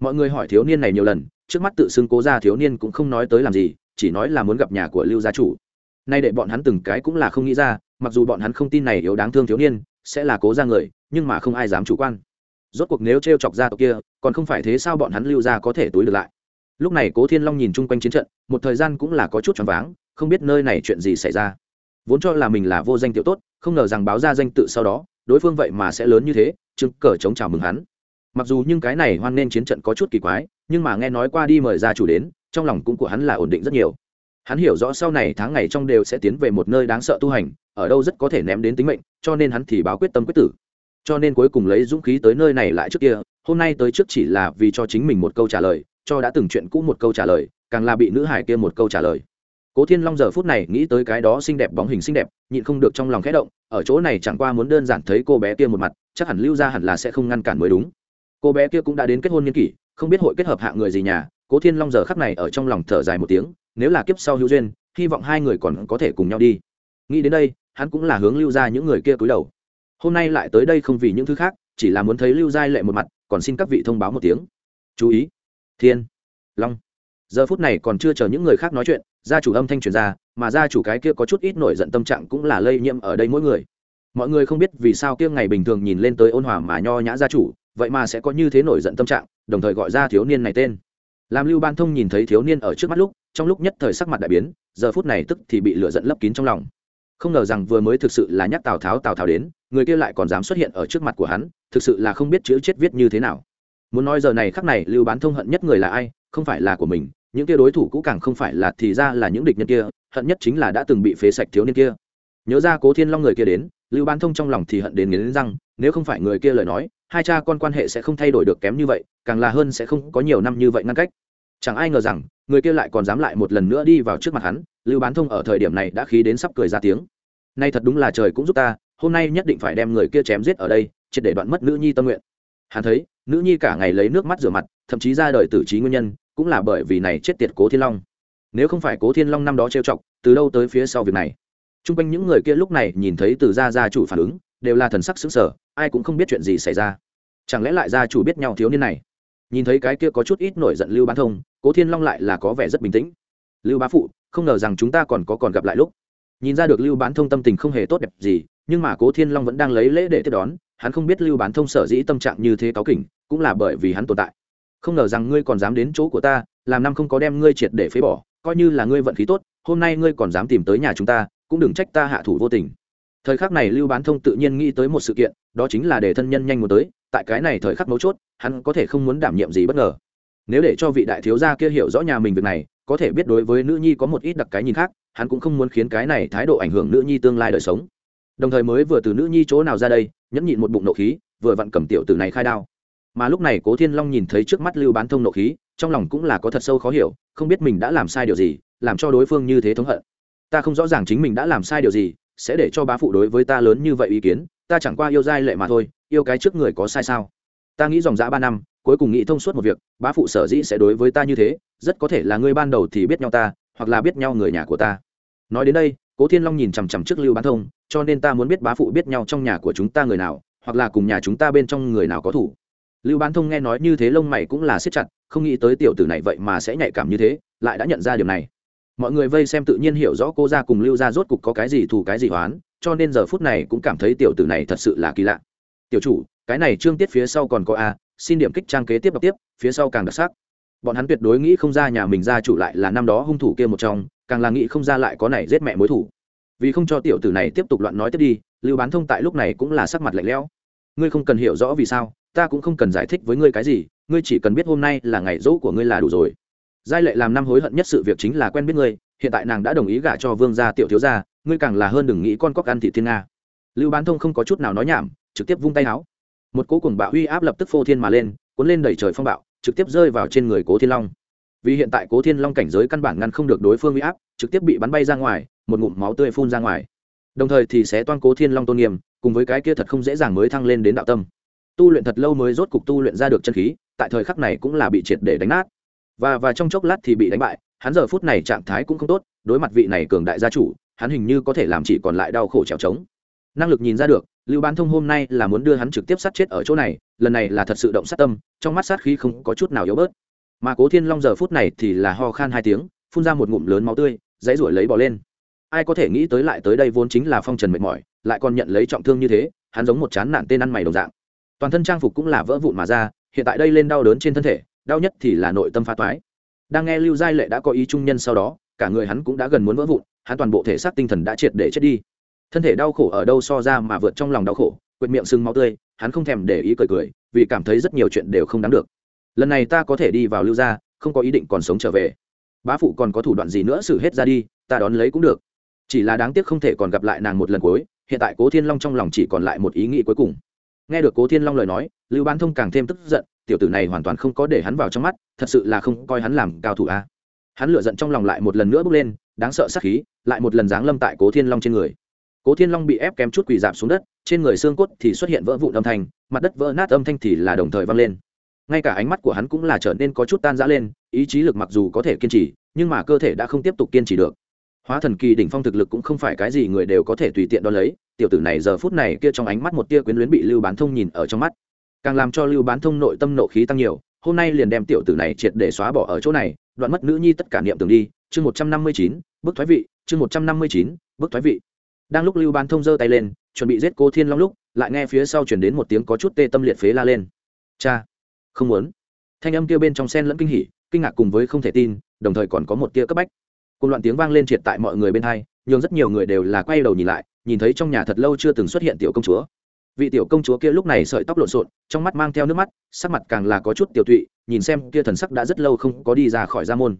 Mọi người hỏi thiếu niên này nhiều lần, trước mắt tự xưng cố ra thiếu niên cũng không nói tới làm gì, chỉ nói là muốn gặp nhà của lưu gia chủ. Nay để bọn hắn từng cái cũng là không nghĩ ra, mặc dù bọn hắn không tin này yếu đáng thương thiếu niên, sẽ là cố ra người, nhưng mà không ai dám chủ quan. Rốt cuộc nếu t r e o chọc ra tộc kia, còn không phải thế sao bọn hắn lưu ra có thể túi được lại? Lúc này cố thiên long nhìn chung quanh chiến trận, một thời gian cũng là có chút choáng váng, không biết nơi này chuyện gì xảy ra. Vốn cho là mình là vô danh tiểu tốt, không ngờ rằng báo ra danh tự sau đó, đối phương vậy mà sẽ lớn như thế chứng cờ chống chào mừng hắn. Mặc dù nhưng cái này hoan nên chiến trận có chút kỳ quái, nhưng mà nghe nói qua đi mời gia chủ đến, trong lòng cũng của hắn là ổn định rất nhiều. Hắn hiểu rõ sau này tháng ngày trong đều sẽ tiến về một nơi đáng sợ tu hành, ở đâu rất có thể ném đến tính mệnh, cho nên hắn thì báo quyết tâm quyết tử. Cho nên cuối cùng lấy dũng khí tới nơi này lại trước kia, hôm nay tới trước chỉ là vì cho chính mình một câu trả lời cho đã từng chuyện cũ một câu trả lời, càng là bị nữ hải kia một câu trả lời. Cố thiên long giờ phút này nghĩ tới cái đó xinh đẹp bóng hình xinh đẹp, nhịn không được trong lòng khẽ động, ở chỗ này chẳng qua muốn đơn giản thấy cô bé kia một mặt, chắc hẳn lưu ra hẳn là sẽ không ngăn cản mới đúng. Cô bé kia cũng đã đến kết hôn n kỷ, không biết hội kết hợp hạ người gì nhà, cố thiên long giờ khắc này ở trong lòng thở dài một tiếng, nếu là kiếp sau hữu duyên, hy vọng hai người còn có thể cùng nhau đi. Nghĩ đến đây, hắn cũng là hướng lưu ra những người kia cúi đầu. Hôm nay lại tới đây không vì những thứ khác, chỉ là muốn thấy lưu giai lệ một mặt, còn xin các vị thông báo một tiếng. Chú ý thiên. Long. Giờ phút này còn chưa chờ những người khác nói chuyện, gia chủ âm thanh truyền ra, mà gia chủ cái kia có chút ít nổi giận tâm trạng cũng là lây nhiễm ở đây mỗi người. Mọi người không biết vì sao kia ngày bình thường nhìn lên tới ôn hòa mà nho nhã gia chủ, vậy mà sẽ có như thế nổi giận tâm trạng, đồng thời gọi ra thiếu niên này tên. Làm lưu ban thông nhìn thấy thiếu niên ở trước mắt lúc, trong lúc nhất thời sắc mặt đại biến, giờ phút này tức thì bị lửa giận lấp kín trong lòng. Không ngờ rằng vừa mới thực sự là nhắc tào tháo tào tháo đến, người kia lại còn dám xuất hiện ở trước mặt của hắn, thực sự là không biết chữ chết viết như thế nào muốn nói giờ này khắc này lưu bán thông hận nhất người là ai? Không phải là của mình, những kia đối thủ cũ càng không phải là thì ra là những địch nhân kia, hận nhất chính là đã từng bị phế sạch thiếu niên kia. Nhớ ra cố thiên long người kia đến, lưu bán thông trong lòng thì hận đến nghiến răng, nếu không phải người kia lời nói, hai cha con quan hệ sẽ không thay đổi được kém như vậy, càng là hơn sẽ không có nhiều năm như vậy ngăn cách. Chẳng ai ngờ rằng, người kia lại còn dám lại một lần nữa đi vào trước mặt hắn, lưu bán thông ở thời điểm này đã khí đến sắp cười ra tiếng. Nay thật đúng là trời cũng giúp ta, hôm nay nhất định phải đem người kia chém giết ở đây, triệt để đoạn mất nữ nhi tâm nguyện. Hắn thấy nữ nhi cả ngày lấy nước mắt rửa mặt, thậm chí ra đời tử trí nguyên nhân, cũng là bởi vì này chết tiệt cố thiên long. Nếu không phải cố thiên long năm đó trêu chọc, từ đâu tới phía sau việc này? T r u n g quanh những người kia lúc này nhìn thấy từ gia gia chủ phản ứng, đều là thần sắc xứng sở ai cũng không biết chuyện gì xảy ra. Chẳng lẽ lại gia chủ biết nhau thiếu niên này? Nhìn thấy cái kia có chút ít nổi giận lưu bán thông, cố thiên long lại là có vẻ rất bình tĩnh. Lưu bá phụ, không ngờ rằng chúng ta còn có còn gặp lại lúc. Nhìn ra được lưu bán thông tâm tình không hề tốt đẹp gì, nhưng mà cố thiên long vẫn đang lấy lễ để tiếp đón hắn không biết lưu bán thông sở dĩ tâm trạng như thế cáo kỉnh, cũng là bởi vì hắn tồn tại. Không ngờ rằng ngươi còn dám đến chỗ của ta, làm năm không có đem ngươi triệt để phế bỏ, coi như là ngươi vận khí tốt, hôm nay ngươi còn dám tìm tới nhà chúng ta, cũng đừng trách ta hạ thủ vô tình. Thời khắc này lưu bán thông tự nhiên nghĩ tới một sự kiện, đó chính là để thân nhân nhanh muốn tới, tại cái này thời khắc mấu chốt, hắn có thể không muốn đảm nhiệm gì bất ngờ. Nếu để cho vị đại thiếu gia kia hiểu rõ nhà mình việc này, có thể biết đối với nữ nhi có một ít đặc cái nhìn khác, hắn cũng không muốn khiến cái này thái độ ảnh hưởng nữ nhi tương lai đời sống đồng thời mới vừa từ nữ nhi chỗ nào ra đây, nhẫn nhịn một bụng nộ khí, vừa vặn cầm tiểu tử này khai đao. Mà lúc này cố thiên long nhìn thấy trước mắt lưu bán thông nộ khí, trong lòng cũng là có thật sâu khó hiểu, không biết mình đã làm sai điều gì, làm cho đối phương như thế thống hận. Ta không rõ ràng chính mình đã làm sai điều gì, sẽ để cho bá phụ đối với ta lớn như vậy ý kiến, ta chẳng qua yêu giai lệ mà thôi, yêu cái trước người có sai sao? Ta nghĩ dòng dã ba năm, cuối cùng nghĩ thông suốt một việc, bá phụ sở dĩ sẽ đối với ta như thế, rất có thể là ngươi ban đầu thì biết nhau ta, hoặc là biết nhau người nhà của ta. Nói đến đây, cố thiên long nhìn chằm chằm trước lưu bán thông cho nên ta muốn biết bá phụ biết nhau trong nhà của chúng ta người nào, hoặc là cùng nhà chúng ta bên trong người nào có thủ. Lưu bán thông nghe nói như thế lông mày cũng là siết chặt, không nghĩ tới tiểu tử này vậy mà sẽ nhạy cảm như thế, lại đã nhận ra điều này. Mọi người vây xem tự nhiên hiểu rõ cô ra cùng lưu ra rốt cục có cái gì thù cái gì hoán cho nên giờ phút này cũng cảm thấy tiểu tử này thật sự là kỳ lạ. Tiểu chủ, cái này trương tiết phía sau còn có a, xin điểm kích trang kế tiếp đọc tiếp, phía sau càng đặc sắc. Bọn hắn tuyệt đối nghĩ không ra nhà mình ra chủ lại là năm đó hung thủ kia một trong, càng là nghĩ không ra lại có này giết mẹ mối thủ vì không cho tiểu tử này tiếp tục loạn nói tiếp đi, lưu bán thông tại lúc này cũng là sắc mặt lạnh lẽo. Ngươi không cần hiểu rõ vì sao, ta cũng không cần giải thích với ngươi cái gì, ngươi chỉ cần biết hôm nay là ngày dỗ của ngươi là đủ rồi. Giai lệ làm năm hối hận nhất sự việc chính là quen biết ngươi, hiện tại nàng đã đồng ý gả cho vương gia tiểu thiếu gia, ngươi càng là hơn đừng nghĩ con cóc ăn thị thiên nga. Lưu bán thông không có chút nào nói nhảm, trực tiếp vung tay áo một cỗ cùng bạo uy áp lập tức phô thiên mà lên, cuốn lên đẩy trời phong bạo, trực tiếp rơi vào trên người cố thiên long. Vì hiện tại cố thiên long cảnh giới căn bản ngăn không được đối phương uy áp, trực tiếp bị bắn bay ra ngoài một ngụm máu tươi phun ra ngoài. Đồng thời thì sẽ toan cố thiên long tôn nghiêm, cùng với cái kia thật không dễ dàng mới thăng lên đến đạo tâm. Tu luyện thật lâu mới rốt cục tu luyện ra được chân khí, tại thời khắc này cũng là bị triệt để đánh nát. Và và trong chốc lát thì bị đánh bại, hắn giờ phút này trạng thái cũng không tốt, đối mặt vị này cường đại gia chủ, hắn hình như có thể làm chỉ còn lại đau khổ trèo trống. Năng lực nhìn ra được, lưu bán thông hôm nay là muốn đưa hắn trực tiếp sát chết ở chỗ này, lần này là thật sự động sát tâm, trong mắt sát khí không có chút nào yếu bớt. Mà cố thiên long giờ phút này thì là ho khan hai tiếng, phun ra một ngụm lớn máu tươi, dãy ruổi lấy bỏ lên ai có thể nghĩ tới lại tới đây vốn chính là phong trần mệt mỏi, lại còn nhận lấy trọng thương như thế, hắn giống một chán nản tên ăn mày đồng dạng. Toàn thân trang phục cũng là vỡ vụn mà ra, hiện tại đây lên đau đớn trên thân thể, đau nhất thì là nội tâm phá toái. Đang nghe lưu giai lệ đã có ý trung nhân sau đó, cả người hắn cũng đã gần muốn vỡ vụn, hắn toàn bộ thể xác tinh thần đã triệt để chết đi. Thân thể đau khổ ở đâu so ra mà vượt trong lòng đau khổ, quệt miệng sưng máu tươi, hắn không thèm để ý cười cười, vì cảm thấy rất nhiều chuyện đều không đáng được. Lần này ta có thể đi vào lưu gia, không có ý định còn sống trở về. Bá phụ còn có thủ đoạn gì nữa xử hết ra đi, ta đón lấy cũng được chỉ là đáng tiếc không thể còn gặp lại nàng một lần cuối, hiện tại cố thiên long trong lòng chỉ còn lại một ý nghĩ cuối cùng. Nghe được cố thiên long lời nói, lưu bán thông càng thêm tức giận, tiểu tử này hoàn toàn không có để hắn vào trong mắt, thật sự là không coi hắn làm cao thủ a. Hắn lựa giận trong lòng lại một lần nữa bước lên, đáng sợ sắc khí, lại một lần giáng lâm tại cố thiên long trên người. Cố thiên long bị ép kém chút quỳ dạp xuống đất, trên người xương cốt thì xuất hiện vỡ vụn âm thanh, mặt đất vỡ nát âm thanh thì là đồng thời vang lên. Ngay cả ánh mắt của hắn cũng là trở nên có chút tan rã lên, ý chí lực mặc dù có thể kiên trì, nhưng mà cơ thể đã không tiếp tục kiên trì được hóa thần kỳ đỉnh phong thực lực cũng không phải cái gì người đều có thể tùy tiện đo lấy. Tiểu tử này giờ phút này kia trong ánh mắt một tia quyến luyến bị lưu bán thông nhìn ở trong mắt. Càng làm cho lưu bán thông nội tâm nộ khí tăng nhiều, hôm nay liền đem tiểu tử này triệt để xóa bỏ ở chỗ này, đoạn mất nữ nhi tất cả niệm tưởng đi. Chương một trăm năm mươi chín, bức thoái vị, chương một trăm năm mươi chín, bức thoái vị. Đang lúc lưu bán thông giơ tay lên, chuẩn bị giết cô thiên long lúc, lại nghe phía sau chuyển đến một tiếng có chút tê tâm liệt phế la lên. Cha, không muốn. Thanh âm kia bên trong sen lẫn kinh hỉ, kinh ngạc cùng với không thể tin, đồng thời còn có một tia cấp bách cùng loạn tiếng vang lên triệt tại mọi người bên hai, nhưng rất nhiều người đều là quay đầu nhìn lại, nhìn thấy trong nhà thật lâu chưa từng xuất hiện tiểu công chúa. Vị tiểu công chúa kia lúc này sợi tóc lộn xộn, trong mắt mang theo nước mắt, sắc mặt càng là có chút tiểu tụy, nhìn xem kia thần sắc đã rất lâu không có đi ra khỏi gia môn.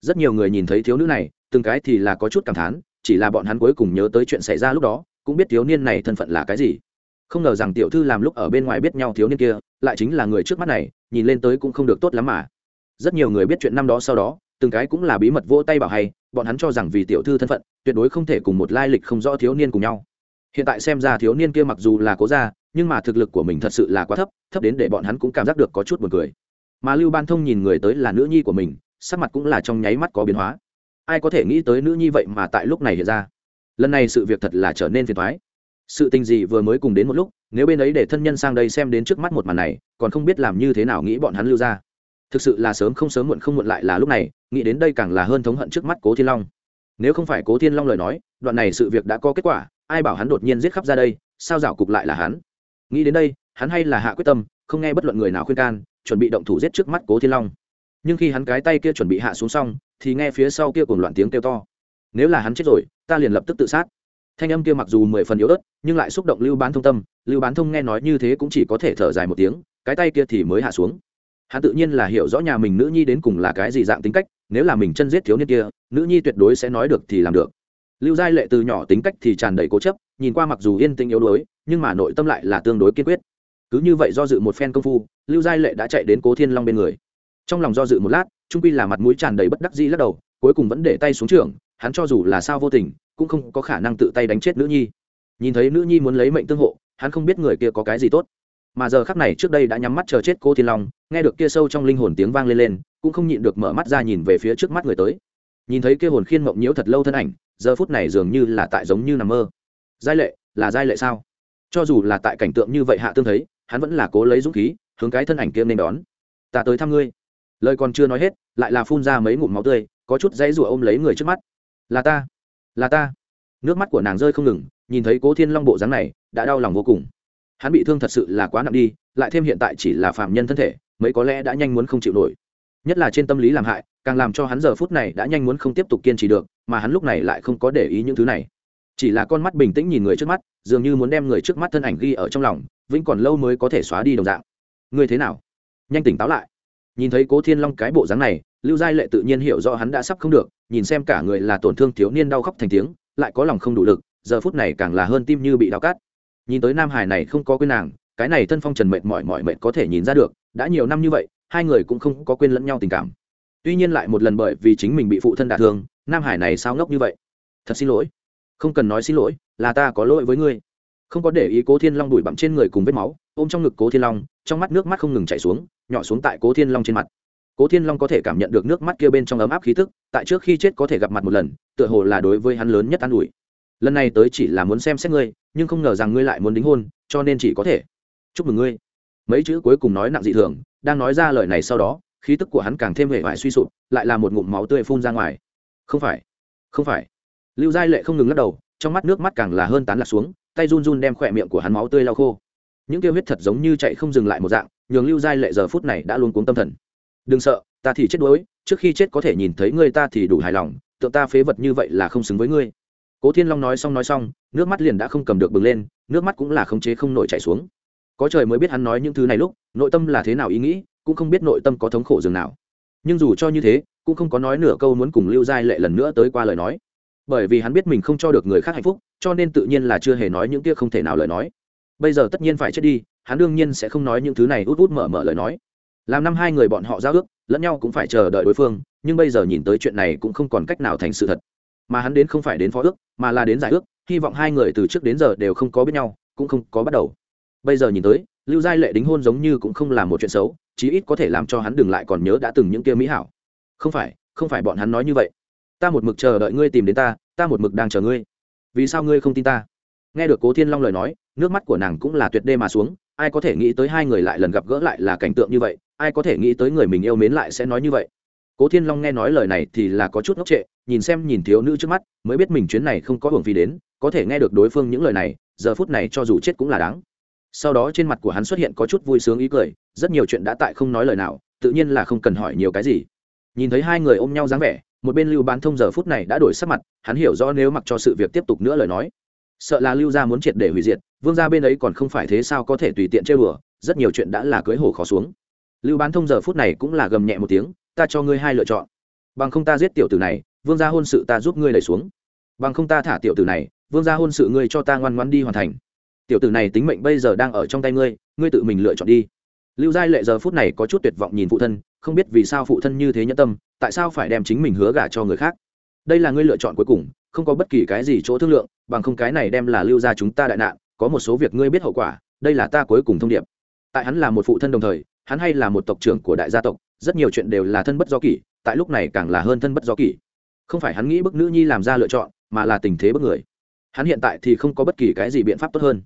Rất nhiều người nhìn thấy thiếu nữ này, từng cái thì là có chút cảm thán, chỉ là bọn hắn cuối cùng nhớ tới chuyện xảy ra lúc đó, cũng biết thiếu niên này thân phận là cái gì. Không ngờ rằng tiểu thư làm lúc ở bên ngoài biết nhau thiếu niên kia, lại chính là người trước mắt này, nhìn lên tới cũng không được tốt lắm mà. Rất nhiều người biết chuyện năm đó sau đó, từng cái cũng là bí mật vỗ tay bảo hay bọn hắn cho rằng vì tiểu thư thân phận, tuyệt đối không thể cùng một lai lịch không rõ thiếu niên cùng nhau. Hiện tại xem ra thiếu niên kia mặc dù là cố gia, nhưng mà thực lực của mình thật sự là quá thấp thấp đến để bọn hắn cũng cảm giác được có chút buồn cười. Mà lưu ban thông nhìn người tới là nữ nhi của mình, sắc mặt cũng là trong nháy mắt có biến hóa. Ai có thể nghĩ tới nữ nhi vậy mà tại lúc này hiện ra? Lần này sự việc thật là trở nên phiền thoái sự tình gì vừa mới cùng đến một lúc, nếu bên ấy để thân nhân sang đây xem đến trước mắt một màn này, còn không biết làm như thế nào nghĩ bọn hắn lưu ra thực sự là sớm không sớm muộn không muộn lại là lúc này, nghĩ đến đây càng là hơn thống hận trước mắt cố thiên long. Nếu không phải cố thiên long lời nói, đoạn này sự việc đã có kết quả, ai bảo hắn đột nhiên giết khắp ra đây, sao rảo cục lại là hắn? Nghĩ đến đây, hắn hay là hạ quyết tâm, không nghe bất luận người nào khuyên can, chuẩn bị động thủ giết trước mắt cố thiên long. Nhưng khi hắn cái tay kia chuẩn bị hạ xuống xong, thì nghe phía sau kia cùng loạn tiếng kêu to. Nếu là hắn chết rồi, ta liền lập tức tự sát. Thanh âm kia mặc dù mười phần yếu ớt, nhưng lại xúc động lưu bán thông tâm. Lưu bán thông nghe nói như thế cũng chỉ có thể thở dài một tiếng, cái tay kia thì mới hạ xuống hắn tự nhiên là hiểu rõ nhà mình nữ nhi đến cùng là cái gì dạng tính cách, nếu là mình chân giết thiếu niên kia, nữ nhi tuyệt đối sẽ nói được thì làm được. Lưu giai lệ từ nhỏ tính cách thì tràn đầy cố chấp, nhìn qua mặc dù yên tĩnh yếu đuối, nhưng mà nội tâm lại là tương đối kiên quyết. Cứ như vậy do dự một phen công phu, lưu giai lệ đã chạy đến cố thiên long bên người. Trong lòng do dự một lát, trung pi là mặt mũi tràn đầy bất đắc dĩ lắc đầu, cuối cùng vẫn để tay xuống trường hắn cho dù là sao vô tình, cũng không có khả năng tự tay đánh chết nữ nhi. Nhìn thấy nữ nhi muốn lấy mệnh tương hộ, hắn không biết người kia có cái gì tốt mà giờ khắc này trước đây đã nhắm mắt chờ chết cô thiên long, nghe được kia sâu trong linh hồn tiếng vang lên lên, cũng không nhịn được mở mắt ra nhìn về phía trước mắt người tới. Nhìn thấy kia hồn khiên mộng nhiễu thật lâu thân ảnh, giờ phút này dường như là tại giống như nằm mơ. Giai lệ, là giai lệ sao? Cho dù là tại cảnh tượng như vậy hạ tương thấy, hắn vẫn là cố lấy dũng khí, hướng cái thân ảnh kia nên đón. Ta tới thăm ngươi. Lời còn chưa nói hết, lại là phun ra mấy ngụm máu tươi, có chút dãy rủa ôm lấy người trước mắt. Là ta là ta. Nước mắt của nàng rơi không ngừng, nhìn thấy cố thiên long bộ dáng này, đã đau lòng vô cùng hắn bị thương thật sự là quá nặng đi, lại thêm hiện tại chỉ là phạm nhân thân thể, mấy có lẽ đã nhanh muốn không chịu nổi. Nhất là trên tâm lý làm hại, càng làm cho hắn giờ phút này đã nhanh muốn không tiếp tục kiên trì được, mà hắn lúc này lại không có để ý những thứ này. Chỉ là con mắt bình tĩnh nhìn người trước mắt, dường như muốn đem người trước mắt thân ảnh ghi ở trong lòng, vĩnh còn lâu mới có thể xóa đi đồng dạng. Người thế nào? Nhanh tỉnh táo lại. Nhìn thấy cố thiên long cái bộ dáng này, lưu giai lệ tự nhiên hiểu rõ hắn đã sắp không được, nhìn xem cả người là tổn thương thiếu niên đau khóc thành tiếng, lại có lòng không đủ lực, giờ phút này càng là hơn tim như bị đau cát nhìn tới nam hải này không có quên nàng, cái này thân phong trần mệt mỏi mỏi mệt có thể nhìn ra được, đã nhiều năm như vậy, hai người cũng không có quên lẫn nhau tình cảm. Tuy nhiên lại một lần bởi vì chính mình bị phụ thân đả thương, nam hải này sao ngốc như vậy? Thật xin lỗi. Không cần nói xin lỗi, là ta có lỗi với ngươi. Không có để ý cố thiên long đuổi bặm trên người cùng vết máu, ôm trong ngực cố thiên long, trong mắt nước mắt không ngừng chảy xuống, nhỏ xuống tại cố thiên long trên mặt. Cố thiên long có thể cảm nhận được nước mắt kia bên trong ấm áp khí tức, tại trước khi chết có thể gặp mặt một lần, tựa hồ là đối với hắn lớn nhất an ủi. Lần này tới chỉ là muốn xem xét ngươi nhưng không ngờ rằng ngươi lại muốn đính hôn, cho nên chỉ có thể. Chúc mừng ngươi. Mấy chữ cuối cùng nói nặng dị thường, đang nói ra lời này sau đó, khí tức của hắn càng thêm hệ vải suy sụp, lại là một ngụm máu tươi phun ra ngoài. Không phải không phải. Lưu giai lệ không ngừng lắc đầu, trong mắt nước mắt càng là hơn tán lạc xuống, tay run run đem khỏe miệng của hắn máu tươi lau khô. Những tiêu huyết thật giống như chạy không dừng lại một dạng, nhường lưu giai lệ giờ phút này đã luôn cuống tâm thần. Đừng sợ, ta thì chết đuối, trước khi chết có thể nhìn thấy ngươi ta thì đủ hài lòng tượng ta phế vật như vậy là không xứng với ngươi cố thiên long nói xong nói xong, nước mắt liền đã không cầm được bừng lên, nước mắt cũng là khống chế không nổi chảy xuống. Có trời mới biết hắn nói những thứ này lúc, nội tâm là thế nào ý nghĩ, cũng không biết nội tâm có thống khổ dường nào. Nhưng dù cho như thế, cũng không có nói nửa câu muốn cùng lưu giai lệ lần nữa tới qua lời nói. Bởi vì hắn biết mình không cho được người khác hạnh phúc, cho nên tự nhiên là chưa hề nói những kia không thể nào lời nói. Bây giờ tất nhiên phải chết đi, hắn đương nhiên sẽ không nói những thứ này út út mở mở lời nói. Làm năm hai người bọn họ giao ước, lẫn nhau cũng phải chờ đợi đối phương, nhưng bây giờ nhìn tới chuyện này cũng không còn cách nào thành sự thật. Mà hắn đến không phải đến phó ước mà là đến giải ước, hy vọng hai người từ trước đến giờ đều không có biết nhau, cũng không có bắt đầu. Bây giờ nhìn tới, lưu giai lệ đính hôn giống như cũng không là một chuyện xấu, chí ít có thể làm cho hắn đừng lại còn nhớ đã từng những kia mỹ hảo. Không phải không phải bọn hắn nói như vậy. Ta một mực chờ đợi ngươi tìm đến ta ta một mực đang chờ ngươi. Vì sao ngươi không tin ta? Nghe được cố thiên long lời nói, nước mắt của nàng cũng là tuyệt đê mà xuống, ai có thể nghĩ tới hai người lại lần gặp gỡ lại là cảnh tượng như vậy, ai có thể nghĩ tới người mình yêu mến lại sẽ nói như vậy? Cố thiên long nghe nói lời này thì là có chút ngốc trệ, nhìn xem nhìn thiếu nữ trước mắt, mới biết mình chuyến này không có hưởng phí đến, có thể nghe được đối phương những lời này, giờ phút này cho dù chết cũng là đáng. Sau đó trên mặt của hắn xuất hiện có chút vui sướng ý cười, rất nhiều chuyện đã tại không nói lời nào, tự nhiên là không cần hỏi nhiều cái gì. Nhìn thấy hai người ôm nhau dáng vẻ, một bên lưu bán thông giờ phút này đã đổi sắc mặt, hắn hiểu rõ nếu mặc cho sự việc tiếp tục nữa lời nói. Sợ là lưu gia muốn triệt để hủy diệt, vương gia bên ấy còn không phải thế sao có thể tùy tiện chơi bừa rất nhiều chuyện đã là cưới hồ khó xuống. Lưu bán thông giờ phút này cũng là gầm nhẹ một tiếng ta cho ngươi hai lựa chọn. Bằng không ta giết tiểu tử này, vương gia hôn sự ta giúp ngươi đẩy xuống. Bằng không ta thả tiểu tử này, vương gia hôn sự ngươi cho ta ngoan ngoan đi hoàn thành. Tiểu tử này tính mệnh bây giờ đang ở trong tay ngươi ngươi tự mình lựa chọn đi. Lưu giai lệ giờ phút này có chút tuyệt vọng nhìn phụ thân, không biết vì sao phụ thân như thế nhẫn tâm, tại sao phải đem chính mình hứa gả cho người khác? Đây là ngươi lựa chọn cuối cùng, không có bất kỳ cái gì chỗ thương lượng, bằng không cái này đem là lưu Gia chúng ta đại nạn, có một số việc ngươi biết hậu quả, đây là ta cuối cùng thông điệp. Tại hắn là một phụ thân đồng thời, hắn hay là một tộc trưởng của đại gia tộc rất nhiều chuyện đều là thân bất do kỷ, tại lúc này càng là hơn thân bất do kỷ. Không phải hắn nghĩ bức nữ nhi làm ra lựa chọn, mà là tình thế bức người. Hắn hiện tại thì không có bất kỳ cái gì biện pháp tốt hơn.